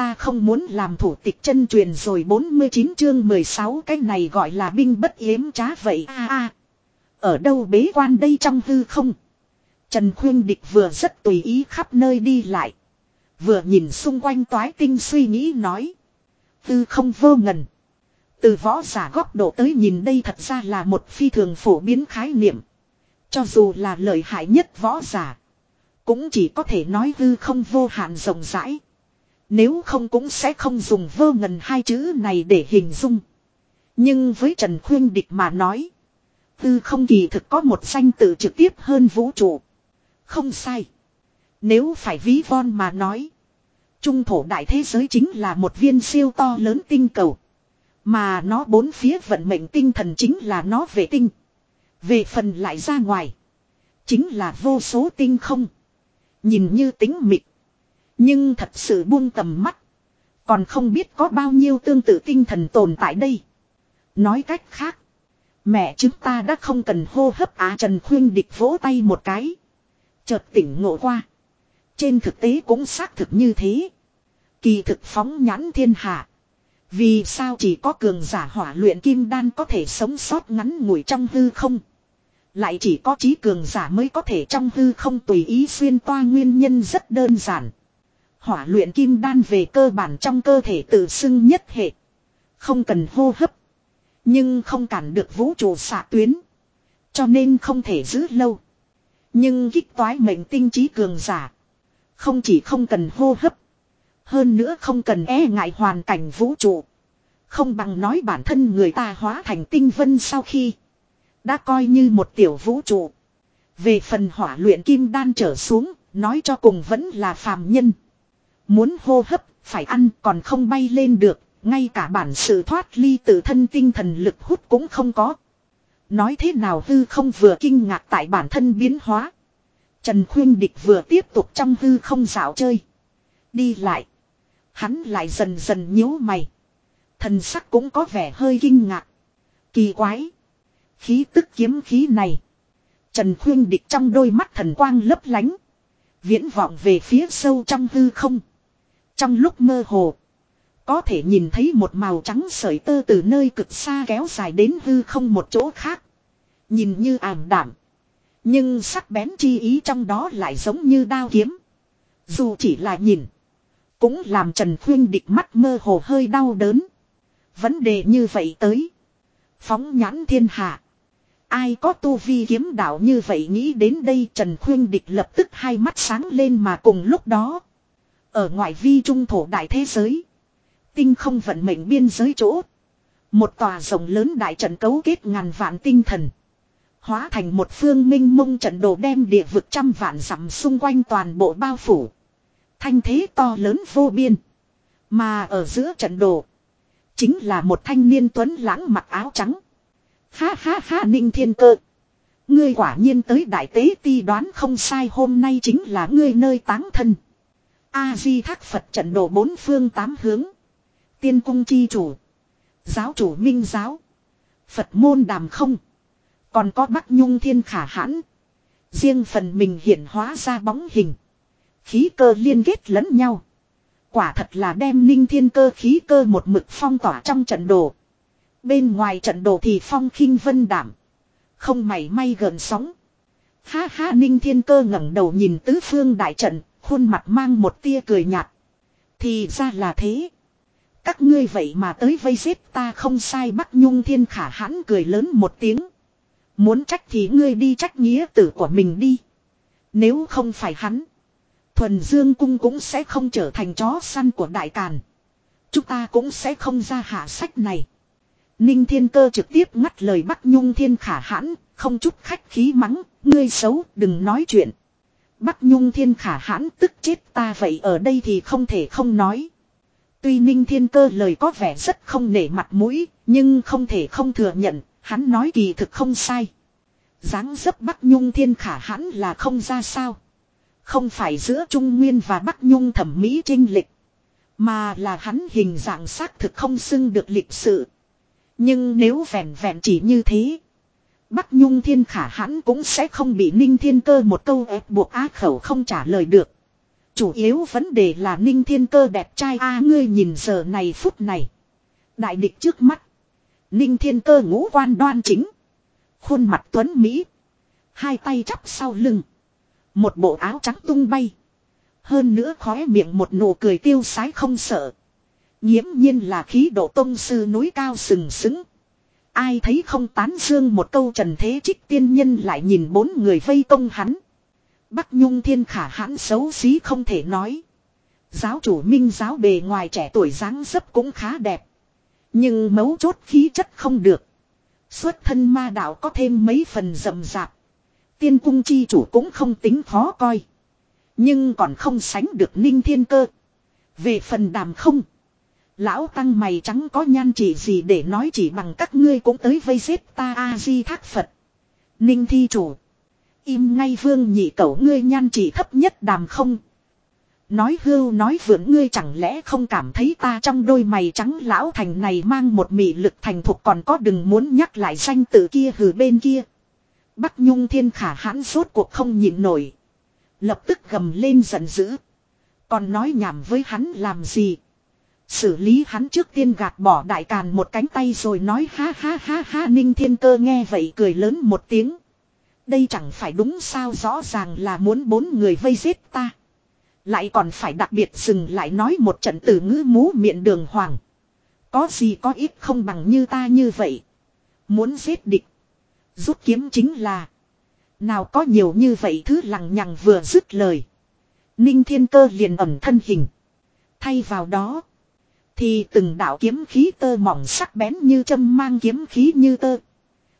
ta không muốn làm thủ tịch chân truyền rồi 49 chương 16 cái này gọi là binh bất yếm trá vậy, a a Ở đâu bế quan đây trong hư không? Trần Khuyên Địch vừa rất tùy ý khắp nơi đi lại. Vừa nhìn xung quanh toái tinh suy nghĩ nói. Hư không vô ngần. Từ võ giả góc độ tới nhìn đây thật ra là một phi thường phổ biến khái niệm. Cho dù là lợi hại nhất võ giả. Cũng chỉ có thể nói hư không vô hạn rộng rãi. Nếu không cũng sẽ không dùng vô ngần hai chữ này để hình dung. Nhưng với Trần Khuyên Địch mà nói. Hư không kỳ thực có một danh tự trực tiếp hơn vũ trụ. Không sai. Nếu phải ví von mà nói. Trung thổ đại thế giới chính là một viên siêu to lớn tinh cầu. Mà nó bốn phía vận mệnh tinh thần chính là nó vệ tinh. Về phần lại ra ngoài. Chính là vô số tinh không. Nhìn như tính mịt. Nhưng thật sự buông tầm mắt. Còn không biết có bao nhiêu tương tự tinh thần tồn tại đây. Nói cách khác. Mẹ chúng ta đã không cần hô hấp á Trần Khuyên địch vỗ tay một cái. Chợt tỉnh ngộ qua. Trên thực tế cũng xác thực như thế. Kỳ thực phóng nhãn thiên hạ. Vì sao chỉ có cường giả hỏa luyện kim đan có thể sống sót ngắn ngủi trong hư không. Lại chỉ có trí cường giả mới có thể trong hư không tùy ý xuyên toa nguyên nhân rất đơn giản. Hỏa luyện kim đan về cơ bản trong cơ thể tự xưng nhất hệ. Không cần hô hấp. Nhưng không cản được vũ trụ xạ tuyến. Cho nên không thể giữ lâu. Nhưng kích toái mệnh tinh trí cường giả. Không chỉ không cần hô hấp. Hơn nữa không cần e ngại hoàn cảnh vũ trụ. Không bằng nói bản thân người ta hóa thành tinh vân sau khi. Đã coi như một tiểu vũ trụ. Về phần hỏa luyện kim đan trở xuống, nói cho cùng vẫn là phàm nhân. Muốn hô hấp, phải ăn còn không bay lên được, ngay cả bản sự thoát ly tự thân tinh thần lực hút cũng không có. Nói thế nào hư không vừa kinh ngạc tại bản thân biến hóa. Trần Khuyên Địch vừa tiếp tục trong hư không dạo chơi. Đi lại. Hắn lại dần dần nhíu mày. Thần sắc cũng có vẻ hơi kinh ngạc. Kỳ quái. Khí tức kiếm khí này. Trần Khuyên Địch trong đôi mắt thần quang lấp lánh. Viễn vọng về phía sâu trong hư không. Trong lúc mơ hồ. Có thể nhìn thấy một màu trắng sợi tơ từ nơi cực xa kéo dài đến hư không một chỗ khác. Nhìn như ảm đảm. Nhưng sắc bén chi ý trong đó lại giống như đao kiếm. Dù chỉ là nhìn. Cũng làm Trần Khuyên địch mắt mơ hồ hơi đau đớn. Vấn đề như vậy tới. Phóng nhãn thiên hạ. Ai có tu vi kiếm đạo như vậy nghĩ đến đây Trần Khuyên địch lập tức hai mắt sáng lên mà cùng lúc đó. Ở ngoại vi trung thổ đại thế giới. Tinh không vận mệnh biên giới chỗ. Một tòa rồng lớn đại trận cấu kết ngàn vạn tinh thần. Hóa thành một phương minh mông trận đồ đem địa vực trăm vạn dặm xung quanh toàn bộ bao phủ. Thanh thế to lớn vô biên. Mà ở giữa trận đồ. Chính là một thanh niên tuấn lãng mặc áo trắng. Ha ha ha, ninh thiên cơ. Ngươi quả nhiên tới đại tế ti đoán không sai, hôm nay chính là ngươi nơi táng thân. A-di thác Phật trận đồ bốn phương tám hướng. Tiên cung chi chủ. Giáo chủ minh giáo. Phật môn đàm không. Còn có Bắc Nhung thiên khả hãn. Riêng phần mình hiện hóa ra bóng hình. Khí cơ liên kết lẫn nhau. Quả thật là đem ninh thiên cơ khí cơ một mực phong tỏa trong trận đồ. Bên ngoài trận đồ thì phong khinh vân đảm. Không mảy may gần sóng. Ha ha ninh thiên cơ ngẩng đầu nhìn tứ phương đại trận, khuôn mặt mang một tia cười nhạt. Thì ra là thế. Các ngươi vậy mà tới vây giết ta không sai Bắc Nhung Thiên Khả hãn cười lớn một tiếng. Muốn trách thì ngươi đi trách nghĩa tử của mình đi. Nếu không phải hắn. Thuần Dương Cung cũng sẽ không trở thành chó săn của Đại Càn. Chúng ta cũng sẽ không ra hạ sách này. Ninh Thiên Cơ trực tiếp ngắt lời Bắc Nhung Thiên Khả hãn, không chút khách khí mắng, ngươi xấu, đừng nói chuyện. Bắc Nhung Thiên Khả hãn tức chết ta vậy ở đây thì không thể không nói. Tuy Ninh Thiên Cơ lời có vẻ rất không nể mặt mũi, nhưng không thể không thừa nhận, hắn nói kỳ thực không sai. dáng dấp Bắc Nhung Thiên Khả hãn là không ra sao. Không phải giữa Trung Nguyên và Bắc Nhung thẩm mỹ trinh lịch. Mà là hắn hình dạng xác thực không xưng được lịch sự. Nhưng nếu vẹn vẹn chỉ như thế. Bắc Nhung Thiên Khả hãn cũng sẽ không bị Ninh Thiên Cơ một câu ép buộc á khẩu không trả lời được. Chủ yếu vấn đề là ninh thiên cơ đẹp trai a, ngươi nhìn giờ này phút này. Đại địch trước mắt. Ninh thiên cơ ngũ quan đoan chính. Khuôn mặt tuấn Mỹ. Hai tay chắp sau lưng. Một bộ áo trắng tung bay. Hơn nữa khóe miệng một nụ cười tiêu sái không sợ. Nhiễm nhiên là khí độ tông sư núi cao sừng sững. Ai thấy không tán dương một câu trần thế trích tiên nhân lại nhìn bốn người vây công hắn. Bắc Nhung thiên khả hãn xấu xí không thể nói. Giáo chủ minh giáo bề ngoài trẻ tuổi dáng dấp cũng khá đẹp. Nhưng mấu chốt khí chất không được. Xuất thân ma đạo có thêm mấy phần rầm rạp. Tiên cung chi chủ cũng không tính khó coi. Nhưng còn không sánh được ninh thiên cơ. Về phần đàm không. Lão tăng mày trắng có nhan chỉ gì để nói chỉ bằng các ngươi cũng tới vây giết ta A-di thác Phật. Ninh thi chủ. Im ngay vương nhị cẩu ngươi nhan chỉ thấp nhất đàm không. Nói hưu nói vượn ngươi chẳng lẽ không cảm thấy ta trong đôi mày trắng lão thành này mang một mị lực thành thục còn có đừng muốn nhắc lại danh tự kia hừ bên kia. Bắc Nhung thiên khả hãn rốt cuộc không nhịn nổi. Lập tức gầm lên giận dữ. Còn nói nhảm với hắn làm gì. Xử lý hắn trước tiên gạt bỏ đại càn một cánh tay rồi nói ha ha ha ha, ninh thiên cơ nghe vậy cười lớn một tiếng. Đây chẳng phải đúng sao, rõ ràng là muốn bốn người vây giết ta. Lại còn phải đặc biệt dừng lại nói một trận từ ngữ mú miệng đường hoàng. Có gì có ít không bằng như ta như vậy. Muốn giết địch. Rút kiếm chính là. Nào có nhiều như vậy thứ lằng nhằng vừa dứt lời. Ninh thiên cơ liền ẩm thân hình. Thay vào đó. Thì từng đạo kiếm khí tơ mỏng sắc bén như châm mang kiếm khí như tơ.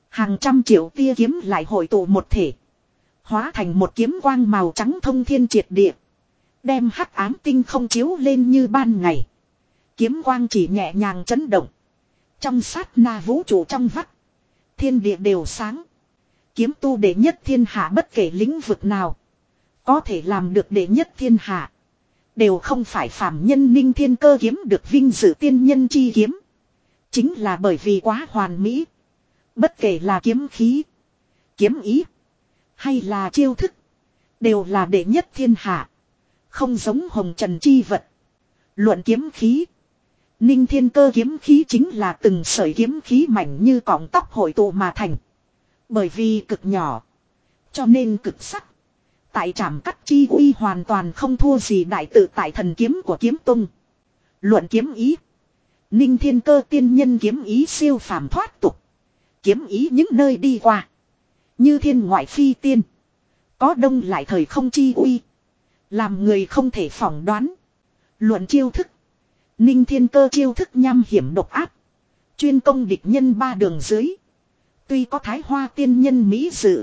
Hàng trăm triệu tia kiếm lại hội tụ một thể. Hóa thành một kiếm quang màu trắng thông thiên triệt địa. Đem hắc ám tinh không chiếu lên như ban ngày. Kiếm quang chỉ nhẹ nhàng chấn động. Trong sát na vũ trụ trong vắt. Thiên địa đều sáng. Kiếm tu đệ nhất thiên hạ bất kể lĩnh vực nào. Có thể làm được đệ nhất thiên hạ. Đều không phải phàm nhân ninh thiên cơ kiếm được vinh dự tiên nhân chi kiếm. Chính là bởi vì quá hoàn mỹ. Bất kể là kiếm khí. Kiếm ý. Hay là chiêu thức. Đều là đệ nhất thiên hạ. Không giống hồng trần chi vật. Luận kiếm khí. Ninh thiên cơ kiếm khí chính là từng sợi kiếm khí mảnh như cọng tóc hội tụ mà thành. Bởi vì cực nhỏ. Cho nên cực sắc. Tại trảm cắt chi uy hoàn toàn không thua gì đại tự tại thần kiếm của kiếm tung. Luận kiếm ý. Ninh thiên cơ tiên nhân kiếm ý siêu phàm thoát tục. Kiếm ý những nơi đi qua. Như thiên ngoại phi tiên. Có đông lại thời không chi uy. Làm người không thể phỏng đoán. Luận chiêu thức. Ninh thiên cơ chiêu thức nham hiểm độc áp. Chuyên công địch nhân ba đường dưới. Tuy có thái hoa tiên nhân mỹ dự.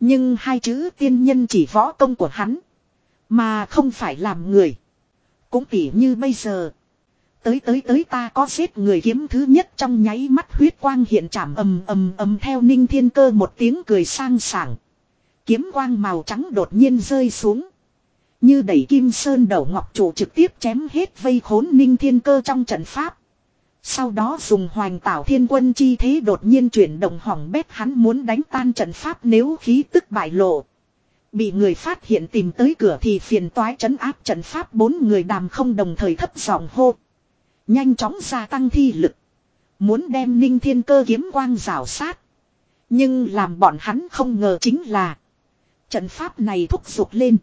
Nhưng hai chữ tiên nhân chỉ võ công của hắn. Mà không phải làm người. Cũng tỉ như bây giờ. Tới tới tới ta có giết người kiếm thứ nhất trong nháy mắt huyết quang hiện chạm ầm ầm ầm theo ninh thiên cơ một tiếng cười sang sảng. Kiếm quang màu trắng đột nhiên rơi xuống. Như đẩy kim sơn đầu ngọc chủ trực tiếp chém hết vây khốn ninh thiên cơ trong trận pháp. Sau đó dùng hoành tảo thiên quân chi thế đột nhiên chuyển động hỏng bét hắn muốn đánh tan trận pháp nếu khí tức bại lộ. Bị người phát hiện tìm tới cửa thì phiền toái trấn áp trận pháp bốn người đàm không đồng thời thấp giọng hô. Nhanh chóng gia tăng thi lực. Muốn đem ninh thiên cơ kiếm quang rào sát. Nhưng làm bọn hắn không ngờ chính là. Trận pháp này thúc giục lên.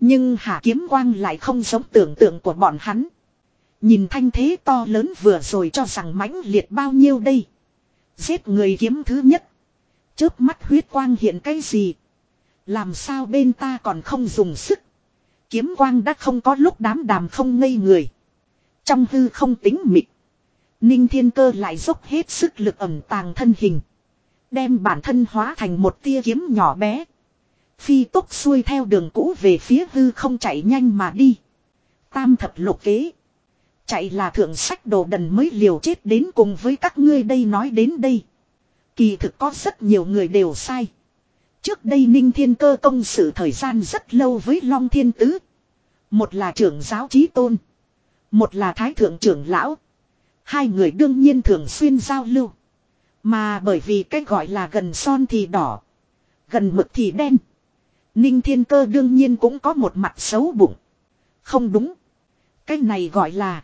Nhưng hạ kiếm quang lại không giống tưởng tượng của bọn hắn. Nhìn thanh thế to lớn vừa rồi cho rằng mãnh liệt bao nhiêu đây. Giết người kiếm thứ nhất. Chớp mắt huyết quang hiện cái gì. Làm sao bên ta còn không dùng sức. Kiếm quang đã không có lúc đám đàm không ngây người. Trong hư không tính mịt. Ninh thiên cơ lại dốc hết sức lực ẩm tàng thân hình. Đem bản thân hóa thành một tia kiếm nhỏ bé. Phi tốc xuôi theo đường cũ về phía hư không chạy nhanh mà đi. Tam thập lục kế. Chạy là thượng sách đồ đần mới liều chết đến cùng với các ngươi đây nói đến đây. Kỳ thực có rất nhiều người đều sai. Trước đây Ninh Thiên Cơ công sự thời gian rất lâu với Long Thiên Tứ. Một là trưởng giáo trí tôn. Một là thái thượng trưởng lão. Hai người đương nhiên thường xuyên giao lưu. Mà bởi vì cái gọi là gần son thì đỏ. Gần mực thì đen. Ninh Thiên Cơ đương nhiên cũng có một mặt xấu bụng. Không đúng. Cái này gọi là.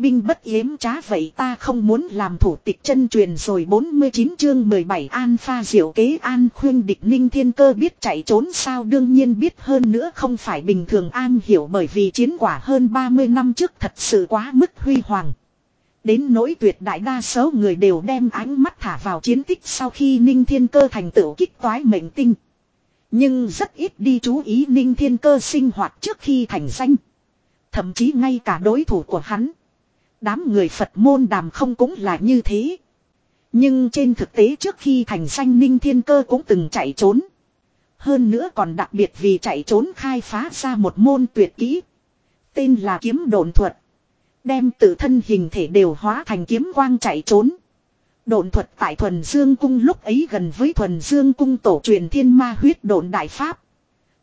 Binh bất yếm trá vậy ta không muốn làm thủ tịch chân truyền rồi 49 chương 17 an pha diệu kế an khuyên địch ninh thiên cơ biết chạy trốn sao đương nhiên biết hơn nữa không phải bình thường an hiểu bởi vì chiến quả hơn 30 năm trước thật sự quá mức huy hoàng. Đến nỗi tuyệt đại đa số người đều đem ánh mắt thả vào chiến tích sau khi ninh thiên cơ thành tựu kích toái mệnh tinh. Nhưng rất ít đi chú ý ninh thiên cơ sinh hoạt trước khi thành danh. Thậm chí ngay cả đối thủ của hắn. Đám người Phật môn đàm không cũng là như thế. Nhưng trên thực tế trước khi thành danh ninh thiên cơ cũng từng chạy trốn. Hơn nữa còn đặc biệt vì chạy trốn khai phá ra một môn tuyệt kỹ. Tên là kiếm đồn thuật. Đem tự thân hình thể đều hóa thành kiếm quang chạy trốn. Độn thuật tại thuần dương cung lúc ấy gần với thuần dương cung tổ truyền thiên ma huyết độn đại pháp.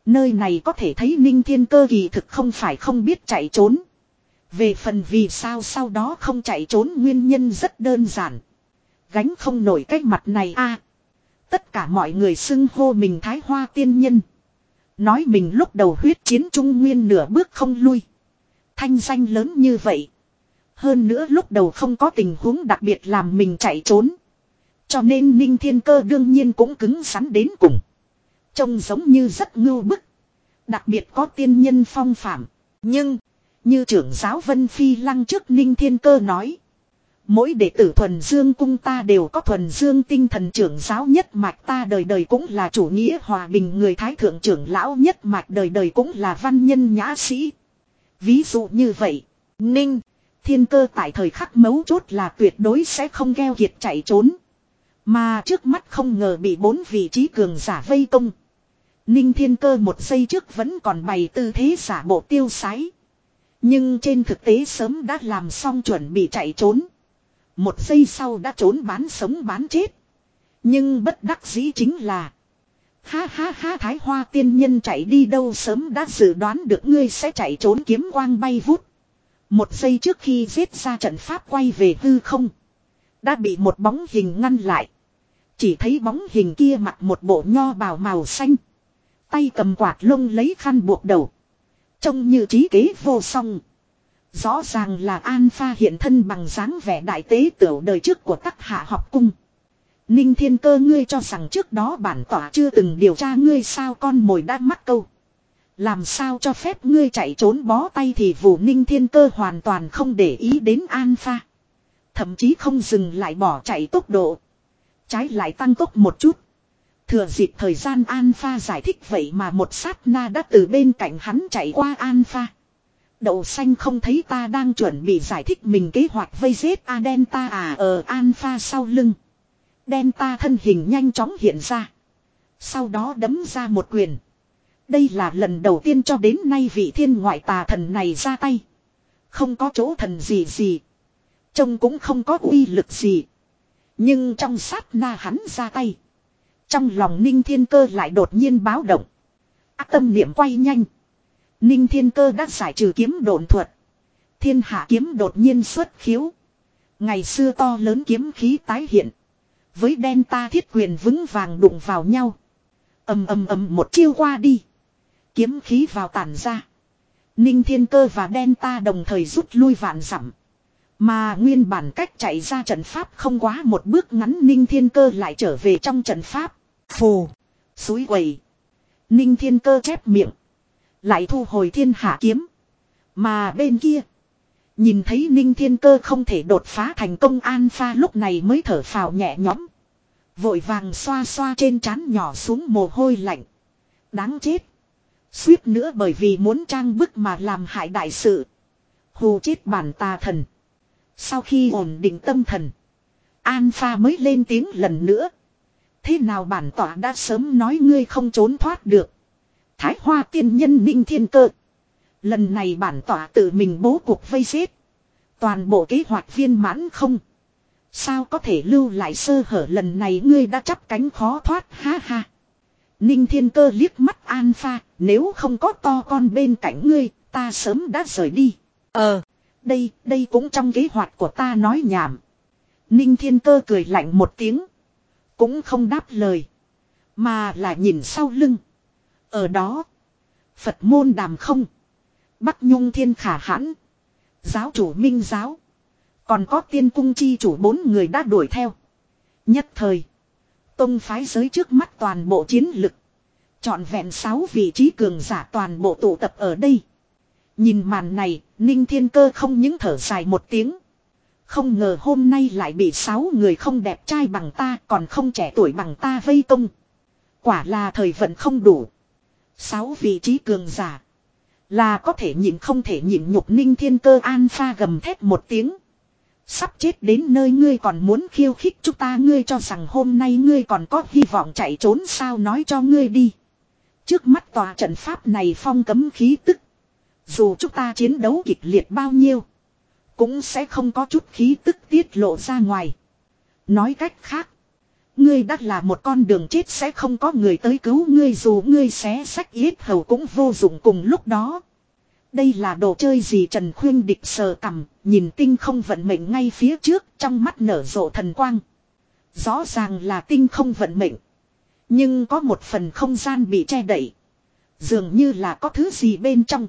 Nơi này có thể thấy ninh thiên cơ kỳ thực không phải không biết chạy trốn. Về phần vì sao sau đó không chạy trốn nguyên nhân rất đơn giản. Gánh không nổi cái mặt này a Tất cả mọi người xưng hô mình thái hoa tiên nhân. Nói mình lúc đầu huyết chiến trung nguyên nửa bước không lui. Thanh danh lớn như vậy. Hơn nữa lúc đầu không có tình huống đặc biệt làm mình chạy trốn. Cho nên Ninh Thiên Cơ đương nhiên cũng cứng rắn đến cùng. Trông giống như rất ngưu bức. Đặc biệt có tiên nhân phong phạm. Nhưng, như trưởng giáo Vân Phi Lăng trước Ninh Thiên Cơ nói. Mỗi đệ tử thuần dương cung ta đều có thuần dương tinh thần trưởng giáo nhất mạch ta đời đời cũng là chủ nghĩa hòa bình người thái thượng trưởng lão nhất mạch đời đời cũng là văn nhân nhã sĩ. Ví dụ như vậy, Ninh, thiên cơ tại thời khắc mấu chốt là tuyệt đối sẽ không gheo kiệt chạy trốn. Mà trước mắt không ngờ bị bốn vị trí cường giả vây công. Ninh thiên cơ một giây trước vẫn còn bày tư thế giả bộ tiêu sái. Nhưng trên thực tế sớm đã làm xong chuẩn bị chạy trốn. Một giây sau đã trốn bán sống bán chết. Nhưng bất đắc dĩ chính là. Ha ha ha thái hoa tiên nhân chạy đi đâu sớm đã dự đoán được ngươi sẽ chạy trốn kiếm quang bay vút. Một giây trước khi giết ra trận pháp quay về hư không. Đã bị một bóng hình ngăn lại. Chỉ thấy bóng hình kia mặc một bộ nho bào màu xanh. Tay cầm quạt lông lấy khăn buộc đầu. Trông như trí kế vô song. Rõ ràng là An Pha hiện thân bằng dáng vẻ đại tế tiểu đời trước của các hạ học cung. Ninh thiên cơ ngươi cho rằng trước đó bản tỏa chưa từng điều tra ngươi sao con mồi đã mắc câu. Làm sao cho phép ngươi chạy trốn bó tay thì vụ ninh thiên cơ hoàn toàn không để ý đến An Pha. Thậm chí không dừng lại bỏ chạy tốc độ. Trái lại tăng tốc một chút. Thừa dịp thời gian Alpha giải thích vậy mà một sát na đã từ bên cạnh hắn chạy qua Alpha Đậu xanh không thấy ta đang chuẩn bị giải thích mình kế hoạch vây giết Adenta à ở Alpha sau lưng. Delta thân hình nhanh chóng hiện ra. Sau đó đấm ra một quyền. Đây là lần đầu tiên cho đến nay vị thiên ngoại tà thần này ra tay. Không có chỗ thần gì gì. Trông cũng không có uy lực gì. Nhưng trong sát na hắn ra tay. Trong lòng ninh thiên cơ lại đột nhiên báo động. Ác tâm niệm quay nhanh. Ninh thiên cơ đã giải trừ kiếm độn thuật. Thiên hạ kiếm đột nhiên xuất khiếu. Ngày xưa to lớn kiếm khí tái hiện. Với đen ta thiết quyền vững vàng đụng vào nhau. ầm ầm ầm, một chiêu qua đi. Kiếm khí vào tàn ra. Ninh thiên cơ và đen ta đồng thời rút lui vạn dặm Mà nguyên bản cách chạy ra trận pháp không quá một bước ngắn, Ninh thiên cơ lại trở về trong trận pháp. Phù. Suối quầy. Ninh thiên cơ chép miệng. Lại thu hồi thiên hạ kiếm. Mà bên kia. Nhìn thấy ninh thiên cơ không thể đột phá thành công an pha lúc này mới thở phào nhẹ nhõm. Vội vàng xoa xoa trên trán nhỏ xuống mồ hôi lạnh. Đáng chết. Suýt nữa bởi vì muốn trang bức mà làm hại đại sự. Hù chết bản tà thần. Sau khi ổn định tâm thần. An pha mới lên tiếng lần nữa. Thế nào bản tỏa đã sớm nói ngươi không trốn thoát được. Thái hoa tiên nhân ninh thiên cơ. Lần này bản tỏa tự mình bố cuộc vây xếp. Toàn bộ kế hoạch viên mãn không. Sao có thể lưu lại sơ hở lần này ngươi đã chắp cánh khó thoát ha ha. Ninh thiên cơ liếc mắt an pha, nếu không có to con bên cạnh ngươi, ta sớm đã rời đi. Ờ, đây, đây cũng trong kế hoạch của ta nói nhảm. Ninh thiên cơ cười lạnh một tiếng. Cũng không đáp lời. Mà là nhìn sau lưng. Ở đó. Phật môn đàm không. Bắc Nhung Thiên Khả Hãn. Giáo chủ Minh Giáo. Còn có tiên cung chi chủ bốn người đã đuổi theo. Nhất thời. Tông phái giới trước mắt toàn bộ chiến lực. Chọn vẹn sáu vị trí cường giả toàn bộ tụ tập ở đây. Nhìn màn này, Ninh Thiên Cơ không những thở dài một tiếng. Không ngờ hôm nay lại bị sáu người không đẹp trai bằng ta còn không trẻ tuổi bằng ta vây công. Quả là thời vận không đủ. Sáu vị trí cường giả. Là có thể nhịn không thể nhịn nhục ninh thiên cơ an pha gầm thét một tiếng. Sắp chết đến nơi ngươi còn muốn khiêu khích chúng ta, ngươi cho rằng hôm nay ngươi còn có hy vọng chạy trốn sao, nói cho ngươi đi. Trước mắt tòa trận pháp này phong cấm khí tức. Dù chúng ta chiến đấu kịch liệt bao nhiêu. Cũng sẽ không có chút khí tức tiết lộ ra ngoài. Nói cách khác. Ngươi đã là một con đường chết sẽ không có người tới cứu ngươi dù ngươi xé sách yết hầu cũng vô dụng cùng lúc đó. Đây là đồ chơi gì Trần Khuyên địch sờ cầm, nhìn tinh không vận mệnh ngay phía trước trong mắt nở rộ thần quang. Rõ ràng là tinh không vận mệnh. Nhưng có một phần không gian bị che đậy. Dường như là có thứ gì bên trong.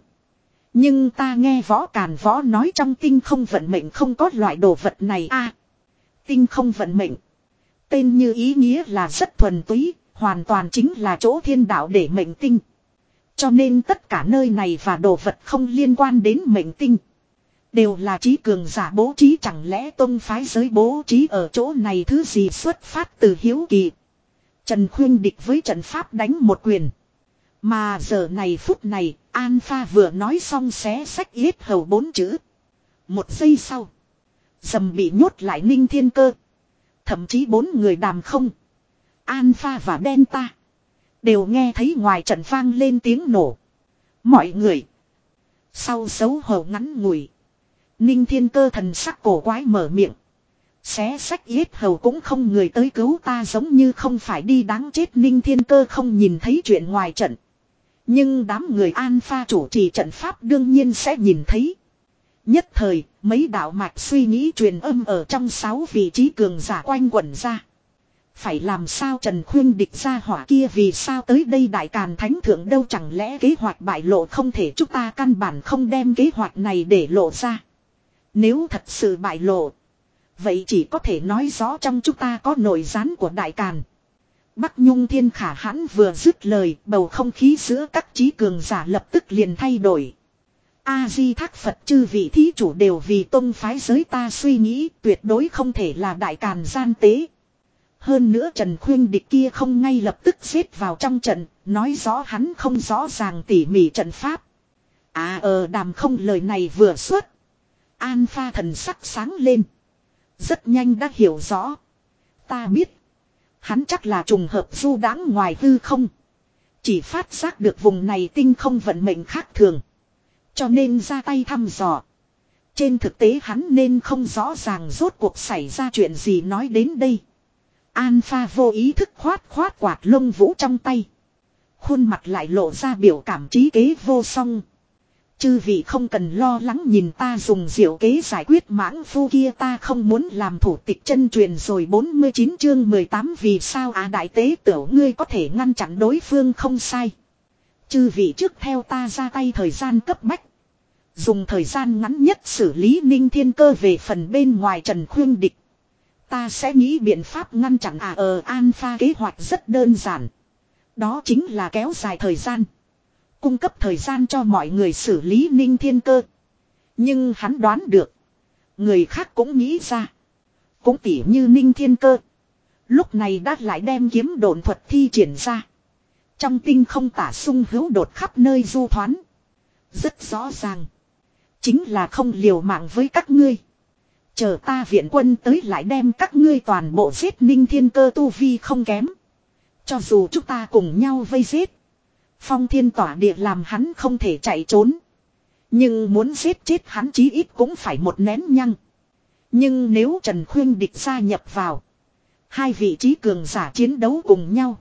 Nhưng ta nghe võ càn võ nói trong tinh không vận mệnh không có loại đồ vật này a Tinh không vận mệnh. Tên như ý nghĩa là rất thuần túy, hoàn toàn chính là chỗ thiên đạo để mệnh tinh. Cho nên tất cả nơi này và đồ vật không liên quan đến mệnh tinh. Đều là trí cường giả bố trí chẳng lẽ tôn phái giới bố trí ở chỗ này thứ gì xuất phát từ hiếu kỳ. Trần Khuyên địch với trận pháp đánh một quyền. Mà giờ này phút này, An Pha vừa nói xong xé sách yết hầu bốn chữ. Một giây sau. Dầm bị nhốt lại ninh thiên cơ. Thậm chí bốn người đàm không. Alpha và Delta. Đều nghe thấy ngoài trận vang lên tiếng nổ. Mọi người. Sau xấu hổ ngắn ngủi. Ninh thiên cơ thần sắc cổ quái mở miệng. Xé sách yết hầu cũng không người tới cứu ta giống như không phải đi đáng chết ninh thiên cơ không nhìn thấy chuyện ngoài trận. Nhưng đám người Alpha chủ trì trận pháp đương nhiên sẽ nhìn thấy. Nhất thời, mấy đạo mạch suy nghĩ truyền âm ở trong sáu vị trí cường giả quanh quẩn ra. Phải làm sao Trần Khuyên địch ra hỏa kia vì sao tới đây đại càn thánh thượng đâu chẳng lẽ kế hoạch bại lộ không thể chúng ta căn bản không đem kế hoạch này để lộ ra. Nếu thật sự bại lộ. Vậy chỉ có thể nói rõ trong chúng ta có nội gián của đại càn. Bắc Nhung Thiên Khả hãn vừa dứt lời bầu không khí giữa các trí cường giả lập tức liền thay đổi. A-di thác Phật chư vị thí chủ đều vì tôn phái giới ta suy nghĩ tuyệt đối không thể là đại càn gian tế. Hơn nữa Trần Khuyên địch kia không ngay lập tức xếp vào trong trận, nói rõ hắn không rõ ràng tỉ mỉ trận pháp. À ờ đàm không lời này vừa xuất. An pha thần sắc sáng lên. Rất nhanh đã hiểu rõ. Ta biết. Hắn chắc là trùng hợp du đáng ngoài hư không. Chỉ phát giác được vùng này tinh không vận mệnh khác thường. Cho nên ra tay thăm dò. Trên thực tế hắn nên không rõ ràng rốt cuộc xảy ra chuyện gì nói đến đây. Alpha vô ý thức khoát khoát quạt lông vũ trong tay. Khuôn mặt lại lộ ra biểu cảm trí kế vô song. Chư vị không cần lo lắng nhìn ta dùng diệu kế giải quyết mãng phu kia ta không muốn làm thủ tịch chân truyền rồi 49 chương 18 vì sao à đại tế tiểu ngươi có thể ngăn chặn đối phương không sai. Chư vị trước theo ta ra tay thời gian cấp bách. Dùng thời gian ngắn nhất xử lý ninh thiên cơ về phần bên ngoài trần khuyên địch. Ta sẽ nghĩ biện pháp ngăn chặn à ờ alpha kế hoạch rất đơn giản. Đó chính là kéo dài thời gian. Cung cấp thời gian cho mọi người xử lý ninh thiên cơ. Nhưng hắn đoán được. Người khác cũng nghĩ ra. Cũng tỉ như ninh thiên cơ. Lúc này đã lại đem kiếm đồn thuật thi triển ra. Trong tinh không tả sung hữu đột khắp nơi du thoán. Rất rõ ràng. Chính là không liều mạng với các ngươi. Chờ ta viện quân tới lại đem các ngươi toàn bộ giết ninh thiên cơ tu vi không kém. Cho dù chúng ta cùng nhau vây giết. Phong thiên tỏa địa làm hắn không thể chạy trốn. Nhưng muốn giết chết hắn chí ít cũng phải một nén nhăng. Nhưng nếu Trần Khuyên địch gia nhập vào. Hai vị trí cường giả chiến đấu cùng nhau.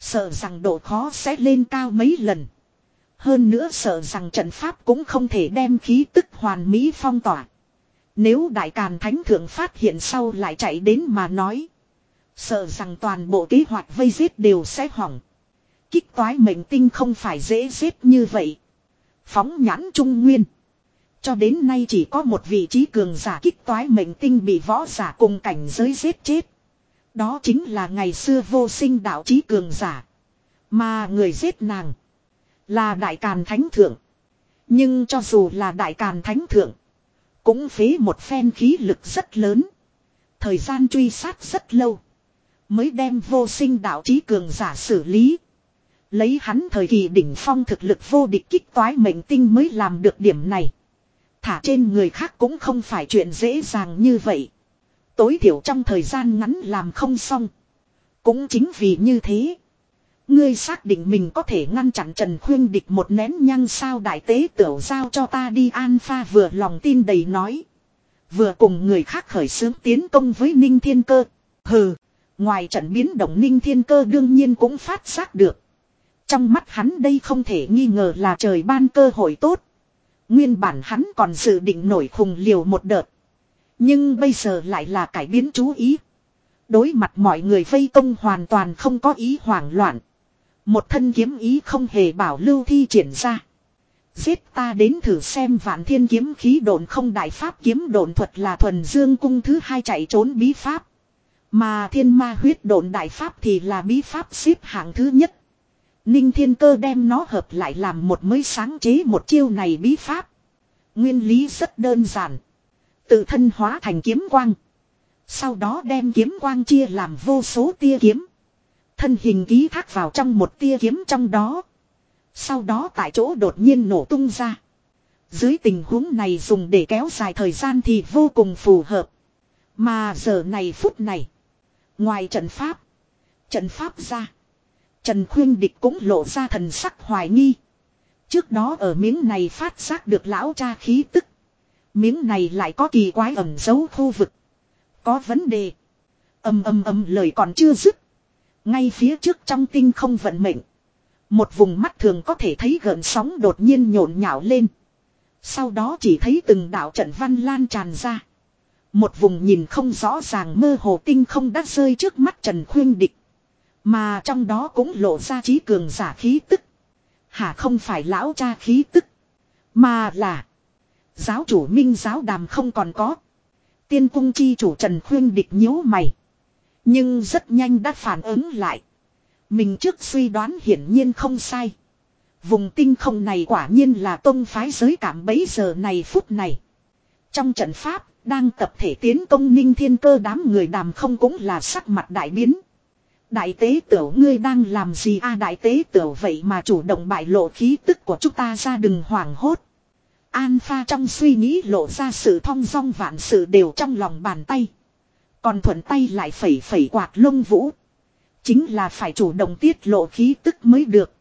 Sợ rằng độ khó sẽ lên cao mấy lần. Hơn nữa sợ rằng trận pháp cũng không thể đem khí tức hoàn mỹ phong tỏa. Nếu đại càn thánh thượng phát hiện sau lại chạy đến mà nói. Sợ rằng toàn bộ kế hoạch vây giết đều sẽ hỏng. Kích toái mệnh tinh không phải dễ giết như vậy. Phóng nhãn trung nguyên. Cho đến nay chỉ có một vị trí cường giả kích toái mệnh tinh bị võ giả cùng cảnh giới giết chết. Đó chính là ngày xưa vô sinh đạo trí cường giả. Mà người giết nàng. Là đại càn thánh thượng. Nhưng cho dù là đại càn thánh thượng. Cũng phế một phen khí lực rất lớn. Thời gian truy sát rất lâu. Mới đem vô sinh đạo trí cường giả xử lý. Lấy hắn thời kỳ đỉnh phong thực lực vô địch kích toái mệnh tinh mới làm được điểm này. Thả trên người khác cũng không phải chuyện dễ dàng như vậy. Tối thiểu trong thời gian ngắn làm không xong. Cũng chính vì như thế. Ngươi xác định mình có thể ngăn chặn Trần Khuyên địch một nén nhăng sao đại tế tiểu giao cho ta đi an pha vừa lòng tin đầy nói. Vừa cùng người khác khởi xướng tiến công với Ninh Thiên Cơ. Hừ, ngoài trận biến động Ninh Thiên Cơ đương nhiên cũng phát giác được. Trong mắt hắn đây không thể nghi ngờ là trời ban cơ hội tốt. Nguyên bản hắn còn dự định nổi khùng liều một đợt. Nhưng bây giờ lại là cải biến chú ý. Đối mặt mọi người vây công hoàn toàn không có ý hoảng loạn. Một thân kiếm ý không hề bảo lưu thi triển ra. Giết ta đến thử xem vạn thiên kiếm khí đồn không đại pháp kiếm đồn thuật là thuần dương cung thứ hai chạy trốn bí pháp. Mà thiên ma huyết đồn đại pháp thì là bí pháp xếp hạng thứ nhất. Ninh thiên cơ đem nó hợp lại làm một mới sáng chế một chiêu này bí pháp. Nguyên lý rất đơn giản. Tự thân hóa thành kiếm quang. Sau đó đem kiếm quang chia làm vô số tia kiếm. Thân hình ký thác vào trong một tia kiếm trong đó. Sau đó tại chỗ đột nhiên nổ tung ra. Dưới tình huống này dùng để kéo dài thời gian thì vô cùng phù hợp. Mà giờ này phút này. Ngoài trận pháp. Trận pháp ra. Trần Khuyên Địch cũng lộ ra thần sắc hoài nghi. Trước đó ở miếng này phát giác được lão cha khí tức. Miếng này lại có kỳ quái ẩn giấu khu vực. Có vấn đề. Âm âm âm lời còn chưa dứt. Ngay phía trước trong tinh không vận mệnh. Một vùng mắt thường có thể thấy gợn sóng đột nhiên nhộn nhạo lên. Sau đó chỉ thấy từng đạo trận văn lan tràn ra. Một vùng nhìn không rõ ràng mơ hồ tinh không đã rơi trước mắt Trần Khuyên Địch. Mà trong đó cũng lộ ra trí cường giả khí tức. Hả không phải lão cha khí tức. Mà là. Giáo chủ minh giáo đàm không còn có. Tiên cung chi chủ Trần Khuyên địch nhíu mày. Nhưng rất nhanh đã phản ứng lại. Mình trước suy đoán hiển nhiên không sai. Vùng tinh không này quả nhiên là tông phái giới cảm bấy giờ này phút này. Trong trận pháp, đang tập thể tiến công ninh thiên cơ đám người đàm không cũng là sắc mặt đại biến. Đại tế tiểu ngươi đang làm gì a đại tế tiểu vậy mà chủ động bại lộ khí tức của chúng ta ra đừng hoảng hốt. An pha trong suy nghĩ lộ ra sự thong dong vạn sự đều trong lòng bàn tay. Còn thuận tay lại phẩy phẩy quạt lông vũ. Chính là phải chủ động tiết lộ khí tức mới được.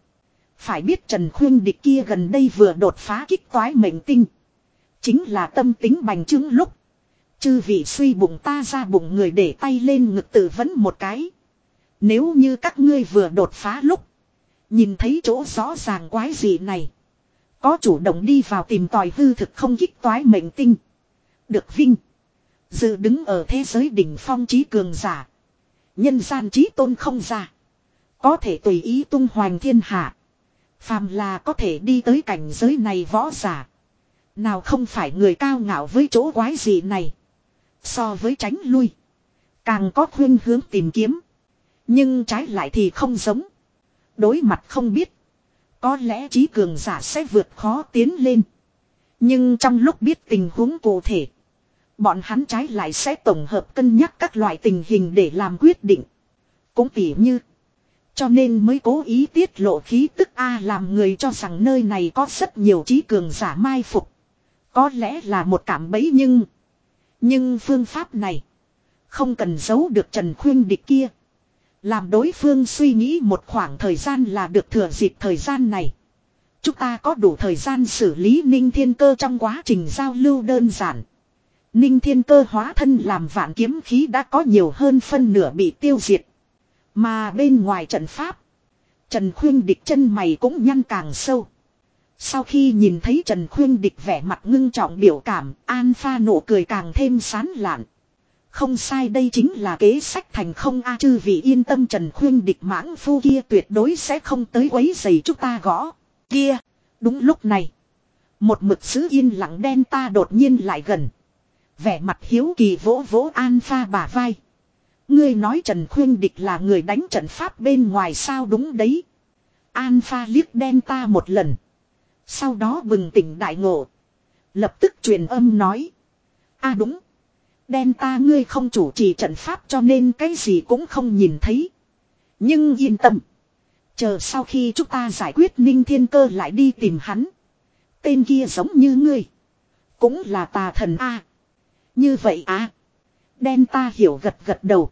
Phải biết Trần Khuyên địch kia gần đây vừa đột phá kích toái mệnh tinh. Chính là tâm tính bành trướng lúc. Chư vị suy bụng ta ra bụng người để tay lên ngực tự vấn một cái. Nếu như các ngươi vừa đột phá lúc. Nhìn thấy chỗ rõ ràng quái gì này. Có chủ động đi vào tìm tòi hư thực không kích toái mệnh tinh. Được vinh. Dự đứng ở thế giới đỉnh phong trí cường giả. Nhân gian trí tôn không giả, Có thể tùy ý tung hoành thiên hạ. Phàm là có thể đi tới cảnh giới này võ giả. Nào không phải người cao ngạo với chỗ quái gì này. So với tránh lui. Càng có khuyên hướng tìm kiếm. Nhưng trái lại thì không giống. Đối mặt không biết. Có lẽ trí cường giả sẽ vượt khó tiến lên. Nhưng trong lúc biết tình huống cụ thể. Bọn hắn trái lại sẽ tổng hợp cân nhắc các loại tình hình để làm quyết định. Cũng tỉ như. Cho nên mới cố ý tiết lộ khí tức A làm người cho rằng nơi này có rất nhiều trí cường giả mai phục. Có lẽ là một cảm bẫy nhưng. Nhưng phương pháp này. Không cần giấu được Trần Khuyên địch kia. Làm đối phương suy nghĩ một khoảng thời gian là được thừa dịp thời gian này. Chúng ta có đủ thời gian xử lý ninh thiên cơ trong quá trình giao lưu đơn giản. Ninh thiên cơ hóa thân làm vạn kiếm khí đã có nhiều hơn phân nửa bị tiêu diệt. Mà bên ngoài trận pháp. Trần Khuyên Địch chân mày cũng nhăn càng sâu. Sau khi nhìn thấy Trần Khuyên Địch vẻ mặt ngưng trọng biểu cảm, An Pha nụ cười càng thêm sán lạn. Không sai đây chính là kế sách thành không a chư vị yên tâm Trần Khuyên địch mãng phu kia tuyệt đối sẽ không tới quấy giày chúng ta gõ. Kia, đúng lúc này. Một mực giữ yên lặng đen ta đột nhiên lại gần. Vẻ mặt hiếu kỳ vỗ vỗ An Pha bà vai. Ngươi nói Trần Khuyên Địch là người đánh trận pháp bên ngoài sao đúng đấy. An Pha liếc đen ta một lần. Sau đó bừng tỉnh đại ngộ. Lập tức truyền âm nói. a đúng. Đen ta ngươi không chủ trì trận pháp cho nên cái gì cũng không nhìn thấy. Nhưng yên tâm. Chờ sau khi chúng ta giải quyết ninh thiên cơ lại đi tìm hắn. Tên kia giống như ngươi. Cũng là tà thần A. Như vậy à. Đen ta hiểu gật gật đầu.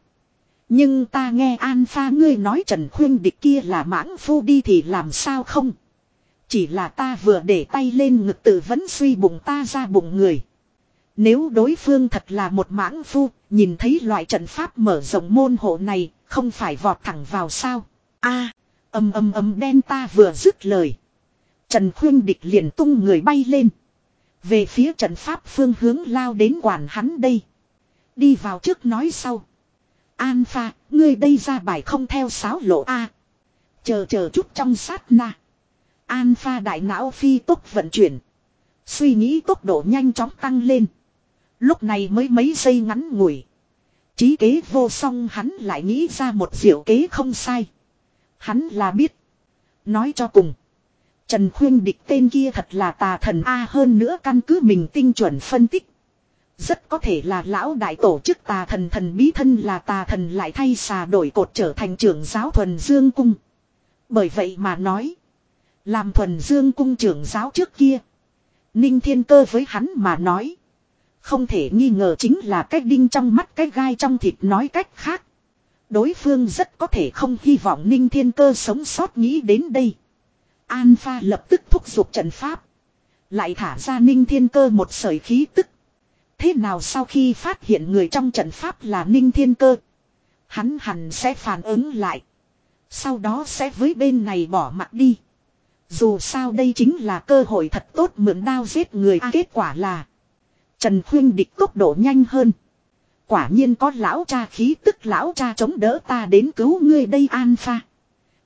Nhưng ta nghe An Pha ngươi nói Trần Khuyên địch kia là mãng phu đi thì làm sao không. Chỉ là ta vừa để tay lên ngực tự vẫn suy bụng ta ra bụng người. Nếu đối phương thật là một mãng phu, nhìn thấy loại trận pháp mở rộng môn hộ này, không phải vọt thẳng vào sao. a âm âm âm đen ta vừa dứt lời. Trần Khuyên Địch liền tung người bay lên. Về phía trận pháp phương hướng lao đến quản hắn đây. Đi vào trước nói sau. An pha, ngươi đây ra bài không theo sáo lộ A. Chờ chờ chút trong sát na. An pha đại não phi tốc vận chuyển. Suy nghĩ tốc độ nhanh chóng tăng lên. Lúc này mới mấy giây ngắn ngủi. Chí kế vô song hắn lại nghĩ ra một diệu kế không sai. Hắn là biết. Nói cho cùng. Trần Khuyên địch tên kia thật là tà thần A hơn nữa căn cứ mình tinh chuẩn phân tích. Rất có thể là lão đại tổ chức tà thần thần bí thân là tà thần lại thay xà đổi cột trở thành trưởng giáo thuần dương cung. Bởi vậy mà nói. Làm thuần dương cung trưởng giáo trước kia. Ninh thiên cơ với hắn mà nói. Không thể nghi ngờ chính là cái đinh trong mắt cái gai trong thịt nói cách khác. Đối phương rất có thể không hy vọng ninh thiên cơ sống sót nghĩ đến đây. Alpha lập tức thúc giục trận pháp. Lại thả ra ninh thiên cơ một sợi khí tức. Thế nào sau khi phát hiện người trong trận pháp là ninh thiên cơ. Hắn hẳn sẽ phản ứng lại. Sau đó sẽ với bên này bỏ mặt đi. Dù sao đây chính là cơ hội thật tốt mượn đao giết người à, kết quả là. Trần Khuyên địch tốc độ nhanh hơn. Quả nhiên có lão cha khí tức lão cha chống đỡ ta đến cứu ngươi đây an pha.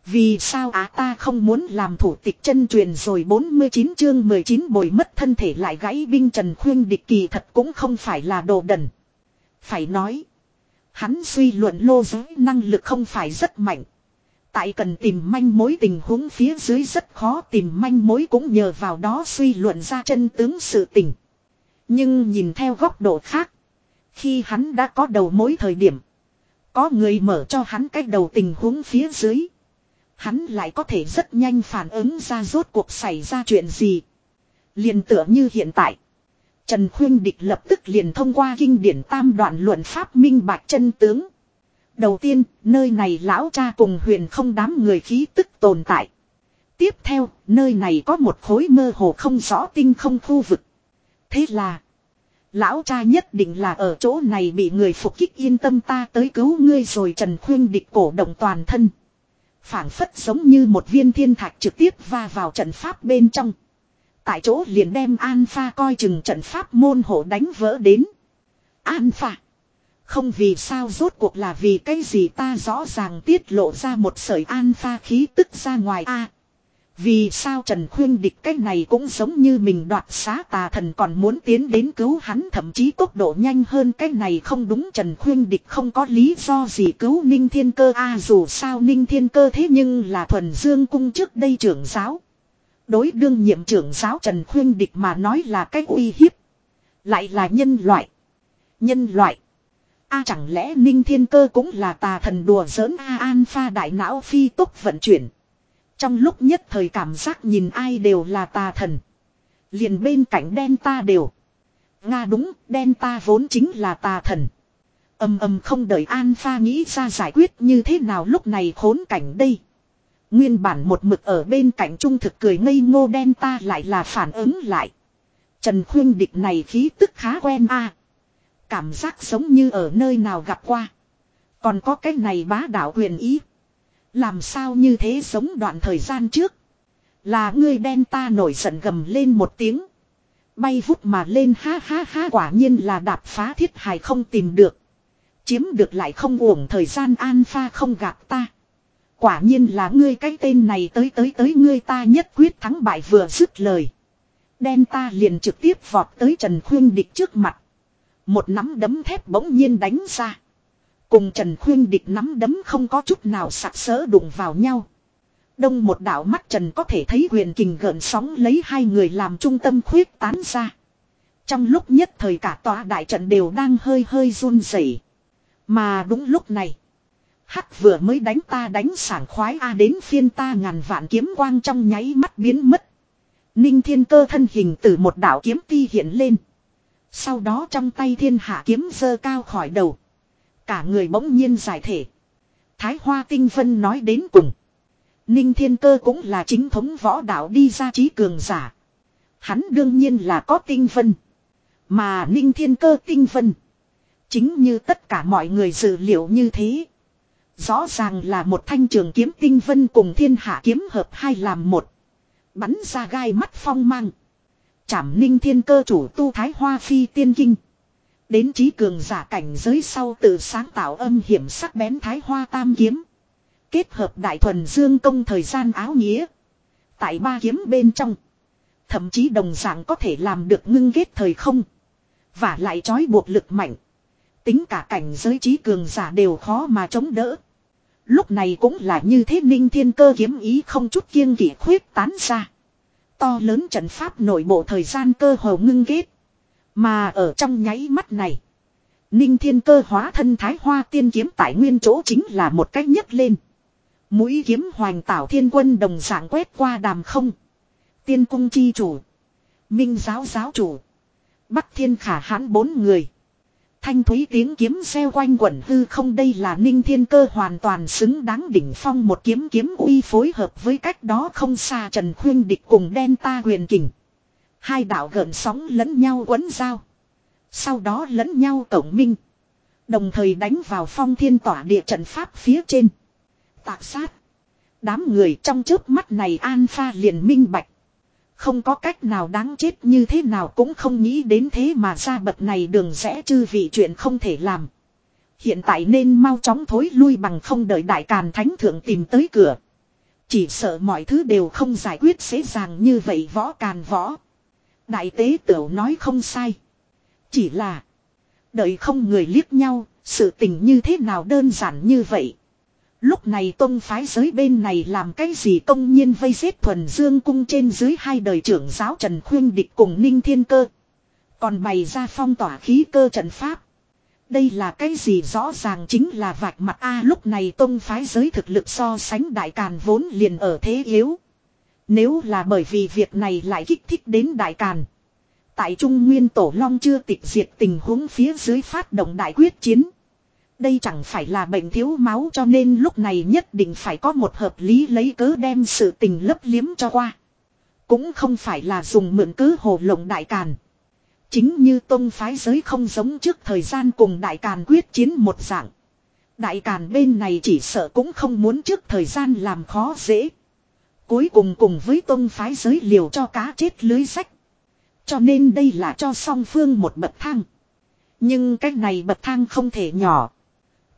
Vì sao á ta không muốn làm thủ tịch chân truyền rồi 49 chương 19 bồi mất thân thể lại gãy binh Trần Khuyên địch kỳ thật cũng không phải là đồ đần. Phải nói. Hắn suy luận lô giới năng lực không phải rất mạnh. Tại cần tìm manh mối tình huống phía dưới rất khó tìm manh mối cũng nhờ vào đó suy luận ra chân tướng sự tình. Nhưng nhìn theo góc độ khác. Khi hắn đã có đầu mối thời điểm. Có người mở cho hắn cách đầu tình huống phía dưới. Hắn lại có thể rất nhanh phản ứng ra rốt cuộc xảy ra chuyện gì. liền tựa như hiện tại. Trần Khuyên Địch lập tức liền thông qua kinh điển tam đoạn luận pháp minh bạch chân tướng. Đầu tiên, nơi này lão cha cùng huyền không đám người khí tức tồn tại. Tiếp theo, nơi này có một khối mơ hồ không rõ tinh không khu vực. Thế là, lão cha nhất định là ở chỗ này bị người phục kích yên tâm ta tới cứu ngươi rồi Trần Khuyên Địch cổ động toàn thân phảng phất giống như một viên thiên thạch trực tiếp va vào trận pháp bên trong. Tại chỗ liền đem An Pha coi chừng trận pháp môn hộ đánh vỡ đến. An Pha. Không vì sao rốt cuộc là vì cái gì ta rõ ràng tiết lộ ra một sợi An Pha khí tức ra ngoài a vì sao Trần Khuyên địch cái này cũng giống như mình đoạt xá tà thần còn muốn tiến đến cứu hắn, thậm chí tốc độ nhanh hơn cái này không đúng Trần Khuyên địch không có lý do gì cứu Ninh Thiên Cơ a, dù sao Ninh Thiên Cơ thế nhưng là thuần dương cung trước đây trưởng giáo. Đối đương nhiệm trưởng giáo Trần Khuyên địch mà nói là cái uy hiếp. Lại là nhân loại. Nhân loại. A, chẳng lẽ Ninh Thiên Cơ cũng là tà thần đùa giỡn A An pha đại não phi tốc vận chuyển. Trong lúc nhất thời cảm giác nhìn ai đều là tà thần. Liền bên cạnh đen ta đều. Nga đúng, đen ta vốn chính là tà thần. Âm âm không đợi An Pha nghĩ ra giải quyết như thế nào lúc này khốn cảnh đây. Nguyên bản một mực ở bên cạnh trung thực cười ngây ngô đen ta lại là phản ứng lại. Trần Khuyên địch này khí tức khá quen a Cảm giác giống như ở nơi nào gặp qua. Còn có cái này bá đạo quyền ý. Làm sao như thế giống đoạn thời gian trước. Là ngươi đen ta nổi giận gầm lên một tiếng. Bay vút mà lên ha ha ha quả nhiên là đạp phá thiết hài không tìm được. Chiếm được lại không uổng thời gian an pha không gặp ta. Quả nhiên là ngươi cái tên này tới tới tới ngươi ta nhất quyết thắng bại vừa dứt lời. Đen ta liền trực tiếp vọt tới Trần Khuyên Địch trước mặt. Một nắm đấm thép bỗng nhiên đánh ra. Cùng Trần Khuyên Địch nắm đấm không có chút nào sặc sỡ đụng vào nhau. Đông một đảo mắt Trần có thể thấy huyền kình gợn sóng lấy hai người làm trung tâm khuyết tán ra. Trong lúc nhất thời cả tòa đại trận đều đang hơi hơi run rẩy. Mà đúng lúc này. Hắc vừa mới đánh ta đánh sảng khoái A đến phiên ta ngàn vạn kiếm quang trong nháy mắt biến mất. Ninh thiên cơ thân hình từ một đảo kiếm ti hiện lên. Sau đó trong tay thiên hạ kiếm dơ cao khỏi đầu. Cả người bỗng nhiên giải thể. Thái Hoa Tinh Vân nói đến cùng. Ninh Thiên Cơ cũng là chính thống võ đạo đi ra trí cường giả. Hắn đương nhiên là có tinh vân. Mà Ninh Thiên Cơ tinh vân. Chính như tất cả mọi người dự liệu như thế. Rõ ràng là một thanh trường kiếm tinh vân cùng thiên hạ kiếm hợp hai làm một. Bắn ra gai mắt phong mang. Chảm ninh thiên cơ chủ tu thái hoa phi tiên kinh. Đến trí cường giả cảnh giới sau tự sáng tạo âm hiểm sắc bén thái hoa tam kiếm. Kết hợp đại thuần dương công thời gian áo nghĩa. Tại ba kiếm bên trong. Thậm chí đồng dạng có thể làm được ngưng ghét thời không. Và lại trói buộc lực mạnh. Tính cả cảnh giới trí cường giả đều khó mà chống đỡ. Lúc này cũng là như thế ninh thiên cơ kiếm ý không chút kiêng kỵ khuyết tán ra. To lớn trận pháp nội bộ thời gian cơ hồ ngưng ghét. Mà ở trong nháy mắt này. Ninh thiên cơ hóa thân thái hoa tiên kiếm tại nguyên chỗ chính là một cách nhấc lên. Mũi kiếm hoành tảo thiên quân đồng dạng quét qua đàm không. Tiên cung chi chủ. Minh giáo giáo chủ. Bắc thiên khả hãn bốn người. Thanh thúy tiếng kiếm xeo quanh quẩn hư không đây là ninh thiên cơ hoàn toàn xứng đáng đỉnh phong một kiếm kiếm uy phối hợp với cách đó không xa Trần Khuyên địch cùng đen ta huyền kình. Hai đạo gợn sóng lẫn nhau quấn giao. Sau đó lẫn nhau tổng minh. Đồng thời đánh vào phong thiên tỏa địa trận pháp phía trên. Tạc sát. Đám người trong trước mắt này an pha liền minh bạch. Không có cách nào đáng chết như thế nào cũng không nghĩ đến thế mà ra bậc này đường rẽ chư vị chuyện không thể làm. Hiện tại nên mau chóng thối lui bằng không đợi đại càn thánh thượng tìm tới cửa. Chỉ sợ mọi thứ đều không giải quyết dễ dàng như vậy võ càn võ. Đại tế tiểu nói không sai. Chỉ là. Đợi không người liếc nhau, sự tình như thế nào đơn giản như vậy. Lúc này tông phái giới bên này làm cái gì công nhiên vây giết thuần dương cung trên dưới hai đời trưởng giáo Trần Khuyên Địch cùng Ninh Thiên Cơ. Còn bày ra phong tỏa khí cơ trận pháp. Đây là cái gì rõ ràng chính là vạch mặt A lúc này tông phái giới thực lực so sánh đại càn vốn liền ở thế yếu. Nếu là bởi vì việc này lại kích thích đến đại càn. Tại Trung Nguyên Tổ Long chưa tịch diệt tình huống phía dưới phát động đại quyết chiến. Đây chẳng phải là bệnh thiếu máu cho nên lúc này nhất định phải có một hợp lý lấy cớ đem sự tình lấp liếm cho qua. Cũng không phải là dùng mượn cớ hồ lộng đại càn. Chính như tôn phái giới không giống trước thời gian cùng đại càn quyết chiến một dạng. Đại càn bên này chỉ sợ cũng không muốn trước thời gian làm khó dễ. Cuối cùng cùng với tôn phái giới liều cho cá chết lưới sách. Cho nên đây là cho song phương một bậc thang. Nhưng cách này bậc thang không thể nhỏ.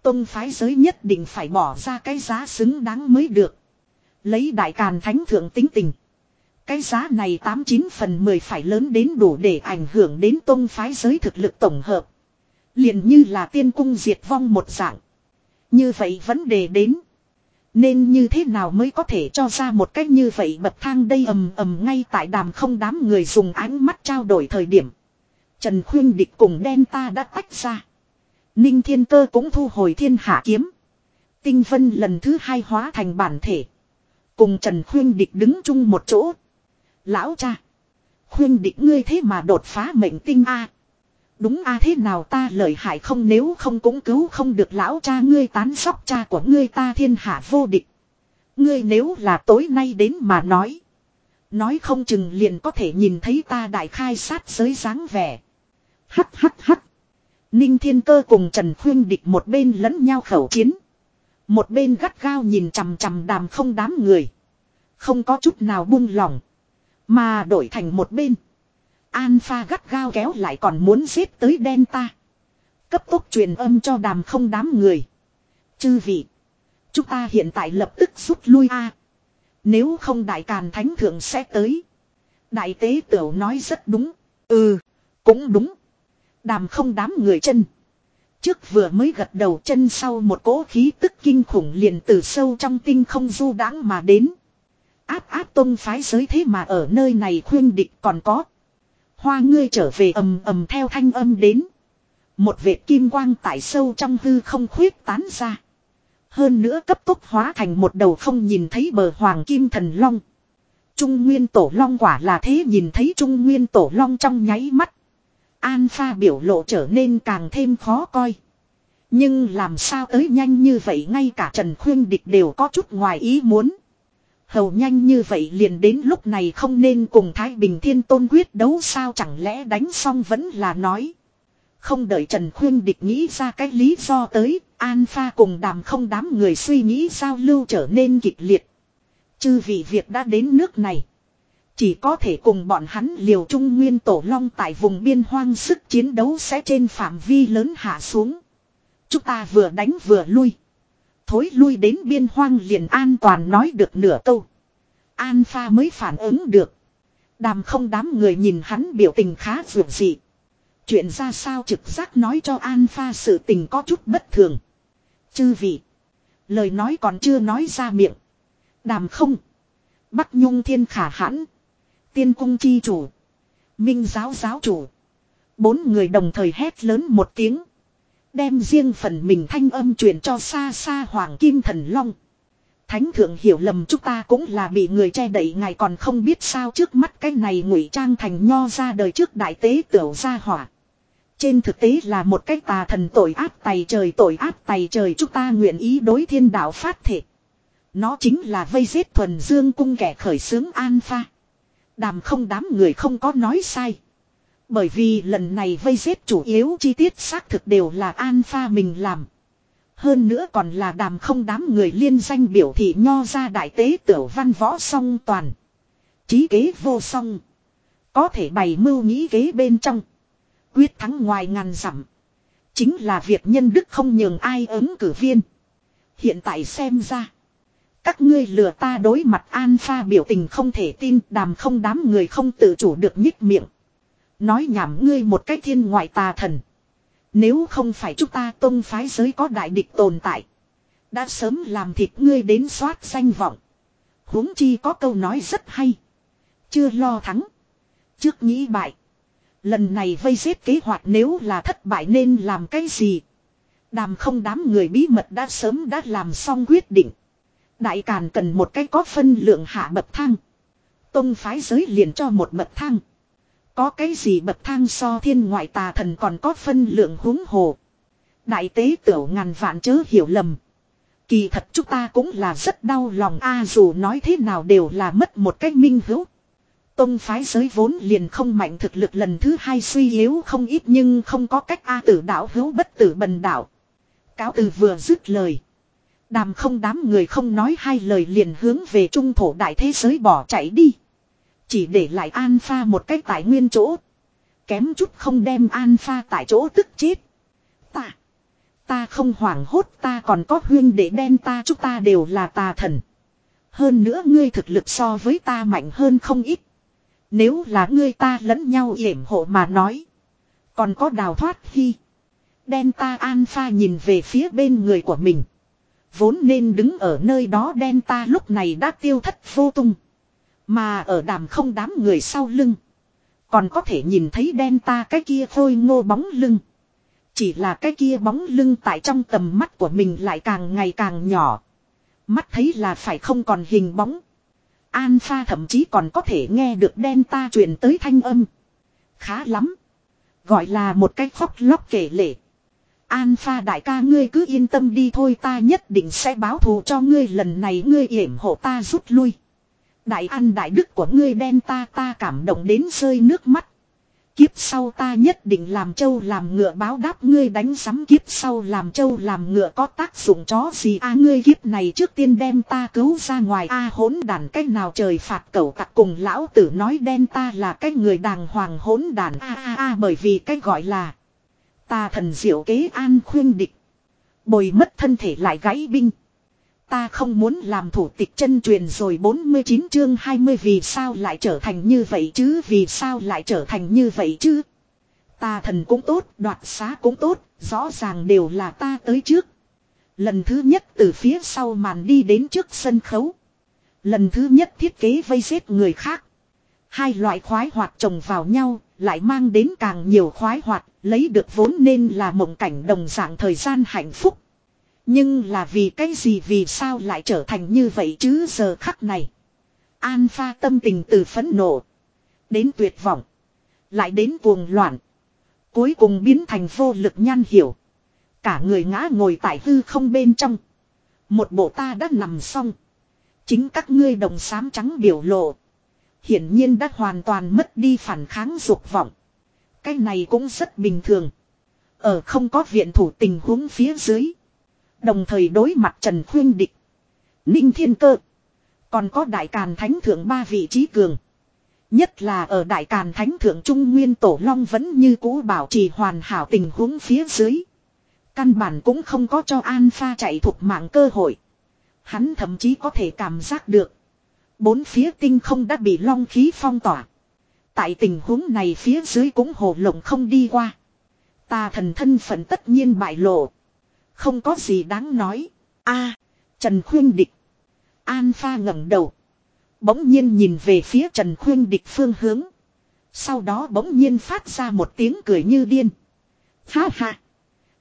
Tông phái giới nhất định phải bỏ ra cái giá xứng đáng mới được. Lấy đại càn thánh thượng tính tình. Cái giá này 89 phần 10 phải lớn đến đủ để ảnh hưởng đến tông phái giới thực lực tổng hợp. liền như là tiên cung diệt vong một dạng. Như vậy vấn đề đến. Nên như thế nào mới có thể cho ra một cách như vậy bậc thang đây ầm ầm ngay tại đàm không đám người dùng ánh mắt trao đổi thời điểm. Trần Khuyên Địch cùng đen ta đã tách ra. Ninh Thiên Cơ cũng thu hồi thiên hạ kiếm. Tinh Vân lần thứ hai hóa thành bản thể. Cùng Trần Khuyên Địch đứng chung một chỗ. Lão cha. Khuyên Địch ngươi thế mà đột phá mệnh tinh A. Đúng A thế nào ta lợi hại không nếu không cũng cứu không được lão cha ngươi tán sóc cha của ngươi ta thiên hạ vô địch. Ngươi nếu là tối nay đến mà nói. Nói không chừng liền có thể nhìn thấy ta đại khai sát giới dáng vẻ. Hắt hắt hắt. Ninh Thiên Cơ cùng Trần Khuyên Địch một bên lẫn nhau khẩu chiến. Một bên gắt gao nhìn chằm chằm đàm không đám người. Không có chút nào buông lỏng. Mà đổi thành một bên. Alpha gắt gao kéo lại còn muốn giết tới Delta. Cấp tốc truyền âm cho đàm không đám người. Chư vị. Chúng ta hiện tại lập tức rút lui A. Nếu không đại càn thánh thượng sẽ tới. Đại tế tiểu nói rất đúng. Ừ, cũng đúng. Đàm không đám người chân. Trước vừa mới gật đầu chân sau một cỗ khí tức kinh khủng liền từ sâu trong tinh không du đãng mà đến. Áp áp tông phái giới thế mà ở nơi này khuyên địch còn có. Hoa ngươi trở về ầm ầm theo thanh âm đến. Một vệt kim quang tại sâu trong hư không khuyết tán ra. Hơn nữa cấp tốc hóa thành một đầu không nhìn thấy bờ hoàng kim thần long. Trung nguyên tổ long quả là thế nhìn thấy trung nguyên tổ long trong nháy mắt. an pha biểu lộ trở nên càng thêm khó coi. Nhưng làm sao tới nhanh như vậy ngay cả Trần Khuyên Địch đều có chút ngoài ý muốn. Hầu nhanh như vậy liền đến lúc này không nên cùng Thái Bình Thiên Tôn quyết đấu sao chẳng lẽ đánh xong vẫn là nói. Không đợi Trần Khuyên Địch nghĩ ra cái lý do tới, Alpha cùng đàm không đám người suy nghĩ giao lưu trở nên kịch liệt. Chư vị việc đã đến nước này. Chỉ có thể cùng bọn hắn liều trung nguyên tổ long tại vùng biên hoang sức chiến đấu sẽ trên phạm vi lớn hạ xuống. Chúng ta vừa đánh vừa lui. Thối lui đến biên hoang liền an toàn nói được nửa câu. An pha mới phản ứng được. Đàm không đám người nhìn hắn biểu tình khá vượt dị. Chuyện ra sao trực giác nói cho An pha sự tình có chút bất thường. Chư vị. Lời nói còn chưa nói ra miệng. Đàm không. Bắc Nhung thiên khả hãn. Tiên cung chi chủ. Minh giáo giáo chủ. Bốn người đồng thời hét lớn một tiếng. Đem riêng phần mình thanh âm truyền cho xa xa Hoàng Kim Thần Long. Thánh thượng hiểu lầm chúng ta cũng là bị người che đậy, ngài còn không biết sao trước mắt cái này ngụy trang thành nho ra đời trước đại tế tiểu gia hỏa. Trên thực tế là một cái tà thần tội ác tày trời, tội ác tày trời chúng ta nguyện ý đối thiên đạo phát thể. Nó chính là vây giết thuần dương cung kẻ khởi xướng an pha. Đàm không đám người không có nói sai. Bởi vì lần này vây giết chủ yếu chi tiết xác thực đều là Alpha mình làm. Hơn nữa còn là đàm không đám người liên danh biểu thị nho ra đại tế tiểu văn võ song toàn. Chí kế vô song. Có thể bày mưu nghĩ kế bên trong. Quyết thắng ngoài ngàn dặm Chính là việc nhân đức không nhường ai ứng cử viên. Hiện tại xem ra. Các ngươi lừa ta đối mặt an pha biểu tình không thể tin, đàm không đám người không tự chủ được nhích miệng. Nói nhảm ngươi một cái thiên ngoại tà thần. Nếu không phải chúng ta tôn phái giới có đại địch tồn tại. Đã sớm làm thịt ngươi đến soát danh vọng. huống chi có câu nói rất hay. Chưa lo thắng. Trước nghĩ bại. Lần này vây giết kế hoạch nếu là thất bại nên làm cái gì. Đàm không đám người bí mật đã sớm đã làm xong quyết định. Đại Càn cần một cái có phân lượng hạ bậc thang. Tông phái giới liền cho một bậc thang. Có cái gì bậc thang so thiên ngoại tà thần còn có phân lượng huống hồ. Đại tế tiểu ngàn vạn chớ hiểu lầm. Kỳ thật chúng ta cũng là rất đau lòng a dù nói thế nào đều là mất một cách minh hữu. Tông phái giới vốn liền không mạnh thực lực lần thứ hai suy yếu không ít nhưng không có cách A tử đạo hữu bất tử bần đạo. Cáo từ vừa dứt lời. Đàm không đám người không nói hai lời liền hướng về trung thổ đại thế giới bỏ chạy đi. Chỉ để lại Alpha một cách tại nguyên chỗ. Kém chút không đem Alpha tại chỗ tức chết. Ta. Ta không hoảng hốt, ta còn có huyên để đen ta, chúng ta đều là tà thần. Hơn nữa ngươi thực lực so với ta mạnh hơn không ít. Nếu là ngươi ta lẫn nhau yểm hộ mà nói. Còn có đào thoát khi. Đen ta nhìn về phía bên người của mình. Vốn nên đứng ở nơi đó, đen ta lúc này đã tiêu thất vô tung. Mà ở đàm không đám người sau lưng. Còn có thể nhìn thấy đen ta cái kia thôi ngô bóng lưng. Chỉ là cái kia bóng lưng tại trong tầm mắt của mình lại càng ngày càng nhỏ. Mắt thấy là phải không còn hình bóng. Alpha thậm chí còn có thể nghe được đen ta truyền tới thanh âm. Khá lắm. Gọi là một cái khóc lóc kể lể. Alpha đại ca ngươi cứ yên tâm đi thôi ta nhất định sẽ báo thù cho ngươi lần này ngươi yểm hộ ta rút lui. Đại ăn đại đức của ngươi đen ta ta cảm động đến rơi nước mắt. Kiếp sau ta nhất định làm châu làm ngựa báo đáp ngươi đánh sắm kiếp sau làm châu làm ngựa có tác dụng chó gì a, ngươi kiếp này trước tiên đem ta cứu ra ngoài a, hỗn đàn cách nào trời phạt cẩu tặc cùng lão tử nói đen ta là cái người đàng hoàng hỗn đàn a a a, bởi vì cái gọi là Ta thần diệu kế an khuyên địch. Bồi mất thân thể lại gãy binh. Ta không muốn làm thủ tịch chân truyền rồi 49 chương 20 vì sao lại trở thành như vậy chứ vì sao lại trở thành như vậy chứ. Ta thần cũng tốt, đoạt xá cũng tốt, rõ ràng đều là ta tới trước. Lần thứ nhất từ phía sau màn đi đến trước sân khấu. Lần thứ nhất thiết kế vây giết người khác. Hai loại khoái hoạt chồng vào nhau, lại mang đến càng nhiều khoái hoạt, lấy được vốn nên là mộng cảnh đồng dạng thời gian hạnh phúc. Nhưng là vì cái gì vì sao lại trở thành như vậy chứ giờ khắc này. An pha tâm tình từ phẫn nộ. Đến tuyệt vọng. Lại đến cuồng loạn. Cuối cùng biến thành vô lực nhan hiểu. Cả người ngã ngồi tại hư không bên trong. Một bộ ta đã nằm xong. Chính các ngươi đồng xám trắng biểu lộ. Hiển nhiên đã hoàn toàn mất đi phản kháng dục vọng. Cái này cũng rất bình thường. Ở không có viện thủ tình huống phía dưới. Đồng thời đối mặt Trần Khuyên Địch. Ninh Thiên Cơ. Còn có Đại Càn Thánh Thượng ba vị trí cường. Nhất là ở Đại Càn Thánh Thượng Trung Nguyên Tổ Long vẫn như cũ bảo trì hoàn hảo tình huống phía dưới. Căn bản cũng không có cho An Pha chạy thuộc mạng cơ hội. Hắn thậm chí có thể cảm giác được. Bốn phía tinh không đã bị long khí phong tỏa. Tại tình huống này phía dưới cũng hồ lộng không đi qua. Ta thần thân phận tất nhiên bại lộ. Không có gì đáng nói. a, Trần Khuyên Địch. An Pha ngẩng đầu. Bỗng nhiên nhìn về phía Trần Khuyên Địch phương hướng. Sau đó bỗng nhiên phát ra một tiếng cười như điên. Ha ha.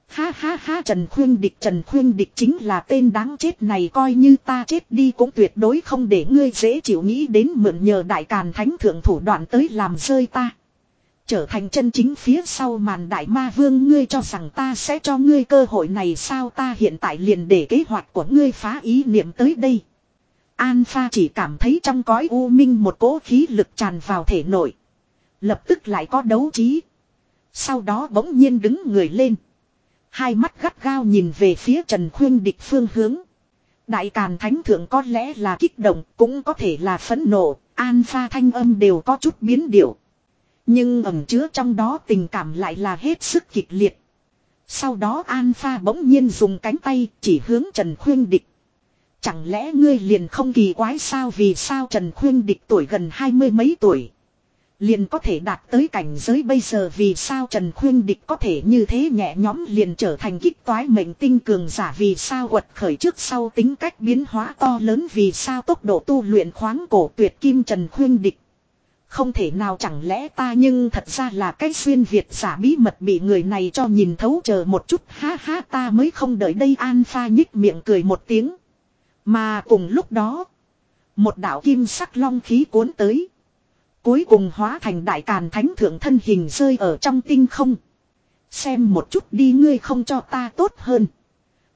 Ha ha ha, Trần Khuyên Địch, Trần Khuyên Địch chính là tên đáng chết này, coi như ta chết đi cũng tuyệt đối không để ngươi dễ chịu nghĩ đến mượn nhờ đại càn thánh thượng thủ đoạn tới làm rơi ta. Trở thành chân chính phía sau màn đại ma vương ngươi cho rằng ta sẽ cho ngươi cơ hội này sao ta hiện tại liền để kế hoạch của ngươi phá ý niệm tới đây. An Pha chỉ cảm thấy trong cõi u minh một cỗ khí lực tràn vào thể nội. Lập tức lại có đấu trí. Sau đó bỗng nhiên đứng người lên. Hai mắt gắt gao nhìn về phía Trần Khuyên địch phương hướng. Đại Càn Thánh Thượng có lẽ là kích động, cũng có thể là phẫn nộ, an pha thanh âm đều có chút biến điệu. Nhưng ẩm chứa trong đó tình cảm lại là hết sức kịch liệt. Sau đó An Pha bỗng nhiên dùng cánh tay chỉ hướng Trần Khuyên Địch. Chẳng lẽ ngươi liền không kỳ quái sao vì sao Trần Khuyên Địch tuổi gần hai mươi mấy tuổi. Liền có thể đạt tới cảnh giới bây giờ vì sao Trần Khuyên Địch có thể như thế nhẹ nhõm liền trở thành kích toái mệnh tinh cường giả vì sao quật khởi trước sau tính cách biến hóa to lớn vì sao tốc độ tu luyện khoáng cổ tuyệt kim Trần Khuyên Địch. Không thể nào chẳng lẽ ta nhưng thật ra là cái xuyên Việt giả bí mật bị người này cho nhìn thấu chờ một chút ha ha ta mới không đợi đây An Pha nhích miệng cười một tiếng. Mà cùng lúc đó, một đạo kim sắc long khí cuốn tới. Cuối cùng hóa thành đại càn thánh thượng thân hình rơi ở trong tinh không. Xem một chút đi ngươi không cho ta tốt hơn.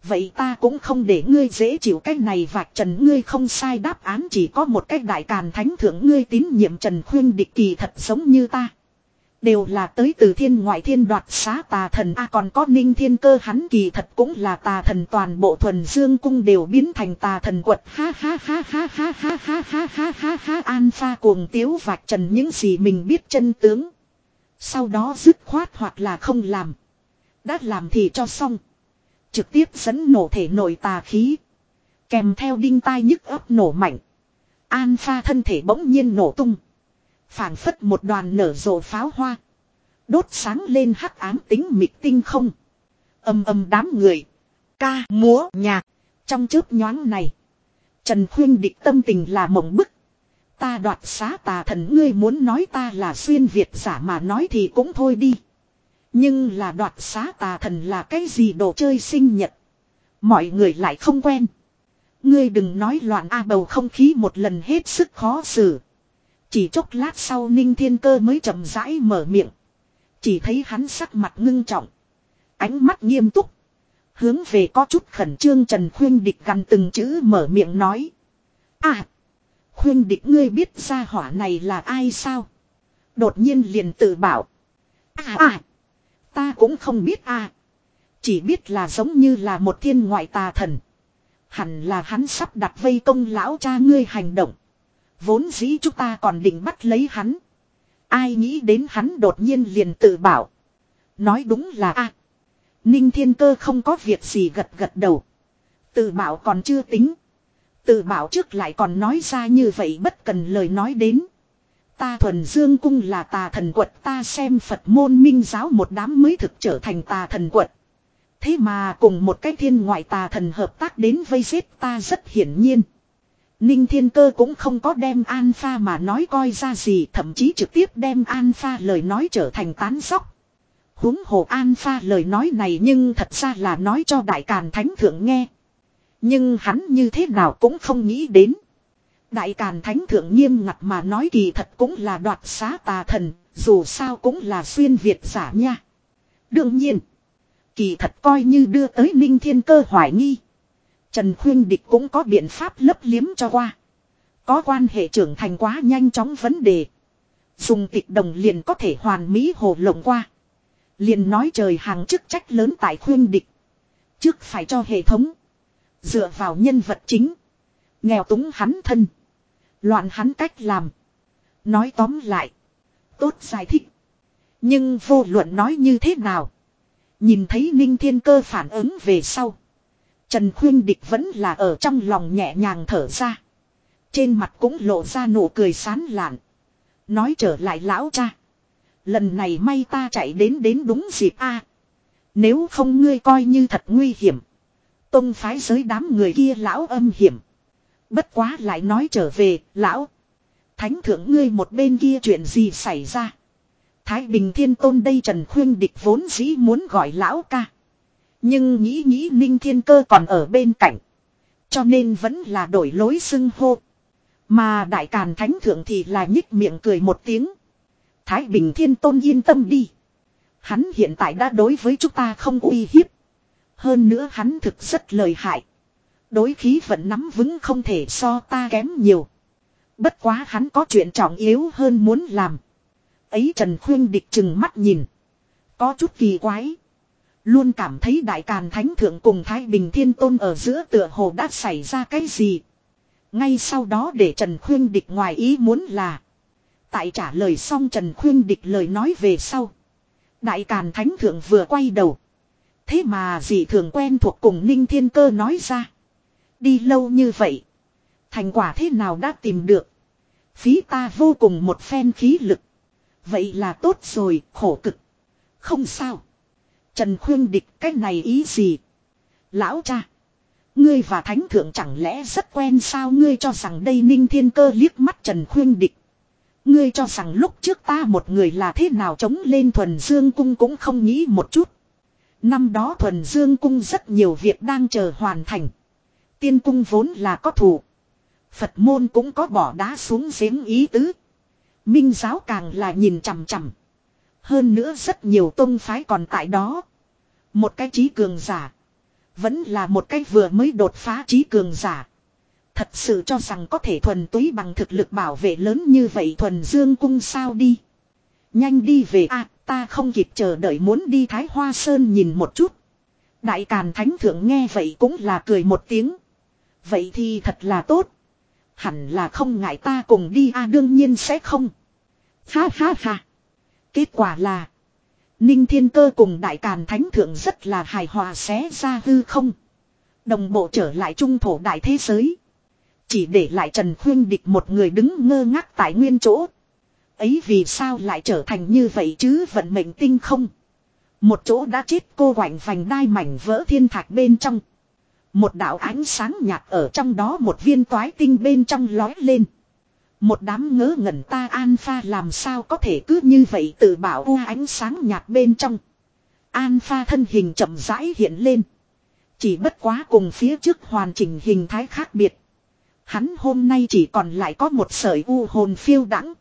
Vậy ta cũng không để ngươi dễ chịu cái này vạch trần ngươi không sai đáp án chỉ có một cách đại càn thánh thượng ngươi tín nhiệm trần khuyên địch kỳ thật giống như ta. Đều là tới từ thiên ngoại thiên đoạt xá tà thần a còn có ninh thiên cơ hắn kỳ thật cũng là tà thần toàn bộ thuần dương cung đều biến thành tà thần quật ha ha ha ha ha ha ha ha ha ha ha an pha cuồng tiếu vạch trần những gì mình biết chân tướng. Sau đó dứt khoát hoặc là không làm. Đã làm thì cho xong. Trực tiếp dẫn nổ thể nội tà khí. Kèm theo đinh tai nhức ấp nổ mạnh. An pha thân thể bỗng nhiên nổ tung phảng phất một đoàn nở rộ pháo hoa. Đốt sáng lên hắc ám tính mịt tinh không. Âm âm đám người. Ca, múa, nhạc. Trong chớp nhoáng này. Trần Khuyên địch tâm tình là mộng bức. Ta đoạt xá tà thần ngươi muốn nói ta là xuyên Việt giả mà nói thì cũng thôi đi. Nhưng là đoạt xá tà thần là cái gì đồ chơi sinh nhật. Mọi người lại không quen. Ngươi đừng nói loạn a bầu không khí một lần hết sức khó xử. Chỉ chốc lát sau Ninh Thiên Cơ mới chậm rãi mở miệng. Chỉ thấy hắn sắc mặt ngưng trọng. Ánh mắt nghiêm túc. Hướng về có chút khẩn trương Trần Khuyên Địch gần từng chữ mở miệng nói. À! Khuyên Địch ngươi biết ra hỏa này là ai sao? Đột nhiên liền tự bảo. À à! Ta cũng không biết à. Chỉ biết là giống như là một thiên ngoại tà thần. Hẳn là hắn sắp đặt vây công lão cha ngươi hành động. Vốn dĩ chúng ta còn định bắt lấy hắn. Ai nghĩ đến hắn đột nhiên liền tự bảo. Nói đúng là a Ninh thiên cơ không có việc gì gật gật đầu. Tự bảo còn chưa tính. Tự bảo trước lại còn nói ra như vậy bất cần lời nói đến. Ta thuần dương cung là tà thần quật, ta xem Phật môn minh giáo một đám mới thực trở thành tà thần quật. Thế mà cùng một cái thiên ngoại tà thần hợp tác đến vây giết ta rất hiển nhiên. Ninh Thiên Cơ cũng không có đem Alpha mà nói coi ra gì, thậm chí trực tiếp đem Alpha lời nói trở thành tán sóc. húng hồ Alpha lời nói này nhưng thật ra là nói cho Đại Càn Thánh Thượng nghe. Nhưng hắn như thế nào cũng không nghĩ đến. Đại Càn Thánh Thượng nghiêm ngặt mà nói kỳ thật cũng là đoạt xá tà thần, dù sao cũng là xuyên Việt giả nha. Đương nhiên, kỳ thật coi như đưa tới Ninh Thiên Cơ hoài nghi. Trần Khuyên Địch cũng có biện pháp lấp liếm cho qua. Có quan hệ trưởng thành quá nhanh chóng vấn đề. Dùng tịch đồng liền có thể hoàn mỹ hồ lộng qua. Liền nói trời hàng chức trách lớn tại Khuyên Địch. Trước phải cho hệ thống. Dựa vào nhân vật chính. Nghèo túng hắn thân. Loạn hắn cách làm. Nói tóm lại. Tốt giải thích. Nhưng vô luận nói như thế nào. Nhìn thấy Ninh Thiên Cơ phản ứng về sau. Trần Khuyên Địch vẫn là ở trong lòng nhẹ nhàng thở ra. Trên mặt cũng lộ ra nụ cười sán lạn. Nói trở lại lão cha. Lần này may ta chạy đến đến đúng dịp a. Nếu không ngươi coi như thật nguy hiểm. Tông phái giới đám người kia lão âm hiểm. Bất quá lại nói trở về, lão. Thánh thượng ngươi một bên kia chuyện gì xảy ra. Thái Bình Thiên Tôn đây Trần Khuyên Địch vốn dĩ muốn gọi lão ca. Nhưng nghĩ nghĩ Ninh Thiên Cơ còn ở bên cạnh. Cho nên vẫn là đổi lối xưng hô. Mà Đại Càn Thánh Thượng thì là nhích miệng cười một tiếng. Thái Bình Thiên Tôn yên tâm đi. Hắn hiện tại đã đối với chúng ta không uy hiếp. Hơn nữa hắn thực rất lời hại. Đối khí vẫn nắm vững không thể so ta kém nhiều. Bất quá hắn có chuyện trọng yếu hơn muốn làm. Ấy Trần Khuyên địch chừng mắt nhìn. Có chút kỳ quái. Luôn cảm thấy Đại Càn Thánh Thượng cùng Thái Bình Thiên Tôn ở giữa tựa hồ đã xảy ra cái gì. Ngay sau đó để Trần Khuyên địch ngoài ý muốn là. Tại trả lời xong Trần Khuyên địch lời nói về sau. Đại Càn Thánh Thượng vừa quay đầu. Thế mà dị thường quen thuộc cùng Ninh Thiên Cơ nói ra. Đi lâu như vậy. Thành quả thế nào đã tìm được. Phí ta vô cùng một phen khí lực. Vậy là tốt rồi, khổ cực. Không sao. Trần khuyên địch cái này ý gì? Lão cha. Ngươi và thánh thượng chẳng lẽ rất quen sao ngươi cho rằng đây ninh thiên cơ liếc mắt Trần khuyên địch. Ngươi cho rằng lúc trước ta một người là thế nào chống lên thuần dương cung cũng không nghĩ một chút. Năm đó thuần dương cung rất nhiều việc đang chờ hoàn thành. Tiên cung vốn là có thủ. Phật môn cũng có bỏ đá xuống giếng ý tứ. Minh giáo càng là nhìn chằm chằm. Hơn nữa rất nhiều tôn phái còn tại đó. Một cái trí cường giả. Vẫn là một cái vừa mới đột phá trí cường giả. Thật sự cho rằng có thể thuần túy bằng thực lực bảo vệ lớn như vậy thuần dương cung sao đi. Nhanh đi về a, ta không kịp chờ đợi muốn đi Thái Hoa Sơn nhìn một chút. Đại Càn Thánh Thượng nghe vậy cũng là cười một tiếng. Vậy thì thật là tốt. Hẳn là không ngại ta cùng đi a, đương nhiên sẽ không. Ha ha ha. Kết quả là. Ninh Thiên Cơ cùng Đại Càn Thánh Thượng rất là hài hòa xé ra hư không. Đồng bộ trở lại trung thổ đại thế giới. Chỉ để lại Trần Khuyên Địch một người đứng ngơ ngác tại nguyên chỗ. Ấy vì sao lại trở thành như vậy chứ vận mệnh tinh không. Một chỗ đã chết cô quạnh vành đai mảnh vỡ thiên thạch bên trong. Một đạo ánh sáng nhạt ở trong đó một viên toái tinh bên trong lói lên. Một đám ngớ ngẩn ta alpha làm sao có thể cứ như vậy tự bảo u ánh sáng nhạt bên trong. Alpha thân hình chậm rãi hiện lên. Chỉ bất quá cùng phía trước hoàn chỉnh hình thái khác biệt. Hắn hôm nay chỉ còn lại có một sợi u hồn phiêu đắng.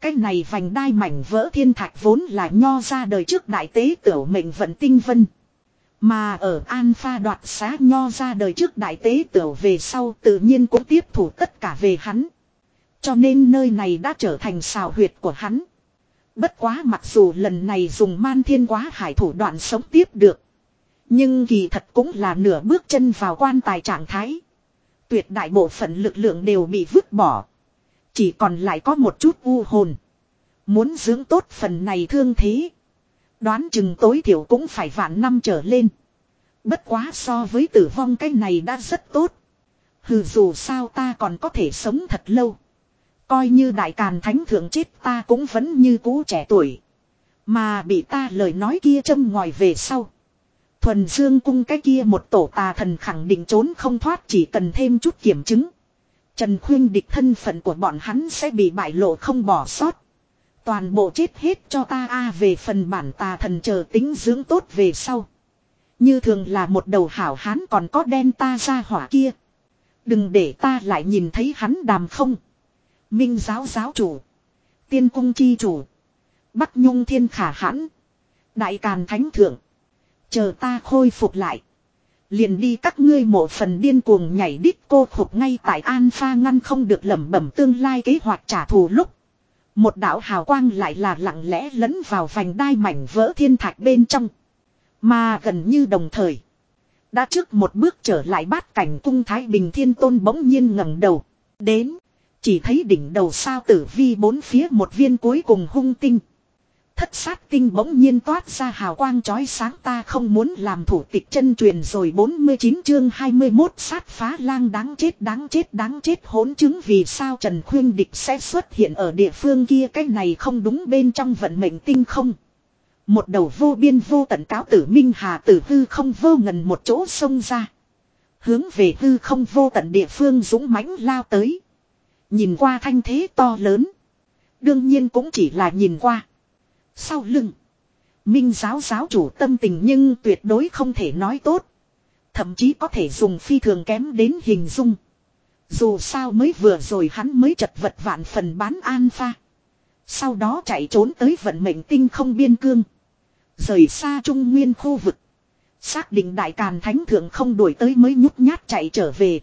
Cái này vành đai mảnh vỡ thiên thạch vốn là nho ra đời trước đại tế tiểu mệnh vận tinh vân. Mà ở Alpha đoạt xá nho ra đời trước đại tế tiểu về sau tự nhiên cũng tiếp thủ tất cả về hắn. Cho nên nơi này đã trở thành xào huyệt của hắn. Bất quá mặc dù lần này dùng man thiên quá hải thủ đoạn sống tiếp được. Nhưng kỳ thật cũng là nửa bước chân vào quan tài trạng thái. Tuyệt đại bộ phận lực lượng đều bị vứt bỏ. Chỉ còn lại có một chút u hồn. Muốn dưỡng tốt phần này thương thế. Đoán chừng tối thiểu cũng phải vạn năm trở lên. Bất quá so với tử vong cái này đã rất tốt. Hừ dù sao ta còn có thể sống thật lâu. Coi như đại càn thánh thượng chết ta cũng vẫn như cũ trẻ tuổi. Mà bị ta lời nói kia châm ngòi về sau. Thuần Dương cung cái kia một tổ tà thần khẳng định trốn không thoát chỉ cần thêm chút kiểm chứng. Trần Khuyên địch thân phận của bọn hắn sẽ bị bại lộ không bỏ sót. Toàn bộ chết hết cho ta a về phần bản tà thần chờ tính dưỡng tốt về sau. Như thường là một đầu hảo hán còn có đen ta ra hỏa kia. Đừng để ta lại nhìn thấy hắn đàm không. Minh giáo giáo chủ. Tiên cung chi chủ. Bắc nhung thiên khả hãn. Đại càn thánh thượng. Chờ ta khôi phục lại. Liền đi các ngươi một phần điên cuồng nhảy đít cô khục ngay tại An Pha ngăn không được lẩm bẩm tương lai kế hoạch trả thù lúc. Một đạo hào quang lại là lặng lẽ lẫn vào vành đai mảnh vỡ thiên thạch bên trong. Mà gần như đồng thời. Đã trước một bước trở lại bát cảnh cung Thái Bình Thiên Tôn bỗng nhiên ngẩng đầu. Đến. Chỉ thấy đỉnh đầu sao tử vi bốn phía một viên cuối cùng hung tinh. Thất sát tinh bỗng nhiên toát ra hào quang chói sáng ta không muốn làm thủ tịch chân truyền rồi 49 chương 21 sát phá lang đáng chết đáng chết đáng chết hỗn chứng vì sao Trần Khuyên Địch sẽ xuất hiện ở địa phương kia, cái này không đúng bên trong vận mệnh tinh không. Một đầu vô biên vô tận cáo tử Minh Hà tử hư không vô ngần một chỗ sông ra. Hướng về hư không vô tận địa phương dũng mãnh lao tới. Nhìn qua thanh thế to lớn. Đương nhiên cũng chỉ là nhìn qua. Sau lưng. Minh giáo giáo chủ tâm tình nhưng tuyệt đối không thể nói tốt. Thậm chí có thể dùng phi thường kém đến hình dung. Dù sao mới vừa rồi hắn mới chật vật vạn phần bán an pha. Sau đó chạy trốn tới vận mệnh tinh không biên cương. Rời xa trung nguyên khu vực. Xác định đại càn thánh thượng không đuổi tới mới nhút nhát chạy trở về.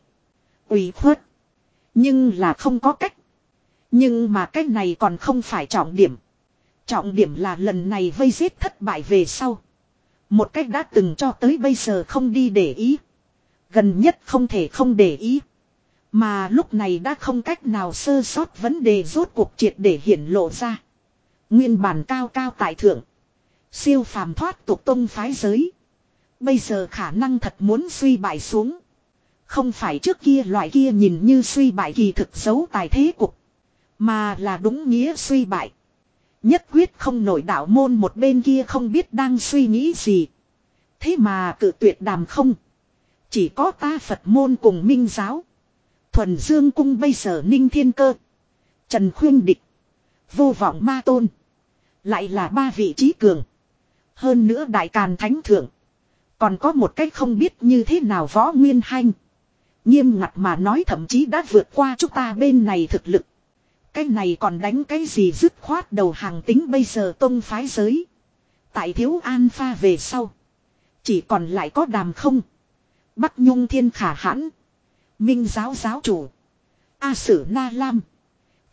ủy khuất. Nhưng là không có cách. Nhưng mà cách này còn không phải trọng điểm. Trọng điểm là lần này vây giết thất bại về sau. Một cách đã từng cho tới bây giờ không đi để ý. Gần nhất không thể không để ý. Mà lúc này đã không cách nào sơ sót vấn đề rốt cuộc triệt để hiển lộ ra. Nguyên bản cao cao tại thượng. Siêu phàm thoát tục tông phái giới. Bây giờ khả năng thật muốn suy bại xuống. Không phải trước kia loại kia nhìn như suy bại kỳ thực xấu tài thế cục. Mà là đúng nghĩa suy bại. Nhất quyết không nổi đạo môn một bên kia không biết đang suy nghĩ gì. Thế mà cự tuyệt đàm không. Chỉ có ta Phật môn cùng minh giáo. Thuần Dương cung bây giờ ninh thiên cơ. Trần khuyên địch. Vô vọng ma tôn. Lại là ba vị trí cường. Hơn nữa đại càn thánh thượng. Còn có một cách không biết như thế nào võ nguyên hanh. Nghiêm ngặt mà nói thậm chí đã vượt qua chúng ta bên này thực lực. Cái này còn đánh cái gì dứt khoát đầu hàng tính bây giờ tông phái giới. Tại thiếu an pha về sau. Chỉ còn lại có đàm không. Bắc Nhung Thiên Khả Hãn. Minh Giáo Giáo Chủ. A Sử Na Lam.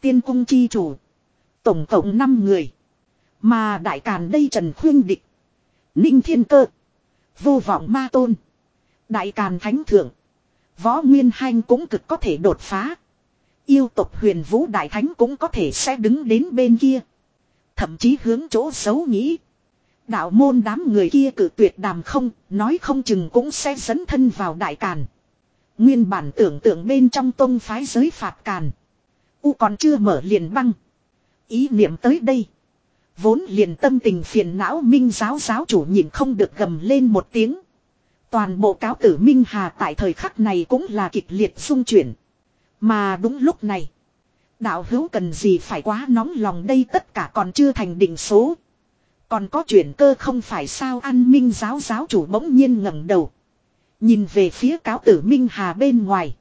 Tiên Cung Chi Chủ. Tổng cộng 5 người. Mà đại càn đây Trần Khuyên Địch. Ninh Thiên Cơ. Vô vọng Ma Tôn. Đại càn Thánh Thượng. Võ Nguyên Hanh cũng cực có thể đột phá. Yêu tộc huyền vũ đại thánh cũng có thể sẽ đứng đến bên kia. Thậm chí hướng chỗ xấu nghĩ. Đạo môn đám người kia cử tuyệt đàm không, nói không chừng cũng sẽ dẫn thân vào đại càn. Nguyên bản tưởng tượng bên trong tông phái giới phạt càn. U còn chưa mở liền băng. Ý niệm tới đây. Vốn liền tâm tình phiền não minh giáo giáo chủ nhìn không được gầm lên một tiếng. Toàn bộ cáo tử Minh Hà tại thời khắc này cũng là kịch liệt xung chuyển. Mà đúng lúc này. Đạo hữu cần gì phải quá nóng lòng đây tất cả còn chưa thành định số. Còn có chuyện cơ không phải sao an minh giáo giáo chủ bỗng nhiên ngẩng đầu. Nhìn về phía cáo tử Minh Hà bên ngoài.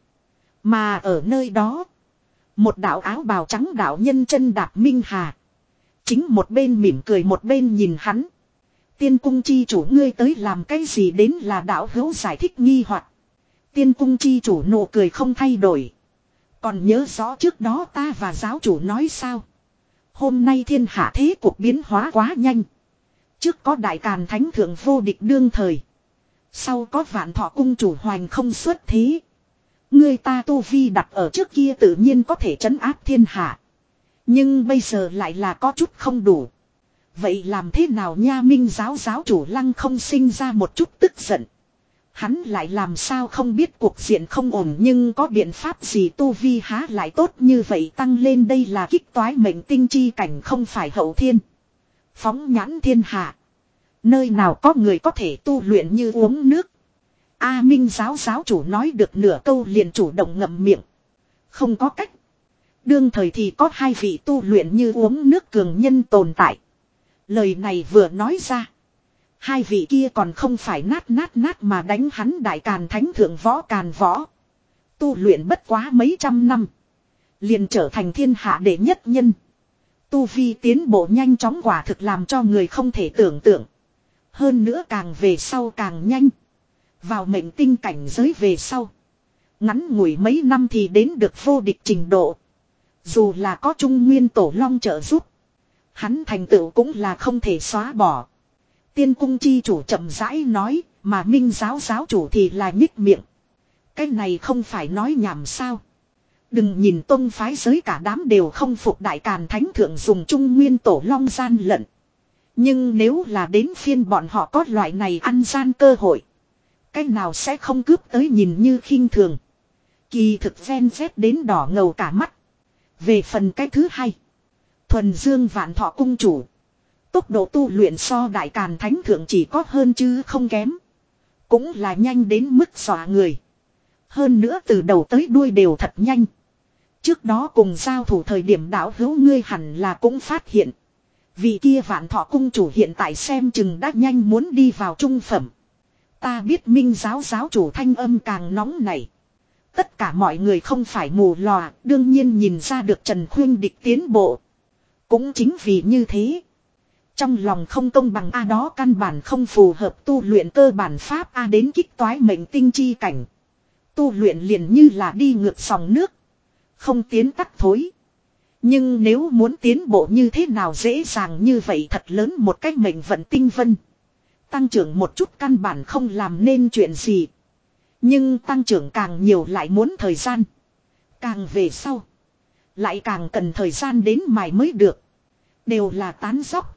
Mà ở nơi đó. Một đạo áo bào trắng đạo nhân chân đạp Minh Hà. Chính một bên mỉm cười một bên nhìn hắn. Tiên cung chi chủ ngươi tới làm cái gì đến là đạo hữu giải thích nghi hoặc Tiên cung chi chủ nụ cười không thay đổi. Còn nhớ rõ trước đó ta và giáo chủ nói sao. Hôm nay thiên hạ thế cuộc biến hóa quá nhanh. Trước có đại càn thánh thượng vô địch đương thời. Sau có vạn thọ cung chủ hoành không xuất thế. Người ta tu vi đặt ở trước kia tự nhiên có thể trấn áp thiên hạ. Nhưng bây giờ lại là có chút không đủ. Vậy làm thế nào nha minh giáo giáo chủ lăng không sinh ra một chút tức giận. Hắn lại làm sao không biết cuộc diện không ổn nhưng có biện pháp gì tu vi há lại tốt như vậy tăng lên đây là kích toái mệnh tinh chi cảnh không phải hậu thiên. Phóng nhãn thiên hạ. Nơi nào có người có thể tu luyện như uống nước. A Minh giáo giáo chủ nói được nửa câu liền chủ động ngậm miệng. Không có cách. Đương thời thì có hai vị tu luyện như uống nước cường nhân tồn tại. Lời này vừa nói ra. Hai vị kia còn không phải nát nát nát mà đánh hắn đại càn thánh thượng võ càn võ. Tu luyện bất quá mấy trăm năm. Liền trở thành thiên hạ đệ nhất nhân. Tu vi tiến bộ nhanh chóng quả thực làm cho người không thể tưởng tượng. Hơn nữa càng về sau càng nhanh. Vào mệnh tinh cảnh giới về sau. Ngắn ngủi mấy năm thì đến được vô địch trình độ. Dù là có trung nguyên tổ long trợ giúp. Hắn thành tựu cũng là không thể xóa bỏ. Tiên cung chi chủ chậm rãi nói, mà minh giáo giáo chủ thì là nhích miệng. Cái này không phải nói nhảm sao. Đừng nhìn tông phái giới cả đám đều không phục đại càn thánh thượng dùng trung nguyên tổ long gian lận. Nhưng nếu là đến phiên bọn họ có loại này ăn gian cơ hội. Cái nào sẽ không cướp tới nhìn như khinh thường. Kỳ thực ven vét đến đỏ ngầu cả mắt. Về phần cái thứ hai. Thuần dương vạn thọ cung chủ. Tốc độ tu luyện so đại càn thánh thượng chỉ có hơn chứ không kém. Cũng là nhanh đến mức xòa người. Hơn nữa từ đầu tới đuôi đều thật nhanh. Trước đó cùng giao thủ thời điểm đảo hữu ngươi hẳn là cũng phát hiện. Vì kia vạn thọ cung chủ hiện tại xem chừng đã nhanh muốn đi vào trung phẩm. Ta biết minh giáo giáo chủ thanh âm càng nóng này. Tất cả mọi người không phải mù lòa, đương nhiên nhìn ra được Trần Khuyên địch tiến bộ. Cũng chính vì như thế. Trong lòng không công bằng A đó căn bản không phù hợp tu luyện cơ bản pháp A đến kích toái mệnh tinh chi cảnh. Tu luyện liền như là đi ngược dòng nước. Không tiến tắt thối. Nhưng nếu muốn tiến bộ như thế nào dễ dàng như vậy thật lớn một cách mệnh vận tinh vân. Tăng trưởng một chút căn bản không làm nên chuyện gì. Nhưng tăng trưởng càng nhiều lại muốn thời gian. Càng về sau. Lại càng cần thời gian đến mài mới được. Đều là tán dóc.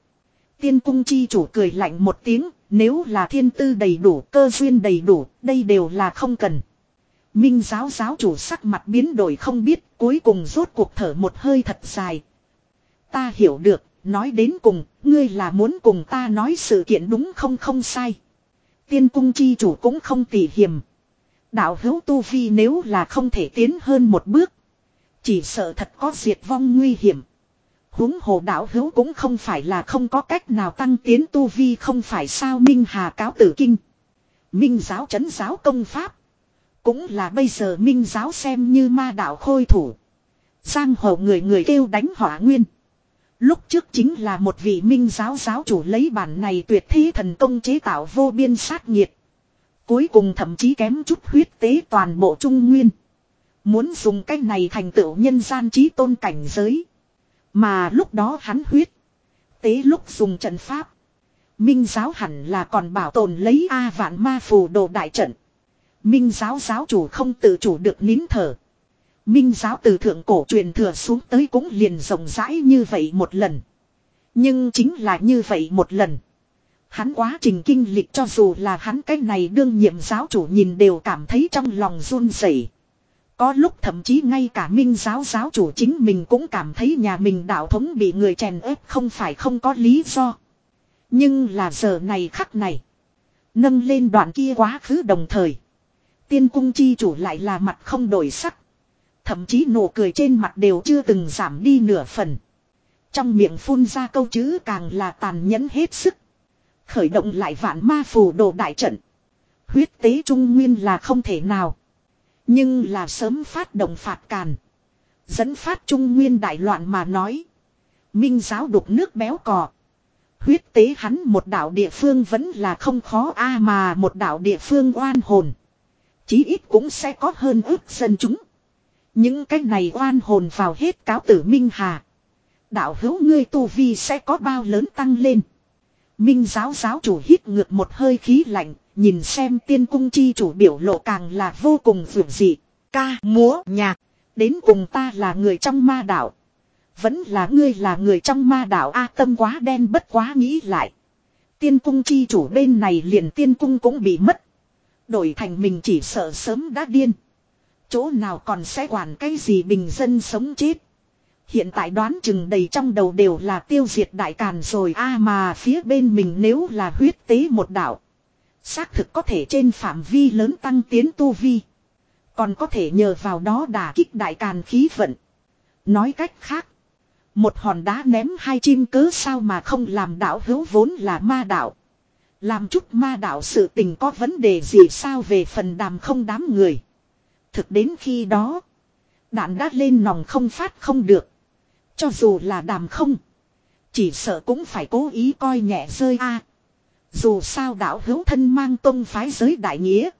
Tiên cung chi chủ cười lạnh một tiếng. Nếu là thiên tư đầy đủ, cơ duyên đầy đủ, đây đều là không cần. Minh giáo giáo chủ sắc mặt biến đổi không biết, cuối cùng rốt cuộc thở một hơi thật dài. Ta hiểu được, nói đến cùng, ngươi là muốn cùng ta nói sự kiện đúng không không sai. Tiên cung chi chủ cũng không tỉ hiểm. Đạo hữu tu vi nếu là không thể tiến hơn một bước. Chỉ sợ thật có diệt vong nguy hiểm huống hồ đạo hữu cũng không phải là không có cách nào tăng tiến tu vi không phải sao Minh Hà cáo tử kinh. Minh giáo chấn giáo công pháp. Cũng là bây giờ Minh giáo xem như ma đạo khôi thủ. Giang hồ người người kêu đánh hỏa nguyên. Lúc trước chính là một vị minh giáo giáo chủ lấy bản này tuyệt thi thần công chế tạo vô biên sát nhiệt. Cuối cùng thậm chí kém chút huyết tế toàn bộ trung nguyên. Muốn dùng cách này thành tựu nhân gian trí tôn cảnh giới. Mà lúc đó hắn huyết. Tế lúc dùng trận pháp. Minh giáo hẳn là còn bảo tồn lấy A vạn ma phù đồ đại trận. Minh giáo giáo chủ không tự chủ được nín thở. Minh giáo từ thượng cổ truyền thừa xuống tới cũng liền rộng rãi như vậy một lần. Nhưng chính là như vậy một lần. Hắn quá trình kinh lịch cho dù là hắn cái này đương nhiệm giáo chủ nhìn đều cảm thấy trong lòng run rẩy. Có lúc thậm chí ngay cả minh giáo giáo chủ chính mình cũng cảm thấy nhà mình đạo thống bị người chèn ép không phải không có lý do. Nhưng là giờ này khắc này. Nâng lên đoạn kia quá khứ đồng thời. Tiên cung chi chủ lại là mặt không đổi sắc. Thậm chí nụ cười trên mặt đều chưa từng giảm đi nửa phần. Trong miệng phun ra câu chữ càng là tàn nhẫn hết sức. Khởi động lại vạn ma phù đồ đại trận. Huyết tế trung nguyên là không thể nào. Nhưng là sớm phát động phạt càn. Dẫn phát trung nguyên đại loạn mà nói. Minh giáo đục nước béo cò. Huyết tế hắn một đạo địa phương vẫn là không khó a à mà một đạo địa phương oan hồn. Chí ít cũng sẽ có hơn ước dân chúng. Những cái này oan hồn vào hết cáo tử Minh Hà. Đạo hữu ngươi tu vi sẽ có bao lớn tăng lên. Minh giáo giáo chủ hít ngược một hơi khí lạnh, nhìn xem tiên cung chi chủ biểu lộ càng là vô cùng vượt dị. Ca, múa, nhạc. Đến cùng ta là người trong ma đảo Vẫn là ngươi là người trong ma đảo A tâm quá đen bất quá nghĩ lại. Tiên cung chi chủ bên này liền tiên cung cũng bị mất. Đổi thành mình chỉ sợ sớm đã điên. Chỗ nào còn sẽ quản cái gì bình dân sống chết. Hiện tại đoán chừng đầy trong đầu đều là tiêu diệt đại càn rồi a mà phía bên mình nếu là huyết tế một đạo. Xác thực có thể trên phạm vi lớn tăng tiến tu vi. Còn có thể nhờ vào đó đả kích đại càn khí vận. Nói cách khác. Một hòn đá ném hai chim cớ sao mà không làm đạo hữu vốn là ma đạo. Làm chút ma đạo sự tình có vấn đề gì sao về phần đàm không đám người. Thực đến khi đó. Đạn đã lên nòng không phát không được. Cho dù là đàm không. Chỉ sợ cũng phải cố ý coi nhẹ rơi a. Dù sao đạo hữu thân mang tông phái giới đại nghĩa.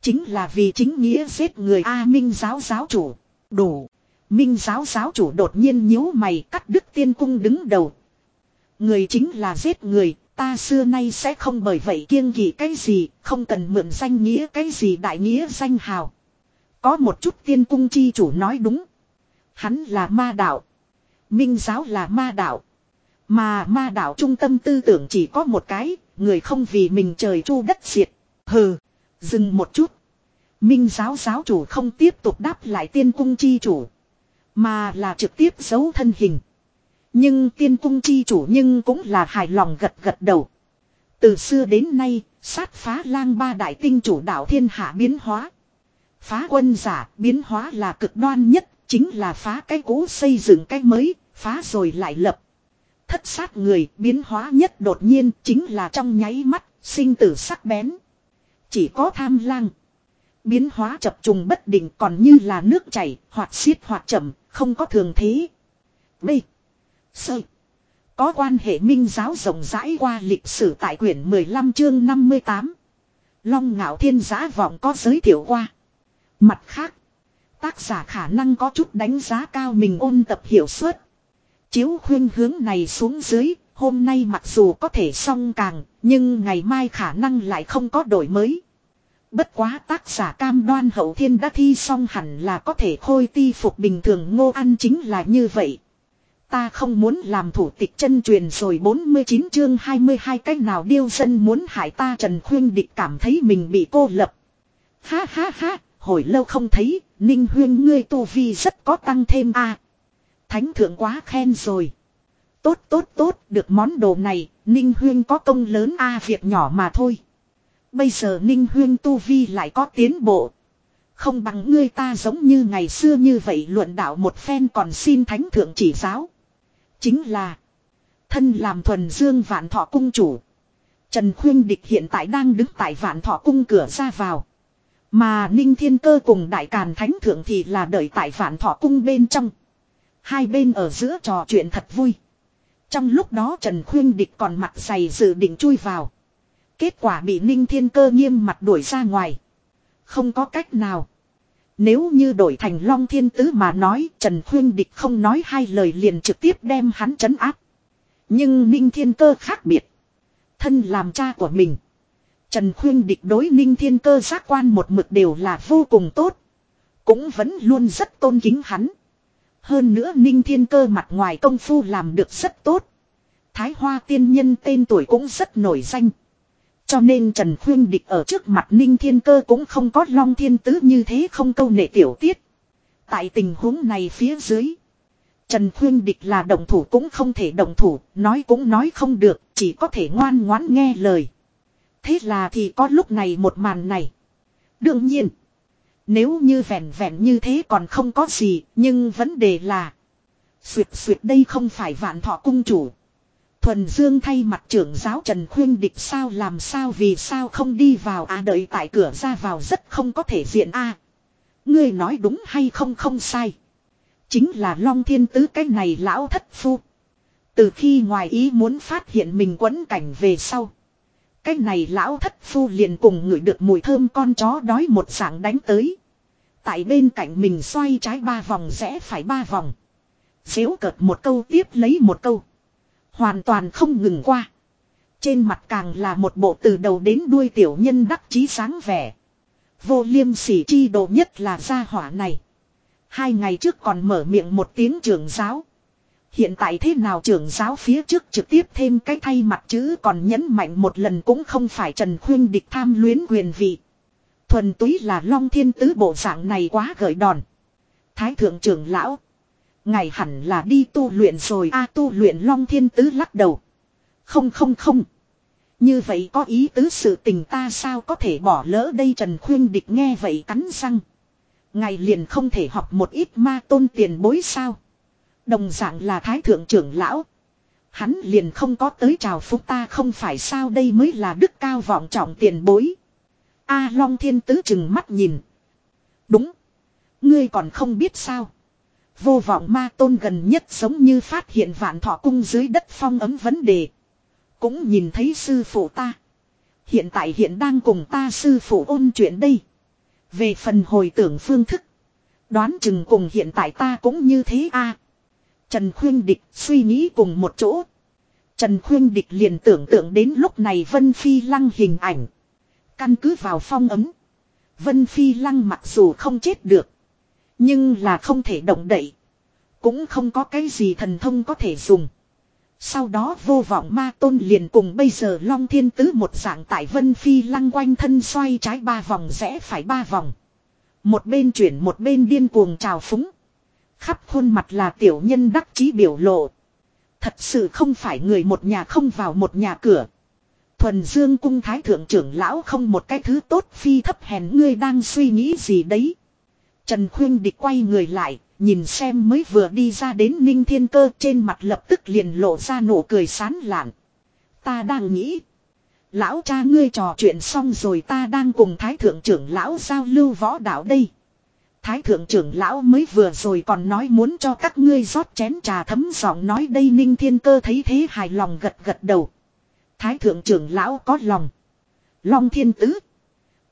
Chính là vì chính nghĩa giết người A Minh giáo giáo chủ. Đủ. Minh giáo giáo chủ đột nhiên nhíu mày cắt đứt tiên cung đứng đầu. Người chính là giết người, ta xưa nay sẽ không bởi vậy kiêng kỵ cái gì, không cần mượn danh nghĩa cái gì đại nghĩa danh hào. Có một chút tiên cung chi chủ nói đúng. Hắn là ma đạo. Minh giáo là ma đạo. Mà ma đạo trung tâm tư tưởng chỉ có một cái, người không vì mình trời chu đất diệt. Hừ, dừng một chút. Minh giáo giáo chủ không tiếp tục đáp lại tiên cung chi chủ. Mà là trực tiếp giấu thân hình. Nhưng tiên cung chi chủ nhưng cũng là hài lòng gật gật đầu. Từ xưa đến nay, sát phá lang ba đại tinh chủ đạo thiên hạ biến hóa. Phá quân giả biến hóa là cực đoan nhất, chính là phá cái cũ xây dựng cái mới, phá rồi lại lập. Thất sát người biến hóa nhất đột nhiên chính là trong nháy mắt, sinh tử sắc bén. Chỉ có tham lang. Biến hóa chập trùng bất định còn như là nước chảy, hoặc xiết hoặc chậm, không có thường thế. B. Sơ. Có quan hệ minh giáo rộng rãi qua lịch sử tại quyển 15 chương 58. Long ngạo thiên giá vọng có giới thiệu qua. Mặt khác. Tác giả khả năng có chút đánh giá cao mình ôn tập hiểu suốt. Chiếu khuyên hướng này xuống dưới, hôm nay mặc dù có thể xong càng, nhưng ngày mai khả năng lại không có đổi mới. Bất quá tác giả cam đoan hậu thiên đã thi xong hẳn là có thể khôi ti phục bình thường ngô ăn chính là như vậy. Ta không muốn làm thủ tịch chân truyền rồi 49 chương 22 cách nào điêu dân muốn hại ta Trần Khuyên Địch cảm thấy mình bị cô lập. Ha ha ha, hồi lâu không thấy, Ninh Huyên ngươi tu vi rất có tăng thêm a. Thánh thượng quá khen rồi. Tốt tốt tốt, được món đồ này, Ninh Huyên có công lớn a việc nhỏ mà thôi. Bây giờ Ninh Huyên Tu Vi lại có tiến bộ. Không bằng ngươi ta giống như ngày xưa như vậy luận đạo một phen còn xin thánh thượng chỉ giáo. Chính là. Thân làm thuần dương vạn thọ cung chủ. Trần Khuyên Địch hiện tại đang đứng tại vạn thọ cung cửa ra vào. Mà Ninh Thiên Cơ cùng Đại Càn Thánh Thượng thì là đợi tại vạn thọ cung bên trong. Hai bên ở giữa trò chuyện thật vui. Trong lúc đó Trần Khuyên Địch còn mặt dày dự định chui vào. Kết quả bị Ninh Thiên Cơ nghiêm mặt đuổi ra ngoài. Không có cách nào. Nếu như đổi thành Long Thiên Tứ mà nói, Trần Khuyên Địch không nói hai lời liền trực tiếp đem hắn trấn áp. Nhưng Ninh Thiên Cơ khác biệt. Thân làm cha của mình. Trần Khuyên Địch đối Ninh Thiên Cơ giác quan một mực đều là vô cùng tốt. Cũng vẫn luôn rất tôn kính hắn. Hơn nữa Ninh Thiên Cơ mặt ngoài công phu làm được rất tốt. Thái Hoa tiên nhân tên tuổi cũng rất nổi danh. Cho nên Trần Khuyên Địch ở trước mặt Ninh Thiên Cơ cũng không có long thiên tứ như thế không câu nệ tiểu tiết. Tại tình huống này phía dưới. Trần Khuyên Địch là đồng thủ cũng không thể đồng thủ, nói cũng nói không được, chỉ có thể ngoan ngoãn nghe lời. Thế là thì có lúc này một màn này. Đương nhiên. Nếu như vẹn vẹn như thế còn không có gì, nhưng vấn đề là. Xuyệt xuyệt đây không phải vạn thọ cung chủ. Thuần Dương thay mặt trưởng giáo Trần Khuyên địch sao làm sao vì sao không đi vào à đợi tại cửa ra vào rất không có thể diện a. À, ngươi nói đúng hay không không sai. Chính là Long Thiên Tứ cái này lão thất phu. Từ khi ngoài ý muốn phát hiện mình quấn cảnh về sau. Cái này lão thất phu liền cùng ngửi được mùi thơm con chó đói một sảng đánh tới. Tại bên cạnh mình xoay trái ba vòng rẽ phải ba vòng. Xéo cợt một câu tiếp lấy một câu. Hoàn toàn không ngừng qua. Trên mặt càng là một bộ từ đầu đến đuôi tiểu nhân đắc chí sáng vẻ. Vô liêm sỉ chi độ nhất là gia hỏa này. Hai ngày trước còn mở miệng một tiếng trưởng giáo. Hiện tại thế nào trưởng giáo phía trước trực tiếp thêm cái thay mặt chữ còn nhấn mạnh một lần cũng không phải Trần Khuyên địch tham luyến quyền vị. Thuần túy là long thiên tứ bộ dạng này quá gợi đòn. Thái thượng trưởng lão. Ngày hẳn là đi tu luyện rồi a à, tu luyện long thiên tứ lắc đầu. Không không không. Như vậy có ý tứ sự tình ta sao có thể bỏ lỡ đây Trần Khuyên Địch nghe vậy cắn răng. Ngày liền không thể học một ít ma tôn tiền bối sao. Đồng dạng là thái thượng trưởng lão. Hắn liền không có tới chào phúc ta không phải sao đây mới là đức cao vọng trọng tiền bối. A Long Thiên Tứ chừng mắt nhìn. Đúng. Ngươi còn không biết sao. Vô vọng ma tôn gần nhất giống như phát hiện vạn thọ cung dưới đất phong ấm vấn đề. Cũng nhìn thấy sư phụ ta. Hiện tại hiện đang cùng ta sư phụ ôn chuyện đây. Về phần hồi tưởng phương thức. Đoán chừng cùng hiện tại ta cũng như thế a. Trần Khuyên Địch suy nghĩ cùng một chỗ. Trần Khuyên Địch liền tưởng tượng đến lúc này Vân Phi Lăng hình ảnh. Căn cứ vào phong ấm. Vân Phi Lăng mặc dù không chết được. Nhưng là không thể động đậy. Cũng không có cái gì thần thông có thể dùng. Sau đó vô vọng ma tôn liền cùng bây giờ Long Thiên Tứ một dạng tại Vân Phi lăng quanh thân xoay trái ba vòng rẽ phải ba vòng. Một bên chuyển một bên điên cuồng trào phúng. Khắp khuôn mặt là tiểu nhân đắc chí biểu lộ. Thật sự không phải người một nhà không vào một nhà cửa. Thuần Dương cung thái thượng trưởng lão không một cái thứ tốt phi thấp hèn ngươi đang suy nghĩ gì đấy. Trần Khuyên địch quay người lại, nhìn xem mới vừa đi ra đến Ninh Thiên Cơ trên mặt lập tức liền lộ ra nụ cười sán lạn. Ta đang nghĩ. Lão cha ngươi trò chuyện xong rồi ta đang cùng Thái Thượng trưởng lão giao lưu võ đạo đây. Thái Thượng trưởng lão mới vừa rồi còn nói muốn cho các ngươi rót chén trà thấm giọng nói đây Ninh Thiên Cơ thấy thế hài lòng gật gật đầu. Thái Thượng trưởng lão có lòng. Long Thiên Tứ.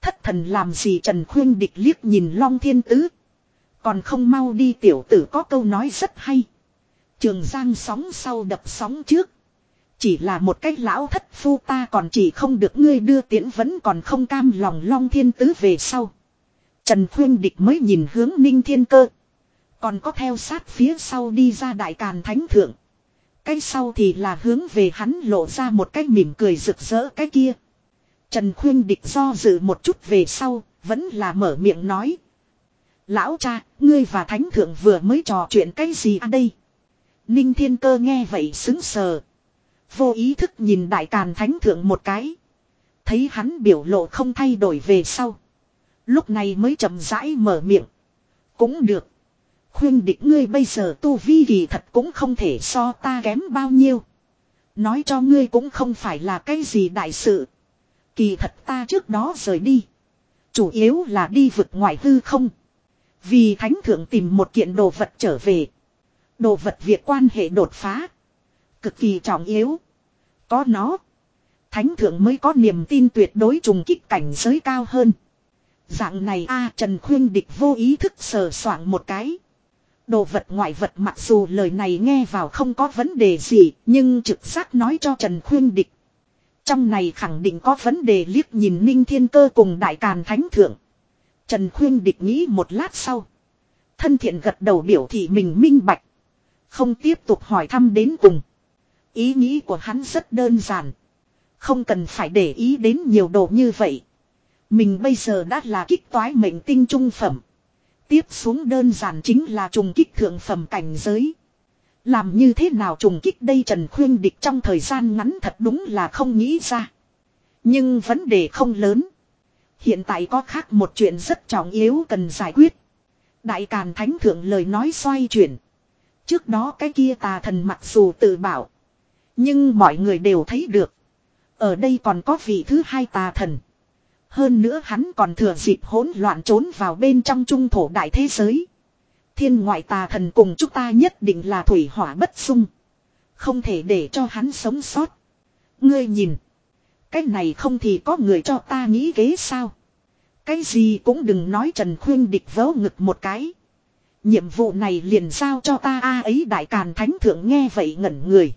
Thất thần làm gì Trần Khuyên địch liếc nhìn Long Thiên Tứ. Còn không mau đi tiểu tử có câu nói rất hay. Trường Giang sóng sau đập sóng trước. Chỉ là một cách lão thất phu ta còn chỉ không được ngươi đưa tiễn vẫn còn không cam lòng long thiên tứ về sau. Trần Khuyên Địch mới nhìn hướng ninh thiên cơ. Còn có theo sát phía sau đi ra đại càn thánh thượng. Cái sau thì là hướng về hắn lộ ra một cái mỉm cười rực rỡ cái kia. Trần Khuyên Địch do dự một chút về sau, vẫn là mở miệng nói, Lão cha, ngươi và thánh thượng vừa mới trò chuyện cái gì à đây? Ninh thiên cơ nghe vậy xứng sờ. Vô ý thức nhìn đại càn thánh thượng một cái. Thấy hắn biểu lộ không thay đổi về sau. Lúc này mới chậm rãi mở miệng. Cũng được. Khuyên địch ngươi bây giờ tu vi kỳ thật cũng không thể so ta kém bao nhiêu. Nói cho ngươi cũng không phải là cái gì đại sự. Kỳ thật ta trước đó rời đi. Chủ yếu là đi vực ngoại hư không. Vì thánh thượng tìm một kiện đồ vật trở về. Đồ vật việc quan hệ đột phá. Cực kỳ trọng yếu. Có nó. Thánh thượng mới có niềm tin tuyệt đối trùng kích cảnh giới cao hơn. Dạng này a Trần Khuyên Địch vô ý thức sờ soạng một cái. Đồ vật ngoại vật mặc dù lời này nghe vào không có vấn đề gì, nhưng trực giác nói cho Trần Khuyên Địch. Trong này khẳng định có vấn đề liếc nhìn Ninh Thiên Cơ cùng Đại Càn Thánh Thượng. Trần Khuyên địch nghĩ một lát sau. Thân thiện gật đầu biểu thị mình minh bạch. Không tiếp tục hỏi thăm đến cùng. Ý nghĩ của hắn rất đơn giản. Không cần phải để ý đến nhiều đồ như vậy. Mình bây giờ đã là kích toái mệnh tinh trung phẩm. Tiếp xuống đơn giản chính là trùng kích thượng phẩm cảnh giới. Làm như thế nào trùng kích đây Trần Khuyên Địch trong thời gian ngắn thật đúng là không nghĩ ra. Nhưng vấn đề không lớn. Hiện tại có khác một chuyện rất trọng yếu cần giải quyết. Đại Càn Thánh Thượng lời nói xoay chuyển. Trước đó cái kia tà thần mặc dù tự bảo. Nhưng mọi người đều thấy được. Ở đây còn có vị thứ hai tà thần. Hơn nữa hắn còn thừa dịp hỗn loạn trốn vào bên trong trung thổ đại thế giới. Thiên ngoại tà thần cùng chúng ta nhất định là thủy hỏa bất sung Không thể để cho hắn sống sót. Ngươi nhìn. Cái này không thì có người cho ta nghĩ ghế sao. Cái gì cũng đừng nói Trần Khuyên địch vớ ngực một cái. Nhiệm vụ này liền giao cho ta a ấy đại càn thánh thượng nghe vậy ngẩn người.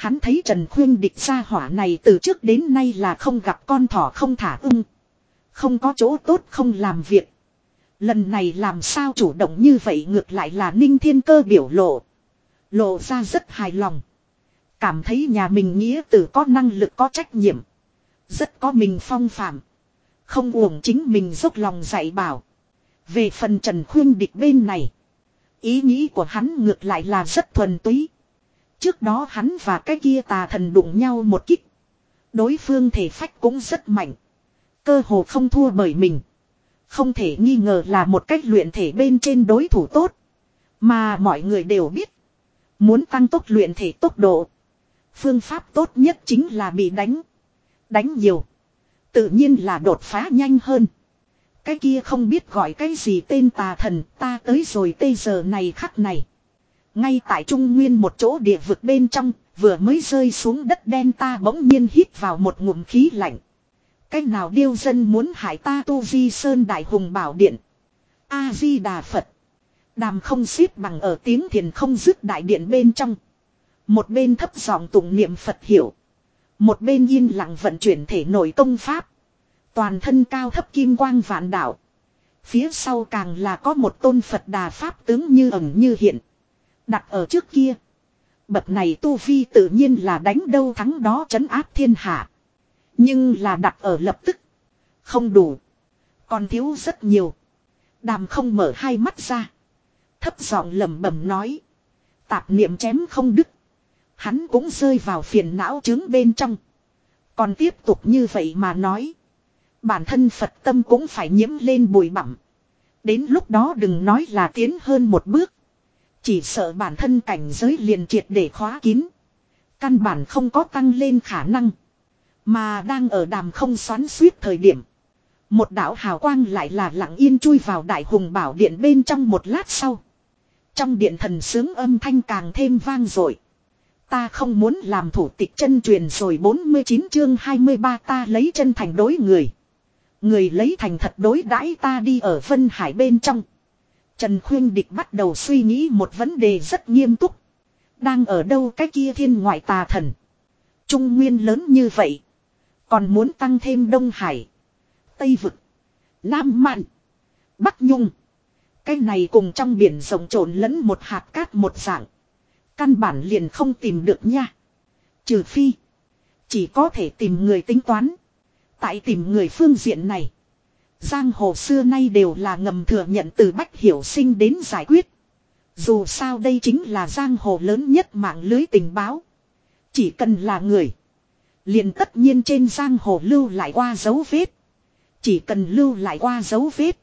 Hắn thấy Trần Khuyên địch ra hỏa này từ trước đến nay là không gặp con thỏ không thả ưng. Không có chỗ tốt không làm việc. Lần này làm sao chủ động như vậy ngược lại là ninh thiên cơ biểu lộ. Lộ ra rất hài lòng. Cảm thấy nhà mình nghĩa tử có năng lực có trách nhiệm. Rất có mình phong phạm. Không uổng chính mình dốc lòng dạy bảo. Về phần Trần Khuyên Địch bên này. Ý nghĩ của hắn ngược lại là rất thuần túy. Trước đó hắn và cái kia tà thần đụng nhau một kích. Đối phương thể phách cũng rất mạnh. Cơ hồ không thua bởi mình. Không thể nghi ngờ là một cách luyện thể bên trên đối thủ tốt. Mà mọi người đều biết. Muốn tăng tốc luyện thể tốc độ. Phương pháp tốt nhất chính là bị đánh. Đánh nhiều. Tự nhiên là đột phá nhanh hơn. Cái kia không biết gọi cái gì tên tà thần, ta tới rồi tây giờ này khắc này. Ngay tại trung nguyên một chỗ địa vực bên trong, vừa mới rơi xuống đất đen ta bỗng nhiên hít vào một ngụm khí lạnh. Cách nào điêu dân muốn hại ta tu di sơn đại hùng bảo điện. A-di-đà Phật. Đàm không xếp bằng ở tiếng thiền không dứt đại điện bên trong. Một bên thấp giọng tụng niệm Phật hiểu. Một bên yên lặng vận chuyển thể nội công pháp. Toàn thân cao thấp kim quang vạn đạo. Phía sau càng là có một tôn Phật đà Pháp tướng như ẩn như hiện. Đặt ở trước kia. Bậc này tu vi tự nhiên là đánh đâu thắng đó chấn áp thiên hạ. Nhưng là đặt ở lập tức. Không đủ. Còn thiếu rất nhiều. Đàm không mở hai mắt ra. Thấp giọng lẩm bẩm nói. Tạp niệm chém không đứt. Hắn cũng rơi vào phiền não chứng bên trong. Còn tiếp tục như vậy mà nói. Bản thân Phật tâm cũng phải nhiễm lên bụi bặm. Đến lúc đó đừng nói là tiến hơn một bước. Chỉ sợ bản thân cảnh giới liền triệt để khóa kín. Căn bản không có tăng lên khả năng. Mà đang ở đàm không xoắn suýt thời điểm. Một đạo hào quang lại là lặng yên chui vào đại hùng bảo điện bên trong một lát sau. Trong điện thần sướng âm thanh càng thêm vang dội. Ta không muốn làm thủ tịch chân truyền rồi 49 chương 23 ta lấy chân thành đối người. Người lấy thành thật đối đãi ta đi ở Vân Hải bên trong. Trần Khuyên Địch bắt đầu suy nghĩ một vấn đề rất nghiêm túc. Đang ở đâu cái kia thiên ngoại tà thần. Trung nguyên lớn như vậy. Còn muốn tăng thêm Đông Hải. Tây Vực. Nam Mạn. Bắc Nhung. Cái này cùng trong biển rộng trộn lẫn một hạt cát một dạng. Căn bản liền không tìm được nha. Trừ phi. Chỉ có thể tìm người tính toán. Tại tìm người phương diện này. Giang hồ xưa nay đều là ngầm thừa nhận từ Bách Hiểu Sinh đến giải quyết. Dù sao đây chính là giang hồ lớn nhất mạng lưới tình báo. Chỉ cần là người. liền tất nhiên trên giang hồ lưu lại qua dấu vết. Chỉ cần lưu lại qua dấu vết.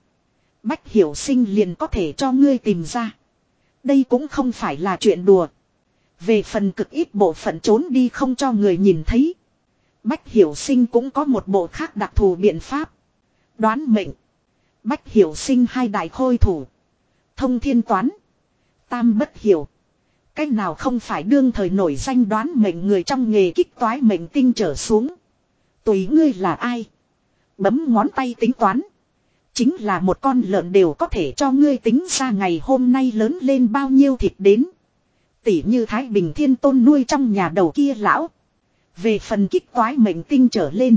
Bách Hiểu Sinh liền có thể cho ngươi tìm ra. Đây cũng không phải là chuyện đùa. Về phần cực ít bộ phận trốn đi không cho người nhìn thấy. Bách Hiểu Sinh cũng có một bộ khác đặc thù biện pháp. Đoán mệnh. Bách Hiểu Sinh hai đại khôi thủ. Thông thiên toán. Tam bất hiểu. Cách nào không phải đương thời nổi danh đoán mệnh người trong nghề kích toái mệnh tinh trở xuống. Tùy ngươi là ai. Bấm ngón tay tính toán. Chính là một con lợn đều có thể cho ngươi tính ra ngày hôm nay lớn lên bao nhiêu thịt đến. Tỉ như Thái Bình Thiên Tôn nuôi trong nhà đầu kia lão. Về phần kích toái mệnh tinh trở lên.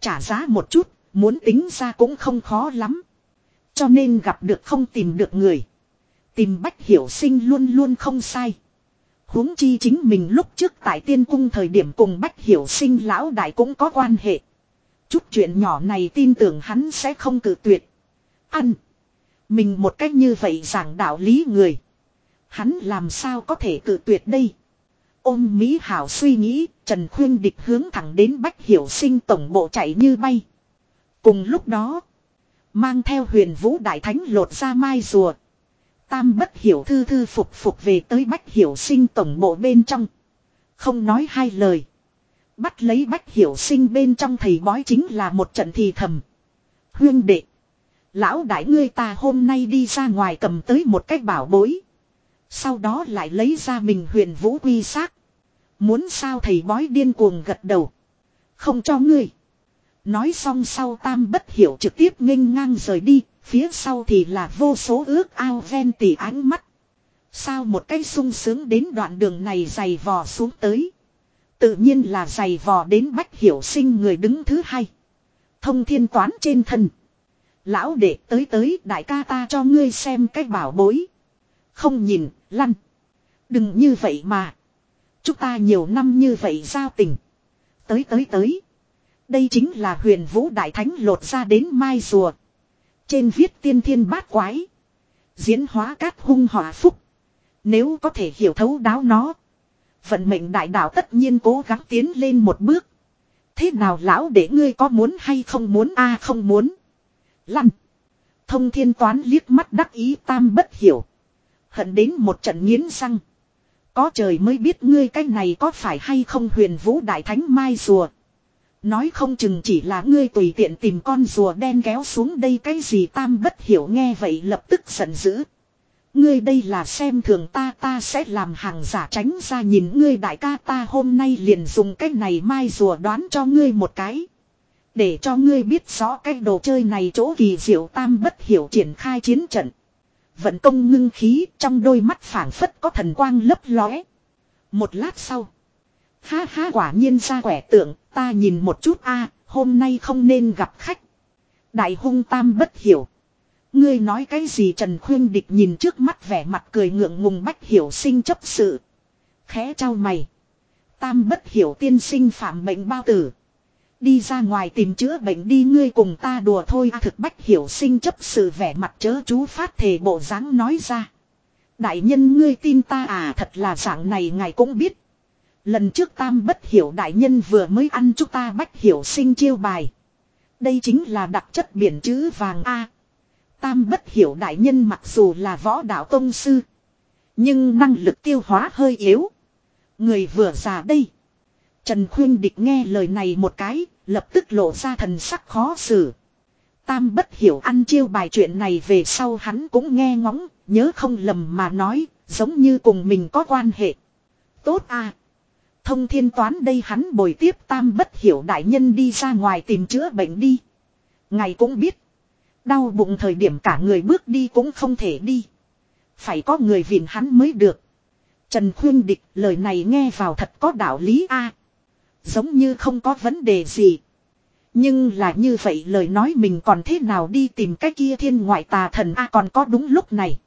Trả giá một chút, muốn tính ra cũng không khó lắm. Cho nên gặp được không tìm được người. Tìm bách hiểu sinh luôn luôn không sai. huống chi chính mình lúc trước tại tiên cung thời điểm cùng bách hiểu sinh lão đại cũng có quan hệ. Chút chuyện nhỏ này tin tưởng hắn sẽ không cử tuyệt. Ăn. Mình một cách như vậy giảng đạo lý người. Hắn làm sao có thể cử tuyệt đây. Ôm Mỹ Hảo suy nghĩ, Trần Khuyên địch hướng thẳng đến Bách Hiểu Sinh tổng bộ chạy như bay. Cùng lúc đó, mang theo huyền vũ đại thánh lột ra mai rùa. Tam bất hiểu thư thư phục phục về tới Bách Hiểu Sinh tổng bộ bên trong. Không nói hai lời. Bắt lấy Bách Hiểu Sinh bên trong thầy bói chính là một trận thì thầm. Huyên đệ. Lão đại ngươi ta hôm nay đi ra ngoài cầm tới một cái bảo bối. Sau đó lại lấy ra mình huyền vũ quy xác. Muốn sao thầy bói điên cuồng gật đầu. Không cho ngươi. Nói xong sau tam bất hiểu trực tiếp nghênh ngang rời đi. Phía sau thì là vô số ước ao ven tỉ ánh mắt. Sao một cái sung sướng đến đoạn đường này dày vò xuống tới. Tự nhiên là dày vò đến bách hiểu sinh người đứng thứ hai. Thông thiên toán trên thân. Lão đệ tới tới đại ca ta cho ngươi xem cách bảo bối. Không nhìn, lăn. Đừng như vậy mà. Chúng ta nhiều năm như vậy giao tình. Tới tới tới. Đây chính là huyền vũ đại thánh lột ra đến mai rùa. Trên viết tiên thiên bát quái. Diễn hóa cát hung hỏa phúc. Nếu có thể hiểu thấu đáo nó. Vận mệnh đại đạo tất nhiên cố gắng tiến lên một bước. Thế nào lão để ngươi có muốn hay không muốn a, không muốn. Lăn. Thông thiên toán liếc mắt đắc ý tam bất hiểu. Hận đến một trận nghiến răng. Có trời mới biết ngươi cái này có phải hay không huyền vũ đại thánh mai rùa. Nói không chừng chỉ là ngươi tùy tiện tìm con rùa đen kéo xuống đây cái gì tam bất hiểu nghe vậy lập tức giận dữ. Ngươi đây là xem thường ta ta sẽ làm hàng giả tránh ra nhìn ngươi đại ca ta hôm nay liền dùng cái này mai rùa đoán cho ngươi một cái. Để cho ngươi biết rõ cái đồ chơi này chỗ kỳ diệu tam bất hiểu triển khai chiến trận. Vận công ngưng khí trong đôi mắt phảng phất có thần quang lấp lóe. Một lát sau. Ha ha quả nhiên ra quẻ tượng, ta nhìn một chút a hôm nay không nên gặp khách. Đại hung tam bất hiểu. Ngươi nói cái gì Trần Khuyên Địch nhìn trước mắt vẻ mặt cười ngượng ngùng bách hiểu sinh chấp sự. Khẽ trao mày. Tam bất hiểu tiên sinh phạm bệnh bao tử. Đi ra ngoài tìm chữa bệnh đi ngươi cùng ta đùa thôi à, thực bách hiểu sinh chấp sự vẻ mặt chớ chú phát thể bộ dáng nói ra. Đại nhân ngươi tin ta à thật là dạng này ngài cũng biết. Lần trước tam bất hiểu đại nhân vừa mới ăn chúng ta bách hiểu sinh chiêu bài. Đây chính là đặc chất biển chữ vàng A. Tam bất hiểu đại nhân mặc dù là võ đạo tông sư. Nhưng năng lực tiêu hóa hơi yếu. Người vừa già đây. Trần Khuyên Địch nghe lời này một cái, lập tức lộ ra thần sắc khó xử. Tam bất hiểu ăn chiêu bài chuyện này về sau hắn cũng nghe ngóng, nhớ không lầm mà nói, giống như cùng mình có quan hệ. Tốt à. Thông thiên toán đây hắn bồi tiếp tam bất hiểu đại nhân đi ra ngoài tìm chữa bệnh đi. Ngài cũng biết. Đau bụng thời điểm cả người bước đi cũng không thể đi. Phải có người viện hắn mới được. Trần Khuyên Địch, lời này nghe vào thật có đạo lý a Giống như không có vấn đề gì. Nhưng là như vậy lời nói mình còn thế nào đi tìm cái kia thiên ngoại tà thần a còn có đúng lúc này.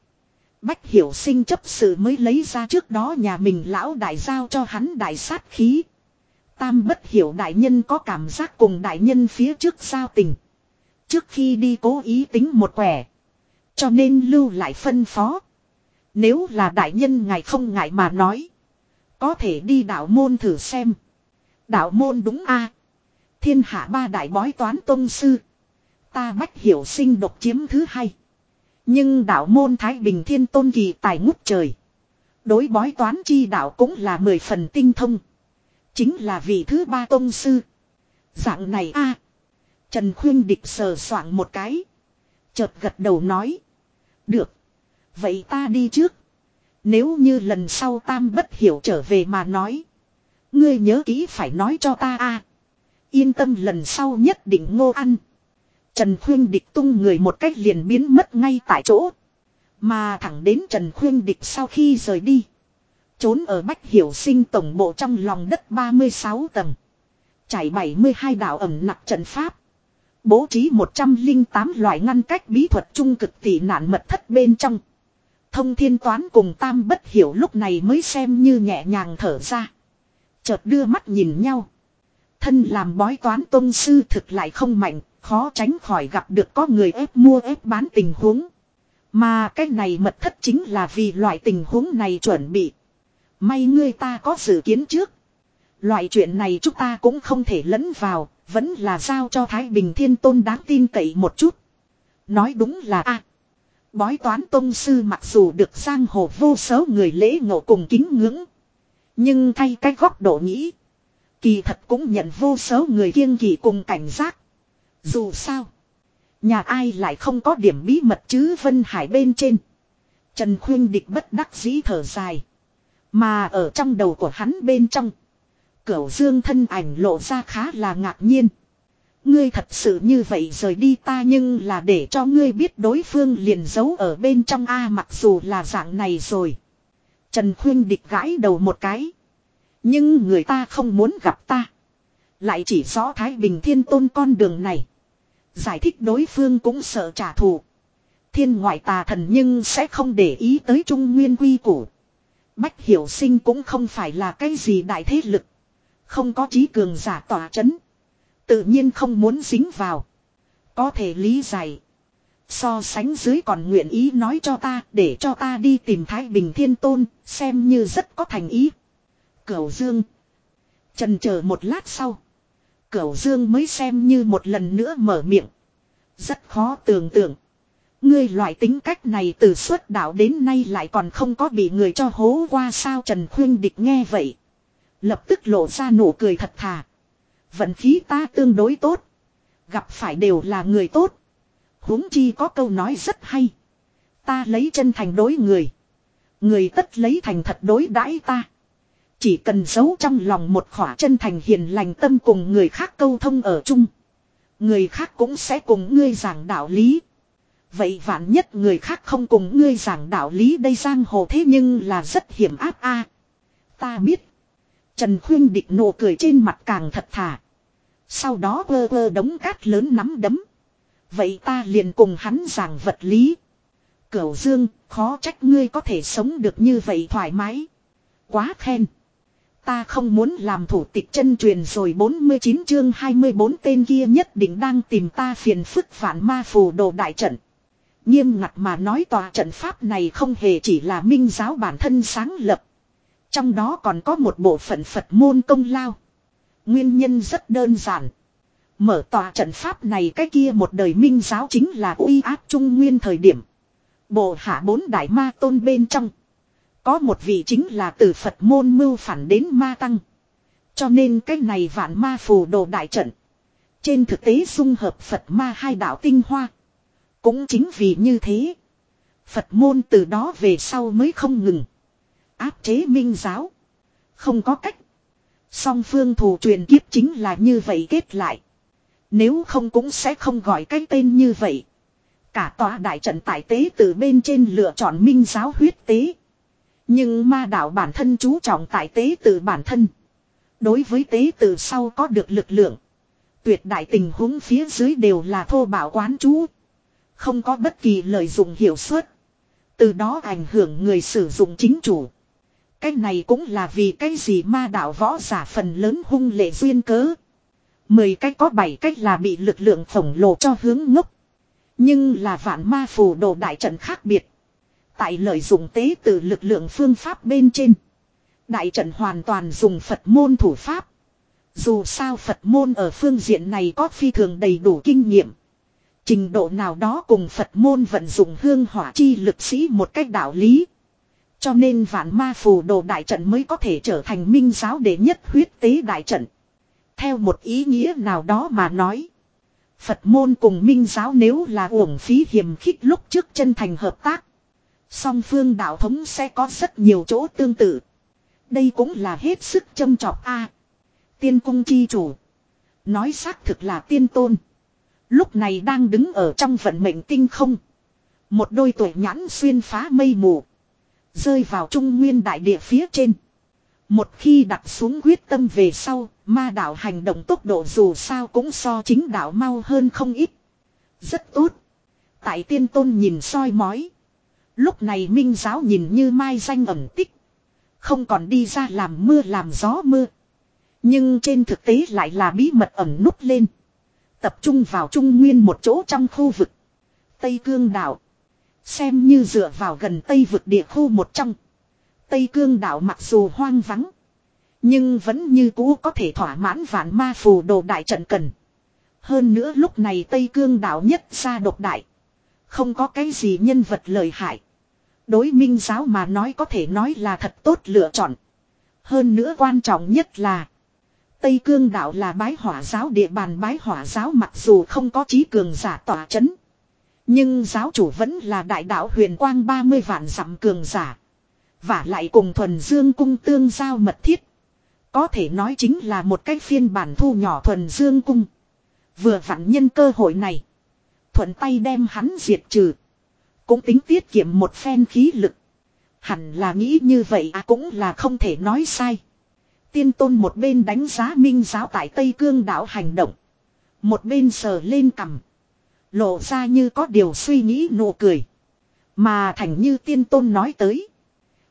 Bách hiểu sinh chấp sự mới lấy ra trước đó nhà mình lão đại giao cho hắn đại sát khí. Tam bất hiểu đại nhân có cảm giác cùng đại nhân phía trước giao tình. Trước khi đi cố ý tính một quẻ. Cho nên lưu lại phân phó. Nếu là đại nhân ngài không ngại mà nói. Có thể đi đạo môn thử xem. Đạo môn đúng a Thiên hạ ba đại bói toán tôn sư. Ta bách hiểu sinh độc chiếm thứ hai. Nhưng đạo môn Thái Bình Thiên Tôn kỳ tài ngút trời. Đối bói toán chi đạo cũng là mười phần tinh thông. Chính là vị thứ ba tôn sư. Dạng này a Trần Khuyên Địch sờ soạn một cái. Chợt gật đầu nói. Được. Vậy ta đi trước. Nếu như lần sau Tam bất hiểu trở về mà nói. Ngươi nhớ kỹ phải nói cho ta a Yên tâm lần sau nhất định ngô ăn. Trần Khuyên Địch tung người một cách liền biến mất ngay tại chỗ. Mà thẳng đến Trần Khuyên Địch sau khi rời đi. Trốn ở Bách Hiểu Sinh tổng bộ trong lòng đất 36 tầng. Trải 72 đảo ẩm nặc trận pháp. Bố trí 108 loại ngăn cách bí thuật trung cực tỷ nạn mật thất bên trong. Thông thiên toán cùng tam bất hiểu lúc này mới xem như nhẹ nhàng thở ra. Chợt đưa mắt nhìn nhau. Thân làm bói toán tôn sư thực lại không mạnh, khó tránh khỏi gặp được có người ép mua ép bán tình huống. Mà cái này mật thất chính là vì loại tình huống này chuẩn bị. May ngươi ta có dự kiến trước. Loại chuyện này chúng ta cũng không thể lẫn vào, vẫn là giao cho Thái Bình Thiên Tôn đáng tin cậy một chút. Nói đúng là a Bói toán tôn sư mặc dù được giang hồ vô số người lễ ngộ cùng kính ngưỡng. Nhưng thay cái góc độ nghĩ. Kỳ thật cũng nhận vô số người kiêng kỳ cùng cảnh giác. Dù sao. Nhà ai lại không có điểm bí mật chứ Vân Hải bên trên. Trần Khuyên Địch bất đắc dĩ thở dài. Mà ở trong đầu của hắn bên trong. Cửu dương thân ảnh lộ ra khá là ngạc nhiên. Ngươi thật sự như vậy rời đi ta nhưng là để cho ngươi biết đối phương liền giấu ở bên trong A mặc dù là dạng này rồi. Trần Khuyên địch gãi đầu một cái. Nhưng người ta không muốn gặp ta. Lại chỉ rõ Thái Bình Thiên Tôn con đường này. Giải thích đối phương cũng sợ trả thù. Thiên ngoại tà thần nhưng sẽ không để ý tới trung nguyên quy củ. Bách hiểu sinh cũng không phải là cái gì đại thế lực. Không có trí cường giả tỏa chấn. Tự nhiên không muốn dính vào. Có thể lý giải. So sánh dưới còn nguyện ý nói cho ta, để cho ta đi tìm Thái Bình Thiên Tôn, xem như rất có thành ý. Cửu Dương. Trần chờ một lát sau. Cửu Dương mới xem như một lần nữa mở miệng. Rất khó tưởng tượng. Ngươi loại tính cách này từ xuất đạo đến nay lại còn không có bị người cho hố qua sao Trần Khuyên Địch nghe vậy. Lập tức lộ ra nụ cười thật thà. Vận khí ta tương đối tốt. Gặp phải đều là người tốt. huống chi có câu nói rất hay. Ta lấy chân thành đối người. Người tất lấy thành thật đối đãi ta. Chỉ cần giấu trong lòng một khỏa chân thành hiền lành tâm cùng người khác câu thông ở chung. Người khác cũng sẽ cùng ngươi giảng đạo lý. Vậy vạn nhất người khác không cùng ngươi giảng đạo lý đây giang hồ thế nhưng là rất hiểm áp a. Ta biết. Trần Khuyên địch nụ cười trên mặt càng thật thà. Sau đó vơ vơ đống cát lớn nắm đấm. Vậy ta liền cùng hắn giảng vật lý. Cửu Dương, khó trách ngươi có thể sống được như vậy thoải mái. Quá khen. Ta không muốn làm thủ tịch chân truyền rồi 49 chương 24 tên kia nhất định đang tìm ta phiền phức phản ma phù đồ đại trận. Nghiêm ngặt mà nói tòa trận pháp này không hề chỉ là minh giáo bản thân sáng lập. Trong đó còn có một bộ phận Phật môn công lao. Nguyên nhân rất đơn giản. Mở tòa trận pháp này cái kia một đời minh giáo chính là uy áp trung nguyên thời điểm. Bộ hạ bốn đại ma tôn bên trong. Có một vị chính là từ Phật môn mưu phản đến ma tăng. Cho nên cái này vạn ma phù đồ đại trận. Trên thực tế dung hợp Phật ma hai đạo tinh hoa. Cũng chính vì như thế. Phật môn từ đó về sau mới không ngừng. Áp chế minh giáo. Không có cách. Song phương thù truyền kiếp chính là như vậy kết lại. Nếu không cũng sẽ không gọi cái tên như vậy. Cả tòa đại trận tại tế từ bên trên lựa chọn minh giáo huyết tế. Nhưng ma đạo bản thân chú trọng tại tế từ bản thân. Đối với tế từ sau có được lực lượng. Tuyệt đại tình huống phía dưới đều là thô bảo quán chú. Không có bất kỳ lợi dụng hiệu suất. Từ đó ảnh hưởng người sử dụng chính chủ. Cái này cũng là vì cái gì ma đạo võ giả phần lớn hung lệ duyên cớ. Mười cách có bảy cách là bị lực lượng khổng lồ cho hướng ngốc. Nhưng là vạn ma phù đồ đại trận khác biệt. Tại lợi dụng tế từ lực lượng phương pháp bên trên. Đại trận hoàn toàn dùng Phật môn thủ pháp. Dù sao Phật môn ở phương diện này có phi thường đầy đủ kinh nghiệm. Trình độ nào đó cùng Phật môn vận dụng hương hỏa chi lực sĩ một cách đạo lý. Cho nên vạn ma phù đồ đại trận mới có thể trở thành minh giáo đệ nhất huyết tế đại trận. Theo một ý nghĩa nào đó mà nói. Phật môn cùng minh giáo nếu là uổng phí hiểm khích lúc trước chân thành hợp tác. Song phương đạo thống sẽ có rất nhiều chỗ tương tự. Đây cũng là hết sức châm trọc a. tiên cung chi chủ. Nói xác thực là tiên tôn. Lúc này đang đứng ở trong vận mệnh tinh không. Một đôi tuổi nhãn xuyên phá mây mù. Rơi vào trung nguyên đại địa phía trên. Một khi đặt xuống quyết tâm về sau, ma đạo hành động tốc độ dù sao cũng so chính đạo mau hơn không ít. Rất tốt. Tại tiên tôn nhìn soi mói. Lúc này minh giáo nhìn như mai danh ẩn tích. Không còn đi ra làm mưa làm gió mưa. Nhưng trên thực tế lại là bí mật ẩn núp lên. Tập trung vào trung nguyên một chỗ trong khu vực. Tây Cương đảo. Xem như dựa vào gần Tây vực địa khu một trong. Tây Cương đảo mặc dù hoang vắng. Nhưng vẫn như cũ có thể thỏa mãn vạn ma phù đồ đại trận cần. Hơn nữa lúc này Tây Cương đảo nhất ra độc đại. Không có cái gì nhân vật lợi hại. Đối minh giáo mà nói có thể nói là thật tốt lựa chọn. Hơn nữa quan trọng nhất là. Tây Cương đạo là bái hỏa giáo, địa bàn bái hỏa giáo mặc dù không có trí cường giả tỏa chấn. Nhưng giáo chủ vẫn là đại đạo huyền quang 30 vạn dặm cường giả. Và lại cùng thuần dương cung tương giao mật thiết. Có thể nói chính là một cách phiên bản thu nhỏ thuần dương cung. Vừa vặn nhân cơ hội này. Thuận tay đem hắn diệt trừ. Cũng tính tiết kiệm một phen khí lực. Hẳn là nghĩ như vậy à cũng là không thể nói sai. Tiên tôn một bên đánh giá minh giáo tại Tây Cương đảo hành động. Một bên sờ lên cằm. Lộ ra như có điều suy nghĩ nụ cười. Mà thành như tiên tôn nói tới.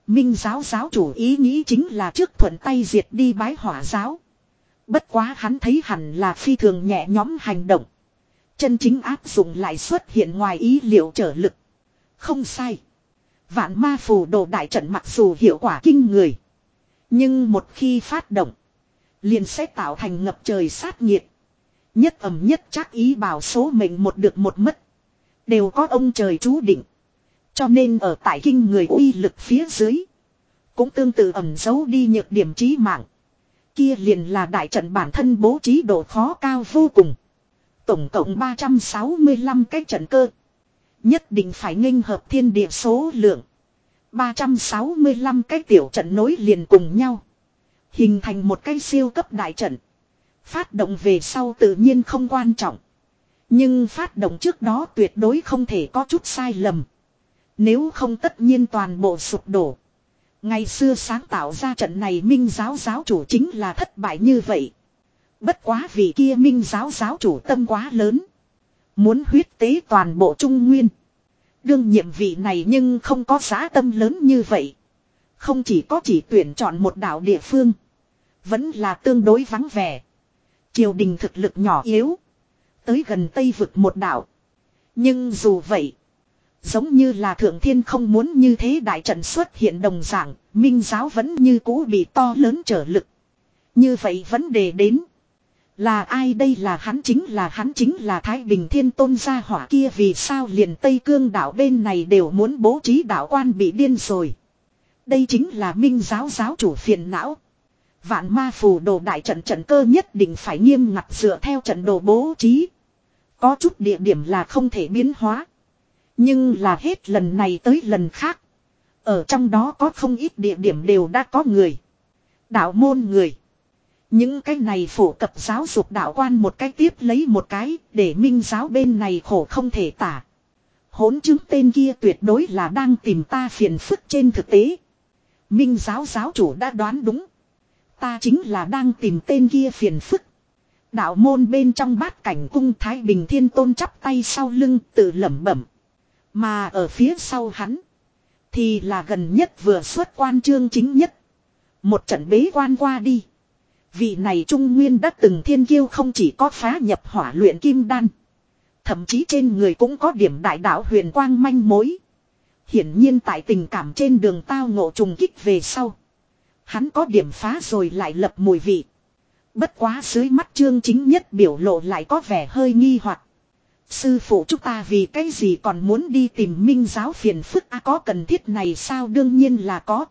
Minh giáo giáo chủ ý nghĩ chính là trước thuận tay diệt đi bái hỏa giáo. Bất quá hắn thấy hẳn là phi thường nhẹ nhóm hành động. Chân chính áp dụng lại xuất hiện ngoài ý liệu trở lực. Không sai. Vạn ma phù đồ đại trận mặc dù hiệu quả kinh người. Nhưng một khi phát động. Liền sẽ tạo thành ngập trời sát nhiệt. Nhất ẩm nhất chắc ý bảo số mệnh một được một mất. Đều có ông trời chú định. Cho nên ở tại kinh người uy lực phía dưới. Cũng tương tự ẩm giấu đi nhược điểm trí mạng. Kia liền là đại trận bản thân bố trí độ khó cao vô cùng. Tổng cộng 365 cái trận cơ. Nhất định phải nghênh hợp thiên địa số lượng. 365 cái tiểu trận nối liền cùng nhau. Hình thành một cái siêu cấp đại trận. Phát động về sau tự nhiên không quan trọng. Nhưng phát động trước đó tuyệt đối không thể có chút sai lầm. Nếu không tất nhiên toàn bộ sụp đổ. Ngày xưa sáng tạo ra trận này minh giáo giáo chủ chính là thất bại như vậy. Bất quá vì kia minh giáo giáo chủ tâm quá lớn. Muốn huyết tế toàn bộ trung nguyên. Đương nhiệm vị này nhưng không có giá tâm lớn như vậy. Không chỉ có chỉ tuyển chọn một đảo địa phương. Vẫn là tương đối vắng vẻ. Triều đình thực lực nhỏ yếu. Tới gần Tây vực một đảo. Nhưng dù vậy. Giống như là thượng thiên không muốn như thế đại trận xuất hiện đồng dạng. Minh giáo vẫn như cũ bị to lớn trở lực. Như vậy vấn đề đến. Là ai đây là hắn chính là hắn chính là Thái Bình Thiên Tôn gia hỏa kia, vì sao liền Tây Cương đảo bên này đều muốn bố trí đảo quan bị điên rồi. Đây chính là minh giáo giáo chủ phiền não. Vạn ma phù đồ đại trận trận cơ nhất định phải nghiêm ngặt dựa theo trận đồ bố trí. Có chút địa điểm là không thể biến hóa. Nhưng là hết lần này tới lần khác. Ở trong đó có không ít địa điểm đều đã có người. Đạo môn người. Những cái này phổ cập giáo dục đạo quan một cái tiếp lấy một cái để minh giáo bên này khổ không thể tả. Hốn chứng tên kia tuyệt đối là đang tìm ta phiền phức trên thực tế. Minh giáo giáo chủ đã đoán đúng. Ta chính là đang tìm tên kia phiền phức. Đạo môn bên trong bát cảnh cung Thái Bình Thiên Tôn chắp tay sau lưng tự lẩm bẩm. Mà ở phía sau hắn. Thì là gần nhất vừa xuất quan trương chính nhất. Một trận bế quan qua đi. Vị này Trung Nguyên đã từng thiên kiêu không chỉ có phá nhập hỏa luyện kim đan. Thậm chí trên người cũng có điểm đại đạo huyền quang manh mối. Hiển nhiên tại tình cảm trên đường tao ngộ trùng kích về sau. Hắn có điểm phá rồi lại lập mùi vị. Bất quá dưới mắt trương chính nhất biểu lộ lại có vẻ hơi nghi hoặc. Sư phụ chúng ta vì cái gì còn muốn đi tìm minh giáo phiền phức a có cần thiết này sao đương nhiên là có.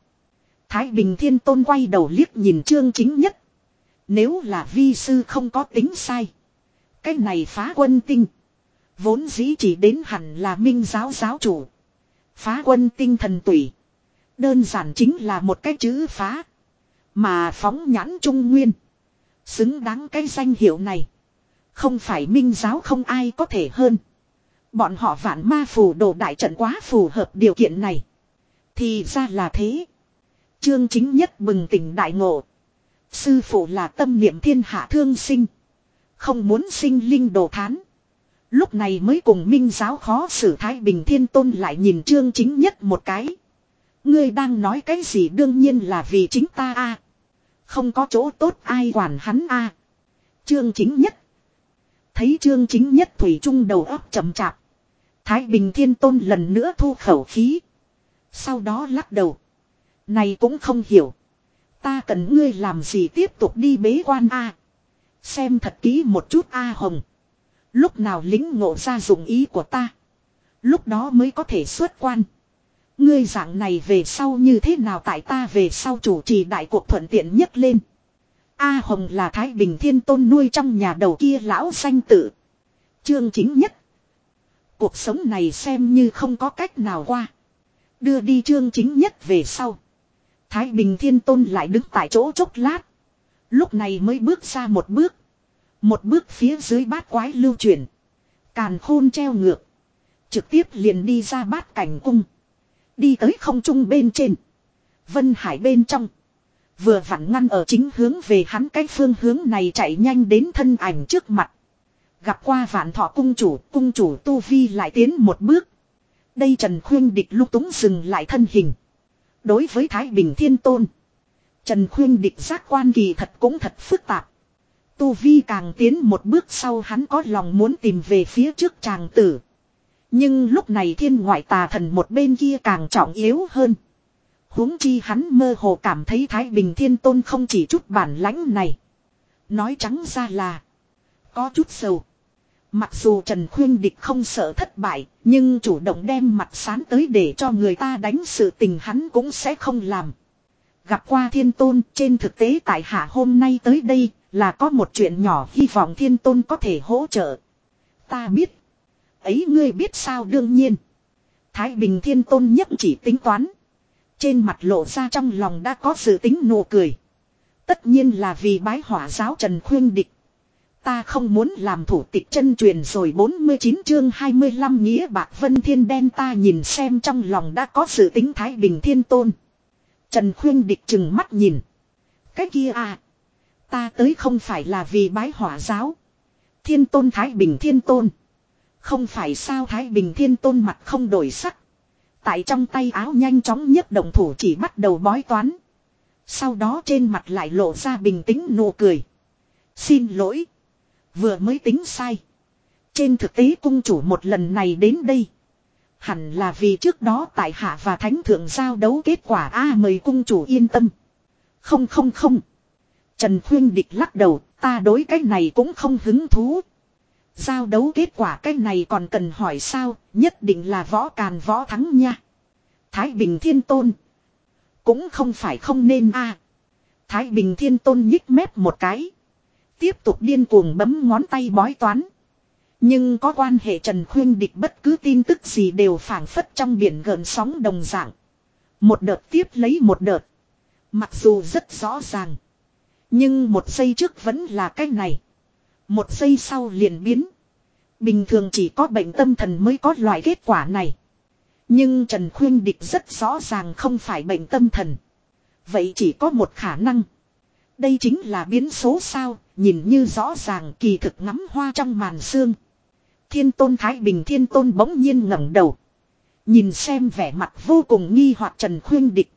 Thái Bình Thiên Tôn quay đầu liếc nhìn trương chính nhất. Nếu là vi sư không có tính sai. Cái này phá quân tinh. Vốn dĩ chỉ đến hẳn là minh giáo giáo chủ. Phá quân tinh thần tủy. Đơn giản chính là một cái chữ phá. Mà phóng nhãn trung nguyên. Xứng đáng cái danh hiệu này. Không phải minh giáo không ai có thể hơn. Bọn họ vạn ma phù đồ đại trận quá phù hợp điều kiện này. Thì ra là thế. Chương chính nhất bừng tỉnh đại ngộ. Sư phụ là tâm niệm thiên hạ thương sinh. Không muốn sinh linh đồ thán. Lúc này mới cùng minh giáo khó xử Thái Bình Thiên Tôn lại nhìn trương chính nhất một cái. Ngươi đang nói cái gì đương nhiên là vì chính ta a Không có chỗ tốt ai quản hắn a à. Trương chính nhất. Thấy trương chính nhất thủy trung đầu óc chậm chạp. Thái Bình Thiên Tôn lần nữa thu khẩu khí. Sau đó lắc đầu. Này cũng không hiểu. Ta cần ngươi làm gì tiếp tục đi bế quan A. Xem thật kỹ một chút A Hồng. Lúc nào lính ngộ ra dụng ý của ta. Lúc đó mới có thể xuất quan. Ngươi dạng này về sau như thế nào tại ta về sau chủ trì đại cuộc thuận tiện nhất lên. A Hồng là Thái Bình Thiên Tôn nuôi trong nhà đầu kia lão sanh tử. Chương chính nhất. Cuộc sống này xem như không có cách nào qua. Đưa đi chương chính nhất về sau. Thái Bình Thiên Tôn lại đứng tại chỗ chốc lát. Lúc này mới bước ra một bước. Một bước phía dưới bát quái lưu chuyển. Càn khôn treo ngược. Trực tiếp liền đi ra bát cảnh cung. Đi tới không trung bên trên. Vân Hải bên trong. Vừa vặn ngăn ở chính hướng về hắn cái phương hướng này chạy nhanh đến thân ảnh trước mặt. Gặp qua vạn thọ cung chủ, cung chủ Tu Vi lại tiến một bước. Đây Trần Khuyên địch lúc túng dừng lại thân hình. Đối với Thái Bình Thiên Tôn. Trần Khuyên địch giác quan kỳ thật cũng thật phức tạp. Tu Vi càng tiến một bước sau hắn có lòng muốn tìm về phía trước chàng tử. Nhưng lúc này thiên ngoại tà thần một bên kia càng trọng yếu hơn. huống chi hắn mơ hồ cảm thấy Thái Bình Thiên Tôn không chỉ chút bản lãnh này. Nói trắng ra là. Có chút sầu. Mặc dù Trần Khuyên Địch không sợ thất bại, nhưng chủ động đem mặt sán tới để cho người ta đánh sự tình hắn cũng sẽ không làm. Gặp qua thiên tôn trên thực tế tại hạ hôm nay tới đây là có một chuyện nhỏ hy vọng thiên tôn có thể hỗ trợ. Ta biết. Ấy ngươi biết sao đương nhiên. Thái Bình thiên tôn nhất chỉ tính toán. Trên mặt lộ ra trong lòng đã có sự tính nụ cười. Tất nhiên là vì bái hỏa giáo Trần Khuyên Địch. Ta không muốn làm thủ tịch chân truyền rồi 49 chương 25 nghĩa bạc vân thiên đen ta nhìn xem trong lòng đã có sự tính thái bình thiên tôn. Trần khuyên địch chừng mắt nhìn. Cái kia à. Ta tới không phải là vì bái hỏa giáo. Thiên tôn thái bình thiên tôn. Không phải sao thái bình thiên tôn mặt không đổi sắc. Tại trong tay áo nhanh chóng nhất động thủ chỉ bắt đầu bói toán. Sau đó trên mặt lại lộ ra bình tĩnh nụ cười. Xin lỗi. Vừa mới tính sai. Trên thực tế cung chủ một lần này đến đây. Hẳn là vì trước đó tại hạ và thánh thượng giao đấu kết quả a mời cung chủ yên tâm. Không không không. Trần Khuyên Địch lắc đầu, ta đối cái này cũng không hứng thú. Giao đấu kết quả cái này còn cần hỏi sao, nhất định là võ càn võ thắng nha. Thái Bình Thiên Tôn. Cũng không phải không nên a. Thái Bình Thiên Tôn nhích mép một cái. Tiếp tục điên cuồng bấm ngón tay bói toán. Nhưng có quan hệ Trần Khuyên Địch bất cứ tin tức gì đều phản phất trong biển gần sóng đồng dạng. Một đợt tiếp lấy một đợt. Mặc dù rất rõ ràng. Nhưng một giây trước vẫn là cái này. Một giây sau liền biến. Bình thường chỉ có bệnh tâm thần mới có loại kết quả này. Nhưng Trần Khuyên Địch rất rõ ràng không phải bệnh tâm thần. Vậy chỉ có một khả năng. Đây chính là biến số sao, nhìn như rõ ràng kỳ thực ngắm hoa trong màn sương. Thiên tôn Thái Bình thiên tôn bỗng nhiên ngẩng đầu. Nhìn xem vẻ mặt vô cùng nghi hoặc Trần Khuyên Địch.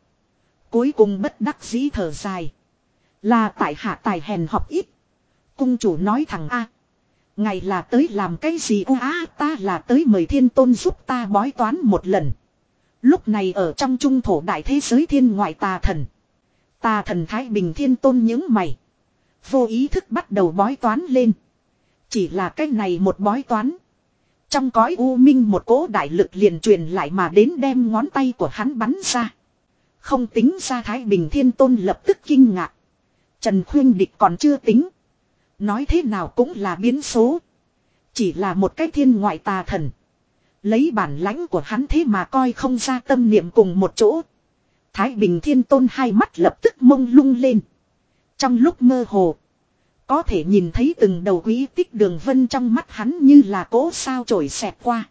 Cuối cùng bất đắc dĩ thở dài. Là tại hạ tài hèn học ít. Cung chủ nói thẳng A. Ngày là tới làm cái gì u á, ta là tới mời thiên tôn giúp ta bói toán một lần. Lúc này ở trong trung thổ đại thế giới thiên ngoại tà thần. Tà thần Thái Bình thiên tôn những mày. Vô ý thức bắt đầu bói toán lên. Chỉ là cái này một bói toán. Trong cõi u minh một cỗ đại lực liền truyền lại mà đến đem ngón tay của hắn bắn ra. Không tính ra Thái Bình Thiên Tôn lập tức kinh ngạc. Trần Khuyên Địch còn chưa tính. Nói thế nào cũng là biến số. Chỉ là một cái thiên ngoại tà thần. Lấy bản lãnh của hắn thế mà coi không ra tâm niệm cùng một chỗ. Thái Bình Thiên Tôn hai mắt lập tức mông lung lên. Trong lúc mơ hồ. Có thể nhìn thấy từng đầu quý tích đường vân trong mắt hắn như là cố sao trổi xẹt qua.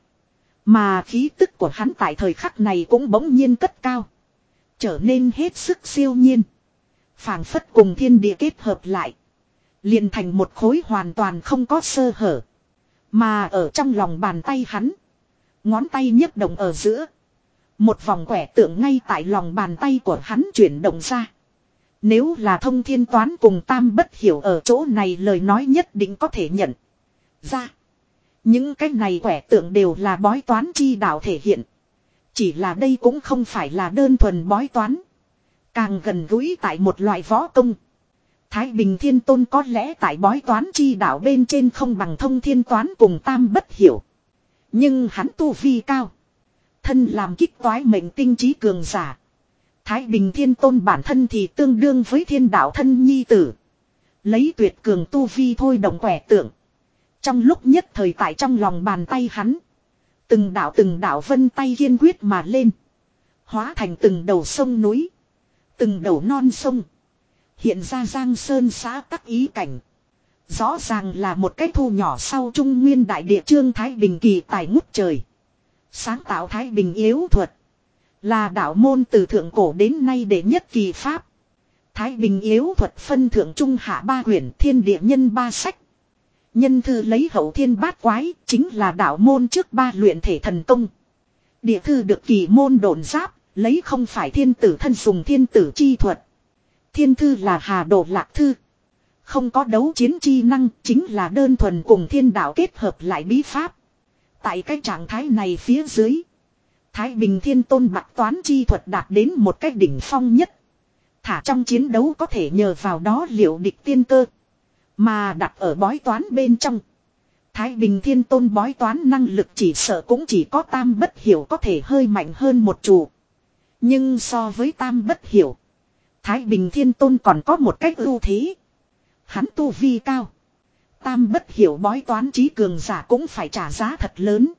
Mà khí tức của hắn tại thời khắc này cũng bỗng nhiên cất cao. Trở nên hết sức siêu nhiên. phảng phất cùng thiên địa kết hợp lại. liền thành một khối hoàn toàn không có sơ hở. Mà ở trong lòng bàn tay hắn. Ngón tay nhấp động ở giữa. Một vòng quẻ tượng ngay tại lòng bàn tay của hắn chuyển động ra. Nếu là thông thiên toán cùng tam bất hiểu ở chỗ này lời nói nhất định có thể nhận ra. Những cái này quẻ tượng đều là bói toán chi đạo thể hiện. Chỉ là đây cũng không phải là đơn thuần bói toán. Càng gần gũi tại một loại võ công. Thái Bình Thiên Tôn có lẽ tại bói toán chi đạo bên trên không bằng thông thiên toán cùng tam bất hiểu. Nhưng hắn tu vi cao. Thân làm kích toái mệnh tinh trí cường giả. Thái Bình Thiên Tôn bản thân thì tương đương với thiên đạo thân nhi tử. Lấy tuyệt cường tu vi thôi động quẻ tượng. Trong lúc nhất thời tại trong lòng bàn tay hắn. Từng đạo từng đạo vân tay kiên quyết mà lên. Hóa thành từng đầu sông núi. Từng đầu non sông. Hiện ra giang sơn xã tắc ý cảnh. Rõ ràng là một cái thu nhỏ sau trung nguyên đại địa trương Thái Bình kỳ tài ngút trời. Sáng tạo Thái Bình yếu thuật. Là đạo môn từ thượng cổ đến nay để nhất kỳ pháp. Thái Bình yếu thuật phân thượng trung hạ ba quyển thiên địa nhân ba sách. Nhân thư lấy hậu thiên bát quái chính là đạo môn trước ba luyện thể thần công. Địa thư được kỳ môn đồn giáp, lấy không phải thiên tử thân dùng thiên tử chi thuật. Thiên thư là hà đồ lạc thư. Không có đấu chiến chi năng chính là đơn thuần cùng thiên đạo kết hợp lại bí pháp. Tại cái trạng thái này phía dưới. Thái Bình Thiên Tôn bạc toán chi thuật đạt đến một cách đỉnh phong nhất. Thả trong chiến đấu có thể nhờ vào đó liệu địch tiên cơ. Mà đặt ở bói toán bên trong. Thái Bình Thiên Tôn bói toán năng lực chỉ sợ cũng chỉ có tam bất hiểu có thể hơi mạnh hơn một chủ. Nhưng so với tam bất hiểu. Thái Bình Thiên Tôn còn có một cách ưu thế. Hắn tu vi cao. Tam bất hiểu bói toán trí cường giả cũng phải trả giá thật lớn.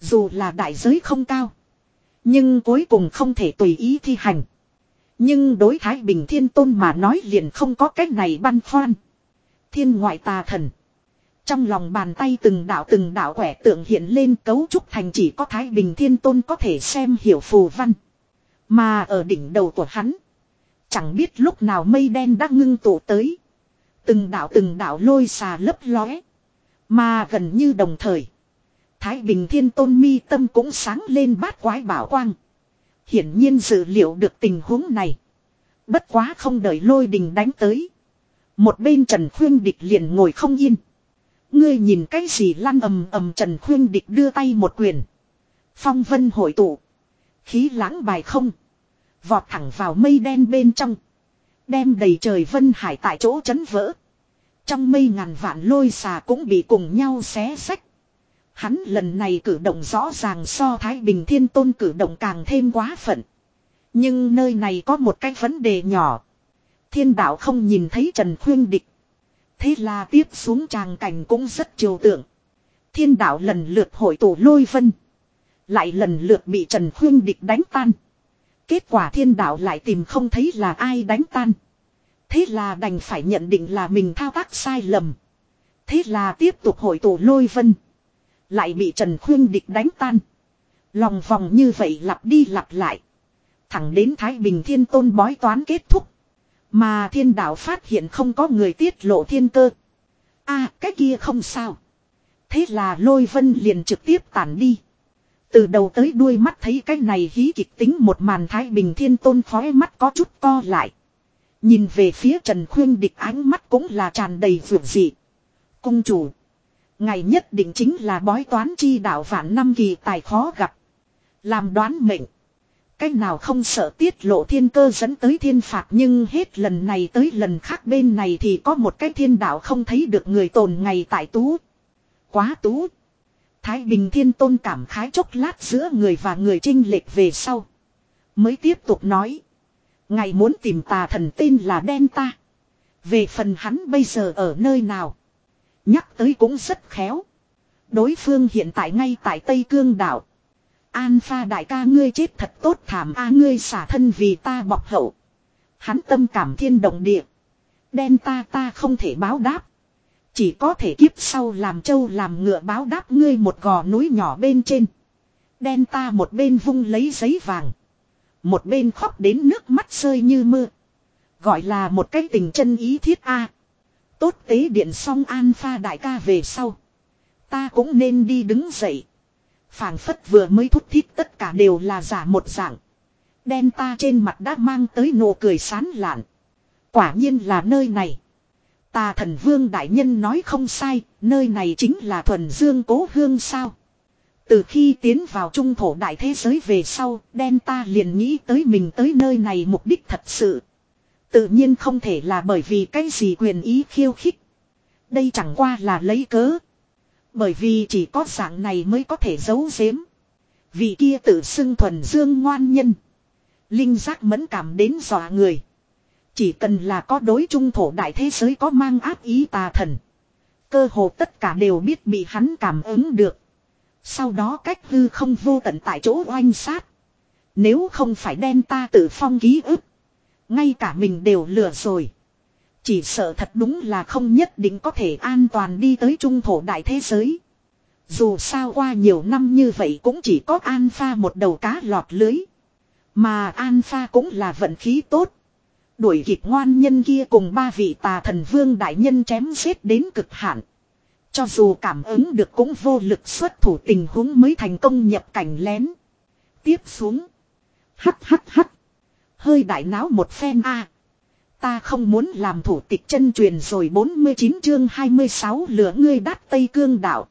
Dù là đại giới không cao. Nhưng cuối cùng không thể tùy ý thi hành. Nhưng đối Thái Bình Thiên Tôn mà nói liền không có cách này băn khoăn. Thiên ngoại tà thần. Trong lòng bàn tay từng đạo từng đạo quẻ tượng hiện lên cấu trúc thành chỉ có Thái Bình Thiên Tôn có thể xem hiểu phù văn. Mà ở đỉnh đầu của hắn. Chẳng biết lúc nào mây đen đã ngưng tụ tới. Từng đạo từng đạo lôi xà lấp lóe. Mà gần như đồng thời. Thái Bình Thiên Tôn mi tâm cũng sáng lên bát quái bảo quang. Hiển nhiên dự liệu được tình huống này. Bất quá không đợi lôi đình đánh tới. Một bên Trần Khuyên Địch liền ngồi không yên. Ngươi nhìn cái gì lăn ầm ầm Trần Khuyên Địch đưa tay một quyền. Phong vân hội tụ. Khí lãng bài không. Vọt thẳng vào mây đen bên trong. Đem đầy trời vân hải tại chỗ chấn vỡ. Trong mây ngàn vạn lôi xà cũng bị cùng nhau xé sách. Hắn lần này cử động rõ ràng so Thái Bình Thiên Tôn cử động càng thêm quá phận. Nhưng nơi này có một cái vấn đề nhỏ. Thiên đạo không nhìn thấy Trần Khuyên Địch. Thế là tiếp xuống tràng cảnh cũng rất chiều tượng. Thiên đạo lần lượt hội tụ lôi vân. Lại lần lượt bị Trần Khuyên Địch đánh tan. Kết quả thiên đạo lại tìm không thấy là ai đánh tan. Thế là đành phải nhận định là mình thao tác sai lầm. Thế là tiếp tục hội tụ lôi vân. Lại bị Trần Khuyên Địch đánh tan. Lòng vòng như vậy lặp đi lặp lại. Thẳng đến Thái Bình Thiên Tôn bói toán kết thúc. Mà thiên đạo phát hiện không có người tiết lộ thiên cơ. a cái kia không sao. Thế là lôi vân liền trực tiếp tản đi. Từ đầu tới đuôi mắt thấy cái này hí kịch tính một màn Thái Bình Thiên Tôn khói mắt có chút co lại. Nhìn về phía Trần Khuyên địch ánh mắt cũng là tràn đầy vượt dị. Cung chủ. Ngày nhất định chính là bói toán chi đạo vạn năm kỳ tài khó gặp. Làm đoán mệnh. Cách nào không sợ tiết lộ thiên cơ dẫn tới thiên phạt nhưng hết lần này tới lần khác bên này thì có một cái thiên đạo không thấy được người tồn ngày tại tú. Quá tú. Thái Bình Thiên Tôn cảm khái chốc lát giữa người và người trinh lệch về sau. Mới tiếp tục nói. Ngày muốn tìm tà thần tên là Đen ta. Về phần hắn bây giờ ở nơi nào. Nhắc tới cũng rất khéo. Đối phương hiện tại ngay tại Tây Cương đảo. An pha đại ca ngươi chết thật tốt thảm a, ngươi xả thân vì ta bọc hậu. Hắn tâm cảm thiên động địa. Đen ta ta không thể báo đáp. Chỉ có thể kiếp sau làm trâu làm ngựa báo đáp ngươi một gò núi nhỏ bên trên. Đen ta một bên vung lấy giấy vàng. Một bên khóc đến nước mắt rơi như mưa. Gọi là một cái tình chân ý thiết a. Tốt tế điện xong an pha đại ca về sau. Ta cũng nên đi đứng dậy phảng phất vừa mới thút thít tất cả đều là giả một dạng. Đen ta trên mặt đã mang tới nụ cười sán lạn. Quả nhiên là nơi này. Tà thần vương đại nhân nói không sai, nơi này chính là thuần dương cố hương sao. Từ khi tiến vào trung thổ đại thế giới về sau, đen ta liền nghĩ tới mình tới nơi này mục đích thật sự. Tự nhiên không thể là bởi vì cái gì quyền ý khiêu khích. Đây chẳng qua là lấy cớ. Bởi vì chỉ có dạng này mới có thể giấu giếm. Vị kia tự xưng thuần dương ngoan nhân. Linh giác mẫn cảm đến dọa người. Chỉ cần là có đối trung thổ đại thế giới có mang áp ý tà thần. Cơ hồ tất cả đều biết bị hắn cảm ứng được. Sau đó cách hư không vô tận tại chỗ oanh sát. Nếu không phải đen ta tự phong ký ức. Ngay cả mình đều lừa rồi. Chỉ sợ thật đúng là không nhất định có thể an toàn đi tới trung thổ đại thế giới. Dù sao qua nhiều năm như vậy cũng chỉ có Alpha một đầu cá lọt lưới. Mà Alpha cũng là vận khí tốt. Đuổi kịp ngoan nhân kia cùng ba vị tà thần vương đại nhân chém giết đến cực hạn. Cho dù cảm ứng được cũng vô lực xuất thủ tình huống mới thành công nhập cảnh lén. Tiếp xuống. Hắt hắt hắt. Hơi đại náo một phen a Ta không muốn làm thủ tịch chân truyền rồi 49 chương 26 lửa ngươi đắt Tây Cương đảo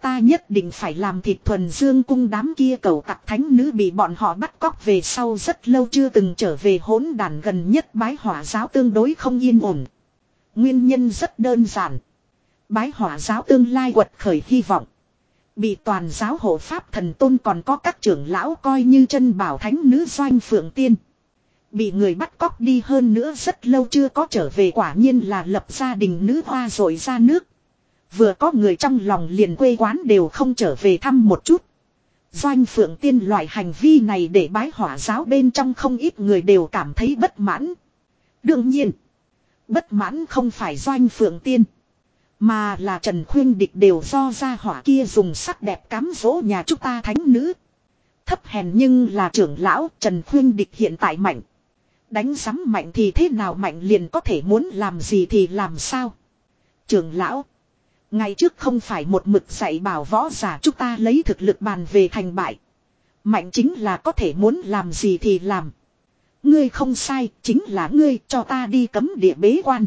Ta nhất định phải làm thịt thuần dương cung đám kia cầu tặc thánh nữ bị bọn họ bắt cóc về sau rất lâu chưa từng trở về hỗn đàn gần nhất bái hỏa giáo tương đối không yên ổn. Nguyên nhân rất đơn giản. Bái hỏa giáo tương lai quật khởi hy vọng. Bị toàn giáo hộ pháp thần tôn còn có các trưởng lão coi như chân bảo thánh nữ doanh phượng tiên. Bị người bắt cóc đi hơn nữa rất lâu chưa có trở về quả nhiên là lập gia đình nữ hoa rồi ra nước. Vừa có người trong lòng liền quê quán đều không trở về thăm một chút. Doanh phượng tiên loại hành vi này để bái hỏa giáo bên trong không ít người đều cảm thấy bất mãn. Đương nhiên, bất mãn không phải doanh phượng tiên. Mà là Trần Khuyên Địch đều do ra hỏa kia dùng sắc đẹp cám dỗ nhà chúng ta thánh nữ. Thấp hèn nhưng là trưởng lão Trần Khuyên Địch hiện tại mạnh. Đánh sắm mạnh thì thế nào mạnh liền có thể muốn làm gì thì làm sao. Trưởng lão. Ngày trước không phải một mực dạy bảo võ giả chúng ta lấy thực lực bàn về thành bại. Mạnh chính là có thể muốn làm gì thì làm. Ngươi không sai, chính là ngươi cho ta đi cấm địa bế quan.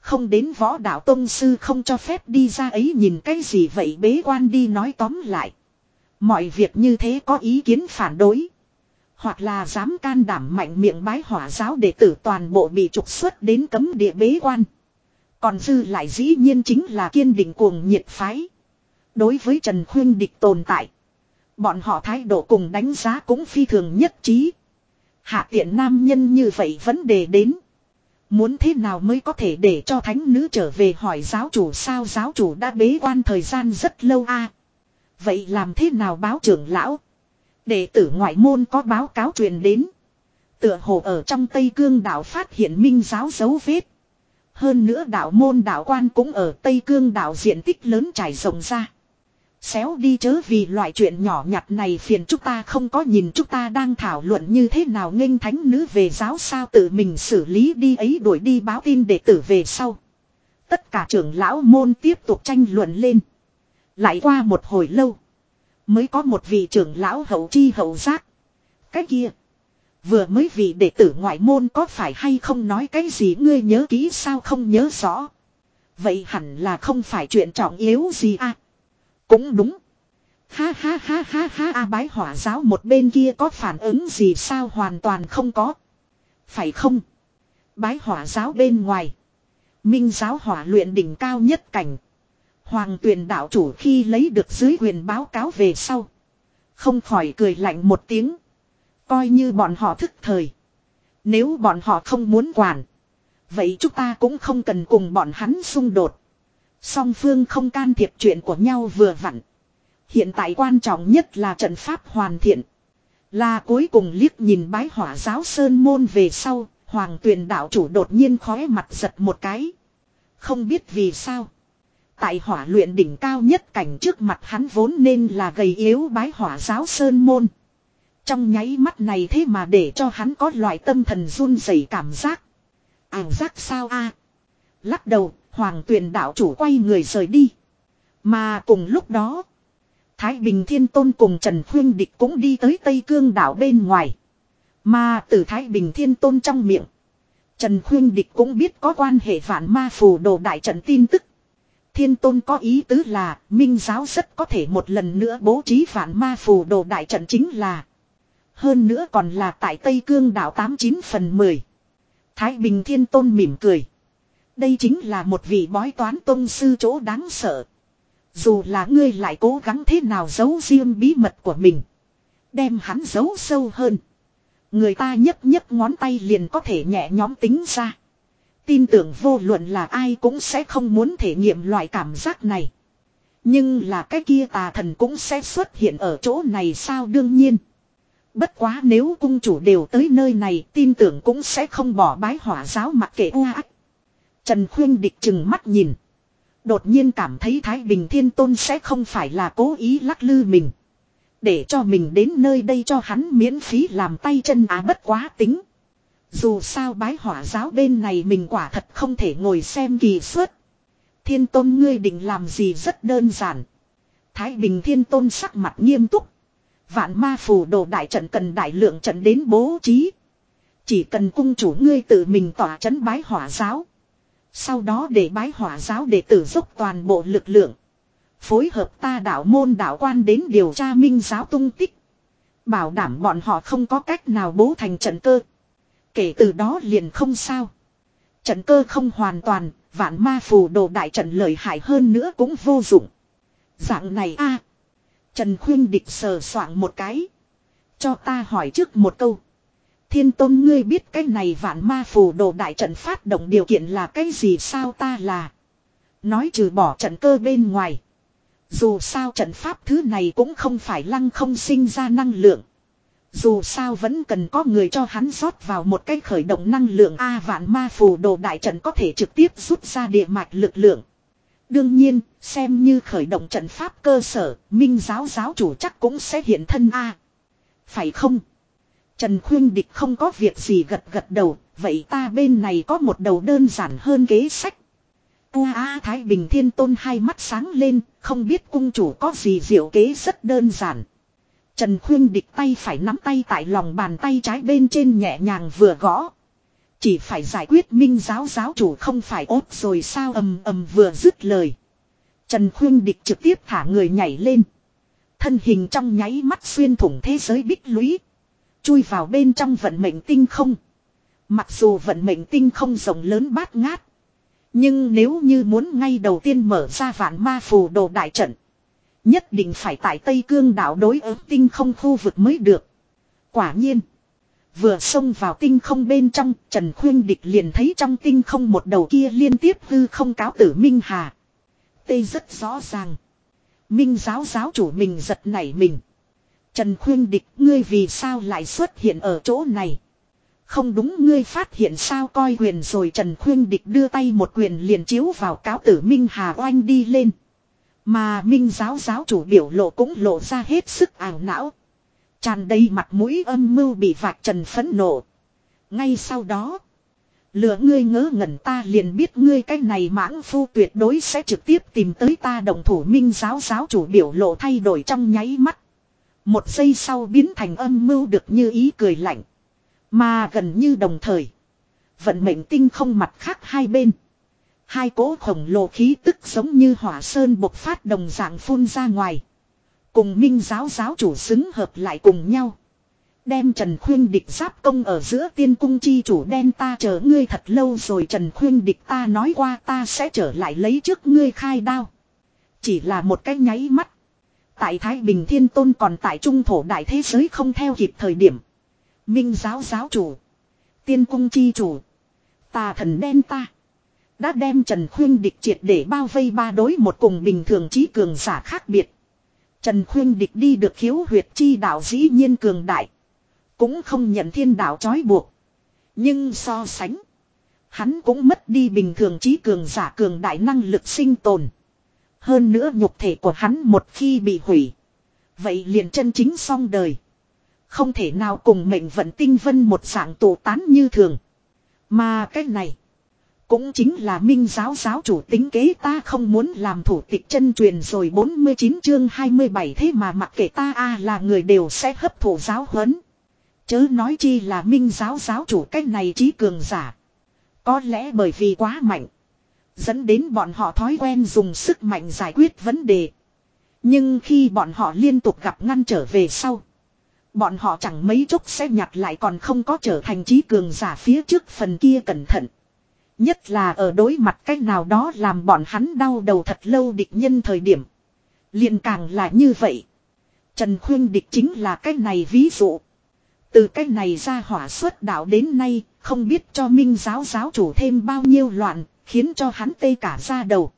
Không đến võ đạo tông sư không cho phép đi ra ấy nhìn cái gì vậy bế quan đi nói tóm lại. Mọi việc như thế có ý kiến phản đối. Hoặc là dám can đảm mạnh miệng bái hỏa giáo đệ tử toàn bộ bị trục xuất đến cấm địa bế quan. Còn dư lại dĩ nhiên chính là kiên định cuồng nhiệt phái. Đối với Trần Khuyên địch tồn tại. Bọn họ thái độ cùng đánh giá cũng phi thường nhất trí. Hạ tiện nam nhân như vậy vấn đề đến. Muốn thế nào mới có thể để cho thánh nữ trở về hỏi giáo chủ sao giáo chủ đã bế quan thời gian rất lâu a Vậy làm thế nào báo trưởng lão? Đệ tử ngoại môn có báo cáo truyền đến. Tựa hồ ở trong Tây Cương đảo phát hiện minh giáo dấu vết. Hơn nữa đạo môn đạo quan cũng ở Tây Cương đảo diện tích lớn trải rộng ra. Xéo đi chớ vì loại chuyện nhỏ nhặt này phiền chúng ta không có nhìn chúng ta đang thảo luận như thế nào nghênh thánh nữ về giáo sao tự mình xử lý đi ấy đuổi đi báo tin đệ tử về sau. Tất cả trưởng lão môn tiếp tục tranh luận lên. Lại qua một hồi lâu. Mới có một vị trưởng lão hậu chi hậu giác. Cái kia. Vừa mới vị đệ tử ngoại môn có phải hay không nói cái gì ngươi nhớ kỹ sao không nhớ rõ. Vậy hẳn là không phải chuyện trọng yếu gì à. Cũng đúng. Ha ha ha ha ha, a bái hỏa giáo một bên kia có phản ứng gì sao hoàn toàn không có. Phải không? Bái hỏa giáo bên ngoài. Minh giáo hỏa luyện đỉnh cao nhất cảnh. Hoàng tuyển đạo chủ khi lấy được dưới quyền báo cáo về sau. Không khỏi cười lạnh một tiếng. Coi như bọn họ thức thời. Nếu bọn họ không muốn quản. Vậy chúng ta cũng không cần cùng bọn hắn xung đột. Song phương không can thiệp chuyện của nhau vừa vặn. Hiện tại quan trọng nhất là trận pháp hoàn thiện. Là cuối cùng liếc nhìn bái hỏa giáo sơn môn về sau, hoàng tuyền đạo chủ đột nhiên khóe mặt giật một cái. Không biết vì sao. Tại hỏa luyện đỉnh cao nhất cảnh trước mặt hắn vốn nên là gầy yếu bái hỏa giáo sơn môn. Trong nháy mắt này thế mà để cho hắn có loại tâm thần run rẩy cảm giác. Ảo giác sao a? Lắc đầu, hoàng tuyền đạo chủ quay người rời đi. Mà cùng lúc đó, Thái Bình Thiên Tôn cùng Trần Khuyên Địch cũng đi tới Tây Cương đảo bên ngoài. Mà từ Thái Bình Thiên Tôn trong miệng, Trần Khuyên Địch cũng biết có quan hệ vạn ma phù đồ đại trận tin tức. Thiên Tôn có ý tứ là, Minh Giáo rất có thể một lần nữa bố trí phản ma phù đồ đại trận chính là hơn nữa còn là tại Tây Cương đảo 89 phần 10. Thái Bình Thiên Tôn mỉm cười. Đây chính là một vị bói toán tôn sư chỗ đáng sợ. Dù là ngươi lại cố gắng thế nào giấu riêng bí mật của mình. Đem hắn giấu sâu hơn. Người ta nhấp nhấp ngón tay liền có thể nhẹ nhóm tính ra. Tin tưởng vô luận là ai cũng sẽ không muốn thể nghiệm loại cảm giác này. Nhưng là cái kia tà thần cũng sẽ xuất hiện ở chỗ này sao đương nhiên. Bất quá nếu cung chủ đều tới nơi này, tin tưởng cũng sẽ không bỏ bái hỏa giáo mặc kệ u ác. Trần Khuyên địch chừng mắt nhìn. Đột nhiên cảm thấy Thái Bình Thiên Tôn sẽ không phải là cố ý lắc lư mình. Để cho mình đến nơi đây cho hắn miễn phí làm tay chân á bất quá tính. Dù sao bái hỏa giáo bên này mình quả thật không thể ngồi xem kỳ suất. Thiên Tôn ngươi định làm gì rất đơn giản. Thái Bình Thiên Tôn sắc mặt nghiêm túc. Vạn ma phù đồ đại trận cần đại lượng trận đến bố trí. Chỉ cần cung chủ ngươi tự mình tỏa chấn bái hỏa giáo. Sau đó để bái hỏa giáo để tử dốc toàn bộ lực lượng. Phối hợp ta đạo môn đạo quan đến điều tra minh giáo tung tích. Bảo đảm bọn họ không có cách nào bố thành trận cơ. Kể từ đó liền không sao. Trận cơ không hoàn toàn, vạn ma phù đồ đại trận lợi hại hơn nữa cũng vô dụng. Dạng này a Trần Khuyên Địch sờ soạng một cái. Cho ta hỏi trước một câu. Thiên tôn ngươi biết cái này vạn ma phù đồ đại trận phát động điều kiện là cái gì sao ta là. Nói trừ bỏ trận cơ bên ngoài. Dù sao trận pháp thứ này cũng không phải lăng không sinh ra năng lượng. Dù sao vẫn cần có người cho hắn rót vào một cái khởi động năng lượng A vạn ma phù đồ đại trận có thể trực tiếp rút ra địa mạch lực lượng. Đương nhiên, xem như khởi động trận pháp cơ sở, minh giáo giáo chủ chắc cũng sẽ hiện thân A. Phải không? Trần Khuyên Địch không có việc gì gật gật đầu, vậy ta bên này có một đầu đơn giản hơn kế sách. U A Thái Bình Thiên Tôn hai mắt sáng lên, không biết cung chủ có gì diệu kế rất đơn giản. Trần Khuyên Địch tay phải nắm tay tại lòng bàn tay trái bên trên nhẹ nhàng vừa gõ. Chỉ phải giải quyết minh giáo giáo chủ không phải ốt rồi sao ầm ầm vừa dứt lời. Trần Khuyên Địch trực tiếp thả người nhảy lên. Thân hình trong nháy mắt xuyên thủng thế giới bích lũy. Chui vào bên trong vận mệnh tinh không. Mặc dù vận mệnh tinh không rộng lớn bát ngát. Nhưng nếu như muốn ngay đầu tiên mở ra vạn ma phù đồ đại trận. Nhất định phải tại Tây Cương đảo đối ứng tinh không khu vực mới được. Quả nhiên. Vừa xông vào tinh không bên trong, Trần Khuyên Địch liền thấy trong tinh không một đầu kia liên tiếp hư không cáo tử Minh Hà. Tây rất rõ ràng. Minh giáo giáo chủ mình giật nảy mình. Trần Khuyên Địch ngươi vì sao lại xuất hiện ở chỗ này. Không đúng ngươi phát hiện sao coi quyền rồi Trần Khuyên Địch đưa tay một quyền liền chiếu vào cáo tử Minh Hà oanh đi lên. Mà Minh giáo giáo chủ biểu lộ cũng lộ ra hết sức ảo não. Tràn đầy mặt mũi âm mưu bị vạch trần phẫn nộ. Ngay sau đó. Lửa ngươi ngớ ngẩn ta liền biết ngươi cái này mãng phu tuyệt đối sẽ trực tiếp tìm tới ta đồng thủ minh giáo giáo chủ biểu lộ thay đổi trong nháy mắt. Một giây sau biến thành âm mưu được như ý cười lạnh. Mà gần như đồng thời. Vận mệnh tinh không mặt khác hai bên. Hai cỗ khổng lồ khí tức giống như hỏa sơn bộc phát đồng dạng phun ra ngoài. Cùng minh giáo giáo chủ xứng hợp lại cùng nhau. Đem Trần Khuyên Địch giáp công ở giữa tiên cung chi chủ đen ta chờ ngươi thật lâu rồi Trần Khuyên Địch ta nói qua ta sẽ trở lại lấy trước ngươi khai đao. Chỉ là một cái nháy mắt. Tại Thái Bình Thiên Tôn còn tại Trung Thổ Đại Thế Giới không theo kịp thời điểm. Minh giáo giáo chủ. Tiên cung chi chủ. Tà thần đen ta. Đã đem Trần Khuyên Địch triệt để bao vây ba đối một cùng bình thường trí cường giả khác biệt. Trần Khuyên Địch đi được khiếu huyệt chi đạo dĩ nhiên cường đại. Cũng không nhận thiên đạo trói buộc. Nhưng so sánh. Hắn cũng mất đi bình thường trí cường giả cường đại năng lực sinh tồn. Hơn nữa nhục thể của hắn một khi bị hủy. Vậy liền chân chính xong đời. Không thể nào cùng mệnh vận tinh vân một dạng tổ tán như thường. Mà cái này. Cũng chính là minh giáo giáo chủ tính kế ta không muốn làm thủ tịch chân truyền rồi 49 chương 27 thế mà mặc kệ ta a là người đều sẽ hấp thụ giáo huấn. Chớ nói chi là minh giáo giáo chủ cách này trí cường giả. Có lẽ bởi vì quá mạnh. Dẫn đến bọn họ thói quen dùng sức mạnh giải quyết vấn đề. Nhưng khi bọn họ liên tục gặp ngăn trở về sau. Bọn họ chẳng mấy chốc sẽ nhặt lại còn không có trở thành trí cường giả phía trước phần kia cẩn thận. Nhất là ở đối mặt cách nào đó làm bọn hắn đau đầu thật lâu địch nhân thời điểm. liền càng là như vậy. Trần Khuyên địch chính là cái này ví dụ. Từ cái này ra hỏa xuất đạo đến nay, không biết cho minh giáo giáo chủ thêm bao nhiêu loạn, khiến cho hắn tê cả ra đầu.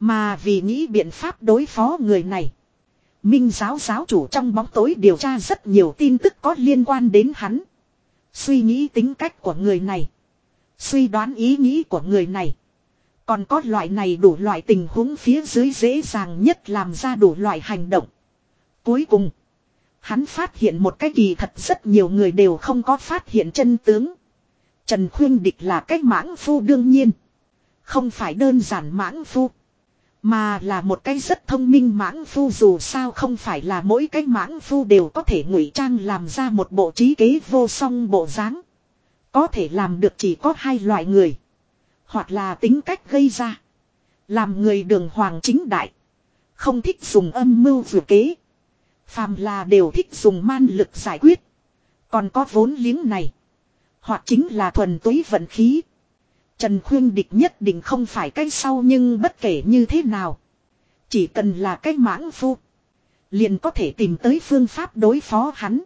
Mà vì nghĩ biện pháp đối phó người này. Minh giáo giáo chủ trong bóng tối điều tra rất nhiều tin tức có liên quan đến hắn. Suy nghĩ tính cách của người này. Suy đoán ý nghĩ của người này. Còn có loại này đủ loại tình huống phía dưới dễ dàng nhất làm ra đủ loại hành động. Cuối cùng. Hắn phát hiện một cái kỳ thật rất nhiều người đều không có phát hiện chân tướng. Trần Khuyên Địch là cái mãng phu đương nhiên. Không phải đơn giản mãng phu. Mà là một cái rất thông minh mãng phu dù sao không phải là mỗi cái mãng phu đều có thể ngụy trang làm ra một bộ trí kế vô song bộ dáng. Có thể làm được chỉ có hai loại người. Hoặc là tính cách gây ra. Làm người đường hoàng chính đại. Không thích dùng âm mưu vừa kế. Phàm là đều thích dùng man lực giải quyết. Còn có vốn liếng này. Hoặc chính là thuần túy vận khí. Trần Khuyên Địch nhất định không phải cái sau nhưng bất kể như thế nào. Chỉ cần là cái mãng phu. Liền có thể tìm tới phương pháp đối phó hắn.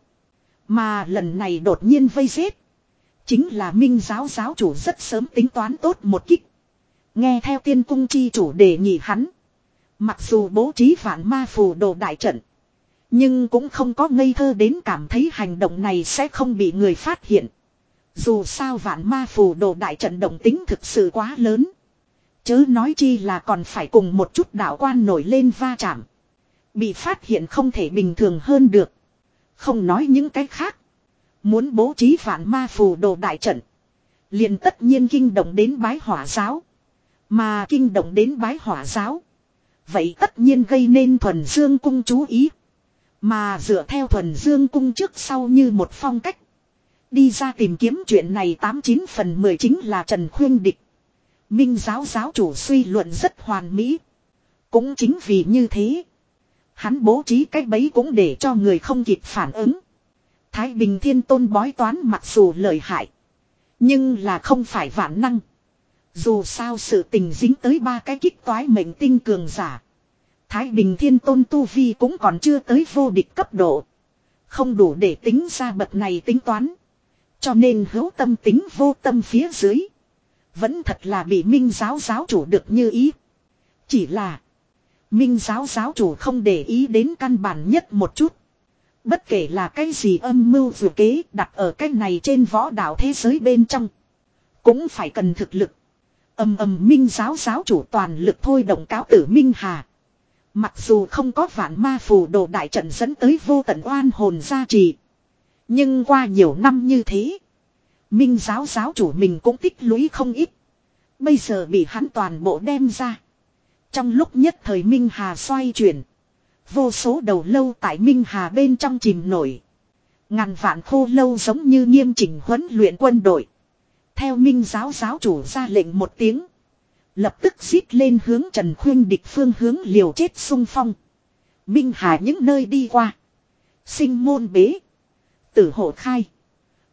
Mà lần này đột nhiên vây giết. Chính là minh giáo giáo chủ rất sớm tính toán tốt một kích. Nghe theo tiên cung chi chủ đề nghị hắn. Mặc dù bố trí vạn ma phù đồ đại trận. Nhưng cũng không có ngây thơ đến cảm thấy hành động này sẽ không bị người phát hiện. Dù sao vạn ma phù đồ đại trận động tính thực sự quá lớn. Chớ nói chi là còn phải cùng một chút đạo quan nổi lên va chạm. Bị phát hiện không thể bình thường hơn được. Không nói những cái khác. Muốn bố trí phản ma phù đồ đại trận. liền tất nhiên kinh động đến bái hỏa giáo. Mà kinh động đến bái hỏa giáo. Vậy tất nhiên gây nên thuần dương cung chú ý. Mà dựa theo thuần dương cung trước sau như một phong cách. Đi ra tìm kiếm chuyện này 89 phần 10 chính là Trần Khuyên Địch. Minh giáo giáo chủ suy luận rất hoàn mỹ. Cũng chính vì như thế. Hắn bố trí cách bấy cũng để cho người không kịp phản ứng. Thái Bình Thiên Tôn bói toán mặc dù lợi hại. Nhưng là không phải vạn năng. Dù sao sự tình dính tới ba cái kích toái mệnh tinh cường giả. Thái Bình Thiên Tôn Tu Vi cũng còn chưa tới vô địch cấp độ. Không đủ để tính ra bậc này tính toán. Cho nên hữu tâm tính vô tâm phía dưới. Vẫn thật là bị minh giáo giáo chủ được như ý. Chỉ là. Minh giáo giáo chủ không để ý đến căn bản nhất một chút. Bất kể là cái gì âm mưu vừa kế đặt ở cái này trên võ đạo thế giới bên trong. Cũng phải cần thực lực. Âm âm minh giáo giáo chủ toàn lực thôi động cáo tử Minh Hà. Mặc dù không có vạn ma phù đồ đại trận dẫn tới vô tận oan hồn gia trì. Nhưng qua nhiều năm như thế. Minh giáo giáo chủ mình cũng tích lũy không ít. Bây giờ bị hắn toàn bộ đem ra. Trong lúc nhất thời Minh Hà xoay chuyển. Vô số đầu lâu tại Minh Hà bên trong chìm nổi. Ngàn vạn khô lâu giống như nghiêm chỉnh huấn luyện quân đội. Theo Minh giáo giáo chủ ra lệnh một tiếng. Lập tức xít lên hướng Trần Khuyên địch phương hướng liều chết sung phong. Minh Hà những nơi đi qua. Sinh môn bế. Tử hộ khai.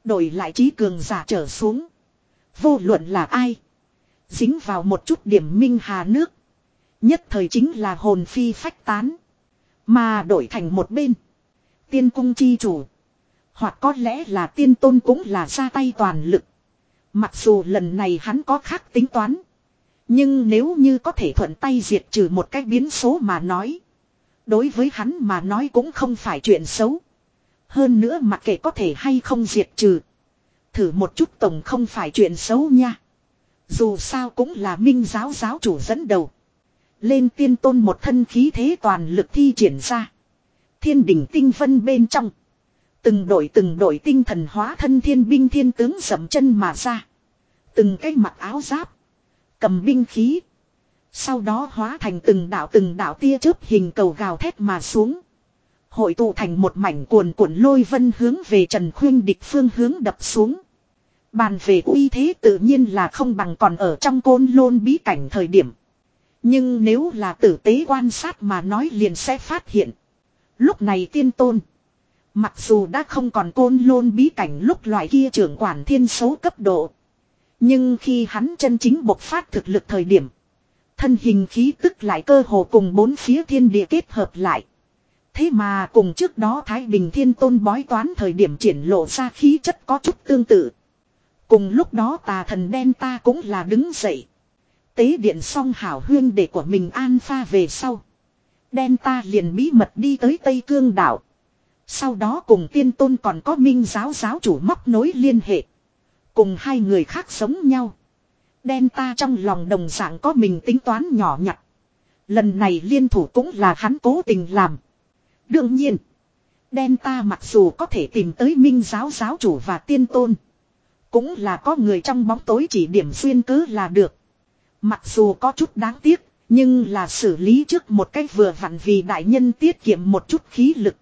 Đổi lại trí cường giả trở xuống. Vô luận là ai. Dính vào một chút điểm Minh Hà nước. Nhất thời chính là hồn phi phách tán. Mà đổi thành một bên. Tiên cung chi chủ. Hoặc có lẽ là tiên tôn cũng là ra tay toàn lực. Mặc dù lần này hắn có khác tính toán. Nhưng nếu như có thể thuận tay diệt trừ một cách biến số mà nói. Đối với hắn mà nói cũng không phải chuyện xấu. Hơn nữa mặc kệ có thể hay không diệt trừ. Thử một chút tổng không phải chuyện xấu nha. Dù sao cũng là minh giáo giáo chủ dẫn đầu. Lên tiên tôn một thân khí thế toàn lực thi triển ra. Thiên đỉnh tinh vân bên trong. Từng đội từng đội tinh thần hóa thân thiên binh thiên tướng dậm chân mà ra. Từng cái mặc áo giáp. Cầm binh khí. Sau đó hóa thành từng đạo từng đạo tia chớp hình cầu gào thét mà xuống. Hội tụ thành một mảnh cuồn cuộn lôi vân hướng về Trần Khuyên địch phương hướng đập xuống. Bàn về uy thế tự nhiên là không bằng còn ở trong côn lôn bí cảnh thời điểm. Nhưng nếu là tử tế quan sát mà nói liền sẽ phát hiện. Lúc này tiên tôn. Mặc dù đã không còn côn lôn bí cảnh lúc loại kia trưởng quản thiên số cấp độ. Nhưng khi hắn chân chính bộc phát thực lực thời điểm. Thân hình khí tức lại cơ hồ cùng bốn phía thiên địa kết hợp lại. Thế mà cùng trước đó Thái Bình Thiên Tôn bói toán thời điểm triển lộ ra khí chất có chút tương tự. Cùng lúc đó tà thần đen ta cũng là đứng dậy. Tế điện xong hảo huyên để của mình an pha về sau. Đen ta liền bí mật đi tới Tây Cương đảo. Sau đó cùng tiên tôn còn có minh giáo giáo chủ móc nối liên hệ. Cùng hai người khác sống nhau. Đen ta trong lòng đồng dạng có mình tính toán nhỏ nhặt. Lần này liên thủ cũng là hắn cố tình làm. Đương nhiên. Đen ta mặc dù có thể tìm tới minh giáo giáo chủ và tiên tôn. Cũng là có người trong bóng tối chỉ điểm xuyên cứ là được. Mặc dù có chút đáng tiếc. Nhưng là xử lý trước một cách vừa vặn vì đại nhân tiết kiệm một chút khí lực.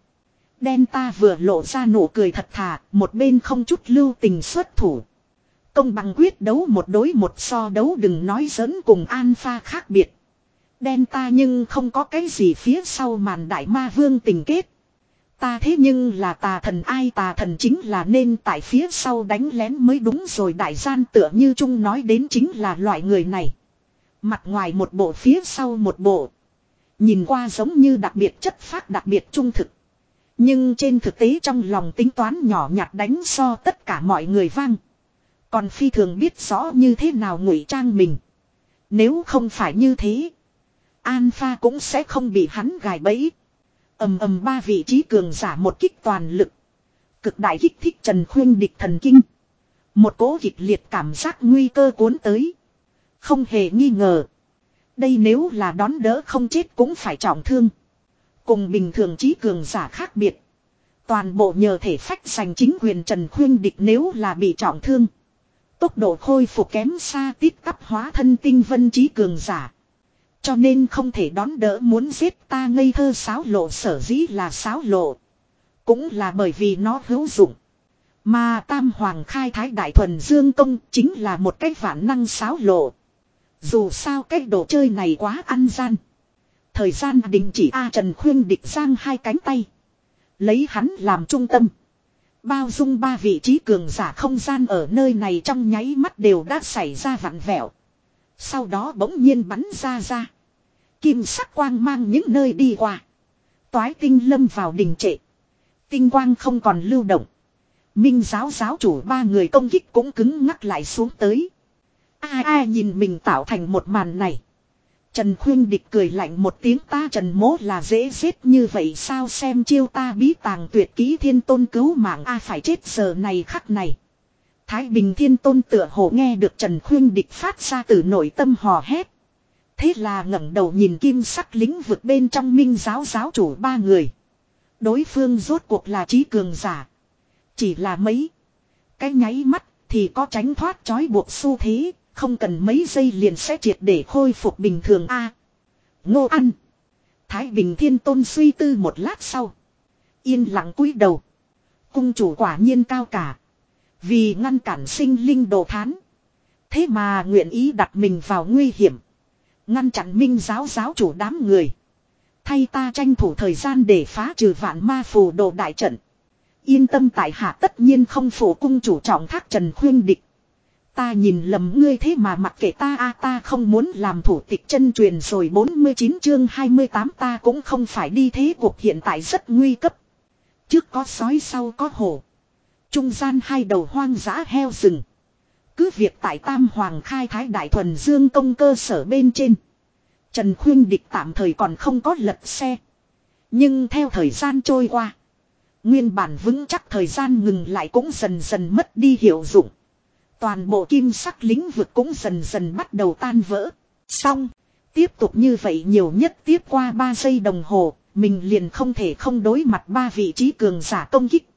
Đen ta vừa lộ ra nụ cười thật thà, một bên không chút lưu tình xuất thủ. Công bằng quyết đấu một đối một so đấu đừng nói giỡn cùng alpha khác biệt. Delta nhưng không có cái gì phía sau màn đại ma vương tình kết. Ta thế nhưng là tà thần ai tà thần chính là nên tại phía sau đánh lén mới đúng rồi đại gian tựa như Trung nói đến chính là loại người này. Mặt ngoài một bộ, phía sau một bộ. Nhìn qua giống như đặc biệt chất phát đặc biệt trung thực. Nhưng trên thực tế trong lòng tính toán nhỏ nhặt đánh so tất cả mọi người vang. Còn phi thường biết rõ như thế nào ngụy trang mình. Nếu không phải như thế. Alpha cũng sẽ không bị hắn gài bẫy. ầm ầm ba vị trí cường giả một kích toàn lực. Cực đại kích thích Trần Khuyên địch thần kinh. Một cỗ kịch liệt cảm giác nguy cơ cuốn tới. Không hề nghi ngờ. Đây nếu là đón đỡ không chết cũng phải trọng thương. Cùng bình thường trí cường giả khác biệt. Toàn bộ nhờ thể phách giành chính quyền Trần Khuyên địch nếu là bị trọng thương. Tốc độ khôi phục kém xa tít tắp hóa thân tinh vân trí cường giả. Cho nên không thể đón đỡ muốn giết ta ngây thơ sáo lộ sở dĩ là sáo lộ. Cũng là bởi vì nó hữu dụng. Mà Tam Hoàng khai thái đại thuần dương công chính là một cách vạn năng sáo lộ. Dù sao cái đồ chơi này quá ăn gian. Thời gian đình chỉ A Trần Khuyên địch giang hai cánh tay. Lấy hắn làm trung tâm. Bao dung ba vị trí cường giả không gian ở nơi này trong nháy mắt đều đã xảy ra vặn vẹo. Sau đó bỗng nhiên bắn ra ra. Kim sắc quang mang những nơi đi qua. Toái tinh lâm vào đình trệ. Tinh quang không còn lưu động. Minh giáo giáo chủ ba người công kích cũng cứng ngắc lại xuống tới. Ai ai nhìn mình tạo thành một màn này. Trần Khuyên Địch cười lạnh một tiếng, ta Trần Mố là dễ giết như vậy sao xem chiêu ta bí tàng tuyệt ký thiên tôn cứu mạng, a, phải chết giờ này khắc này. Thái Bình Thiên Tôn tựa hồ nghe được Trần Khuyên Địch phát ra từ nội tâm hò hét. Thế là ngẩng đầu nhìn kim sắc lính vực bên trong minh giáo giáo chủ ba người. Đối phương rốt cuộc là trí cường giả. Chỉ là mấy. Cái nháy mắt thì có tránh thoát trói buộc xu thế. Không cần mấy giây liền sẽ triệt để khôi phục bình thường a Ngô ăn. Thái Bình Thiên Tôn suy tư một lát sau. Yên lặng cúi đầu. Cung chủ quả nhiên cao cả. Vì ngăn cản sinh linh đồ thán. Thế mà nguyện ý đặt mình vào nguy hiểm. Ngăn chặn minh giáo giáo chủ đám người. Thay ta tranh thủ thời gian để phá trừ vạn ma phù đồ đại trận. Yên tâm tại hạ tất nhiên không phủ cung chủ trọng thác trần khuyên địch. Ta nhìn lầm ngươi thế mà mặc kệ ta, a, ta không muốn làm thủ tịch chân truyền rồi 49 chương 28 ta cũng không phải đi thế cuộc hiện tại rất nguy cấp. Trước có sói, sau có hổ. Trung gian hai đầu hoang dã heo rừng. Cứ việc tại Tam Hoàng khai thái đại thuần dương công cơ sở bên trên. Trần Khuyên Địch tạm thời còn không có lật xe. Nhưng theo thời gian trôi qua. Nguyên bản vững chắc thời gian ngừng lại cũng dần dần mất đi hiệu dụng. Toàn bộ kim sắc lĩnh vực cũng dần dần bắt đầu tan vỡ. Xong. Tiếp tục như vậy nhiều nhất tiếp qua 3 giây đồng hồ. Mình liền không thể không đối mặt ba vị trí cường giả công kích.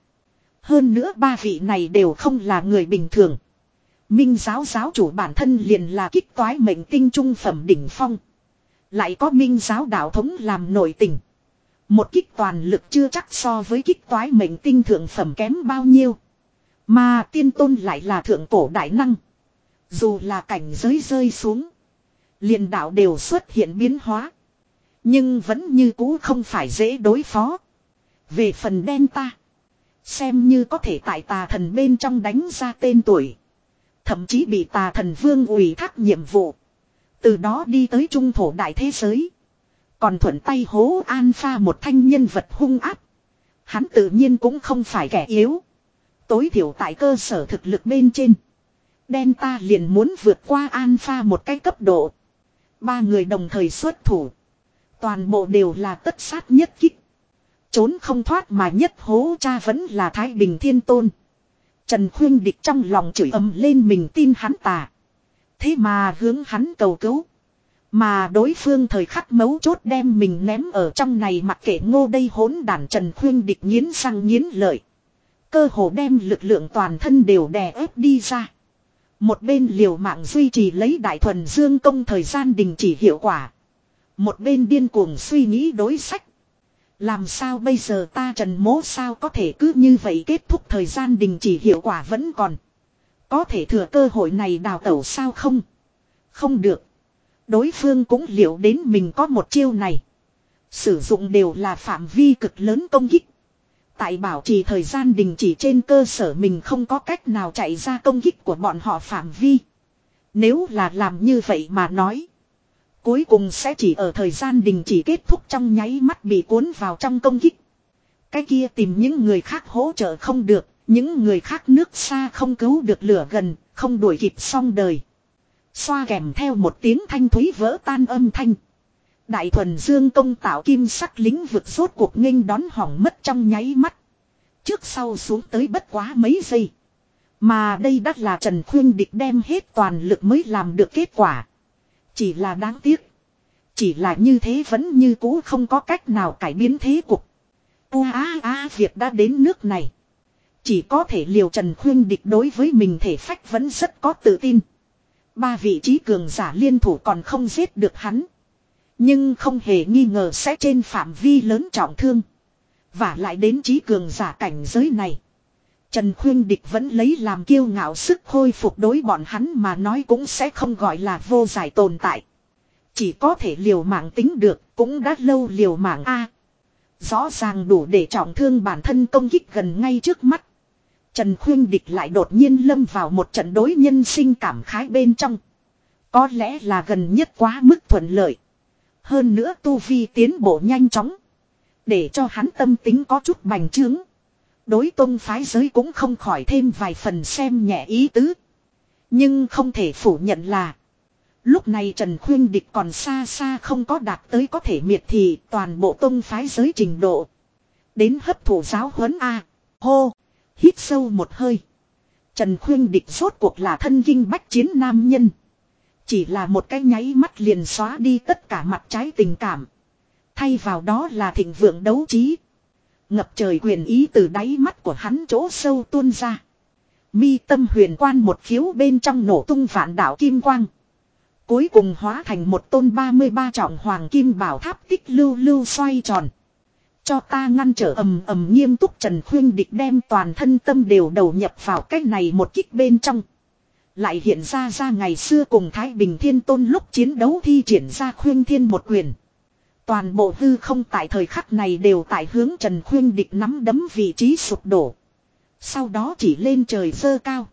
Hơn nữa ba vị này đều không là người bình thường. Minh giáo giáo chủ bản thân liền là kích toái mệnh tinh trung phẩm đỉnh phong. Lại có minh giáo đạo thống làm nổi tình. Một kích toàn lực chưa chắc so với kích toái mệnh tinh thượng phẩm kém bao nhiêu. Mà tiên tôn lại là thượng cổ đại năng. Dù là cảnh giới rơi xuống. liền đạo đều xuất hiện biến hóa. Nhưng vẫn như cũ không phải dễ đối phó. Về phần đen ta. Xem như có thể tại tà thần bên trong đánh ra tên tuổi. Thậm chí bị tà thần vương ủy thác nhiệm vụ. Từ đó đi tới trung thổ đại thế giới. Còn thuận tay hố an pha một thanh nhân vật hung áp. Hắn tự nhiên cũng không phải kẻ yếu. Tối thiểu tại cơ sở thực lực bên trên. Đen ta liền muốn vượt qua alpha một cái cấp độ. Ba người đồng thời xuất thủ. Toàn bộ đều là tất sát nhất kích. Trốn không thoát mà nhất hố cha vẫn là Thái Bình Thiên Tôn. Trần Khuyên Địch trong lòng chửi ầm lên mình tin hắn tà. Thế mà hướng hắn cầu cứu. Mà đối phương thời khắc mấu chốt đem mình ném ở trong này mặc kệ ngô đây hỗn đàn Trần Khuyên Địch nghiến răng nghiến lợi. Cơ hồ đem lực lượng toàn thân đều đè ép đi ra. Một bên liều mạng duy trì lấy đại thuần dương công thời gian đình chỉ hiệu quả. Một bên điên cuồng suy nghĩ đối sách. Làm sao bây giờ ta trần mố sao có thể cứ như vậy kết thúc thời gian đình chỉ hiệu quả vẫn còn. Có thể thừa cơ hội này đào tẩu sao không? Không được. Đối phương cũng liệu đến mình có một chiêu này. Sử dụng đều là phạm vi cực lớn công kích. Tại bảo trì thời gian đình chỉ trên cơ sở mình không có cách nào chạy ra công kích của bọn họ phạm vi. Nếu là làm như vậy mà nói. Cuối cùng sẽ chỉ ở thời gian đình chỉ kết thúc trong nháy mắt bị cuốn vào trong công kích. Cái kia tìm những người khác hỗ trợ không được, những người khác nước xa không cứu được lửa gần, không đuổi kịp xong đời. Xoa kèm theo một tiếng thanh thúy vỡ tan âm thanh. Đại thuần dương công tạo kim sắc lính vực rốt cuộc nghênh đón hỏng mất trong nháy mắt. Trước sau xuống tới bất quá mấy giây. Mà đây đắt là Trần Khuyên Địch đem hết toàn lực mới làm được kết quả. Chỉ là đáng tiếc. Chỉ là như thế vẫn như cũ không có cách nào cải biến thế cục. U a a, việc đã đến nước này. Chỉ có thể liều Trần Khuyên Địch đối với mình thể phách vẫn rất có tự tin. Ba vị trí cường giả liên thủ còn không giết được hắn. Nhưng không hề nghi ngờ sẽ trên phạm vi lớn trọng thương. Và lại đến trí cường giả cảnh giới này. Trần Khuyên Địch vẫn lấy làm kiêu ngạo sức khôi phục đối bọn hắn mà nói cũng sẽ không gọi là vô giải tồn tại. Chỉ có thể liều mạng tính được, cũng đã lâu liều mạng A. rõ ràng đủ để trọng thương bản thân công kích gần ngay trước mắt. Trần Khuyên Địch lại đột nhiên lâm vào một trận đối nhân sinh cảm khái bên trong. Có lẽ là gần nhất quá mức thuận lợi. Hơn nữa tu vi tiến bộ nhanh chóng. Để cho hắn tâm tính có chút bành trướng. Đối tôn phái giới cũng không khỏi thêm vài phần xem nhẹ ý tứ. Nhưng không thể phủ nhận là. Lúc này Trần Khuyên Địch còn xa xa không có đạt tới có thể miệt thì toàn bộ tôn phái giới trình độ. Đến hấp thụ giáo huấn A. Hô. Hít sâu một hơi. Trần Khuyên Địch rốt cuộc là thân kinh bách chiến nam nhân. Chỉ là một cái nháy mắt liền xóa đi tất cả mặt trái tình cảm. Thay vào đó là thịnh vượng đấu trí. Ngập trời quyền ý từ đáy mắt của hắn chỗ sâu tuôn ra. Mi tâm huyền quan một khiếu bên trong nổ tung vạn đạo kim quang. Cuối cùng hóa thành một tôn 33 trọng hoàng kim bảo tháp tích lưu lưu xoay tròn. Cho ta ngăn trở ầm ầm nghiêm túc Trần Khuyên Địch đem toàn thân tâm đều đầu nhập vào cái này một kích bên trong. Lại hiện ra ra ngày xưa cùng Thái Bình Thiên Tôn lúc chiến đấu thi triển ra khuyên thiên một quyền. Toàn bộ hư không tại thời khắc này đều tại hướng Trần Khuyên Địch nắm đấm vị trí sụp đổ. Sau đó chỉ lên trời dơ cao.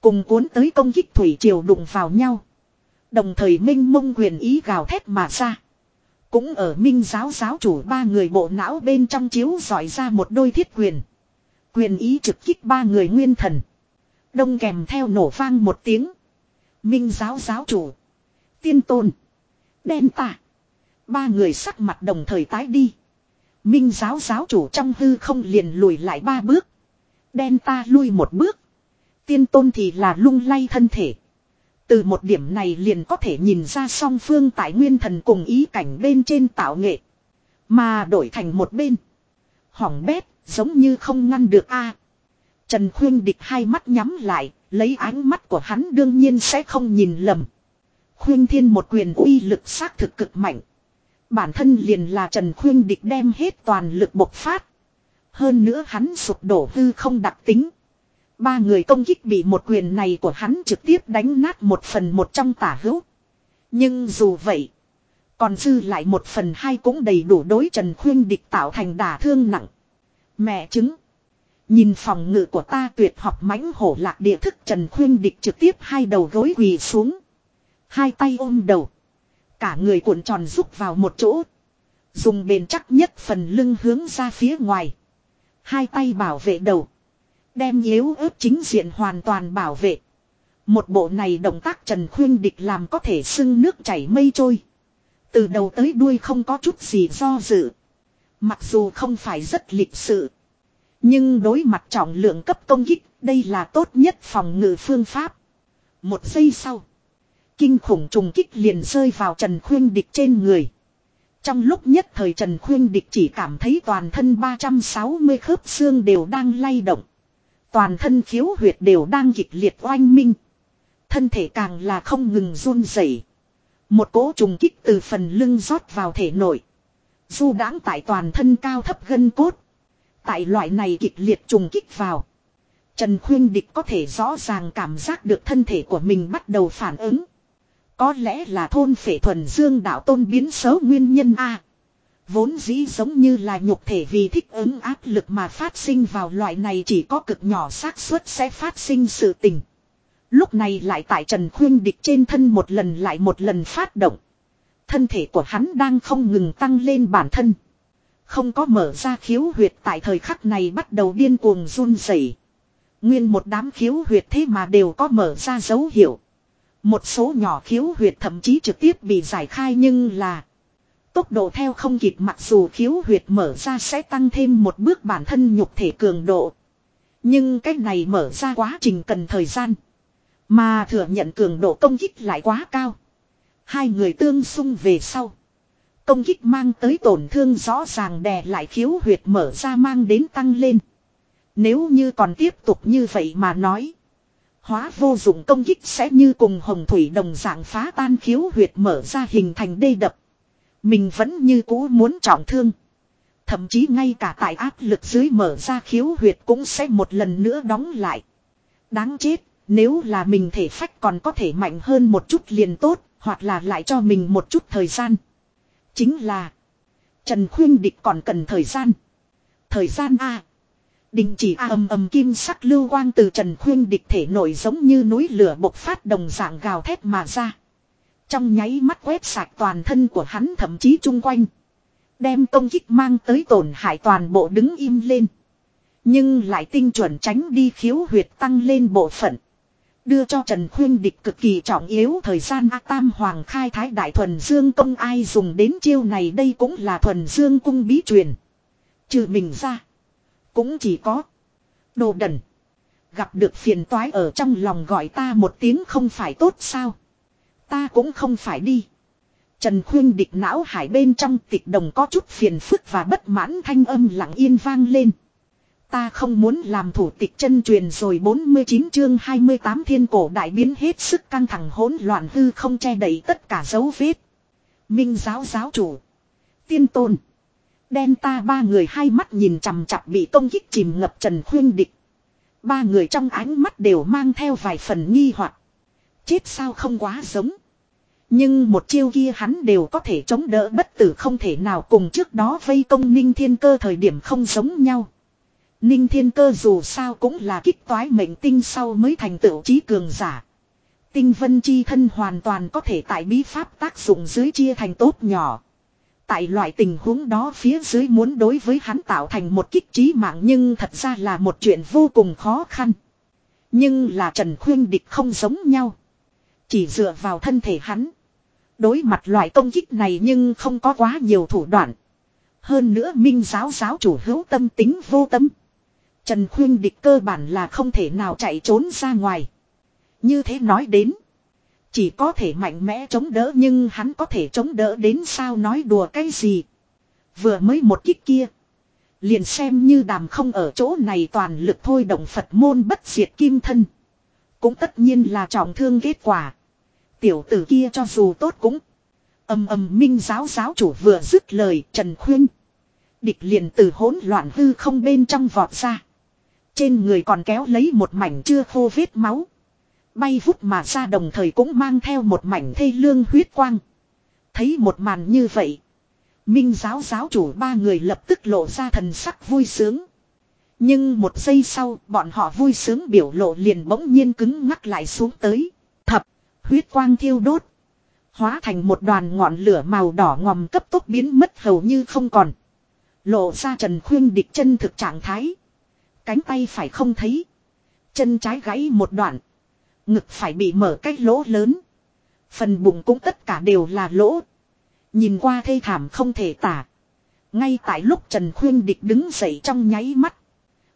Cùng cuốn tới công kích thủy triều đụng vào nhau. Đồng thời minh mông quyền ý gào thét mà ra. Cũng ở minh giáo giáo chủ ba người bộ não bên trong chiếu dọi ra một đôi thiết quyền. Quyền ý trực kích ba người nguyên thần. Đông kèm theo nổ vang một tiếng. Minh giáo giáo chủ. Tiên tôn. Đen tạ. Ba người sắc mặt đồng thời tái đi. Minh giáo giáo chủ trong hư không liền lùi lại ba bước. Đen ta lui một bước. Tiên tôn thì là lung lay thân thể. Từ một điểm này liền có thể nhìn ra song phương tại nguyên thần cùng ý cảnh bên trên tạo nghệ. Mà đổi thành một bên. Hỏng bét, giống như không ngăn được a Trần Khuyên địch hai mắt nhắm lại, lấy ánh mắt của hắn đương nhiên sẽ không nhìn lầm. Khuyên thiên một quyền uy lực xác thực cực mạnh. Bản thân liền là Trần Khuyên địch đem hết toàn lực bộc phát. Hơn nữa hắn sụp đổ hư không đặc tính. Ba người công kích bị một quyền này của hắn trực tiếp đánh nát một phần một trong tả hữu. Nhưng dù vậy, còn dư lại một phần hai cũng đầy đủ đối Trần Khuyên địch tạo thành đả thương nặng. Mẹ chứng. Nhìn phòng ngự của ta tuyệt học mãnh hổ lạc địa thức Trần Khuyên địch trực tiếp hai đầu gối quỳ xuống. Hai tay ôm đầu. Cả người cuộn tròn rúc vào một chỗ. Dùng bền chắc nhất phần lưng hướng ra phía ngoài. Hai tay bảo vệ đầu. Đem yếu ớt chính diện hoàn toàn bảo vệ. Một bộ này động tác Trần Khuyên Địch làm có thể sưng nước chảy mây trôi. Từ đầu tới đuôi không có chút gì do dự. Mặc dù không phải rất lịch sự. Nhưng đối mặt trọng lượng cấp công kích, đây là tốt nhất phòng ngự phương pháp. Một giây sau. Kinh khủng trùng kích liền rơi vào Trần Khuyên Địch trên người. Trong lúc nhất thời Trần Khuyên Địch chỉ cảm thấy toàn thân 360 khớp xương đều đang lay động. Toàn thân khiếu huyệt đều đang kịch liệt oanh minh. Thân thể càng là không ngừng run rẩy. Một cỗ trùng kích từ phần lưng rót vào thể nội. Du đãng tại toàn thân cao thấp gân cốt. Tại loại này kịch liệt trùng kích vào. Trần Khuyên Địch có thể rõ ràng cảm giác được thân thể của mình bắt đầu phản ứng. Có lẽ là thôn phệ thuần dương đạo tôn biến xấu nguyên nhân A. Vốn dĩ giống như là nhục thể vì thích ứng áp lực mà phát sinh vào loại này chỉ có cực nhỏ xác suất sẽ phát sinh sự tình. Lúc này lại tại Trần Khuyên Địch trên thân một lần lại một lần phát động. Thân thể của hắn đang không ngừng tăng lên bản thân. Không có mở ra khiếu huyệt tại thời khắc này bắt đầu điên cuồng run rẩy. Nguyên một đám khiếu huyệt thế mà đều có mở ra dấu hiệu. Một số nhỏ khiếu huyệt thậm chí trực tiếp bị giải khai nhưng là Tốc độ theo không kịp mặc dù khiếu huyệt mở ra sẽ tăng thêm một bước bản thân nhục thể cường độ. Nhưng cách này mở ra quá trình cần thời gian. Mà thừa nhận cường độ công kích lại quá cao. Hai người tương xung về sau. Công kích mang tới tổn thương rõ ràng đè lại khiếu huyệt mở ra mang đến tăng lên. Nếu như còn tiếp tục như vậy mà nói. Hóa vô dụng công kích sẽ như cùng hồng thủy đồng dạng phá tan khiếu huyệt mở ra hình thành đê đập. Mình vẫn như cũ muốn trọng thương. Thậm chí ngay cả tại áp lực dưới mở ra khiếu huyệt cũng sẽ một lần nữa đóng lại. Đáng chết, nếu là mình thể phách còn có thể mạnh hơn một chút liền tốt, hoặc là lại cho mình một chút thời gian. Chính là, Trần Khuyên Địch còn cần thời gian. Thời gian A. Đình chỉ A âm âm kim sắc lưu quang từ Trần Khuyên Địch thể nổi giống như núi lửa bộc phát đồng dạng gào thét mà ra. Trong nháy mắt quét sạch toàn thân của hắn thậm chí chung quanh. Đem công kích mang tới tổn hại toàn bộ đứng im lên. Nhưng lại tinh chuẩn tránh đi khiếu huyệt tăng lên bộ phận. Đưa cho Trần Khuyên Địch cực kỳ trọng yếu thời gian A Tam Hoàng khai thái đại thuần dương công ai dùng đến chiêu này đây cũng là thuần dương cung bí truyền. Trừ mình ra. Cũng chỉ có. Đồ đần. Gặp được phiền toái ở trong lòng gọi ta một tiếng không phải tốt sao. Ta cũng không phải đi. Trần Khuyên địch não hải bên trong tịch đồng có chút phiền phức và bất mãn thanh âm lặng yên vang lên. Ta không muốn làm thủ tịch chân truyền rồi 49 chương 28 thiên cổ đại biến hết sức căng thẳng hỗn loạn hư không che đậy tất cả dấu vết. Minh giáo giáo chủ. Tiên tôn. Đen ta ba người hai mắt nhìn chằm chặp bị công kích chìm ngập Trần Khuyên địch. Ba người trong ánh mắt đều mang theo vài phần nghi hoặc Chết sao không quá giống. Nhưng một chiêu kia hắn đều có thể chống đỡ bất tử không thể nào cùng trước đó vây công ninh thiên cơ thời điểm không giống nhau. Ninh thiên cơ dù sao cũng là kích toái mệnh tinh sau mới thành tựu trí cường giả. Tinh vân chi thân hoàn toàn có thể tại bí pháp tác dụng dưới chia thành tốt nhỏ. Tại loại tình huống đó phía dưới muốn đối với hắn tạo thành một kích trí mạng nhưng thật ra là một chuyện vô cùng khó khăn. Nhưng là Trần Khuyên Địch không giống nhau. Chỉ dựa vào thân thể hắn. Đối mặt loại công kích này nhưng không có quá nhiều thủ đoạn. Hơn nữa minh giáo giáo chủ hữu tâm tính vô tâm. Trần Khuyên địch cơ bản là không thể nào chạy trốn ra ngoài. Như thế nói đến. Chỉ có thể mạnh mẽ chống đỡ nhưng hắn có thể chống đỡ đến sao nói đùa cái gì. Vừa mới một kích kia. Liền xem như đàm không ở chỗ này toàn lực thôi động Phật môn bất diệt kim thân. Cũng tất nhiên là trọng thương kết quả. Tiểu tử kia cho dù tốt cũng. Âm âm minh giáo giáo chủ vừa dứt lời Trần Khuyên. Địch liền từ hỗn loạn hư không bên trong vọt ra. Trên người còn kéo lấy một mảnh chưa khô vết máu. Bay vút mà ra đồng thời cũng mang theo một mảnh thê lương huyết quang. Thấy một màn như vậy. Minh giáo giáo chủ ba người lập tức lộ ra thần sắc vui sướng. Nhưng một giây sau bọn họ vui sướng biểu lộ liền bỗng nhiên cứng ngắc lại xuống tới. Thập, huyết quang thiêu đốt. Hóa thành một đoàn ngọn lửa màu đỏ ngòm cấp tốc biến mất hầu như không còn. Lộ ra Trần Khuyên địch chân thực trạng thái. Cánh tay phải không thấy. Chân trái gãy một đoạn. Ngực phải bị mở cách lỗ lớn. Phần bụng cũng tất cả đều là lỗ. Nhìn qua thê thảm không thể tả. Ngay tại lúc Trần Khuyên Địch đứng dậy trong nháy mắt.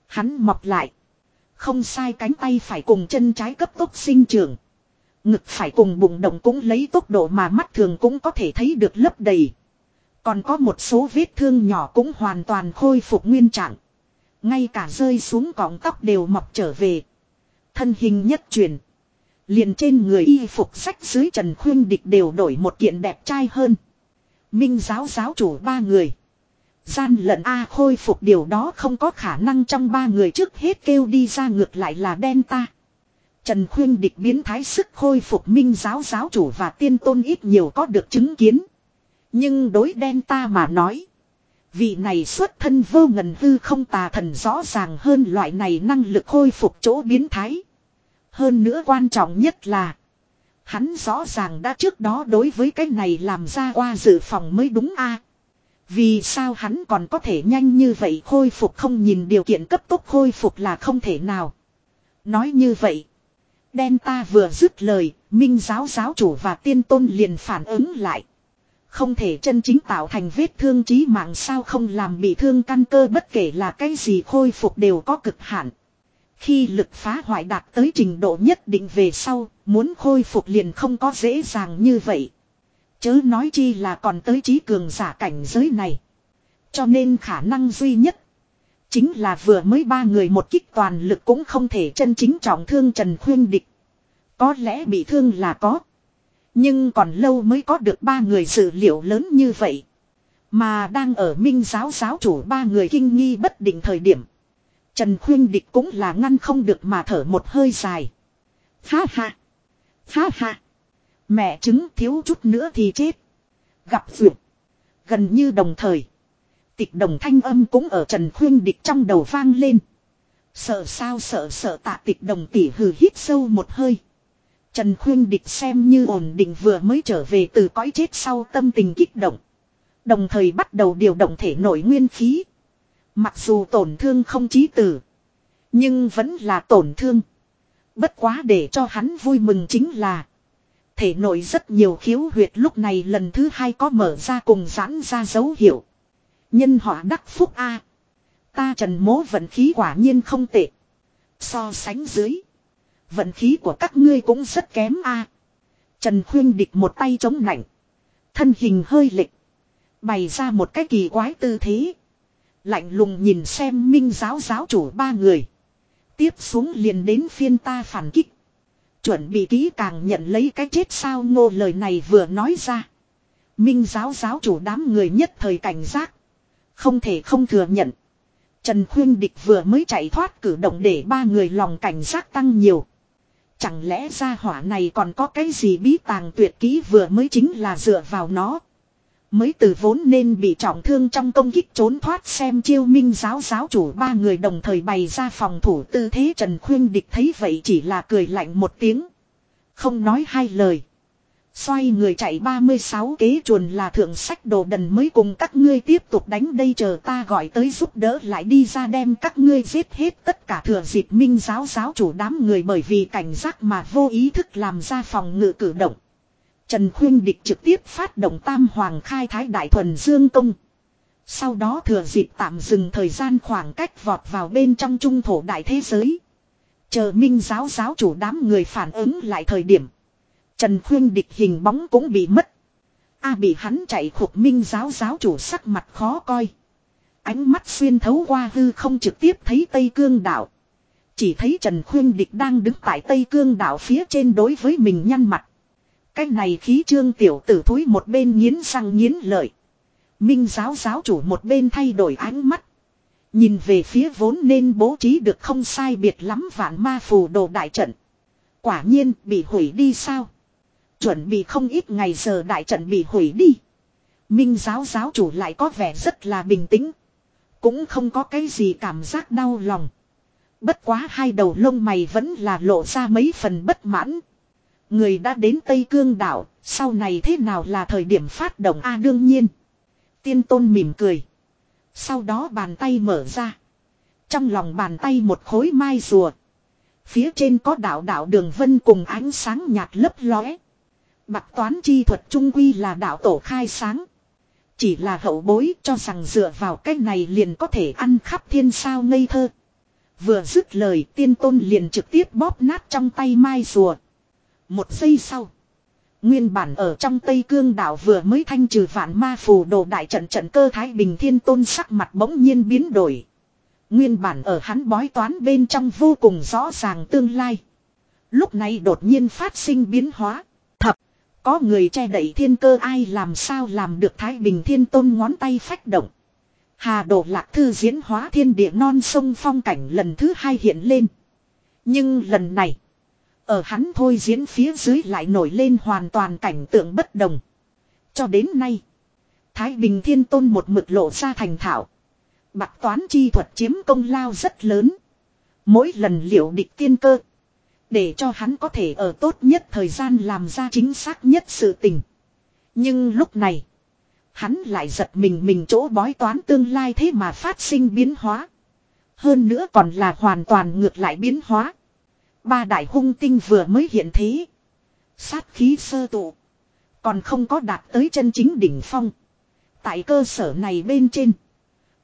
Hắn mọc lại. Không sai cánh tay phải cùng chân trái cấp tốc sinh trưởng. Ngực phải cùng bụng động cũng lấy tốc độ mà mắt thường cũng có thể thấy được lấp đầy. Còn có một số vết thương nhỏ cũng hoàn toàn khôi phục nguyên trạng. Ngay cả rơi xuống cọng tóc đều mọc trở về. Thân hình nhất truyền. Liền trên người y phục sách dưới Trần Khuyên Địch đều đổi một kiện đẹp trai hơn. Minh giáo giáo chủ ba người. Gian lận A khôi phục điều đó không có khả năng trong ba người trước hết kêu đi ra ngược lại là đen ta. Trần Khuyên địch biến thái sức khôi phục minh giáo giáo chủ và tiên tôn ít nhiều có được chứng kiến. Nhưng đối đen ta mà nói. Vị này xuất thân vô ngần hư không tà thần rõ ràng hơn loại này năng lực khôi phục chỗ biến thái. Hơn nữa quan trọng nhất là. Hắn rõ ràng đã trước đó đối với cái này làm ra qua dự phòng mới đúng a Vì sao hắn còn có thể nhanh như vậy khôi phục không nhìn điều kiện cấp tốc khôi phục là không thể nào. Nói như vậy. Đen ta vừa dứt lời, minh giáo giáo chủ và tiên tôn liền phản ứng lại. Không thể chân chính tạo thành vết thương trí mạng sao không làm bị thương căn cơ bất kể là cái gì khôi phục đều có cực hạn. Khi lực phá hoại đạt tới trình độ nhất định về sau, muốn khôi phục liền không có dễ dàng như vậy. Chớ nói chi là còn tới trí cường giả cảnh giới này. Cho nên khả năng duy nhất. Chính là vừa mới ba người một kích toàn lực cũng không thể chân chính trọng thương Trần Khuyên Địch. Có lẽ bị thương là có. Nhưng còn lâu mới có được ba người dự liệu lớn như vậy. Mà đang ở minh giáo giáo chủ ba người kinh nghi bất định thời điểm. Trần Khuyên Địch cũng là ngăn không được mà thở một hơi dài. Ha ha. Ha ha. Mẹ chứng thiếu chút nữa thì chết. Gặp duyệt. Gần như đồng thời. Tịch đồng thanh âm cũng ở Trần Khuyên Địch trong đầu vang lên. Sợ sao sợ sợ tạ tịch đồng tỉ hừ hít sâu một hơi. Trần Khuyên Địch xem như ổn định vừa mới trở về từ cõi chết sau tâm tình kích động. Đồng thời bắt đầu điều động thể nội nguyên khí. Mặc dù tổn thương không chí tử. Nhưng vẫn là tổn thương. Bất quá để cho hắn vui mừng chính là. Thể nội rất nhiều khiếu huyệt lúc này lần thứ hai có mở ra cùng giãn ra dấu hiệu. Nhân họa đắc phúc A. Ta trần mố vận khí quả nhiên không tệ. So sánh dưới. Vận khí của các ngươi cũng rất kém A. Trần khuyên địch một tay chống nạnh. Thân hình hơi lịch. Bày ra một cái kỳ quái tư thế. Lạnh lùng nhìn xem minh giáo giáo chủ ba người. Tiếp xuống liền đến phiên ta phản kích. Chuẩn bị kỹ càng nhận lấy cái chết sao ngô lời này vừa nói ra. Minh giáo giáo chủ đám người nhất thời cảnh giác. Không thể không thừa nhận. Trần Khuyên Địch vừa mới chạy thoát cử động để ba người lòng cảnh giác tăng nhiều. Chẳng lẽ ra hỏa này còn có cái gì bí tàng tuyệt kỹ vừa mới chính là dựa vào nó. Mới từ vốn nên bị trọng thương trong công kích trốn thoát xem chiêu minh giáo giáo chủ ba người đồng thời bày ra phòng thủ tư thế Trần Khuyên Địch thấy vậy chỉ là cười lạnh một tiếng. Không nói hai lời. Xoay người chạy 36 kế chuồn là thượng sách đồ đần mới cùng các ngươi tiếp tục đánh đây chờ ta gọi tới giúp đỡ lại đi ra đem các ngươi giết hết tất cả thừa dịp minh giáo giáo chủ đám người bởi vì cảnh giác mà vô ý thức làm ra phòng ngự cử động. Trần Khuyên Địch trực tiếp phát động tam hoàng khai thái đại thuần dương công. Sau đó thừa dịp tạm dừng thời gian khoảng cách vọt vào bên trong trung thổ đại thế giới. Chờ minh giáo giáo chủ đám người phản ứng lại thời điểm. Trần Khuyên Địch hình bóng cũng bị mất. A bị hắn chạy khục minh giáo giáo chủ sắc mặt khó coi. Ánh mắt xuyên thấu qua hư không trực tiếp thấy Tây Cương đảo. Chỉ thấy Trần Khuyên Địch đang đứng tại Tây Cương đảo phía trên đối với mình nhăn mặt. Cái này khí trương tiểu tử thúi một bên nghiến răng nghiến lợi. Minh giáo giáo chủ một bên thay đổi ánh mắt. Nhìn về phía vốn nên bố trí được không sai biệt lắm vạn ma phù đồ đại trận. Quả nhiên bị hủy đi sao? Chuẩn bị không ít ngày giờ đại trận bị hủy đi. Minh giáo giáo chủ lại có vẻ rất là bình tĩnh. Cũng không có cái gì cảm giác đau lòng. Bất quá hai đầu lông mày vẫn là lộ ra mấy phần bất mãn. Người đã đến Tây Cương đảo, sau này thế nào là thời điểm phát động A đương nhiên. Tiên tôn mỉm cười. Sau đó bàn tay mở ra. Trong lòng bàn tay một khối mai rùa. Phía trên có đảo đảo đường vân cùng ánh sáng nhạt lấp lóe. Bạc toán chi thuật trung quy là đạo tổ khai sáng. Chỉ là hậu bối cho rằng dựa vào cái này liền có thể ăn khắp thiên sao ngây thơ. Vừa dứt lời, tiên tôn liền trực tiếp bóp nát trong tay mai rùa. Một giây sau. Nguyên bản ở trong Tây Cương đảo vừa mới thanh trừ vạn ma phù đồ đại trận trận cơ Thái Bình Thiên Tôn sắc mặt bỗng nhiên biến đổi. Nguyên bản ở hắn bói toán bên trong vô cùng rõ ràng tương lai. Lúc này đột nhiên phát sinh biến hóa. Có người che đậy thiên cơ ai làm sao làm được Thái Bình Thiên Tôn ngón tay phách động. Hà đổ Lạc Thư diễn hóa thiên địa non sông phong cảnh lần thứ hai hiện lên. Nhưng lần này, ở hắn thôi diễn phía dưới lại nổi lên hoàn toàn cảnh tượng bất đồng. Cho đến nay, Thái Bình Thiên Tôn một mực lộ ra thành thạo. Bạc toán chi thuật chiếm công lao rất lớn. Mỗi lần liệu địch tiên cơ. Để cho hắn có thể ở tốt nhất thời gian làm ra chính xác nhất sự tình. Nhưng lúc này. Hắn lại giật mình mình chỗ bói toán tương lai thế mà phát sinh biến hóa. Hơn nữa còn là hoàn toàn ngược lại biến hóa. Ba đại hung tinh vừa mới hiện thế. Sát khí sơ tụ. Còn không có đạt tới chân chính đỉnh phong. Tại cơ sở này bên trên.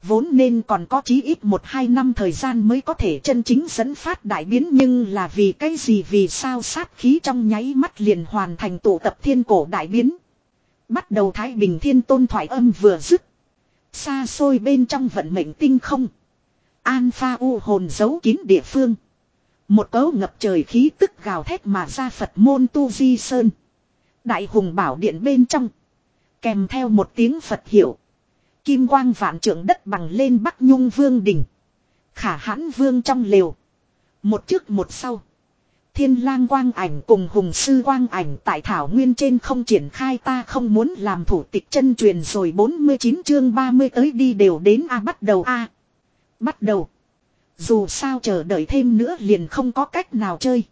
Vốn nên còn có chí ít một hai năm thời gian mới có thể chân chính dẫn phát đại biến nhưng là vì cái gì vì sao sát khí trong nháy mắt liền hoàn thành tụ tập thiên cổ đại biến. Bắt đầu Thái Bình Thiên Tôn thoại âm vừa dứt. Xa xôi bên trong vận mệnh tinh không. Alpha U hồn giấu kín địa phương. Một cấu ngập trời khí tức gào thét mà ra Phật môn Tu Di Sơn. Đại hùng bảo điện bên trong. Kèm theo một tiếng Phật hiệu. Kim quang vạn trượng đất bằng lên Bắc Nhung Vương đỉnh. Khả hãn Vương trong lều. Một trước một sau. Thiên lang quang ảnh cùng hùng sư quang ảnh tại thảo nguyên trên không triển khai ta không muốn làm thủ tịch chân truyền rồi 49 chương 30 tới đi đều đến a bắt đầu a Bắt đầu. Dù sao chờ đợi thêm nữa liền không có cách nào chơi.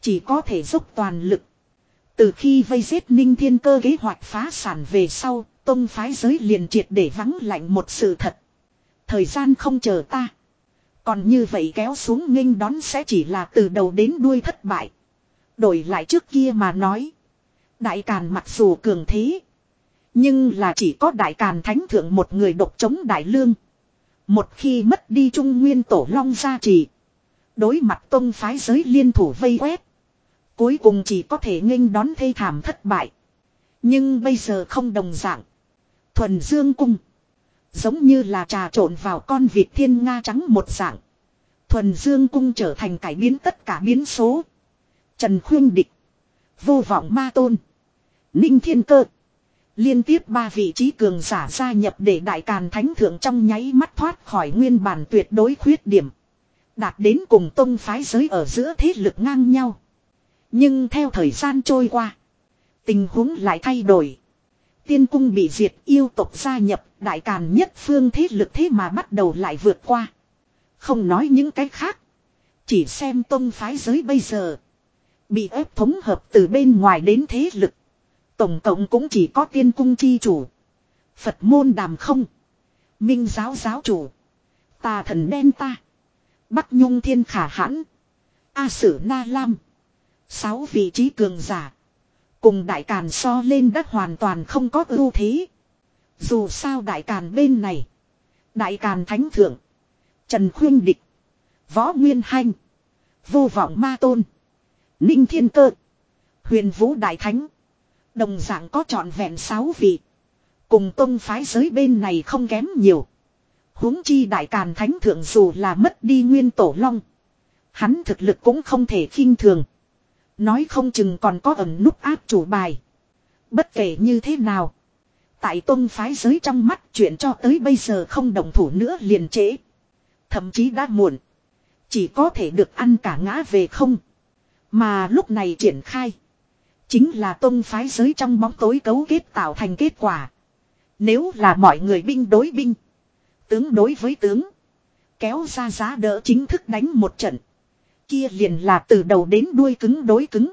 Chỉ có thể dốc toàn lực. Từ khi vây giết ninh thiên cơ kế hoạch phá sản về sau, tông phái giới liền triệt để vắng lạnh một sự thật. Thời gian không chờ ta. Còn như vậy kéo xuống nghênh đón sẽ chỉ là từ đầu đến đuôi thất bại. Đổi lại trước kia mà nói. Đại Càn mặc dù cường thế. Nhưng là chỉ có Đại Càn Thánh Thượng một người độc chống Đại Lương. Một khi mất đi Trung Nguyên Tổ Long gia trì. Đối mặt tông phái giới liên thủ vây quét. Cuối cùng chỉ có thể nghênh đón thê thảm thất bại. Nhưng bây giờ không đồng dạng. Thuần Dương Cung. Giống như là trà trộn vào con vịt thiên nga trắng một dạng. Thuần Dương Cung trở thành cải biến tất cả biến số. Trần Khuyên Địch. Vô vọng ma tôn. Ninh Thiên Cơ. Liên tiếp ba vị trí cường giả gia nhập để đại càn thánh thượng trong nháy mắt thoát khỏi nguyên bản tuyệt đối khuyết điểm. Đạt đến cùng tông phái giới ở giữa thế lực ngang nhau. Nhưng theo thời gian trôi qua. Tình huống lại thay đổi. Tiên cung bị diệt, yêu tộc gia nhập, đại càn nhất phương thế lực thế mà bắt đầu lại vượt qua. Không nói những cái khác. Chỉ xem tông phái giới bây giờ. Bị ép thống hợp từ bên ngoài đến thế lực. Tổng cộng cũng chỉ có tiên cung chi chủ. Phật môn đàm không. Minh giáo giáo chủ. Tà thần đen ta. Bắc nhung thiên khả hãn. A sử na lam. Sáu vị trí cường giả. Cùng đại càn so lên đất hoàn toàn không có ưu thế. Dù sao đại càn bên này. Đại càn thánh thượng. Trần Khuyên Địch. Võ Nguyên Hanh. Vô vọng ma tôn. Ninh Thiên Cơ. Huyền Vũ Đại Thánh. Đồng dạng có trọn vẹn sáu vị. Cùng tông phái giới bên này không kém nhiều. huống chi đại càn thánh thượng dù là mất đi nguyên tổ long. Hắn thực lực cũng không thể khinh thường. Nói không chừng còn có ẩn nút áp chủ bài. Bất kể như thế nào. Tại tôn phái giới trong mắt chuyện cho tới bây giờ không đồng thủ nữa liền trễ. Thậm chí đã muộn. Chỉ có thể được ăn cả ngã về không. Mà lúc này triển khai. Chính là tôn phái giới trong bóng tối cấu kết tạo thành kết quả. Nếu là mọi người binh đối binh. Tướng đối với tướng. Kéo ra giá đỡ chính thức đánh một trận. Kia liền là từ đầu đến đuôi cứng đối cứng.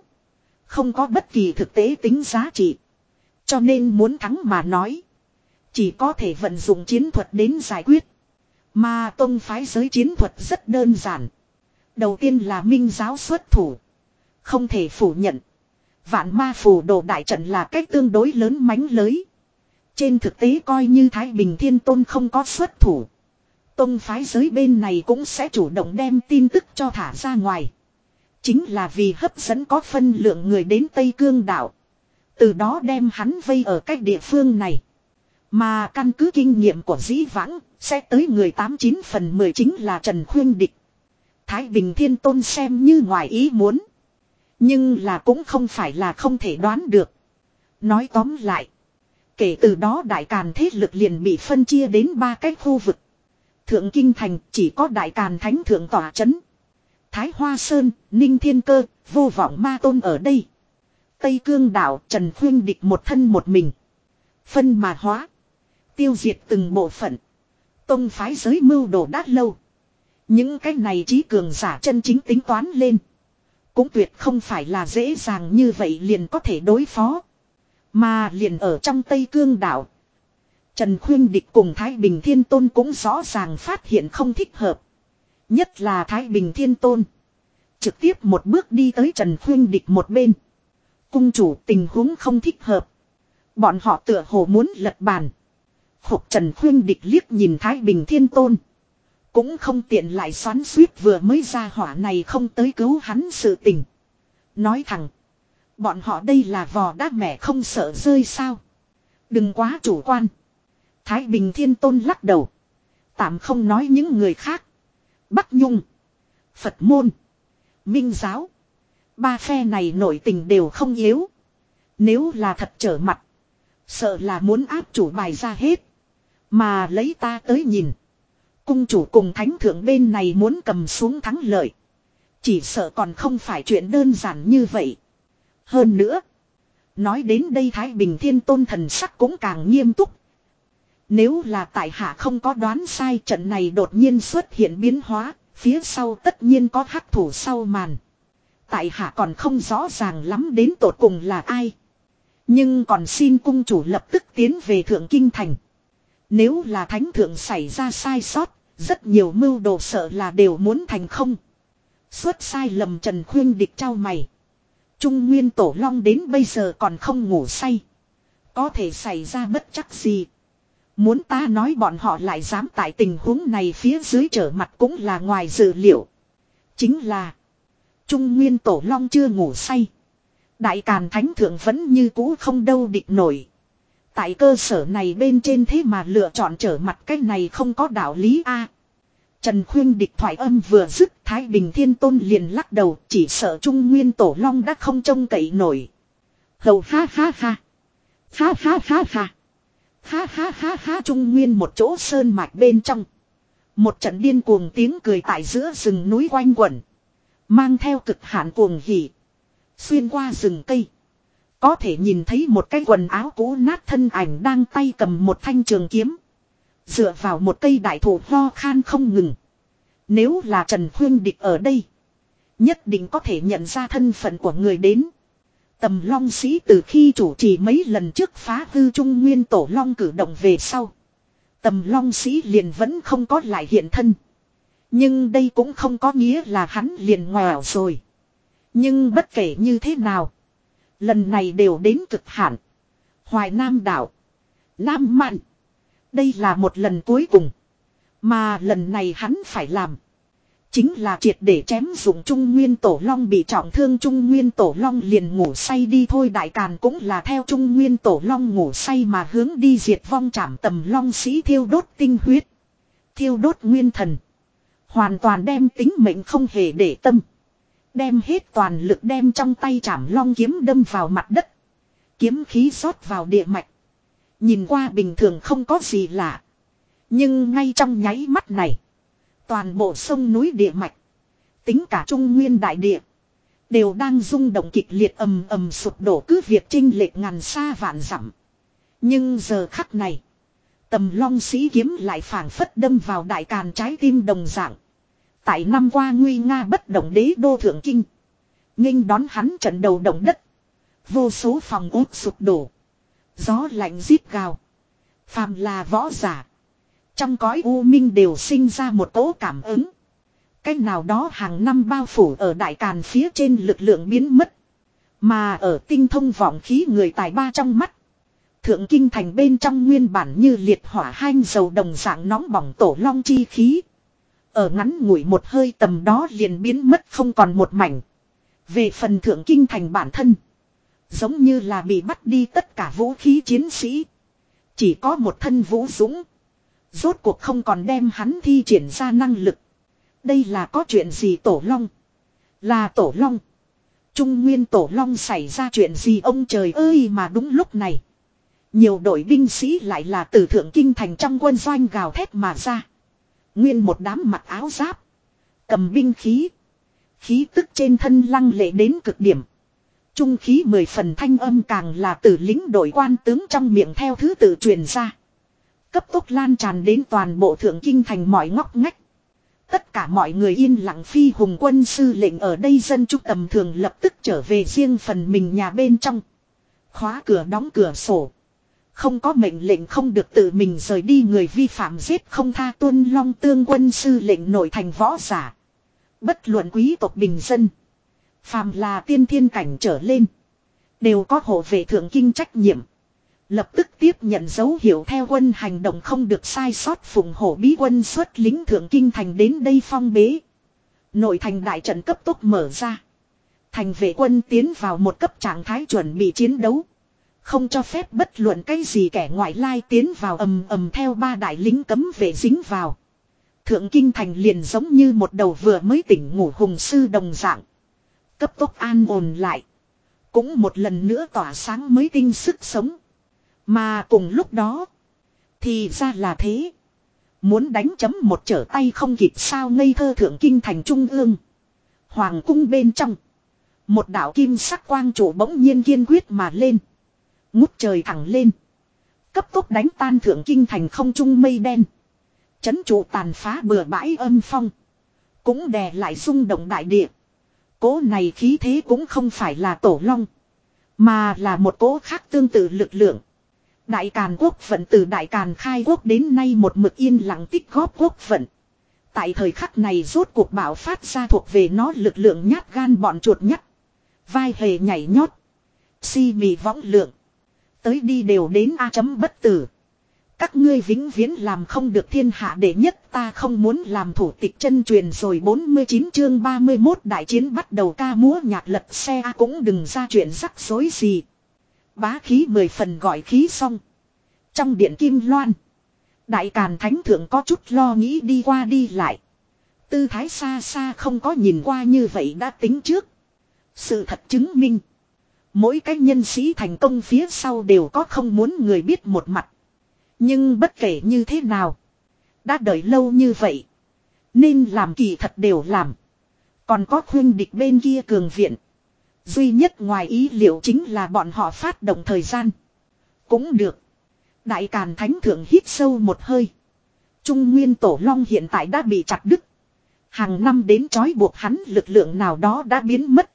Không có bất kỳ thực tế tính giá trị. Cho nên muốn thắng mà nói. Chỉ có thể vận dụng chiến thuật đến giải quyết. Mà tông phái giới chiến thuật rất đơn giản. Đầu tiên là minh giáo xuất thủ. Không thể phủ nhận. Vạn ma phù đồ đại trận là cách tương đối lớn mánh lới. Trên thực tế coi như Thái Bình Thiên Tôn không có xuất thủ. Tông phái giới bên này cũng sẽ chủ động đem tin tức cho thả ra ngoài. Chính là vì hấp dẫn có phân lượng người đến Tây Cương đảo. Từ đó đem hắn vây ở cách địa phương này. Mà căn cứ kinh nghiệm của dĩ vãng, sẽ tới người 89 phần 10 chính là Trần Khuyên Địch. Thái Bình Thiên Tôn xem như ngoài ý muốn. Nhưng là cũng không phải là không thể đoán được. Nói tóm lại. Kể từ đó đại càn thế lực liền bị phân chia đến ba cái khu vực. Thượng Kinh Thành chỉ có đại càn thánh thượng tỏa chấn. Thái Hoa Sơn, Ninh Thiên Cơ, vô vọng ma tôn ở đây. Tây Cương đảo Trần Khuyên địch một thân một mình. Phân mà hóa. Tiêu diệt từng bộ phận. Tông phái giới mưu đồ đát lâu. Những cái này trí cường giả chân chính tính toán lên. Cũng tuyệt không phải là dễ dàng như vậy liền có thể đối phó. Mà liền ở trong Tây Cương đảo. Trần Khuyên Địch cùng Thái Bình Thiên Tôn cũng rõ ràng phát hiện không thích hợp. Nhất là Thái Bình Thiên Tôn. Trực tiếp một bước đi tới Trần Khuyên Địch một bên. Cung chủ tình huống không thích hợp. Bọn họ tựa hồ muốn lật bàn. Phục Trần Khuyên Địch liếc nhìn Thái Bình Thiên Tôn. Cũng không tiện lại xoắn suýt vừa mới ra hỏa này không tới cứu hắn sự tình. Nói thẳng. Bọn họ đây là vò đá mẹ không sợ rơi sao. Đừng quá chủ quan. Thái Bình Thiên Tôn lắc đầu. Tạm không nói những người khác. Bắc Nhung. Phật Môn. Minh Giáo. Ba phe này nổi tình đều không yếu. Nếu là thật trở mặt. Sợ là muốn áp chủ bài ra hết. Mà lấy ta tới nhìn. Cung chủ cùng thánh thượng bên này muốn cầm xuống thắng lợi. Chỉ sợ còn không phải chuyện đơn giản như vậy. Hơn nữa. Nói đến đây Thái Bình Thiên Tôn thần sắc cũng càng nghiêm túc. Nếu là tại hạ không có đoán sai trận này đột nhiên xuất hiện biến hóa, phía sau tất nhiên có hắc thủ sau màn. Tại hạ còn không rõ ràng lắm đến tột cùng là ai. Nhưng còn xin cung chủ lập tức tiến về Thượng Kinh Thành. Nếu là thánh thượng xảy ra sai sót, rất nhiều mưu đồ sợ là đều muốn thành không. Xuất sai lầm Trần Khuyên địch trao mày. Trung Nguyên Tổ Long đến bây giờ còn không ngủ say. Có thể xảy ra bất chắc gì. Muốn ta nói bọn họ lại dám tại tình huống này phía dưới trở mặt cũng là ngoài dự liệu. Chính là. Trung Nguyên Tổ Long chưa ngủ say. Đại Càn Thánh Thượng vẫn như cũ không đâu địch nổi. Tại cơ sở này bên trên thế mà lựa chọn trở mặt cái này không có đạo lý a. Trần Khuyên địch thoại âm vừa dứt, Thái Bình Thiên Tôn liền lắc đầu, chỉ sợ Trung Nguyên Tổ Long đã không trông cậy nổi. Hầu ha ha ha. Ha ha ha ha. Ha ha ha ha Trung Nguyên một chỗ sơn mạch bên trong. Một trận điên cuồng tiếng cười tại giữa rừng núi quanh quẩn. Mang theo cực hạn cuồng hỉ. Xuyên qua rừng cây. Có thể nhìn thấy một cái quần áo cũ nát thân ảnh đang tay cầm một thanh trường kiếm. Dựa vào một cây đại thụ ho khan không ngừng. Nếu là Trần Khuyên Địch ở đây. Nhất định có thể nhận ra thân phận của người đến. Tầm long sĩ từ khi chủ trì mấy lần trước phá hư trung nguyên tổ long cử động về sau. Tầm long sĩ liền vẫn không có lại hiện thân. Nhưng đây cũng không có nghĩa là hắn liền ngoèo rồi. Nhưng bất kể như thế nào. Lần này đều đến cực hạn. Hoài Nam đảo. Nam Mạn. Đây là một lần cuối cùng. Mà lần này hắn phải làm. Chính là triệt để chém dụng Trung Nguyên Tổ Long bị trọng thương Trung Nguyên Tổ Long liền ngủ say đi thôi Đại Càn cũng là theo Trung Nguyên Tổ Long ngủ say mà hướng đi diệt vong trảm tầm Long sĩ thiêu đốt tinh huyết. Thiêu đốt nguyên thần. Hoàn toàn đem tính mệnh không hề để tâm. Đem hết toàn lực đem trong tay chảm long kiếm đâm vào mặt đất. Kiếm khí rót vào địa mạch. Nhìn qua bình thường không có gì lạ. Nhưng ngay trong nháy mắt này. Toàn bộ sông núi địa mạch. Tính cả trung nguyên đại địa. Đều đang rung động kịch liệt ầm ầm sụp đổ cứ việc trinh lệch ngàn xa vạn dặm. Nhưng giờ khắc này. Tầm long sĩ kiếm lại phảng phất đâm vào đại càn trái tim đồng dạng. Tại năm qua nguy nga bất động đế đô thượng kinh. nghênh đón hắn trận đầu động đất. Vô số phòng ốt sụp đổ. Gió lạnh rít gào. Phàm là võ giả. Trong cõi u minh đều sinh ra một cỗ cảm ứng. Cách nào đó hàng năm bao phủ ở đại càn phía trên lực lượng biến mất. Mà ở tinh thông vọng khí người tài ba trong mắt. Thượng kinh thành bên trong nguyên bản như liệt hỏa hanh dầu đồng dạng nóng bỏng tổ long chi khí. Ở ngắn ngủi một hơi tầm đó liền biến mất không còn một mảnh. Về phần thượng kinh thành bản thân. Giống như là bị bắt đi tất cả vũ khí chiến sĩ. Chỉ có một thân vũ dũng. Rốt cuộc không còn đem hắn thi triển ra năng lực. Đây là có chuyện gì tổ long? Là tổ long. Trung nguyên tổ long xảy ra chuyện gì ông trời ơi mà đúng lúc này. Nhiều đội binh sĩ lại là từ thượng kinh thành trong quân doanh gào thét mà ra. Nguyên một đám mặc áo giáp. Cầm binh khí. Khí tức trên thân lăng lệ đến cực điểm. Trung khí mười phần thanh âm càng là từ lính đội quan tướng trong miệng theo thứ tự truyền ra. Cấp tốc lan tràn đến toàn bộ thượng kinh thành mọi ngóc ngách. Tất cả mọi người yên lặng phi hùng quân sư lệnh ở đây dân trung tầm thường lập tức trở về riêng phần mình nhà bên trong. Khóa cửa đóng cửa sổ. Không có mệnh lệnh không được tự mình rời đi người vi phạm giết không tha tuân long tương quân sư lệnh nổi thành võ giả. Bất luận quý tộc bình dân. Phàm là tiên thiên cảnh trở lên. Đều có hộ vệ thượng kinh trách nhiệm. Lập tức tiếp nhận dấu hiệu theo quân hành động không được sai sót phụng hổ bí quân xuất lính thượng kinh thành đến đây phong bế. Nội thành đại trận cấp tốc mở ra. Thành vệ quân tiến vào một cấp trạng thái chuẩn bị chiến đấu. Không cho phép bất luận cái gì kẻ ngoại lai tiến vào ầm ầm theo ba đại lính cấm vệ dính vào. Thượng kinh thành liền giống như một đầu vừa mới tỉnh ngủ hùng sư đồng dạng. Cấp tốc an ổn lại. Cũng một lần nữa tỏa sáng mới tinh sức sống. Mà cùng lúc đó. Thì ra là thế. Muốn đánh chấm một trở tay không kịp sao ngây thơ thượng kinh thành trung ương. Hoàng cung bên trong. Một đạo kim sắc quang trụ bỗng nhiên kiên quyết mà lên. Ngút trời thẳng lên. Cấp tốc đánh tan thượng kinh thành không trung mây đen. Chấn trụ tàn phá bừa bãi âm phong. Cũng đè lại rung động đại địa. Cố này khí thế cũng không phải là tổ long. Mà là một cố khác tương tự lực lượng. Đại Càn quốc vận từ Đại Càn khai quốc đến nay một mực yên lặng tích góp quốc vận. Tại thời khắc này rốt cuộc bảo phát ra thuộc về nó lực lượng nhát gan bọn chuột nhắt. Vai hề nhảy nhót. Si mì võng lượng. Tới đi đều đến A chấm bất tử. Các ngươi vĩnh viễn làm không được thiên hạ đệ nhất, ta không muốn làm thủ tịch chân truyền rồi 49 chương 31 đại chiến bắt đầu ca múa nhạc lật xe cũng đừng ra chuyện rắc rối gì. Bá khí mười phần gọi khí xong. Trong điện kim loan. Đại Càn Thánh Thượng có chút lo nghĩ đi qua đi lại. Tư thái xa xa không có nhìn qua như vậy đã tính trước. Sự thật chứng minh. Mỗi cái nhân sĩ thành công phía sau đều có không muốn người biết một mặt. Nhưng bất kể như thế nào. Đã đợi lâu như vậy. Nên làm kỳ thật đều làm. Còn có khuyên địch bên kia cường viện. Duy nhất ngoài ý liệu chính là bọn họ phát động thời gian. Cũng được. Đại Càn Thánh Thượng hít sâu một hơi. Trung Nguyên Tổ Long hiện tại đã bị chặt đứt. Hàng năm đến trói buộc hắn lực lượng nào đó đã biến mất.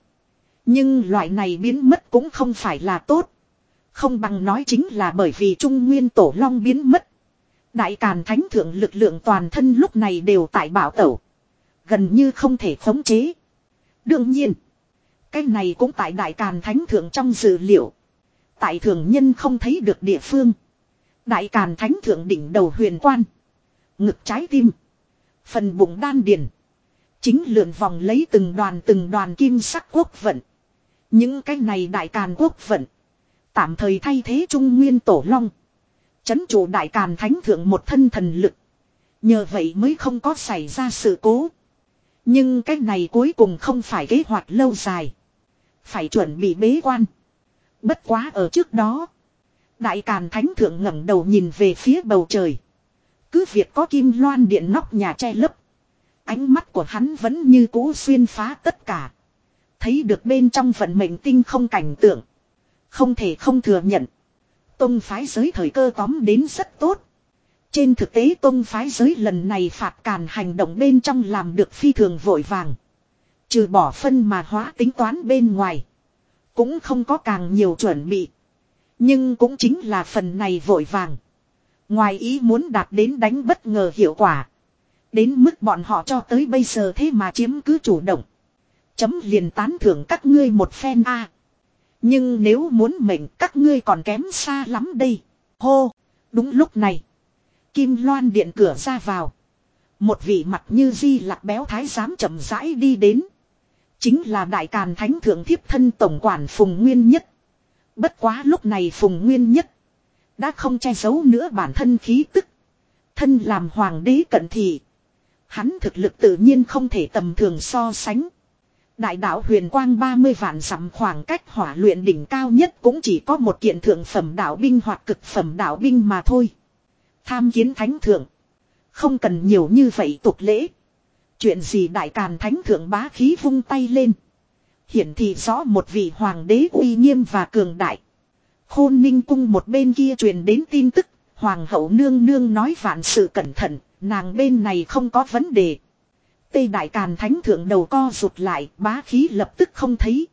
Nhưng loại này biến mất cũng không phải là tốt. Không bằng nói chính là bởi vì Trung Nguyên Tổ Long biến mất. Đại Càn Thánh Thượng lực lượng toàn thân lúc này đều tại bảo tẩu. Gần như không thể khống chế. Đương nhiên. Cái này cũng tại Đại Càn Thánh Thượng trong dự liệu. Tại thường nhân không thấy được địa phương. Đại Càn Thánh Thượng đỉnh đầu huyền quan. Ngực trái tim. Phần bụng đan điền. Chính lượn vòng lấy từng đoàn từng đoàn kim sắc quốc vận. Những cái này Đại Càn quốc vận. Tạm thời thay thế Trung Nguyên Tổ Long. Chấn chủ Đại Càn Thánh Thượng một thân thần lực. Nhờ vậy mới không có xảy ra sự cố. Nhưng cái này cuối cùng không phải kế hoạch lâu dài. Phải chuẩn bị bế quan. Bất quá ở trước đó. Đại Càn Thánh Thượng ngẩng đầu nhìn về phía bầu trời. Cứ việc có kim loan điện nóc nhà che lấp. Ánh mắt của hắn vẫn như cũ xuyên phá tất cả. Thấy được bên trong vận mệnh tinh không cảnh tượng. Không thể không thừa nhận. Tông phái giới thời cơ tóm đến rất tốt. Trên thực tế tông phái giới lần này phạt càn hành động bên trong làm được phi thường vội vàng. Trừ bỏ phân mà hóa tính toán bên ngoài. Cũng không có càng nhiều chuẩn bị. Nhưng cũng chính là phần này vội vàng. Ngoài ý muốn đạt đến đánh bất ngờ hiệu quả. Đến mức bọn họ cho tới bây giờ thế mà chiếm cứ chủ động. Chấm liền tán thưởng các ngươi một phen a. Nhưng nếu muốn mệnh các ngươi còn kém xa lắm đây. Hô, đúng lúc này. Kim loan điện cửa ra vào. Một vị mặt như di lạc béo thái giám chậm rãi đi đến. Chính là đại càn thánh thượng thiếp thân tổng quản Phùng Nguyên Nhất. Bất quá lúc này Phùng Nguyên Nhất. Đã không che giấu nữa bản thân khí tức. Thân làm hoàng đế cận thị. Hắn thực lực tự nhiên không thể tầm thường so sánh. Đại đạo huyền quang 30 vạn dặm khoảng cách hỏa luyện đỉnh cao nhất cũng chỉ có một kiện thượng phẩm đạo binh hoặc cực phẩm đạo binh mà thôi. Tham kiến thánh thượng. Không cần nhiều như vậy tục lễ. Chuyện gì đại càn thánh thượng bá khí vung tay lên. Hiển thị rõ một vị hoàng đế uy nghiêm và cường đại. Khôn ninh cung một bên kia truyền đến tin tức. Hoàng hậu nương nương nói vạn sự cẩn thận. Nàng bên này không có vấn đề. Tây đại càn thánh thượng đầu co rụt lại. Bá khí lập tức không thấy.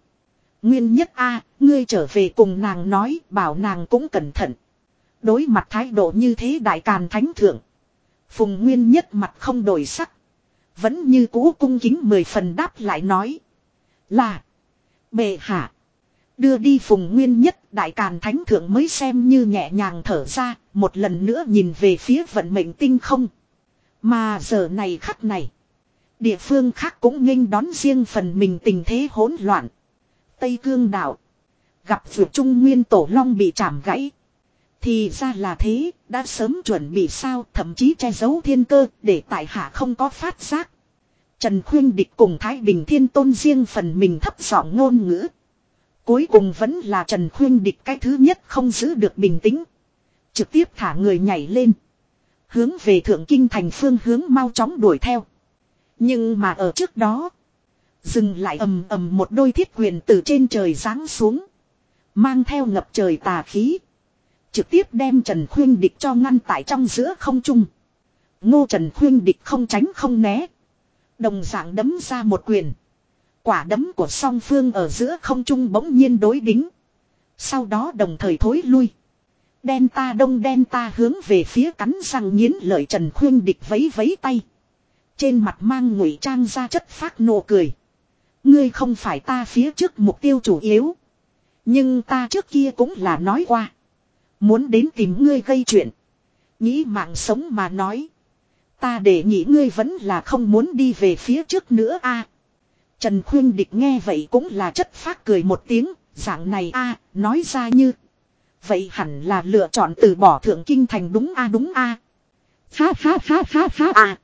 Nguyên nhất a, ngươi trở về cùng nàng nói. Bảo nàng cũng cẩn thận. Đối mặt thái độ như thế đại càn thánh thượng. Phùng Nguyên nhất mặt không đổi sắc. Vẫn như cũ cung kính mười phần đáp lại nói. Là. Bệ hạ. Đưa đi phùng nguyên nhất, đại càn thánh thượng mới xem như nhẹ nhàng thở ra. Một lần nữa nhìn về phía vận mệnh tinh không. Mà giờ này khắc này. Địa phương khác cũng nghênh đón riêng phần mình tình thế hỗn loạn. Tây Cương đảo. Gặp vượt Trung Nguyên Tổ Long bị chạm gãy. Thì ra là thế, đã sớm chuẩn bị sao, thậm chí che giấu thiên cơ, để tại hạ không có phát giác. Trần Khuyên Địch cùng Thái Bình Thiên Tôn riêng phần mình thấp giọng ngôn ngữ. Cuối cùng vẫn là Trần Khuyên Địch cái thứ nhất không giữ được bình tĩnh. Trực tiếp thả người nhảy lên. Hướng về Thượng Kinh thành phương hướng mau chóng đuổi theo. Nhưng mà ở trước đó. Dừng lại ầm ầm một đôi thiết quyền từ trên trời giáng xuống. Mang theo ngập trời tà khí. Trực tiếp đem Trần Khuyên Địch cho ngăn tại trong giữa không trung. Ngô Trần Khuyên Địch không tránh không né. Đồng dạng đấm ra một quyền. Quả đấm của song phương ở giữa không trung bỗng nhiên đối đính. Sau đó đồng thời thối lui. Đen ta đông đen ta hướng về phía cắn răng nghiến lợi Trần Khuyên Địch vấy vấy tay. Trên mặt mang ngụy trang ra chất phát nụ cười. Ngươi không phải ta phía trước mục tiêu chủ yếu. Nhưng ta trước kia cũng là nói qua. Muốn đến tìm ngươi gây chuyện. Nghĩ mạng sống mà nói. Ta để nghĩ ngươi vẫn là không muốn đi về phía trước nữa a. Trần Khuyên Địch nghe vậy cũng là chất phát cười một tiếng, dạng này a, nói ra như. Vậy hẳn là lựa chọn từ bỏ thượng kinh thành đúng a đúng a. Ha ha ha ha ha a.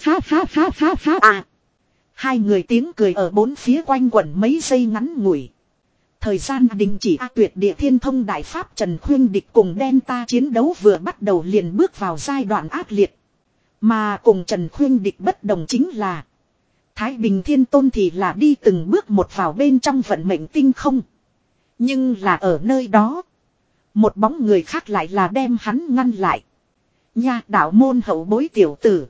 Ha ha ha ha ha a. Hai người tiếng cười ở bốn phía quanh quẩn mấy giây ngắn ngủi. Thời gian đình chỉ A tuyệt địa thiên thông đại pháp Trần Khuyên Địch cùng đen ta chiến đấu vừa bắt đầu liền bước vào giai đoạn ác liệt. Mà cùng Trần Khuyên Địch bất đồng chính là, Thái Bình Thiên Tôn thì là đi từng bước một vào bên trong vận mệnh tinh không. Nhưng là ở nơi đó. Một bóng người khác lại là đem hắn ngăn lại. Nha đạo môn hậu bối tiểu tử.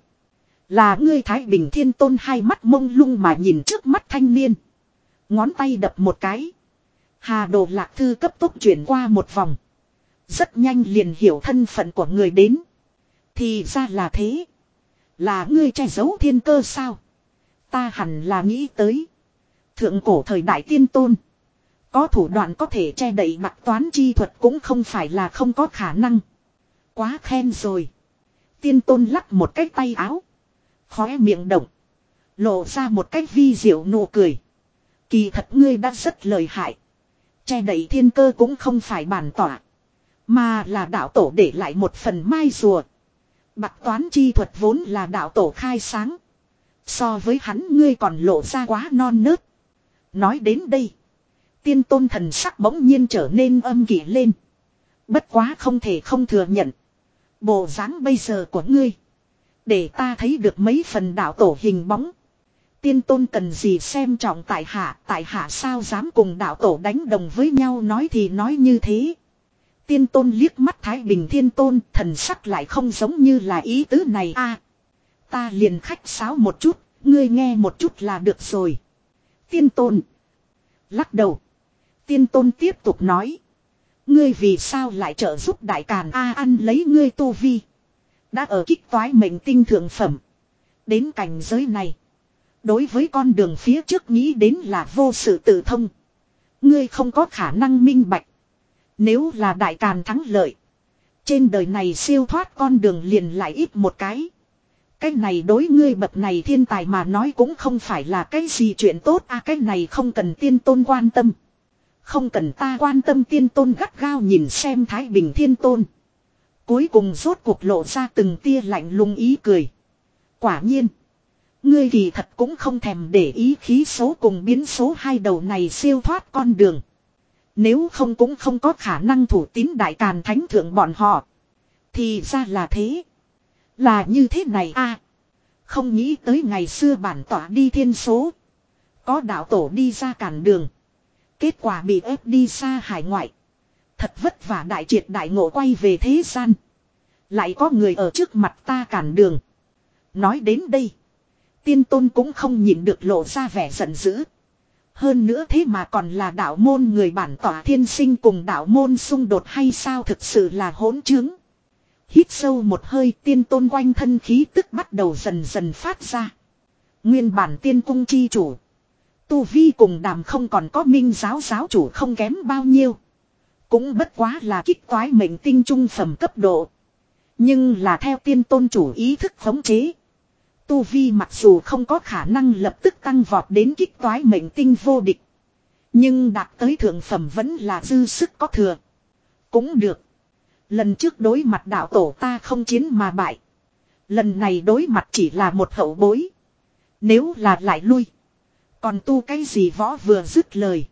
Là ngươi Thái Bình Thiên Tôn hai mắt mông lung mà nhìn trước mắt thanh niên. Ngón tay đập một cái. Hà đồ lạc thư cấp tốc chuyển qua một vòng. Rất nhanh liền hiểu thân phận của người đến. Thì ra là thế. Là ngươi che giấu thiên cơ sao? Ta hẳn là nghĩ tới. Thượng cổ thời đại tiên tôn. Có thủ đoạn có thể che đậy mặt toán chi thuật cũng không phải là không có khả năng. Quá khen rồi. Tiên tôn lắc một cái tay áo. Khóe miệng động. Lộ ra một cách vi diệu nụ cười. Kỳ thật ngươi đã rất lợi hại. Che đậy thiên cơ cũng không phải bản tỏa. Mà là đạo tổ để lại một phần mai rùa. Bạc toán chi thuật vốn là đạo tổ khai sáng. So với hắn ngươi còn lộ ra quá non nớt. Nói đến đây. Tiên tôn thần sắc bỗng nhiên trở nên âm kỷ lên. Bất quá không thể không thừa nhận. Bộ dáng bây giờ của ngươi. Để ta thấy được mấy phần đạo tổ hình bóng. Tiên tôn cần gì xem trọng tại hạ, tại hạ sao dám cùng đạo tổ đánh đồng với nhau nói thì nói như thế. Tiên tôn liếc mắt Thái Bình Thiên Tôn, thần sắc lại không giống như là ý tứ này a. ta liền khách sáo một chút, ngươi nghe một chút là được rồi. Tiên tôn. Lắc đầu. Tiên tôn tiếp tục nói. Ngươi vì sao lại trợ giúp đại càn A ăn lấy ngươi tu vi. Đã ở kích toái mệnh tinh thượng phẩm. Đến cảnh giới này. Đối với con đường phía trước nghĩ đến là vô sự tự thông. Ngươi không có khả năng minh bạch. Nếu là đại càn thắng lợi. Trên đời này siêu thoát con đường liền lại ít một cái. Cái này đối ngươi bậc này thiên tài mà nói cũng không phải là cái gì chuyện tốt a à, cái này không cần tiên tôn quan tâm. Không cần ta quan tâm tiên tôn gắt gao nhìn xem Thái Bình thiên tôn. Cuối cùng rốt cuộc lộ ra từng tia lạnh lùng ý cười. Quả nhiên. Ngươi kỳ thật cũng không thèm để ý khí số cùng biến số hai đầu này siêu thoát con đường. Nếu không cũng không có khả năng thủ tín đại càn thánh thượng bọn họ. Thì ra là thế. Là như thế này a Không nghĩ tới ngày xưa bản tỏa đi thiên số. Có đạo tổ đi ra cản đường. Kết quả bị ép đi xa hải ngoại. Thật vất vả đại triệt đại ngộ quay về thế gian. Lại có người ở trước mặt ta cản đường. Nói đến đây. Tiên tôn cũng không nhịn được lộ ra vẻ giận dữ. Hơn nữa thế mà còn là đạo môn người bản tỏa thiên sinh cùng đạo môn xung đột hay sao thực sự là hỗn chứng. Hít sâu một hơi tiên tôn quanh thân khí tức bắt đầu dần dần phát ra. Nguyên bản tiên cung chi chủ. Tu Vi cùng đàm không còn có minh giáo giáo chủ không kém bao nhiêu. Cũng bất quá là kích toái mệnh tinh trung phẩm cấp độ. Nhưng là theo tiên tôn chủ ý thức khống chế. Tu Vi mặc dù không có khả năng lập tức tăng vọt đến kích toái mệnh tinh vô địch. Nhưng đạt tới thượng phẩm vẫn là dư sức có thừa. Cũng được. Lần trước đối mặt đạo tổ ta không chiến mà bại. Lần này đối mặt chỉ là một hậu bối. Nếu là lại lui. Còn tu cái gì võ vừa dứt lời.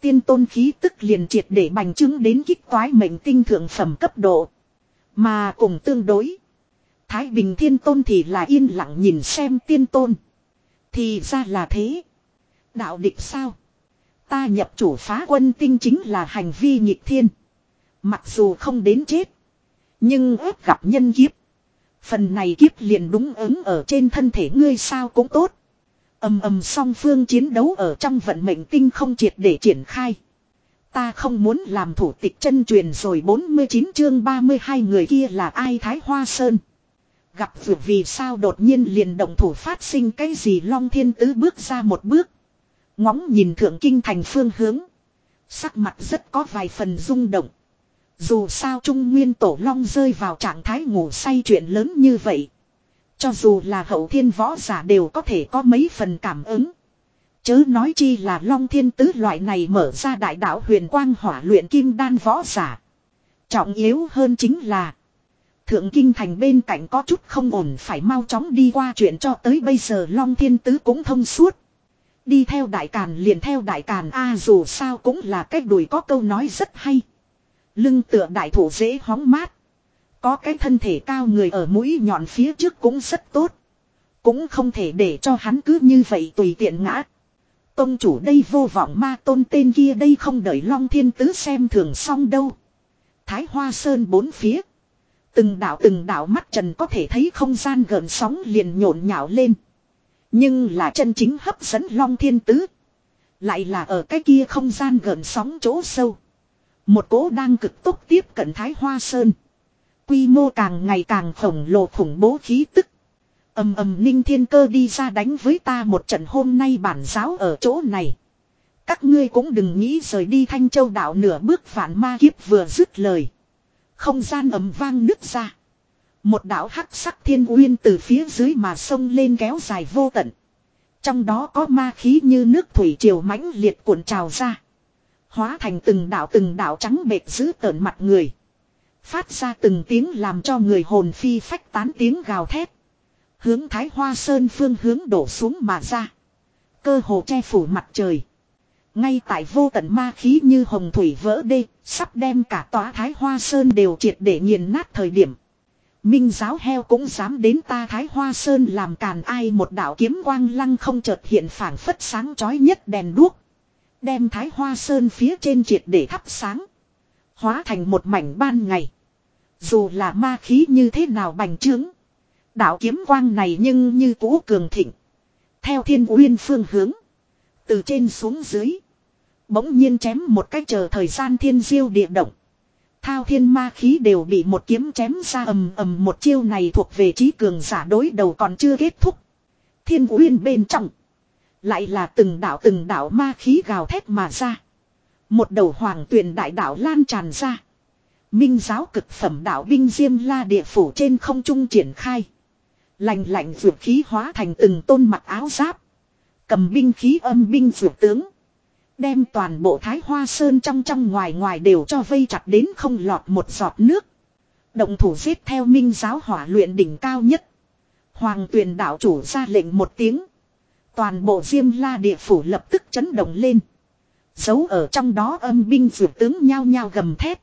Tiên tôn khí tức liền triệt để bành trướng đến kích toái mệnh tinh thượng phẩm cấp độ. Mà cùng tương đối. Thái Bình Thiên Tôn thì là yên lặng nhìn xem tiên tôn. Thì ra là thế. Đạo địch sao? Ta nhập chủ phá quân tinh chính là hành vi nhịp thiên. Mặc dù không đến chết. Nhưng ép gặp nhân kiếp. Phần này kiếp liền đúng ứng ở trên thân thể ngươi sao cũng tốt. ầm ầm song phương chiến đấu ở trong vận mệnh tinh không triệt để triển khai. Ta không muốn làm thủ tịch chân truyền rồi 49 chương 32 người kia là ai Thái Hoa Sơn. Gặp vượt vì sao đột nhiên liền động thủ phát sinh cái gì Long Thiên Tứ bước ra một bước. Ngóng nhìn thượng kinh thành phương hướng. Sắc mặt rất có vài phần rung động. Dù sao Trung Nguyên Tổ Long rơi vào trạng thái ngủ say chuyện lớn như vậy. Cho dù là hậu thiên võ giả đều có thể có mấy phần cảm ứng. Chớ nói chi là Long Thiên Tứ loại này mở ra đại đạo huyền quang hỏa luyện kim đan võ giả. Trọng yếu hơn chính là Thượng Kinh Thành bên cạnh có chút không ổn, phải mau chóng đi qua chuyện cho tới bây giờ Long Thiên Tứ cũng thông suốt. Đi theo đại càn, liền theo đại càn a, dù sao cũng là cách đùi có câu nói rất hay. Lưng tựa đại thủ dễ hóng mát. Có cái thân thể cao người ở mũi nhọn phía trước cũng rất tốt. Cũng không thể để cho hắn cứ như vậy tùy tiện ngã. Tông chủ đây vô vọng ma tôn tên kia đây không đợi Long Thiên Tứ xem thường xong đâu. Thái Hoa Sơn bốn phía. Từng đạo từng đạo mắt trần có thể thấy không gian gợn sóng liền nhộn nhạo lên. Nhưng là chân chính hấp dẫn Long Thiên Tứ. Lại là ở cái kia không gian gợn sóng chỗ sâu. Một cố đang cực tốc tiếp cận Thái Hoa Sơn. Quy mô càng ngày càng khổng lồ khủng bố khí tức. ầm ầm ninh thiên cơ đi ra đánh với ta một trận hôm nay bản giáo ở chỗ này. Các ngươi cũng đừng nghĩ rời đi Thanh Châu đảo nửa bước phản ma kiếp vừa dứt lời. Không gian ầm vang nứt ra. Một đạo hắc sắc thiên uyên từ phía dưới mà sông lên kéo dài vô tận. Trong đó có ma khí như nước thủy triều mãnh liệt cuộn trào ra. Hóa thành từng đạo từng đạo trắng bệt giữ tợn mặt người. Phát ra từng tiếng làm cho người hồn phi phách tán tiếng gào thét. Hướng Thái Hoa Sơn phương hướng đổ xuống mà ra. Cơ hồ che phủ mặt trời. Ngay tại vô tận ma khí như hồng thủy vỡ đê, sắp đem cả tòa Thái Hoa Sơn đều triệt để nghiền nát thời điểm. Minh giáo heo cũng dám đến ta Thái Hoa Sơn làm càn ai một đạo kiếm quang lăng không chợt hiện phảng phất sáng chói nhất đèn đuốc. Đem Thái Hoa Sơn phía trên triệt để thắp sáng. Hóa thành một mảnh ban ngày. Dù là ma khí như thế nào bành trướng. Đạo kiếm quang này nhưng như cũ cường thịnh. Theo thiên uyên phương hướng. Từ trên xuống dưới. Bỗng nhiên chém một cách chờ thời gian thiên diêu địa động. Thao thiên ma khí đều bị một kiếm chém ra ầm ầm một chiêu này thuộc về trí cường giả đối đầu còn chưa kết thúc. Thiên uyên bên trong. Lại là từng đạo từng đạo ma khí gào thét mà ra. Một đầu hoàng tuyền đại đạo lan tràn ra. Minh giáo cực phẩm đạo binh diêm la địa phủ trên không trung triển khai. Lành lạnh vượt khí hóa thành từng tôn mặc áo giáp. Cầm binh khí âm binh vượt tướng. Đem toàn bộ thái hoa sơn trong trong ngoài ngoài đều cho vây chặt đến không lọt một giọt nước. Động thủ giết theo minh giáo hỏa luyện đỉnh cao nhất. Hoàng tuyền đạo chủ ra lệnh một tiếng. Toàn bộ diêm la địa phủ lập tức chấn động lên. Giấu ở trong đó âm binh vượt tướng nhao nhao gầm thét.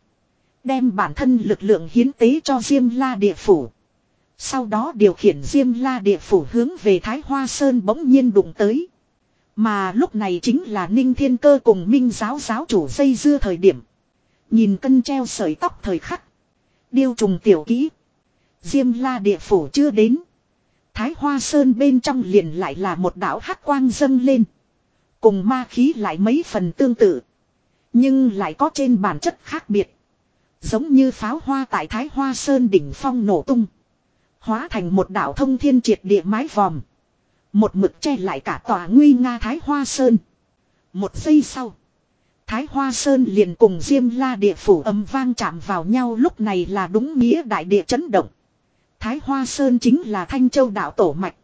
Đem bản thân lực lượng hiến tế cho diêm la địa phủ. Sau đó điều khiển diêm la địa phủ hướng về Thái Hoa Sơn bỗng nhiên đụng tới. Mà lúc này chính là Ninh Thiên Cơ cùng Minh giáo giáo chủ dây dưa thời điểm. Nhìn cân treo sợi tóc thời khắc. Điêu trùng tiểu kỹ. Diêm la địa phủ chưa đến. Thái Hoa Sơn bên trong liền lại là một đảo hắc quang dâng lên. Cùng ma khí lại mấy phần tương tự. Nhưng lại có trên bản chất khác biệt. Giống như pháo hoa tại Thái Hoa Sơn đỉnh phong nổ tung. Hóa thành một đảo thông thiên triệt địa mái vòm. Một mực che lại cả tòa nguy nga Thái Hoa Sơn. Một giây sau. Thái Hoa Sơn liền cùng Diêm La địa phủ âm vang chạm vào nhau lúc này là đúng nghĩa đại địa chấn động. Thái Hoa Sơn chính là Thanh Châu đảo tổ mạch.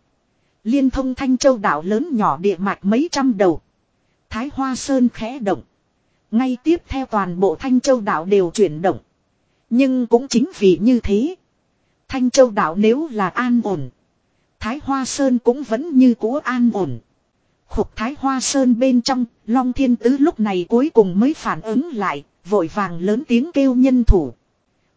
Liên thông Thanh Châu đảo lớn nhỏ địa mạch mấy trăm đầu. Thái Hoa Sơn khẽ động. Ngay tiếp theo toàn bộ Thanh Châu đảo đều chuyển động. Nhưng cũng chính vì như thế. Thanh Châu đảo nếu là an ổn. Thái Hoa Sơn cũng vẫn như cũ an ổn. Khục Thái Hoa Sơn bên trong, Long Thiên Tứ lúc này cuối cùng mới phản ứng lại, vội vàng lớn tiếng kêu nhân thủ.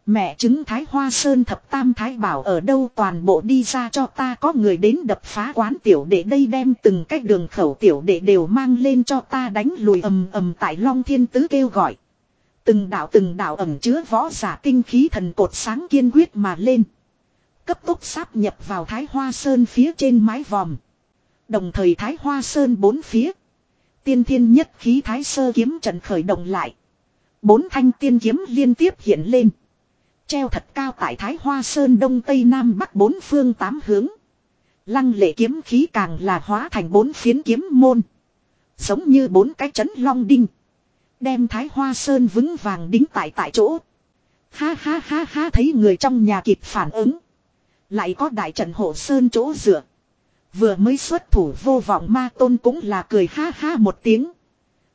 Mẹ chứng Thái Hoa Sơn thập tam Thái bảo ở đâu toàn bộ đi ra cho ta có người đến đập phá quán tiểu để đây đem từng cách đường khẩu tiểu để đều mang lên cho ta đánh lùi ầm ầm tại Long Thiên Tứ kêu gọi. Từng đạo từng đạo ẩm chứa võ giả tinh khí thần cột sáng kiên quyết mà lên. Cấp tốc sáp nhập vào Thái Hoa Sơn phía trên mái vòm. Đồng thời Thái Hoa Sơn bốn phía. Tiên thiên nhất khí Thái Sơ kiếm trận khởi động lại. Bốn thanh tiên kiếm liên tiếp hiện lên. Treo thật cao tại Thái Hoa Sơn Đông Tây Nam Bắc bốn phương tám hướng. Lăng lệ kiếm khí càng là hóa thành bốn phiến kiếm môn. Giống như bốn cái chấn long đinh. Đem Thái Hoa Sơn vững vàng đính tại tại chỗ. Ha ha ha ha, thấy người trong nhà kịp phản ứng. Lại có đại trận hộ Sơn chỗ dựa. Vừa mới xuất thủ vô vọng ma tôn cũng là cười ha ha một tiếng.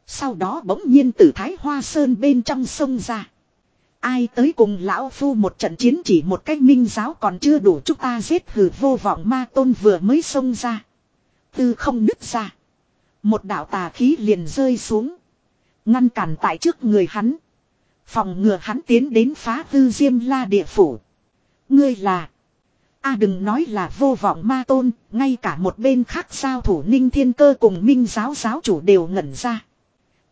Sau đó bỗng nhiên từ Thái Hoa Sơn bên trong sông ra. Ai tới cùng lão phu một trận chiến chỉ một cách minh giáo còn chưa đủ chúng ta giết hử vô vọng ma tôn vừa mới xông ra. Tư không nứt ra. Một đạo tà khí liền rơi xuống. Ngăn cản tại trước người hắn. Phòng ngừa hắn tiến đến phá hư diêm la địa phủ. Ngươi là a đừng nói là vô vọng ma tôn. Ngay cả một bên khác sao thủ ninh thiên cơ cùng minh giáo giáo chủ đều ngẩn ra.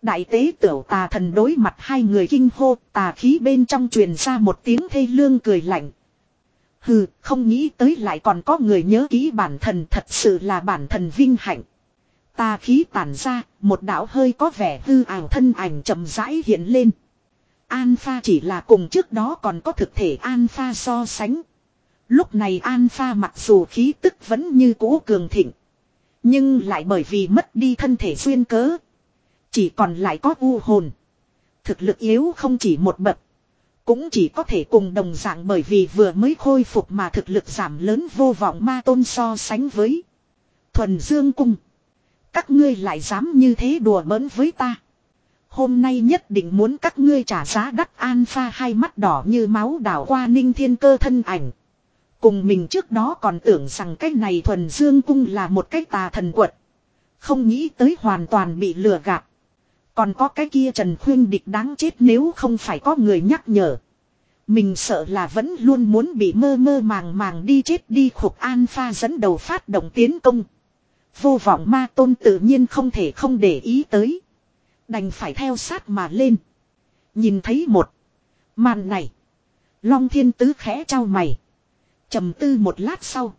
Đại tế tiểu tà thần đối mặt hai người kinh hô tà khí bên trong truyền ra một tiếng thê lương cười lạnh. Hừ, không nghĩ tới lại còn có người nhớ kỹ bản thần thật sự là bản thần vinh hạnh. Tà khí tản ra, một đạo hơi có vẻ hư ảo thân ảnh chậm rãi hiện lên. Alpha chỉ là cùng trước đó còn có thực thể Alpha so sánh. Lúc này Alpha mặc dù khí tức vẫn như cũ cường thịnh. Nhưng lại bởi vì mất đi thân thể duyên cớ. Chỉ còn lại có u hồn. Thực lực yếu không chỉ một bậc. Cũng chỉ có thể cùng đồng dạng bởi vì vừa mới khôi phục mà thực lực giảm lớn vô vọng ma tôn so sánh với. Thuần Dương Cung. Các ngươi lại dám như thế đùa bỡn với ta. Hôm nay nhất định muốn các ngươi trả giá đắt an pha hai mắt đỏ như máu đảo qua ninh thiên cơ thân ảnh. Cùng mình trước đó còn tưởng rằng cái này thuần dương cung là một cái tà thần quật. Không nghĩ tới hoàn toàn bị lừa gạt. Còn có cái kia Trần Khuyên Địch đáng chết nếu không phải có người nhắc nhở. Mình sợ là vẫn luôn muốn bị mơ mơ màng màng đi chết đi khục an pha dẫn đầu phát động tiến công. Vô vọng ma tôn tự nhiên không thể không để ý tới. Đành phải theo sát mà lên. Nhìn thấy một. Màn này. Long thiên tứ khẽ trao mày trầm tư một lát sau.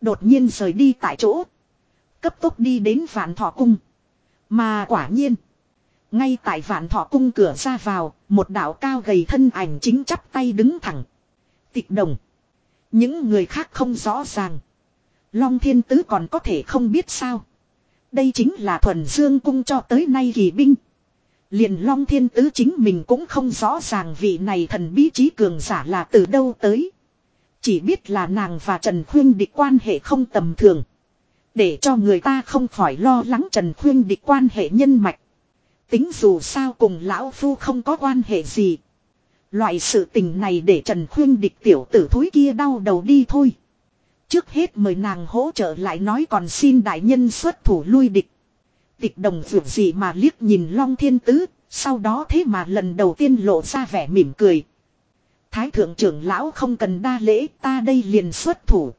Đột nhiên rời đi tại chỗ. Cấp tốc đi đến vạn thọ cung. Mà quả nhiên. Ngay tại vạn thọ cung cửa ra vào, một đạo cao gầy thân ảnh chính chắp tay đứng thẳng. Tịch đồng. Những người khác không rõ ràng. Long thiên tứ còn có thể không biết sao. Đây chính là thuần dương cung cho tới nay kỳ binh. Liền long thiên tứ chính mình cũng không rõ ràng vị này thần bí trí cường giả là từ đâu tới. Chỉ biết là nàng và Trần Khuyên địch quan hệ không tầm thường. Để cho người ta không khỏi lo lắng Trần Khuyên địch quan hệ nhân mạch. Tính dù sao cùng lão phu không có quan hệ gì. Loại sự tình này để Trần Khuyên địch tiểu tử thúi kia đau đầu đi thôi. Trước hết mời nàng hỗ trợ lại nói còn xin đại nhân xuất thủ lui địch. Tịch đồng vượt gì mà liếc nhìn Long Thiên Tứ, sau đó thế mà lần đầu tiên lộ ra vẻ mỉm cười. Thái thượng trưởng lão không cần đa lễ, ta đây liền xuất thủ.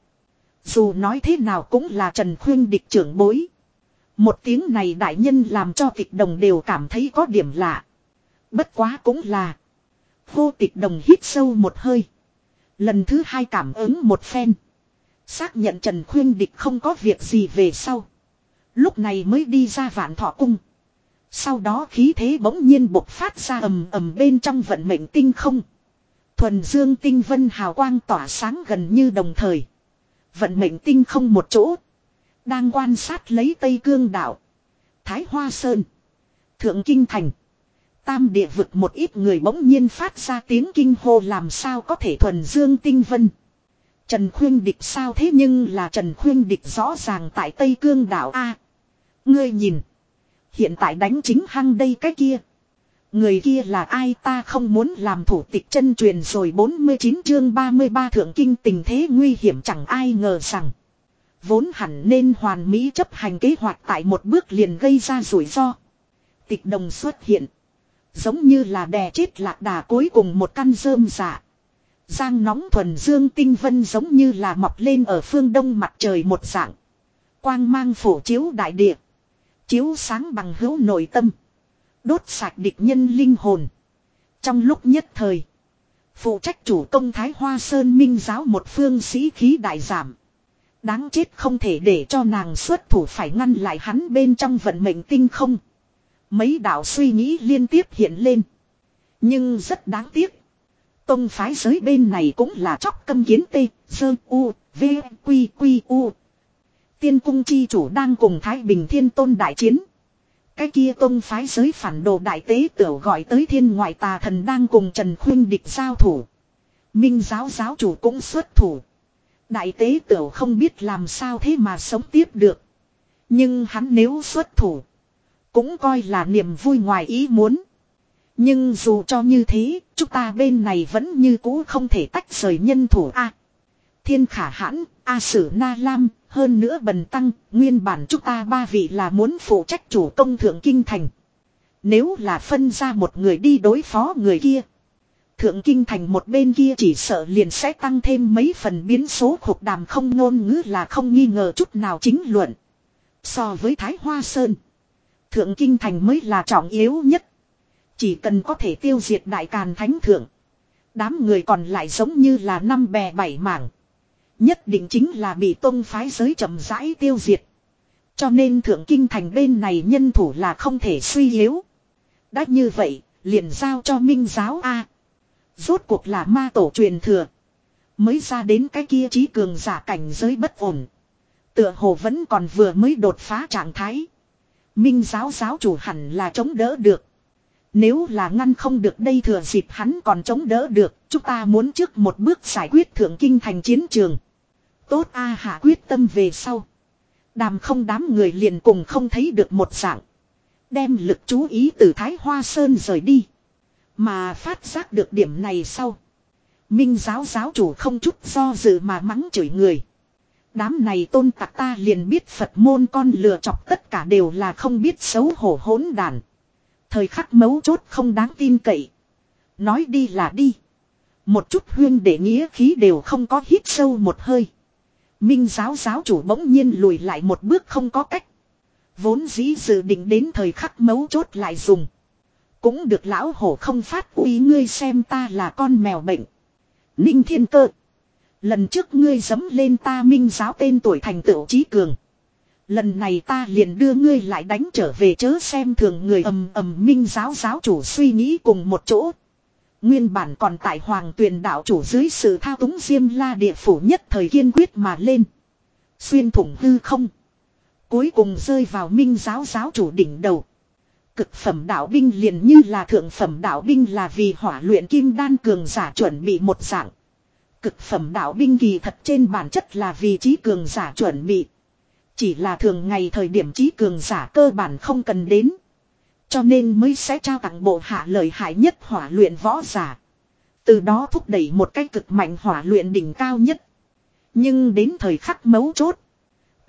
Dù nói thế nào cũng là Trần Khuyên địch trưởng bối. Một tiếng này đại nhân làm cho tịch đồng đều cảm thấy có điểm lạ. Bất quá cũng là. Vô tịch đồng hít sâu một hơi. Lần thứ hai cảm ứng một phen. Xác nhận Trần Khuyên Địch không có việc gì về sau. Lúc này mới đi ra vạn thọ cung. Sau đó khí thế bỗng nhiên bộc phát ra ầm ầm bên trong vận mệnh tinh không. Thuần dương tinh vân hào quang tỏa sáng gần như đồng thời. Vận mệnh tinh không một chỗ. Đang quan sát lấy Tây Cương đảo. Thái Hoa Sơn. Thượng Kinh Thành. Tam địa vực một ít người bỗng nhiên phát ra tiếng kinh hô làm sao có thể thuần dương tinh vân. Trần Khuyên Địch sao thế nhưng là Trần Khuyên Địch rõ ràng tại Tây Cương đảo A. Ngươi nhìn. Hiện tại đánh chính hăng đây cái kia. Người kia là ai ta không muốn làm thủ tịch chân truyền rồi 49 chương 33 thượng kinh tình thế nguy hiểm chẳng ai ngờ rằng. Vốn hẳn nên hoàn mỹ chấp hành kế hoạch tại một bước liền gây ra rủi ro. Tịch đồng xuất hiện. Giống như là đè chết lạc đà cuối cùng một căn rơm dạ. Giang nóng thuần dương tinh vân giống như là mọc lên ở phương đông mặt trời một dạng. Quang mang phổ chiếu đại địa. Chiếu sáng bằng hữu nội tâm. Đốt sạch địch nhân linh hồn. Trong lúc nhất thời. Phụ trách chủ công Thái Hoa Sơn Minh giáo một phương sĩ khí đại giảm. Đáng chết không thể để cho nàng xuất thủ phải ngăn lại hắn bên trong vận mệnh tinh không. Mấy đạo suy nghĩ liên tiếp hiện lên. Nhưng rất đáng tiếc. Tông phái giới bên này cũng là chóc câm kiến tê, dơ u, v, quy quy u. Tiên cung chi chủ đang cùng Thái Bình Thiên Tôn đại chiến. Cái kia tông phái giới phản đồ đại tế tiểu gọi tới thiên ngoại tà thần đang cùng Trần Khuyên địch giao thủ. Minh giáo giáo chủ cũng xuất thủ. Đại tế tiểu không biết làm sao thế mà sống tiếp được. Nhưng hắn nếu xuất thủ. Cũng coi là niềm vui ngoài ý muốn. Nhưng dù cho như thế, chúng ta bên này vẫn như cũ không thể tách rời nhân thủ A. thiên khả hãn, A sử na lam, hơn nữa bần tăng, nguyên bản chúng ta ba vị là muốn phụ trách chủ công thượng kinh thành. Nếu là phân ra một người đi đối phó người kia. Thượng kinh thành một bên kia chỉ sợ liền sẽ tăng thêm mấy phần biến số khục đàm không ngôn ngữ là không nghi ngờ chút nào chính luận. So với Thái Hoa Sơn. Thượng kinh thành mới là trọng yếu nhất. Chỉ cần có thể tiêu diệt đại càn thánh thượng. Đám người còn lại giống như là năm bè bảy mảng. Nhất định chính là bị tôn phái giới chậm rãi tiêu diệt. Cho nên thượng kinh thành bên này nhân thủ là không thể suy yếu. Đã như vậy, liền giao cho minh giáo A. Rốt cuộc là ma tổ truyền thừa. Mới ra đến cái kia trí cường giả cảnh giới bất ổn. Tựa hồ vẫn còn vừa mới đột phá trạng thái. Minh giáo giáo chủ hẳn là chống đỡ được. Nếu là ngăn không được đây thừa dịp hắn còn chống đỡ được, chúng ta muốn trước một bước giải quyết thượng kinh thành chiến trường. Tốt A hạ quyết tâm về sau. Đàm không đám người liền cùng không thấy được một dạng. Đem lực chú ý từ Thái Hoa Sơn rời đi. Mà phát giác được điểm này sau. Minh giáo giáo chủ không chút do dự mà mắng chửi người. Đám này tôn tặc ta liền biết Phật môn con lừa chọc tất cả đều là không biết xấu hổ hỗn đàn. Thời khắc mấu chốt không đáng tin cậy. Nói đi là đi. Một chút huyên để nghĩa khí đều không có hít sâu một hơi. Minh giáo giáo chủ bỗng nhiên lùi lại một bước không có cách. Vốn dĩ dự định đến thời khắc mấu chốt lại dùng. Cũng được lão hổ không phát uy ngươi xem ta là con mèo bệnh. Ninh thiên cơ. Lần trước ngươi dấm lên ta minh giáo tên tuổi thành tựu trí cường. Lần này ta liền đưa ngươi lại đánh trở về chớ xem thường người ầm ầm minh giáo giáo chủ suy nghĩ cùng một chỗ. Nguyên bản còn tại hoàng tuyền đạo chủ dưới sự thao túng diêm la địa phủ nhất thời kiên quyết mà lên. Xuyên thủng hư không. Cuối cùng rơi vào minh giáo giáo chủ đỉnh đầu. Cực phẩm đạo binh liền như là thượng phẩm đạo binh là vì hỏa luyện kim đan cường giả chuẩn bị một dạng. Cực phẩm đạo binh kỳ thật trên bản chất là vì trí cường giả chuẩn bị. Chỉ là thường ngày thời điểm trí cường giả cơ bản không cần đến. Cho nên mới sẽ trao tặng bộ hạ lợi hại nhất hỏa luyện võ giả. Từ đó thúc đẩy một cách cực mạnh hỏa luyện đỉnh cao nhất. Nhưng đến thời khắc mấu chốt.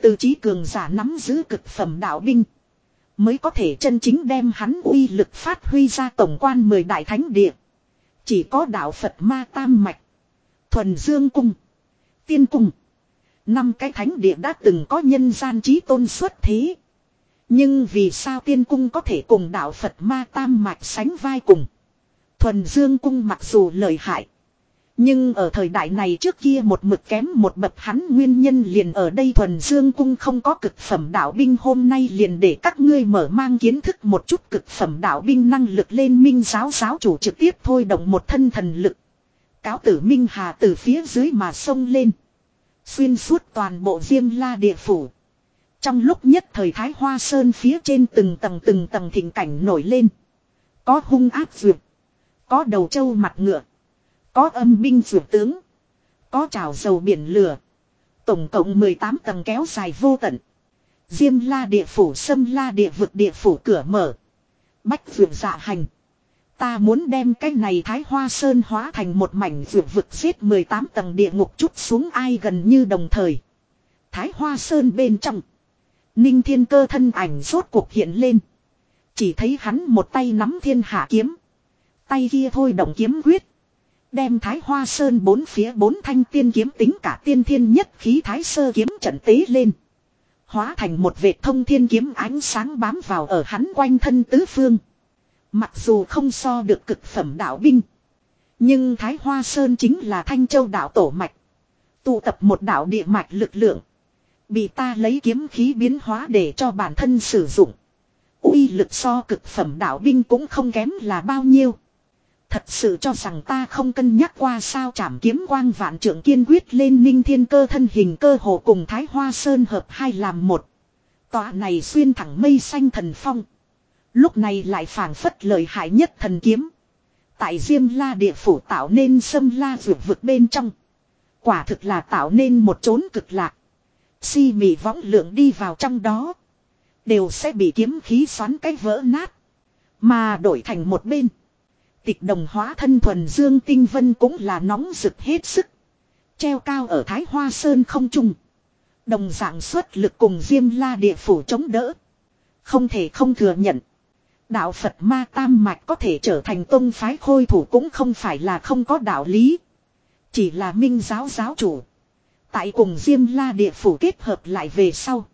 Từ trí cường giả nắm giữ cực phẩm đạo binh. Mới có thể chân chính đem hắn uy lực phát huy ra tổng quan mười đại thánh địa. Chỉ có đạo Phật ma tam mạch. Thuần Dương Cung. Tiên Cung. Năm cái thánh địa đã từng có nhân gian trí tôn xuất thế. Nhưng vì sao tiên cung có thể cùng đạo Phật ma tam mạch sánh vai cùng. Thuần Dương Cung mặc dù lợi hại. Nhưng ở thời đại này trước kia một mực kém một bậc hắn nguyên nhân liền ở đây thuần dương cung không có cực phẩm đạo binh hôm nay liền để các ngươi mở mang kiến thức một chút cực phẩm đạo binh năng lực lên minh giáo giáo chủ trực tiếp thôi động một thân thần lực. Cáo tử Minh Hà từ phía dưới mà sông lên. Xuyên suốt toàn bộ diêm la địa phủ. Trong lúc nhất thời Thái Hoa Sơn phía trên từng tầng từng tầng thịnh cảnh nổi lên. Có hung áp dược. Có đầu trâu mặt ngựa. Có âm binh dược tướng. Có trào dầu biển lửa. Tổng cộng 18 tầng kéo dài vô tận. Diêm la địa phủ xâm la địa vực, địa phủ cửa mở. Bách vượt dạ hành. Ta muốn đem cái này thái hoa sơn hóa thành một mảnh vượt vực giết 18 tầng địa ngục chút xuống ai gần như đồng thời. Thái hoa sơn bên trong. Ninh thiên cơ thân ảnh rốt cuộc hiện lên. Chỉ thấy hắn một tay nắm thiên hạ kiếm. Tay kia thôi động kiếm quyết. Đem thái hoa sơn bốn phía bốn thanh tiên kiếm tính cả tiên thiên nhất khí thái sơ kiếm trận tế lên. Hóa thành một vệt thông thiên kiếm ánh sáng bám vào ở hắn quanh thân tứ phương. Mặc dù không so được cực phẩm đạo binh. Nhưng Thái Hoa Sơn chính là Thanh Châu đạo tổ mạch. Tụ tập một đạo địa mạch lực lượng. Bị ta lấy kiếm khí biến hóa để cho bản thân sử dụng. uy lực so cực phẩm đạo binh cũng không kém là bao nhiêu. Thật sự cho rằng ta không cân nhắc qua sao chảm kiếm quang vạn trưởng kiên quyết lên ninh thiên cơ thân hình cơ hồ cùng Thái Hoa Sơn hợp hai làm một. Tọa này xuyên thẳng mây xanh thần phong. Lúc này lại phảng phất lời hại nhất thần kiếm. Tại Diêm La địa phủ tạo nên sâm la vượt vực bên trong. Quả thực là tạo nên một chốn cực lạc. Si mị võng lượng đi vào trong đó. Đều sẽ bị kiếm khí xoắn cái vỡ nát. Mà đổi thành một bên. Tịch đồng hóa thân thuần dương tinh vân cũng là nóng rực hết sức. Treo cao ở Thái Hoa Sơn không trung. Đồng dạng xuất lực cùng Diêm La địa phủ chống đỡ. Không thể không thừa nhận. Đạo Phật ma tam mạch có thể trở thành tôn phái khôi thủ cũng không phải là không có đạo lý. Chỉ là minh giáo giáo chủ. Tại cùng Diêm La địa phủ kết hợp lại về sau.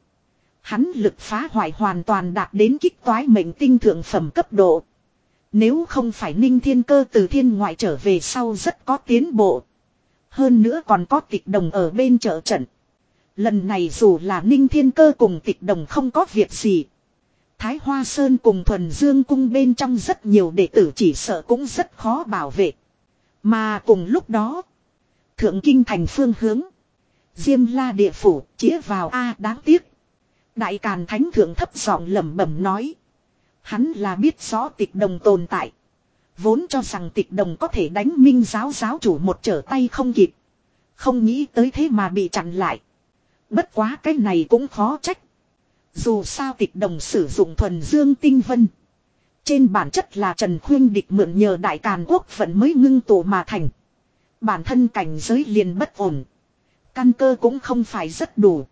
Hắn lực phá hoại hoàn toàn đạt đến kích toái mệnh tinh thượng phẩm cấp độ. Nếu không phải ninh thiên cơ từ thiên ngoại trở về sau rất có tiến bộ. Hơn nữa còn có tịch đồng ở bên trợ trận. Lần này dù là ninh thiên cơ cùng tịch đồng không có việc gì. Thái Hoa Sơn cùng thuần dương cung bên trong rất nhiều đệ tử chỉ sợ cũng rất khó bảo vệ. Mà cùng lúc đó. Thượng kinh thành phương hướng. Diêm la địa phủ chĩa vào A đáng tiếc. Đại Càn Thánh Thượng thấp giọng lẩm bẩm nói. Hắn là biết rõ tịch đồng tồn tại. Vốn cho rằng tịch đồng có thể đánh minh giáo giáo chủ một trở tay không kịp. Không nghĩ tới thế mà bị chặn lại. Bất quá cái này cũng khó trách. Dù sao tịch đồng sử dụng thuần dương tinh vân. Trên bản chất là Trần Khuyên địch mượn nhờ đại càn quốc vẫn mới ngưng tụ mà thành. Bản thân cảnh giới liền bất ổn. Căn cơ cũng không phải rất đủ.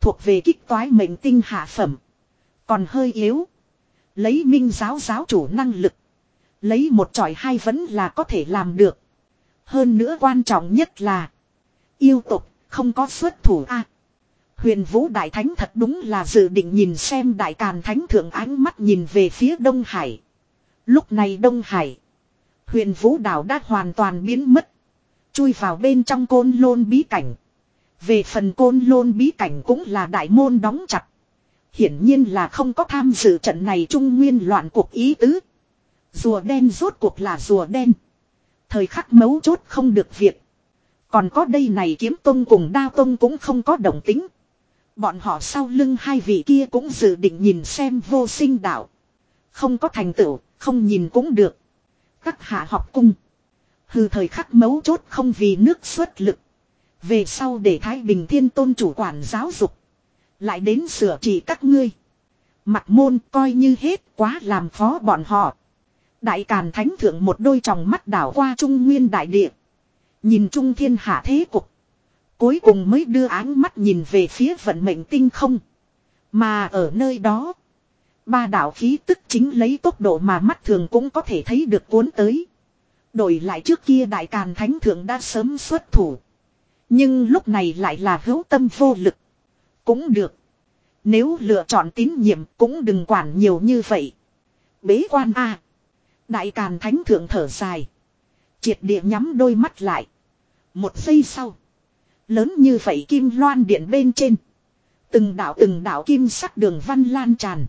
Thuộc về kích toái mệnh tinh hạ phẩm. Còn hơi yếu. Lấy minh giáo giáo chủ năng lực. Lấy một tròi hai vẫn là có thể làm được. Hơn nữa quan trọng nhất là. Yêu tục, không có xuất thủ a Huyền vũ đại thánh thật đúng là dự định nhìn xem đại càn thánh thượng ánh mắt nhìn về phía Đông Hải. Lúc này Đông Hải. Huyền vũ đảo đã hoàn toàn biến mất. Chui vào bên trong côn lôn bí cảnh. Về phần côn lôn bí cảnh cũng là đại môn đóng chặt. Hiển nhiên là không có tham dự trận này trung nguyên loạn cuộc ý tứ. Rùa đen rốt cuộc là rùa đen. Thời khắc mấu chốt không được việc. Còn có đây này kiếm tông cùng đao tông cũng không có động tính. Bọn họ sau lưng hai vị kia cũng dự định nhìn xem vô sinh đạo. Không có thành tựu, không nhìn cũng được. Các hạ học cung. Hừ thời khắc mấu chốt không vì nước xuất lực. Về sau để Thái Bình Thiên Tôn chủ quản giáo dục. Lại đến sửa chỉ các ngươi. Mặt môn coi như hết quá làm phó bọn họ. Đại Càn Thánh Thượng một đôi tròng mắt đảo qua Trung Nguyên Đại Địa. Nhìn Trung Thiên Hạ thế cục. Cuối cùng mới đưa áng mắt nhìn về phía vận mệnh tinh không. Mà ở nơi đó. Ba đạo khí tức chính lấy tốc độ mà mắt thường cũng có thể thấy được cuốn tới. Đổi lại trước kia đại càn thánh thượng đã sớm xuất thủ. Nhưng lúc này lại là hữu tâm vô lực. Cũng được. Nếu lựa chọn tín nhiệm cũng đừng quản nhiều như vậy. Bế quan A. Đại càn thánh thượng thở dài. Triệt địa nhắm đôi mắt lại. Một giây sau. Lớn như vậy kim loan điện bên trên. Từng đạo từng đạo kim sắc đường văn lan tràn.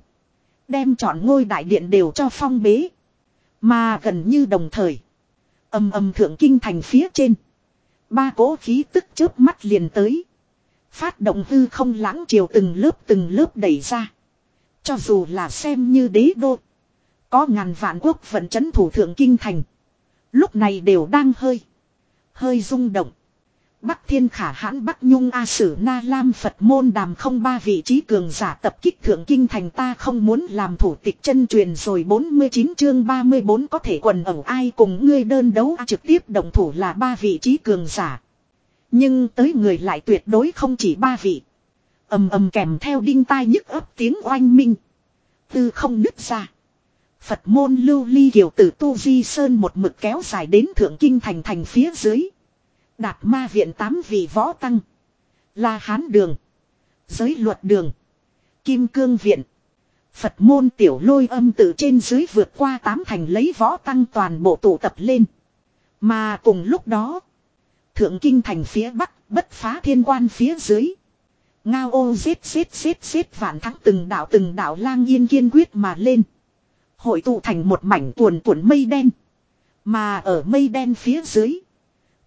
Đem chọn ngôi đại điện đều cho phong bế. Mà gần như đồng thời. Âm âm thượng kinh thành phía trên. Ba cố khí tức chớp mắt liền tới. Phát động hư không lãng chiều từng lớp từng lớp đẩy ra. Cho dù là xem như đế đô. Có ngàn vạn quốc vận chấn thủ thượng kinh thành. Lúc này đều đang hơi. Hơi rung động. Bắc Thiên Khả hãn Bắc Nhung A Sử Na Lam Phật môn đàm không ba vị trí cường giả tập kích thượng kinh thành ta không muốn làm thủ tịch chân truyền rồi 49 chương 34 có thể quần ẩu ai cùng ngươi đơn đấu A trực tiếp đồng thủ là ba vị trí cường giả. Nhưng tới người lại tuyệt đối không chỉ ba vị. ầm ầm kèm theo đinh tai nhức ấp tiếng oanh minh. Tư không nứt ra. Phật môn lưu ly kiều tử Tu Di Sơn một mực kéo dài đến thượng kinh thành thành phía dưới. Đạt ma viện tám vị võ tăng. La Hán đường. Giới luật đường. Kim cương viện. Phật môn tiểu lôi âm từ trên dưới vượt qua tám thành lấy võ tăng toàn bộ tụ tập lên. Mà cùng lúc đó. Thượng kinh thành phía bắc, bất phá thiên quan phía dưới. Ngao ô giết giết giết giết vạn thắng từng đạo từng đạo lang yên kiên quyết mà lên. Hội tụ thành một mảnh tuồn tuồn mây đen. Mà ở mây đen phía dưới.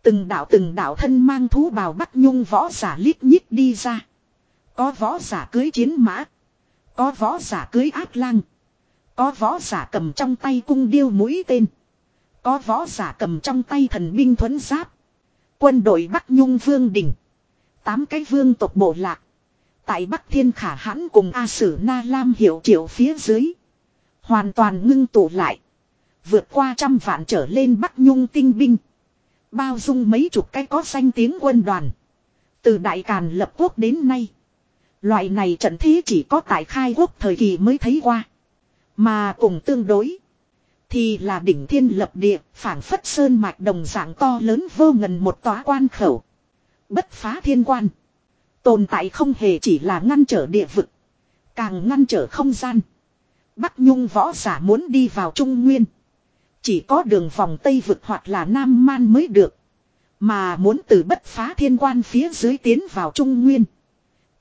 Từng đạo từng đạo thân mang thú bào bắt nhung võ giả lít nhít đi ra. Có võ giả cưới chiến mã. Có võ giả cưới ác lang. Có võ giả cầm trong tay cung điêu mũi tên. Có võ giả cầm trong tay thần binh thuấn giáp. Quân đội Bắc Nhung Vương Đình. Tám cái vương tộc bộ lạc. Tại Bắc Thiên Khả hãn cùng A Sử Na Lam hiệu triệu phía dưới. Hoàn toàn ngưng tụ lại. Vượt qua trăm vạn trở lên Bắc Nhung tinh binh. Bao dung mấy chục cái có danh tiếng quân đoàn. Từ Đại Càn lập quốc đến nay. Loại này trận thế chỉ có tại khai quốc thời kỳ mới thấy qua. Mà cùng tương đối. Thì là đỉnh thiên lập địa, phảng phất sơn mạch đồng dạng to lớn vô ngần một tòa quan khẩu. Bất phá thiên quan. Tồn tại không hề chỉ là ngăn trở địa vực. Càng ngăn trở không gian. Bắc Nhung võ giả muốn đi vào Trung Nguyên. Chỉ có đường vòng Tây vực hoặc là Nam Man mới được. Mà muốn từ bất phá thiên quan phía dưới tiến vào Trung Nguyên.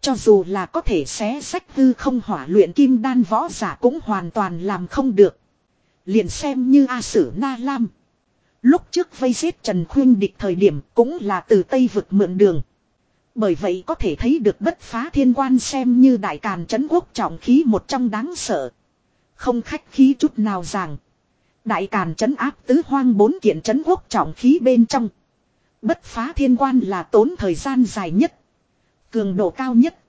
Cho dù là có thể xé sách hư không hỏa luyện kim đan võ giả cũng hoàn toàn làm không được. Liền xem như A Sử Na Lam. Lúc trước vây giết Trần Khuyên địch thời điểm cũng là từ Tây vực mượn đường. Bởi vậy có thể thấy được bất phá thiên quan xem như đại càn trấn quốc trọng khí một trong đáng sợ. Không khách khí chút nào rằng. Đại càn trấn áp tứ hoang bốn kiện trấn quốc trọng khí bên trong. Bất phá thiên quan là tốn thời gian dài nhất. Cường độ cao nhất.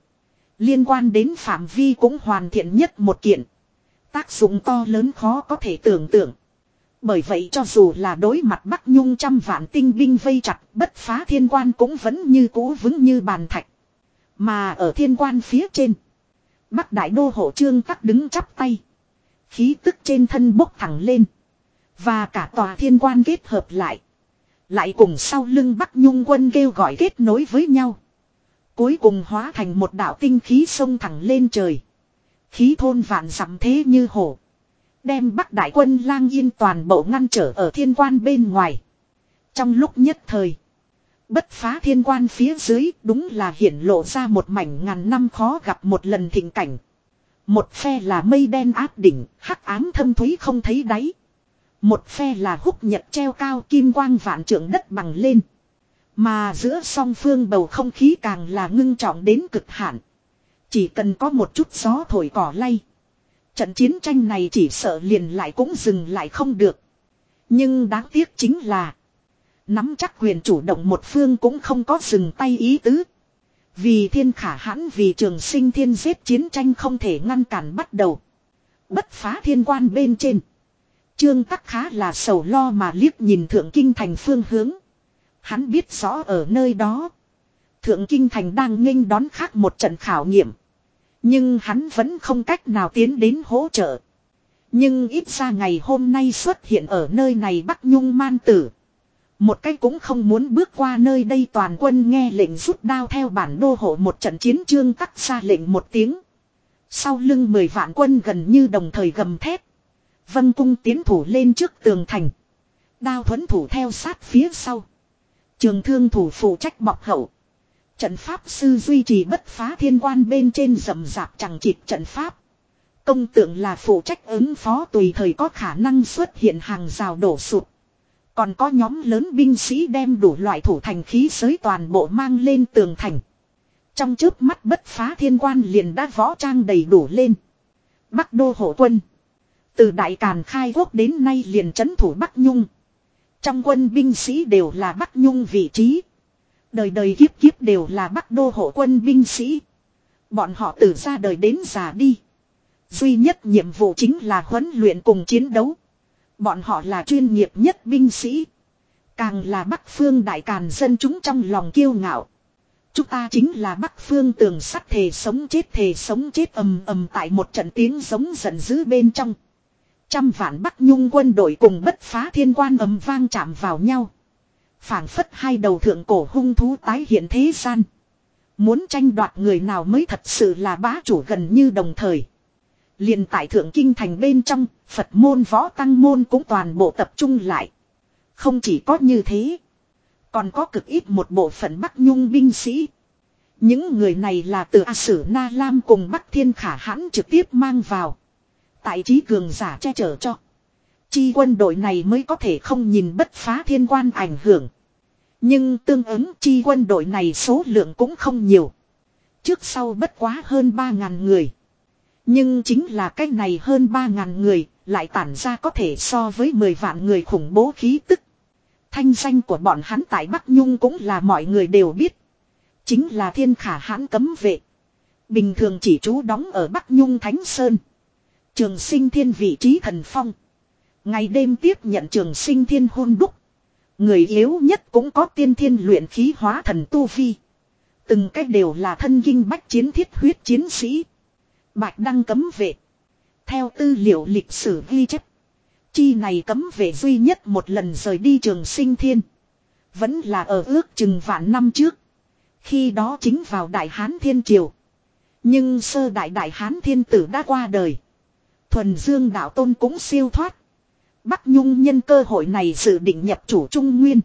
Liên quan đến phạm vi cũng hoàn thiện nhất một kiện. Tác dụng to lớn khó có thể tưởng tượng. Bởi vậy cho dù là đối mặt Bắc Nhung trăm vạn tinh binh vây chặt, bất phá thiên quan cũng vẫn như cũ vững như bàn thạch. Mà ở thiên quan phía trên. Bắc Đại Đô Hộ Trương tắc đứng chắp tay. Khí tức trên thân bốc thẳng lên. Và cả tòa thiên quan kết hợp lại. Lại cùng sau lưng Bắc Nhung quân kêu gọi kết nối với nhau. Cuối cùng hóa thành một đạo tinh khí sông thẳng lên trời. Khí thôn vạn dặm thế như hổ. Đem Bắc Đại quân lang yên toàn bộ ngăn trở ở thiên quan bên ngoài. Trong lúc nhất thời. Bất phá thiên quan phía dưới đúng là hiển lộ ra một mảnh ngàn năm khó gặp một lần thịnh cảnh. Một phe là mây đen áp đỉnh, hắc ám thâm thúy không thấy đáy. Một phe là húc nhật treo cao kim quang vạn trượng đất bằng lên. Mà giữa song phương bầu không khí càng là ngưng trọng đến cực hạn. Chỉ cần có một chút gió thổi cỏ lay. Trận chiến tranh này chỉ sợ liền lại cũng dừng lại không được. Nhưng đáng tiếc chính là. Nắm chắc quyền chủ động một phương cũng không có dừng tay ý tứ. Vì thiên khả hãn, vì trường sinh thiên giết chiến tranh không thể ngăn cản bắt đầu. Bất phá thiên quan bên trên. Trương Tắc khá là sầu lo mà liếc nhìn thượng kinh thành phương hướng. Hắn biết rõ ở nơi đó. Thượng Kinh Thành đang nghênh đón khác một trận khảo nghiệm. Nhưng hắn vẫn không cách nào tiến đến hỗ trợ. Nhưng ít ra ngày hôm nay xuất hiện ở nơi này Bắc Nhung man tử. Một cái cũng không muốn bước qua nơi đây toàn quân nghe lệnh rút đao theo bản đô hộ một trận chiến trương tắc ra lệnh một tiếng. Sau lưng mười vạn quân gần như đồng thời gầm thép. Vân cung tiến thủ lên trước tường thành. Đao thuẫn thủ theo sát phía sau. Trường thương thủ phụ trách bọc hậu. Trận pháp sư duy trì bất phá thiên quan bên trên rầm rạp chẳng chịt trận pháp. Công tượng là phụ trách ứng phó tùy thời có khả năng xuất hiện hàng rào đổ sụp. Còn có nhóm lớn binh sĩ đem đủ loại thủ thành khí giới toàn bộ mang lên tường thành. Trong trước mắt bất phá thiên quan liền đã võ trang đầy đủ lên. Bắc đô hộ quân. Từ đại càn khai quốc đến nay liền chấn thủ Bắc Nhung. Trong quân binh sĩ đều là Bắc Nhung vị trí. Đời đời kiếp kiếp đều là Bắc đô hộ quân binh sĩ. Bọn họ từ ra đời đến già đi. Duy nhất nhiệm vụ chính là huấn luyện cùng chiến đấu. Bọn họ là chuyên nghiệp nhất binh sĩ. Càng là Bắc Phương đại càn dân chúng trong lòng kiêu ngạo. Chúng ta chính là Bắc Phương tường sắt thề sống chết thề sống chết ầm ầm tại một trận tiếng giống giận dữ bên trong. Trăm vạn Bắc Nhung quân đội cùng bất phá thiên quan ầm vang chạm vào nhau. phảng phất hai đầu thượng cổ hung thú tái hiện thế gian. Muốn tranh đoạt người nào mới thật sự là bá chủ gần như đồng thời. liền tại thượng kinh thành bên trong, Phật môn võ tăng môn cũng toàn bộ tập trung lại. Không chỉ có như thế. Còn có cực ít một bộ phận Bắc Nhung binh sĩ. Những người này là từ A Sử Na Lam cùng Bắc Thiên Khả hãn trực tiếp mang vào. Tại trí cường giả che chở cho. Chi quân đội này mới có thể không nhìn bất phá thiên quan ảnh hưởng. Nhưng tương ứng chi quân đội này số lượng cũng không nhiều. Trước sau bất quá hơn 3.000 người. Nhưng chính là cái này hơn 3.000 người, lại tản ra có thể so với 10 vạn người khủng bố khí tức. Thanh danh của bọn hắn tại Bắc Nhung cũng là mọi người đều biết. Chính là thiên khả hãn cấm vệ. Bình thường chỉ trú đóng ở Bắc Nhung Thánh Sơn. Trường sinh thiên vị trí thần phong. Ngày đêm tiếp nhận trường sinh thiên hôn đúc. Người yếu nhất cũng có tiên thiên luyện khí hóa thần tu vi. Từng cách đều là thân kinh bách chiến thiết huyết chiến sĩ. Bạch đăng cấm vệ. Theo tư liệu lịch sử ghi chép. Chi này cấm vệ duy nhất một lần rời đi trường sinh thiên. Vẫn là ở ước chừng vạn năm trước. Khi đó chính vào Đại Hán Thiên Triều. Nhưng sơ đại Đại Hán Thiên Tử đã qua đời. Thuần Dương Đạo Tôn cũng siêu thoát. Bắc Nhung nhân cơ hội này dự định nhập chủ Trung Nguyên.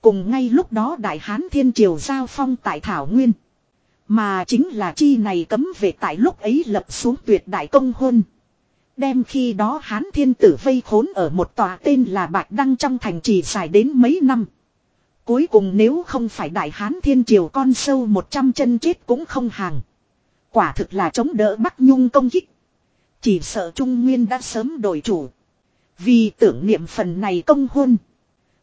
Cùng ngay lúc đó Đại Hán Thiên Triều giao phong tại Thảo Nguyên. Mà chính là chi này cấm về tại lúc ấy lập xuống tuyệt đại công hôn. Đem khi đó hán thiên tử vây khốn ở một tòa tên là Bạch Đăng trong thành trì dài đến mấy năm. Cuối cùng nếu không phải đại hán thiên triều con sâu một trăm chân chết cũng không hàng. Quả thực là chống đỡ Bắc Nhung công kích. Chỉ sợ Trung Nguyên đã sớm đổi chủ. Vì tưởng niệm phần này công hôn.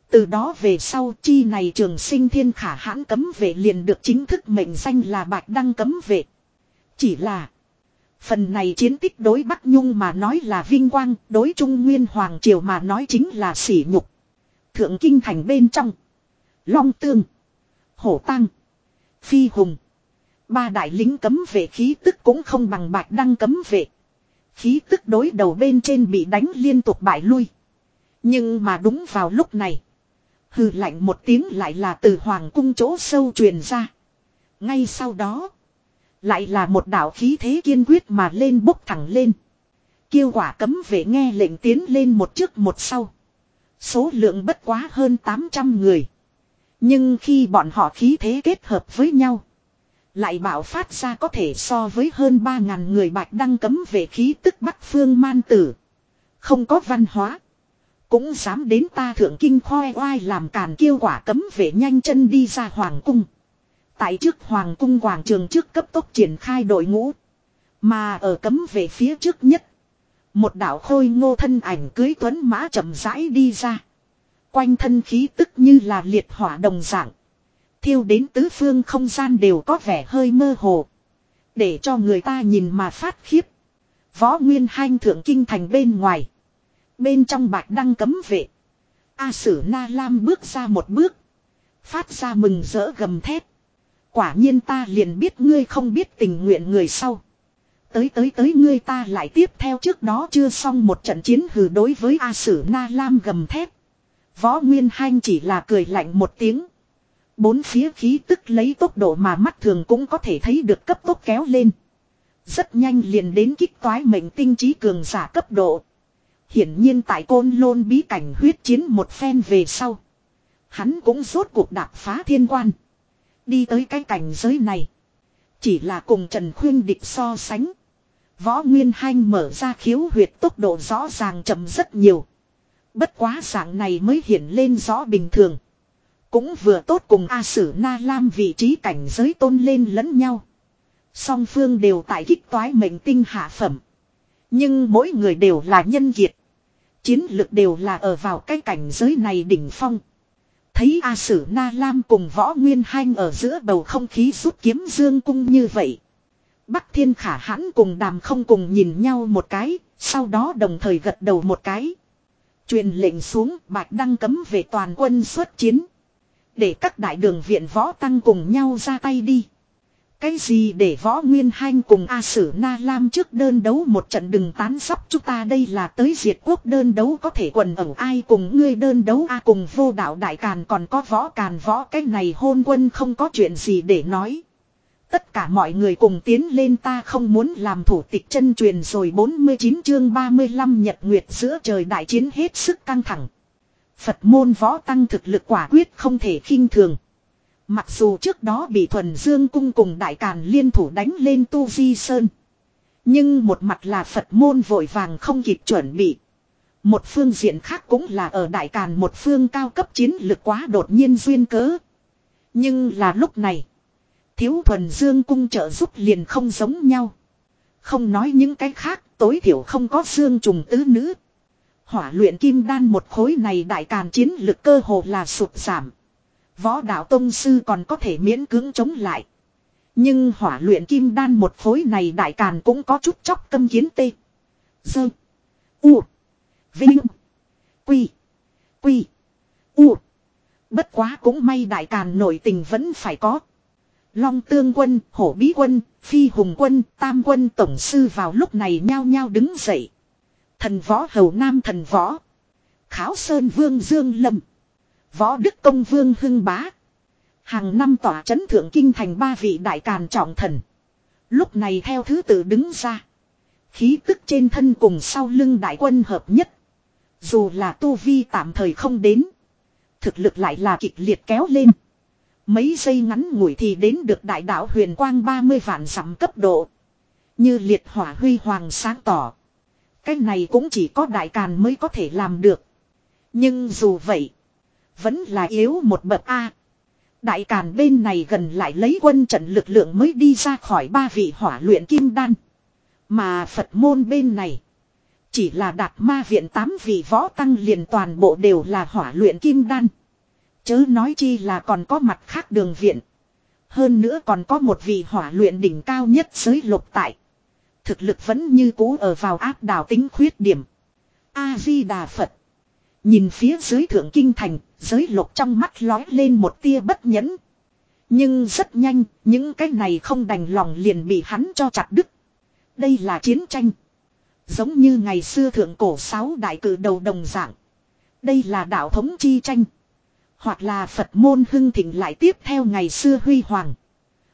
Từ đó về sau chi này trường sinh thiên khả hãn cấm vệ liền được chính thức mệnh danh là Bạch Đăng cấm vệ. Chỉ là. Phần này chiến tích đối Bắc Nhung mà nói là vinh quang, đối Trung Nguyên Hoàng Triều mà nói chính là sỉ nhục. Thượng Kinh Thành bên trong. Long Tương. Hổ Tăng. Phi Hùng. Ba đại lính cấm vệ khí tức cũng không bằng bạch đăng cấm vệ. Khí tức đối đầu bên trên bị đánh liên tục bại lui. Nhưng mà đúng vào lúc này. Hừ lạnh một tiếng lại là từ hoàng cung chỗ sâu truyền ra. Ngay sau đó. Lại là một đạo khí thế kiên quyết mà lên bốc thẳng lên. Kiêu quả cấm vệ nghe lệnh tiến lên một trước một sau. Số lượng bất quá hơn 800 người. Nhưng khi bọn họ khí thế kết hợp với nhau. Lại bảo phát ra có thể so với hơn 3.000 người bạch đăng cấm về khí tức bắc phương man tử. Không có văn hóa. Cũng dám đến ta thượng kinh khoe oai làm càn kiêu quả cấm về nhanh chân đi ra hoàng cung. Tại trước hoàng cung quảng trường trước cấp tốc triển khai đội ngũ. Mà ở cấm về phía trước nhất. Một đạo khôi ngô thân ảnh cưới tuấn mã chậm rãi đi ra. Quanh thân khí tức như là liệt hỏa đồng dạng. Thiêu đến tứ phương không gian đều có vẻ hơi mơ hồ. Để cho người ta nhìn mà phát khiếp. Võ Nguyên Hanh thượng kinh thành bên ngoài. Bên trong bạch đăng cấm vệ. A Sử Na Lam bước ra một bước. Phát ra mừng rỡ gầm thét. Quả nhiên ta liền biết ngươi không biết tình nguyện người sau. Tới tới tới ngươi ta lại tiếp theo trước đó chưa xong một trận chiến hừ đối với A Sử Na Lam gầm thép. Võ Nguyên Hanh chỉ là cười lạnh một tiếng. Bốn phía khí tức lấy tốc độ mà mắt thường cũng có thể thấy được cấp tốc kéo lên. Rất nhanh liền đến kích toái mệnh tinh trí cường giả cấp độ. Hiển nhiên tại côn lôn bí cảnh huyết chiến một phen về sau. Hắn cũng rốt cuộc đạp phá thiên quan. Đi tới cái cảnh giới này. Chỉ là cùng Trần Khuyên địch so sánh. Võ Nguyên Hanh mở ra khiếu huyệt tốc độ rõ ràng chậm rất nhiều. Bất quá dạng này mới hiện lên rõ bình thường. Cũng vừa tốt cùng A Sử Na Lam vị trí cảnh giới tôn lên lẫn nhau. Song phương đều tại kích toái mệnh tinh hạ phẩm. Nhưng mỗi người đều là nhân kiệt. Chiến lực đều là ở vào cái cảnh giới này đỉnh phong. Thấy A Sử Na Lam cùng Võ Nguyên Hanh ở giữa bầu không khí rút kiếm dương cung như vậy. Bắc Thiên Khả hãn cùng đàm không cùng nhìn nhau một cái, sau đó đồng thời gật đầu một cái. Truyền lệnh xuống bạch đăng cấm về toàn quân xuất chiến. Để các đại đường viện võ tăng cùng nhau ra tay đi. Cái gì để võ nguyên hanh cùng A Sử Na Lam trước đơn đấu một trận đừng tán sóc chúng ta đây là tới diệt quốc đơn đấu có thể quần ẩu ai cùng ngươi đơn đấu A cùng vô đạo đại càn còn có võ càn võ cái này hôn quân không có chuyện gì để nói. Tất cả mọi người cùng tiến lên ta không muốn làm thủ tịch chân truyền rồi 49 chương 35 nhật nguyệt giữa trời đại chiến hết sức căng thẳng. Phật môn võ tăng thực lực quả quyết không thể khinh thường. Mặc dù trước đó bị thuần dương cung cùng đại càn liên thủ đánh lên tu di sơn. Nhưng một mặt là Phật môn vội vàng không kịp chuẩn bị. Một phương diện khác cũng là ở đại càn một phương cao cấp chiến lực quá đột nhiên duyên cớ. Nhưng là lúc này. Thiếu thuần dương cung trợ giúp liền không giống nhau. Không nói những cái khác, tối thiểu không có dương trùng tứ nữ. Hỏa luyện kim đan một khối này đại càn chiến lực cơ hồ là sụt giảm. Võ đạo tông sư còn có thể miễn cưỡng chống lại. Nhưng hỏa luyện kim đan một khối này đại càn cũng có chút chóc câm kiến tê. Dơ. U. Vinh. Quy. Quy. U. Bất quá cũng may đại càn nổi tình vẫn phải có. Long tương quân, hổ bí quân, phi hùng quân, tam quân tổng sư vào lúc này nhao nhao đứng dậy. Thần võ hầu nam thần võ. Kháo sơn vương dương lâm. Võ đức công vương hưng bá. Hàng năm tỏa chấn thượng kinh thành ba vị đại càn trọng thần. Lúc này theo thứ tự đứng ra. Khí tức trên thân cùng sau lưng đại quân hợp nhất. Dù là tu vi tạm thời không đến. Thực lực lại là kịch liệt kéo lên. Mấy giây ngắn ngủi thì đến được đại đạo huyền quang 30 vạn dặm cấp độ. Như liệt hỏa huy hoàng sáng tỏ. Cái này cũng chỉ có đại càn mới có thể làm được. Nhưng dù vậy. Vẫn là yếu một bậc A. Đại càn bên này gần lại lấy quân trận lực lượng mới đi ra khỏi ba vị hỏa luyện kim đan. Mà Phật môn bên này. Chỉ là đạt ma viện tám vị võ tăng liền toàn bộ đều là hỏa luyện kim đan. Chớ nói chi là còn có mặt khác đường viện. Hơn nữa còn có một vị hỏa luyện đỉnh cao nhất giới lục tại. Thực lực vẫn như cũ ở vào áp đảo tính khuyết điểm. A-di-đà Phật. Nhìn phía dưới thượng kinh thành, giới lục trong mắt lói lên một tia bất nhẫn. Nhưng rất nhanh, những cái này không đành lòng liền bị hắn cho chặt đứt. Đây là chiến tranh. Giống như ngày xưa thượng cổ sáu đại cử đầu đồng dạng. Đây là đạo thống chi tranh. Hoặc là Phật môn hưng thịnh lại tiếp theo ngày xưa huy hoàng.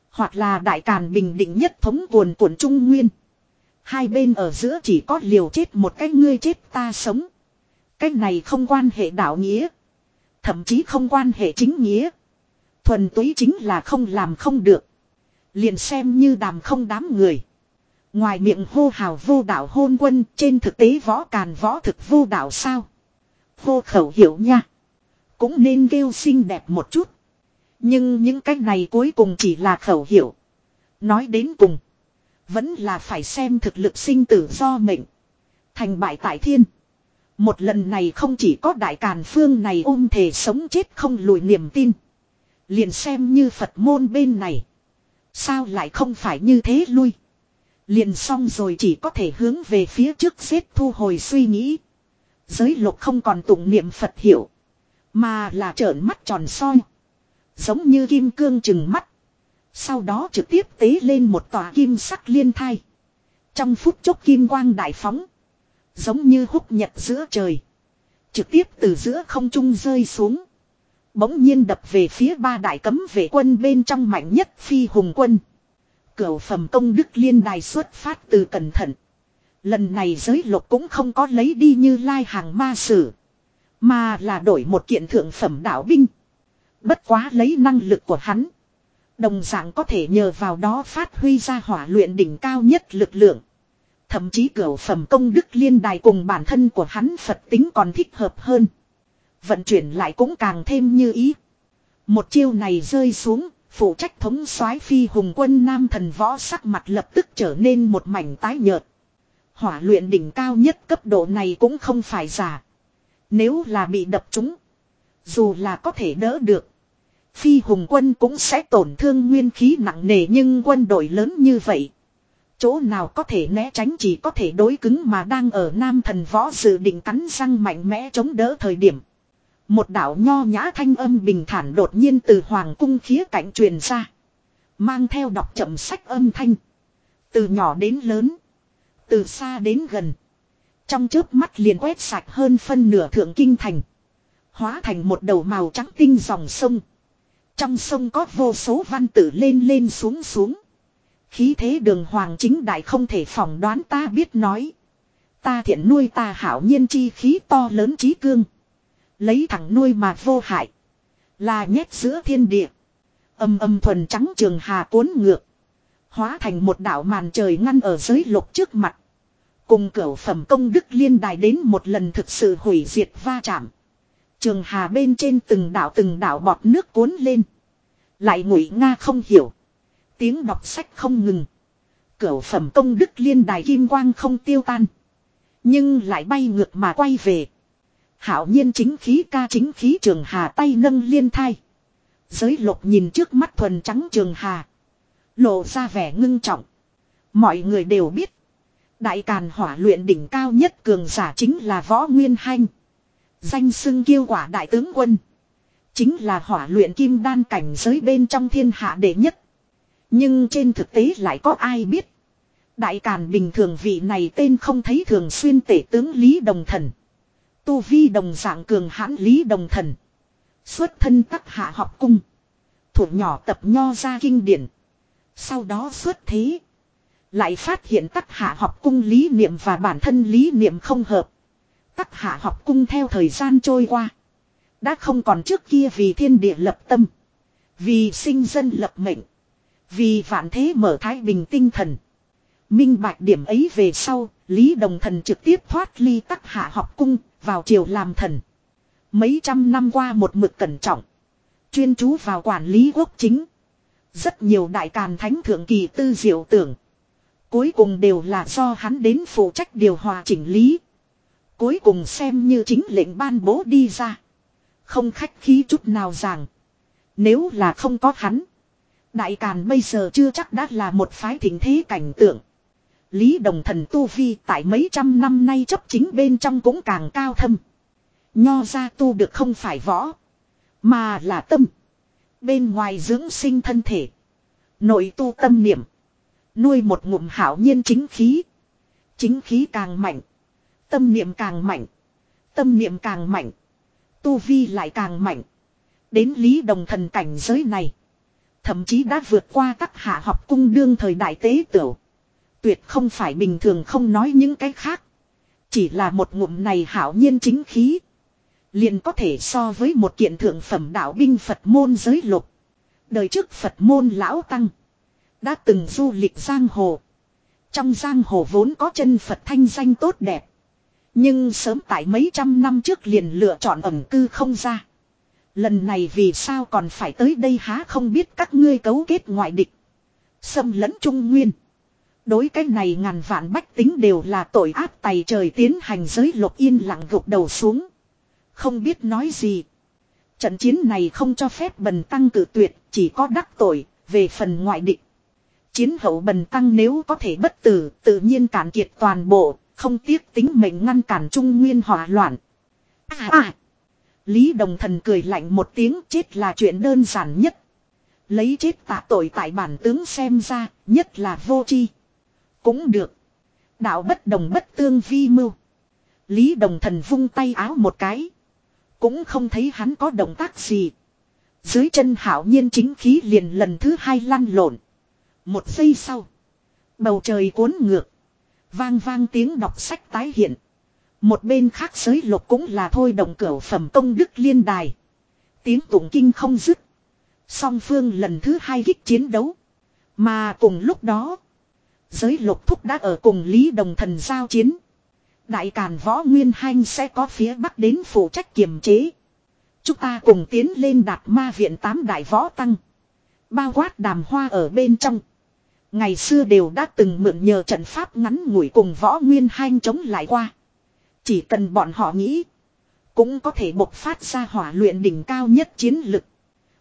Hoặc là đại càn bình định nhất thống cuồn cuộn trung nguyên. Hai bên ở giữa chỉ có liều chết một cái ngươi chết ta sống. Cái này không quan hệ đạo nghĩa. Thậm chí không quan hệ chính nghĩa. Thuần túy chính là không làm không được. Liền xem như đàm không đám người. Ngoài miệng hô hào vô đạo hôn quân, trên thực tế võ càn võ thực vô đạo sao. Hô khẩu hiểu nha. Cũng nên kêu xinh đẹp một chút. Nhưng những cái này cuối cùng chỉ là khẩu hiệu. Nói đến cùng. Vẫn là phải xem thực lực sinh tử do mệnh. Thành bại tại thiên. Một lần này không chỉ có đại càn phương này ôm thể sống chết không lùi niềm tin. Liền xem như Phật môn bên này. Sao lại không phải như thế lui. Liền xong rồi chỉ có thể hướng về phía trước xếp thu hồi suy nghĩ. Giới lục không còn tụng niệm Phật hiệu. Mà là trợn mắt tròn soi. Giống như kim cương chừng mắt. Sau đó trực tiếp tế lên một tòa kim sắc liên thai. Trong phút chốc kim quang đại phóng. Giống như húc nhật giữa trời. Trực tiếp từ giữa không trung rơi xuống. Bỗng nhiên đập về phía ba đại cấm vệ quân bên trong mạnh nhất phi hùng quân. Cửu phẩm công đức liên đài xuất phát từ cẩn thận. Lần này giới lục cũng không có lấy đi như lai hàng ma sử. Mà là đổi một kiện thượng phẩm đạo binh. Bất quá lấy năng lực của hắn. Đồng dạng có thể nhờ vào đó phát huy ra hỏa luyện đỉnh cao nhất lực lượng. Thậm chí cửu phẩm công đức liên đài cùng bản thân của hắn Phật tính còn thích hợp hơn. Vận chuyển lại cũng càng thêm như ý. Một chiêu này rơi xuống, phụ trách thống soái phi hùng quân nam thần võ sắc mặt lập tức trở nên một mảnh tái nhợt. Hỏa luyện đỉnh cao nhất cấp độ này cũng không phải giả. Nếu là bị đập trúng, dù là có thể đỡ được. Phi hùng quân cũng sẽ tổn thương nguyên khí nặng nề nhưng quân đội lớn như vậy. Chỗ nào có thể né tránh chỉ có thể đối cứng mà đang ở nam thần võ dự định cắn răng mạnh mẽ chống đỡ thời điểm. Một đạo nho nhã thanh âm bình thản đột nhiên từ hoàng cung khía cạnh truyền ra. Mang theo đọc chậm sách âm thanh. Từ nhỏ đến lớn. Từ xa đến gần. Trong chớp mắt liền quét sạch hơn phân nửa thượng kinh thành. Hóa thành một đầu màu trắng tinh dòng sông. Trong sông có vô số văn tử lên lên xuống xuống. Khí thế đường hoàng chính đại không thể phỏng đoán ta biết nói. Ta thiện nuôi ta hảo nhiên chi khí to lớn trí cương. Lấy thẳng nuôi mà vô hại. Là nhét giữa thiên địa. Âm âm thuần trắng trường hà cuốn ngược. Hóa thành một đảo màn trời ngăn ở giới lục trước mặt. Cùng cửu phẩm công đức liên đài đến một lần thực sự hủy diệt va chạm. Trường hà bên trên từng đảo từng đảo bọt nước cuốn lên. Lại ngụy Nga không hiểu. Tiếng đọc sách không ngừng. Cửu phẩm công đức liên đài kim quang không tiêu tan. Nhưng lại bay ngược mà quay về. Hảo nhiên chính khí ca chính khí trường hà tay nâng liên thai. Giới lục nhìn trước mắt thuần trắng trường hà. Lộ ra vẻ ngưng trọng. Mọi người đều biết. Đại càn hỏa luyện đỉnh cao nhất cường giả chính là võ nguyên hanh. Danh xưng kiêu quả đại tướng quân. Chính là hỏa luyện kim đan cảnh giới bên trong thiên hạ đệ nhất. Nhưng trên thực tế lại có ai biết. Đại Càn bình thường vị này tên không thấy thường xuyên tể tướng Lý Đồng Thần. Tu vi đồng dạng cường hãn Lý Đồng Thần. Xuất thân tắc hạ học cung. Thủ nhỏ tập nho ra kinh điển. Sau đó xuất thế. Lại phát hiện tắc hạ học cung lý niệm và bản thân lý niệm không hợp. Tắc hạ học cung theo thời gian trôi qua. Đã không còn trước kia vì thiên địa lập tâm. Vì sinh dân lập mệnh. Vì vạn thế mở thái bình tinh thần. Minh bạch điểm ấy về sau, Lý Đồng Thần trực tiếp thoát ly tắc hạ học cung, vào triều làm thần. Mấy trăm năm qua một mực cẩn trọng. Chuyên chú vào quản lý quốc chính. Rất nhiều đại càn thánh thượng kỳ tư diệu tưởng. Cuối cùng đều là do hắn đến phụ trách điều hòa chỉnh lý. Cuối cùng xem như chính lệnh ban bố đi ra. Không khách khí chút nào rằng. Nếu là không có hắn. Đại Càn bây giờ chưa chắc đã là một phái thỉnh thế cảnh tượng. Lý Đồng Thần Tu Vi tại mấy trăm năm nay chấp chính bên trong cũng càng cao thâm. Nho ra tu được không phải võ. Mà là tâm. Bên ngoài dưỡng sinh thân thể. Nội tu tâm niệm. Nuôi một ngụm hảo nhiên chính khí. Chính khí càng mạnh. Tâm niệm càng mạnh. Tâm niệm càng mạnh. Tu vi lại càng mạnh. Đến lý đồng thần cảnh giới này. Thậm chí đã vượt qua các hạ học cung đương thời đại tế tửu. Tuyệt không phải bình thường không nói những cái khác. Chỉ là một ngụm này hảo nhiên chính khí. Liền có thể so với một kiện thượng phẩm đạo binh Phật môn giới lục. Đời trước Phật môn lão tăng. Đã từng du lịch giang hồ. Trong giang hồ vốn có chân Phật thanh danh tốt đẹp. Nhưng sớm tại mấy trăm năm trước liền lựa chọn ẩm cư không ra. Lần này vì sao còn phải tới đây há không biết các ngươi cấu kết ngoại địch. Xâm lẫn trung nguyên. Đối cái này ngàn vạn bách tính đều là tội ác tày trời tiến hành giới lục yên lặng gục đầu xuống. Không biết nói gì. Trận chiến này không cho phép bần tăng cử tuyệt, chỉ có đắc tội, về phần ngoại địch. Chiến hậu bần tăng nếu có thể bất tử, tự nhiên cản kiệt toàn bộ, không tiếc tính mệnh ngăn cản trung nguyên hỏa loạn. À à! Lý Đồng Thần cười lạnh một tiếng chết là chuyện đơn giản nhất. Lấy chết tạ tội tại bản tướng xem ra, nhất là vô chi. Cũng được. Đạo bất đồng bất tương vi mưu. Lý đồng thần vung tay áo một cái. Cũng không thấy hắn có động tác gì. Dưới chân hảo nhiên chính khí liền lần thứ hai lăn lộn. Một giây sau. Bầu trời cuốn ngược. Vang vang tiếng đọc sách tái hiện. Một bên khác giới lục cũng là thôi đồng cửu phẩm công đức liên đài. Tiếng tụng kinh không dứt. Song phương lần thứ hai kích chiến đấu. Mà cùng lúc đó. Giới lục thúc đã ở cùng Lý Đồng Thần giao chiến. Đại Càn Võ Nguyên Hanh sẽ có phía Bắc đến phụ trách kiềm chế. Chúng ta cùng tiến lên đạt ma viện tám đại võ tăng. Bao quát đàm hoa ở bên trong. Ngày xưa đều đã từng mượn nhờ trận pháp ngắn ngủi cùng võ nguyên hanh chống lại qua. Chỉ cần bọn họ nghĩ. Cũng có thể bộc phát ra hỏa luyện đỉnh cao nhất chiến lực.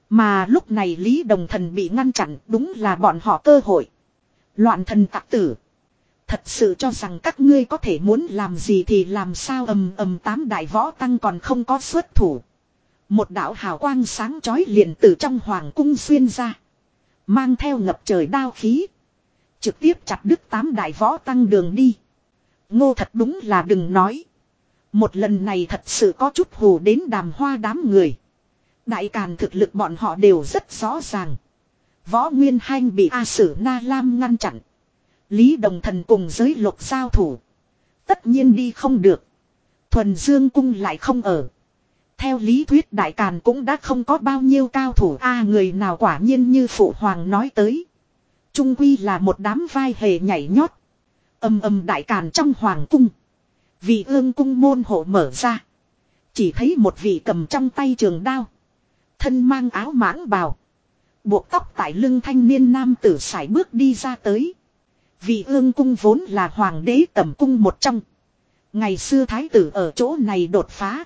Mà lúc này Lý Đồng Thần bị ngăn chặn, đúng là bọn họ cơ hội. Loạn thần tạc tử. Thật sự cho rằng các ngươi có thể muốn làm gì thì làm sao ầm ầm tám đại võ tăng còn không có xuất thủ. Một đạo hào quang sáng chói liền từ trong hoàng cung xuyên ra. Mang theo ngập trời đao khí. Trực tiếp chặt đứt tám đại võ tăng đường đi. Ngô thật đúng là đừng nói. Một lần này thật sự có chút hù đến đàm hoa đám người. Đại càn thực lực bọn họ đều rất rõ ràng. Võ Nguyên Hanh bị A Sử Na Lam ngăn chặn. Lý Đồng Thần cùng giới lục giao thủ. Tất nhiên đi không được. Thuần Dương Cung lại không ở. Theo lý thuyết Đại Càn cũng đã không có bao nhiêu cao thủ A người nào quả nhiên như Phụ Hoàng nói tới. Trung Quy là một đám vai hề nhảy nhót. Âm âm Đại Càn trong Hoàng Cung. Vị ương cung môn hộ mở ra. Chỉ thấy một vị cầm trong tay trường đao. Thân mang áo mãng bào. Buộc tóc tại lưng thanh niên nam tử sải bước đi ra tới. Vị ương cung vốn là hoàng đế tầm cung một trong. Ngày xưa thái tử ở chỗ này đột phá.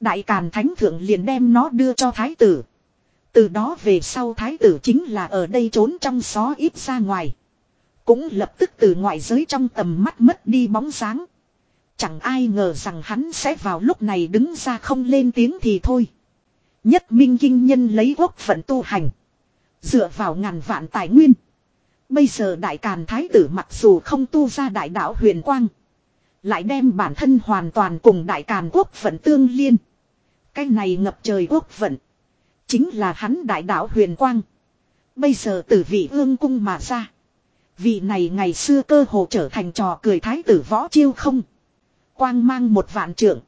Đại Càn Thánh Thượng liền đem nó đưa cho thái tử. Từ đó về sau thái tử chính là ở đây trốn trong xó ít ra ngoài. Cũng lập tức từ ngoại giới trong tầm mắt mất đi bóng dáng. Chẳng ai ngờ rằng hắn sẽ vào lúc này đứng ra không lên tiếng thì thôi. Nhất minh kinh nhân lấy quốc phận tu hành. Dựa vào ngàn vạn tài nguyên. Bây giờ đại càn thái tử mặc dù không tu ra đại đạo huyền quang. Lại đem bản thân hoàn toàn cùng đại càn quốc phận tương liên. Cái này ngập trời quốc vận. Chính là hắn đại đạo huyền quang. Bây giờ từ vị ương cung mà ra. Vị này ngày xưa cơ hồ trở thành trò cười thái tử võ chiêu không. Quang mang một vạn trưởng.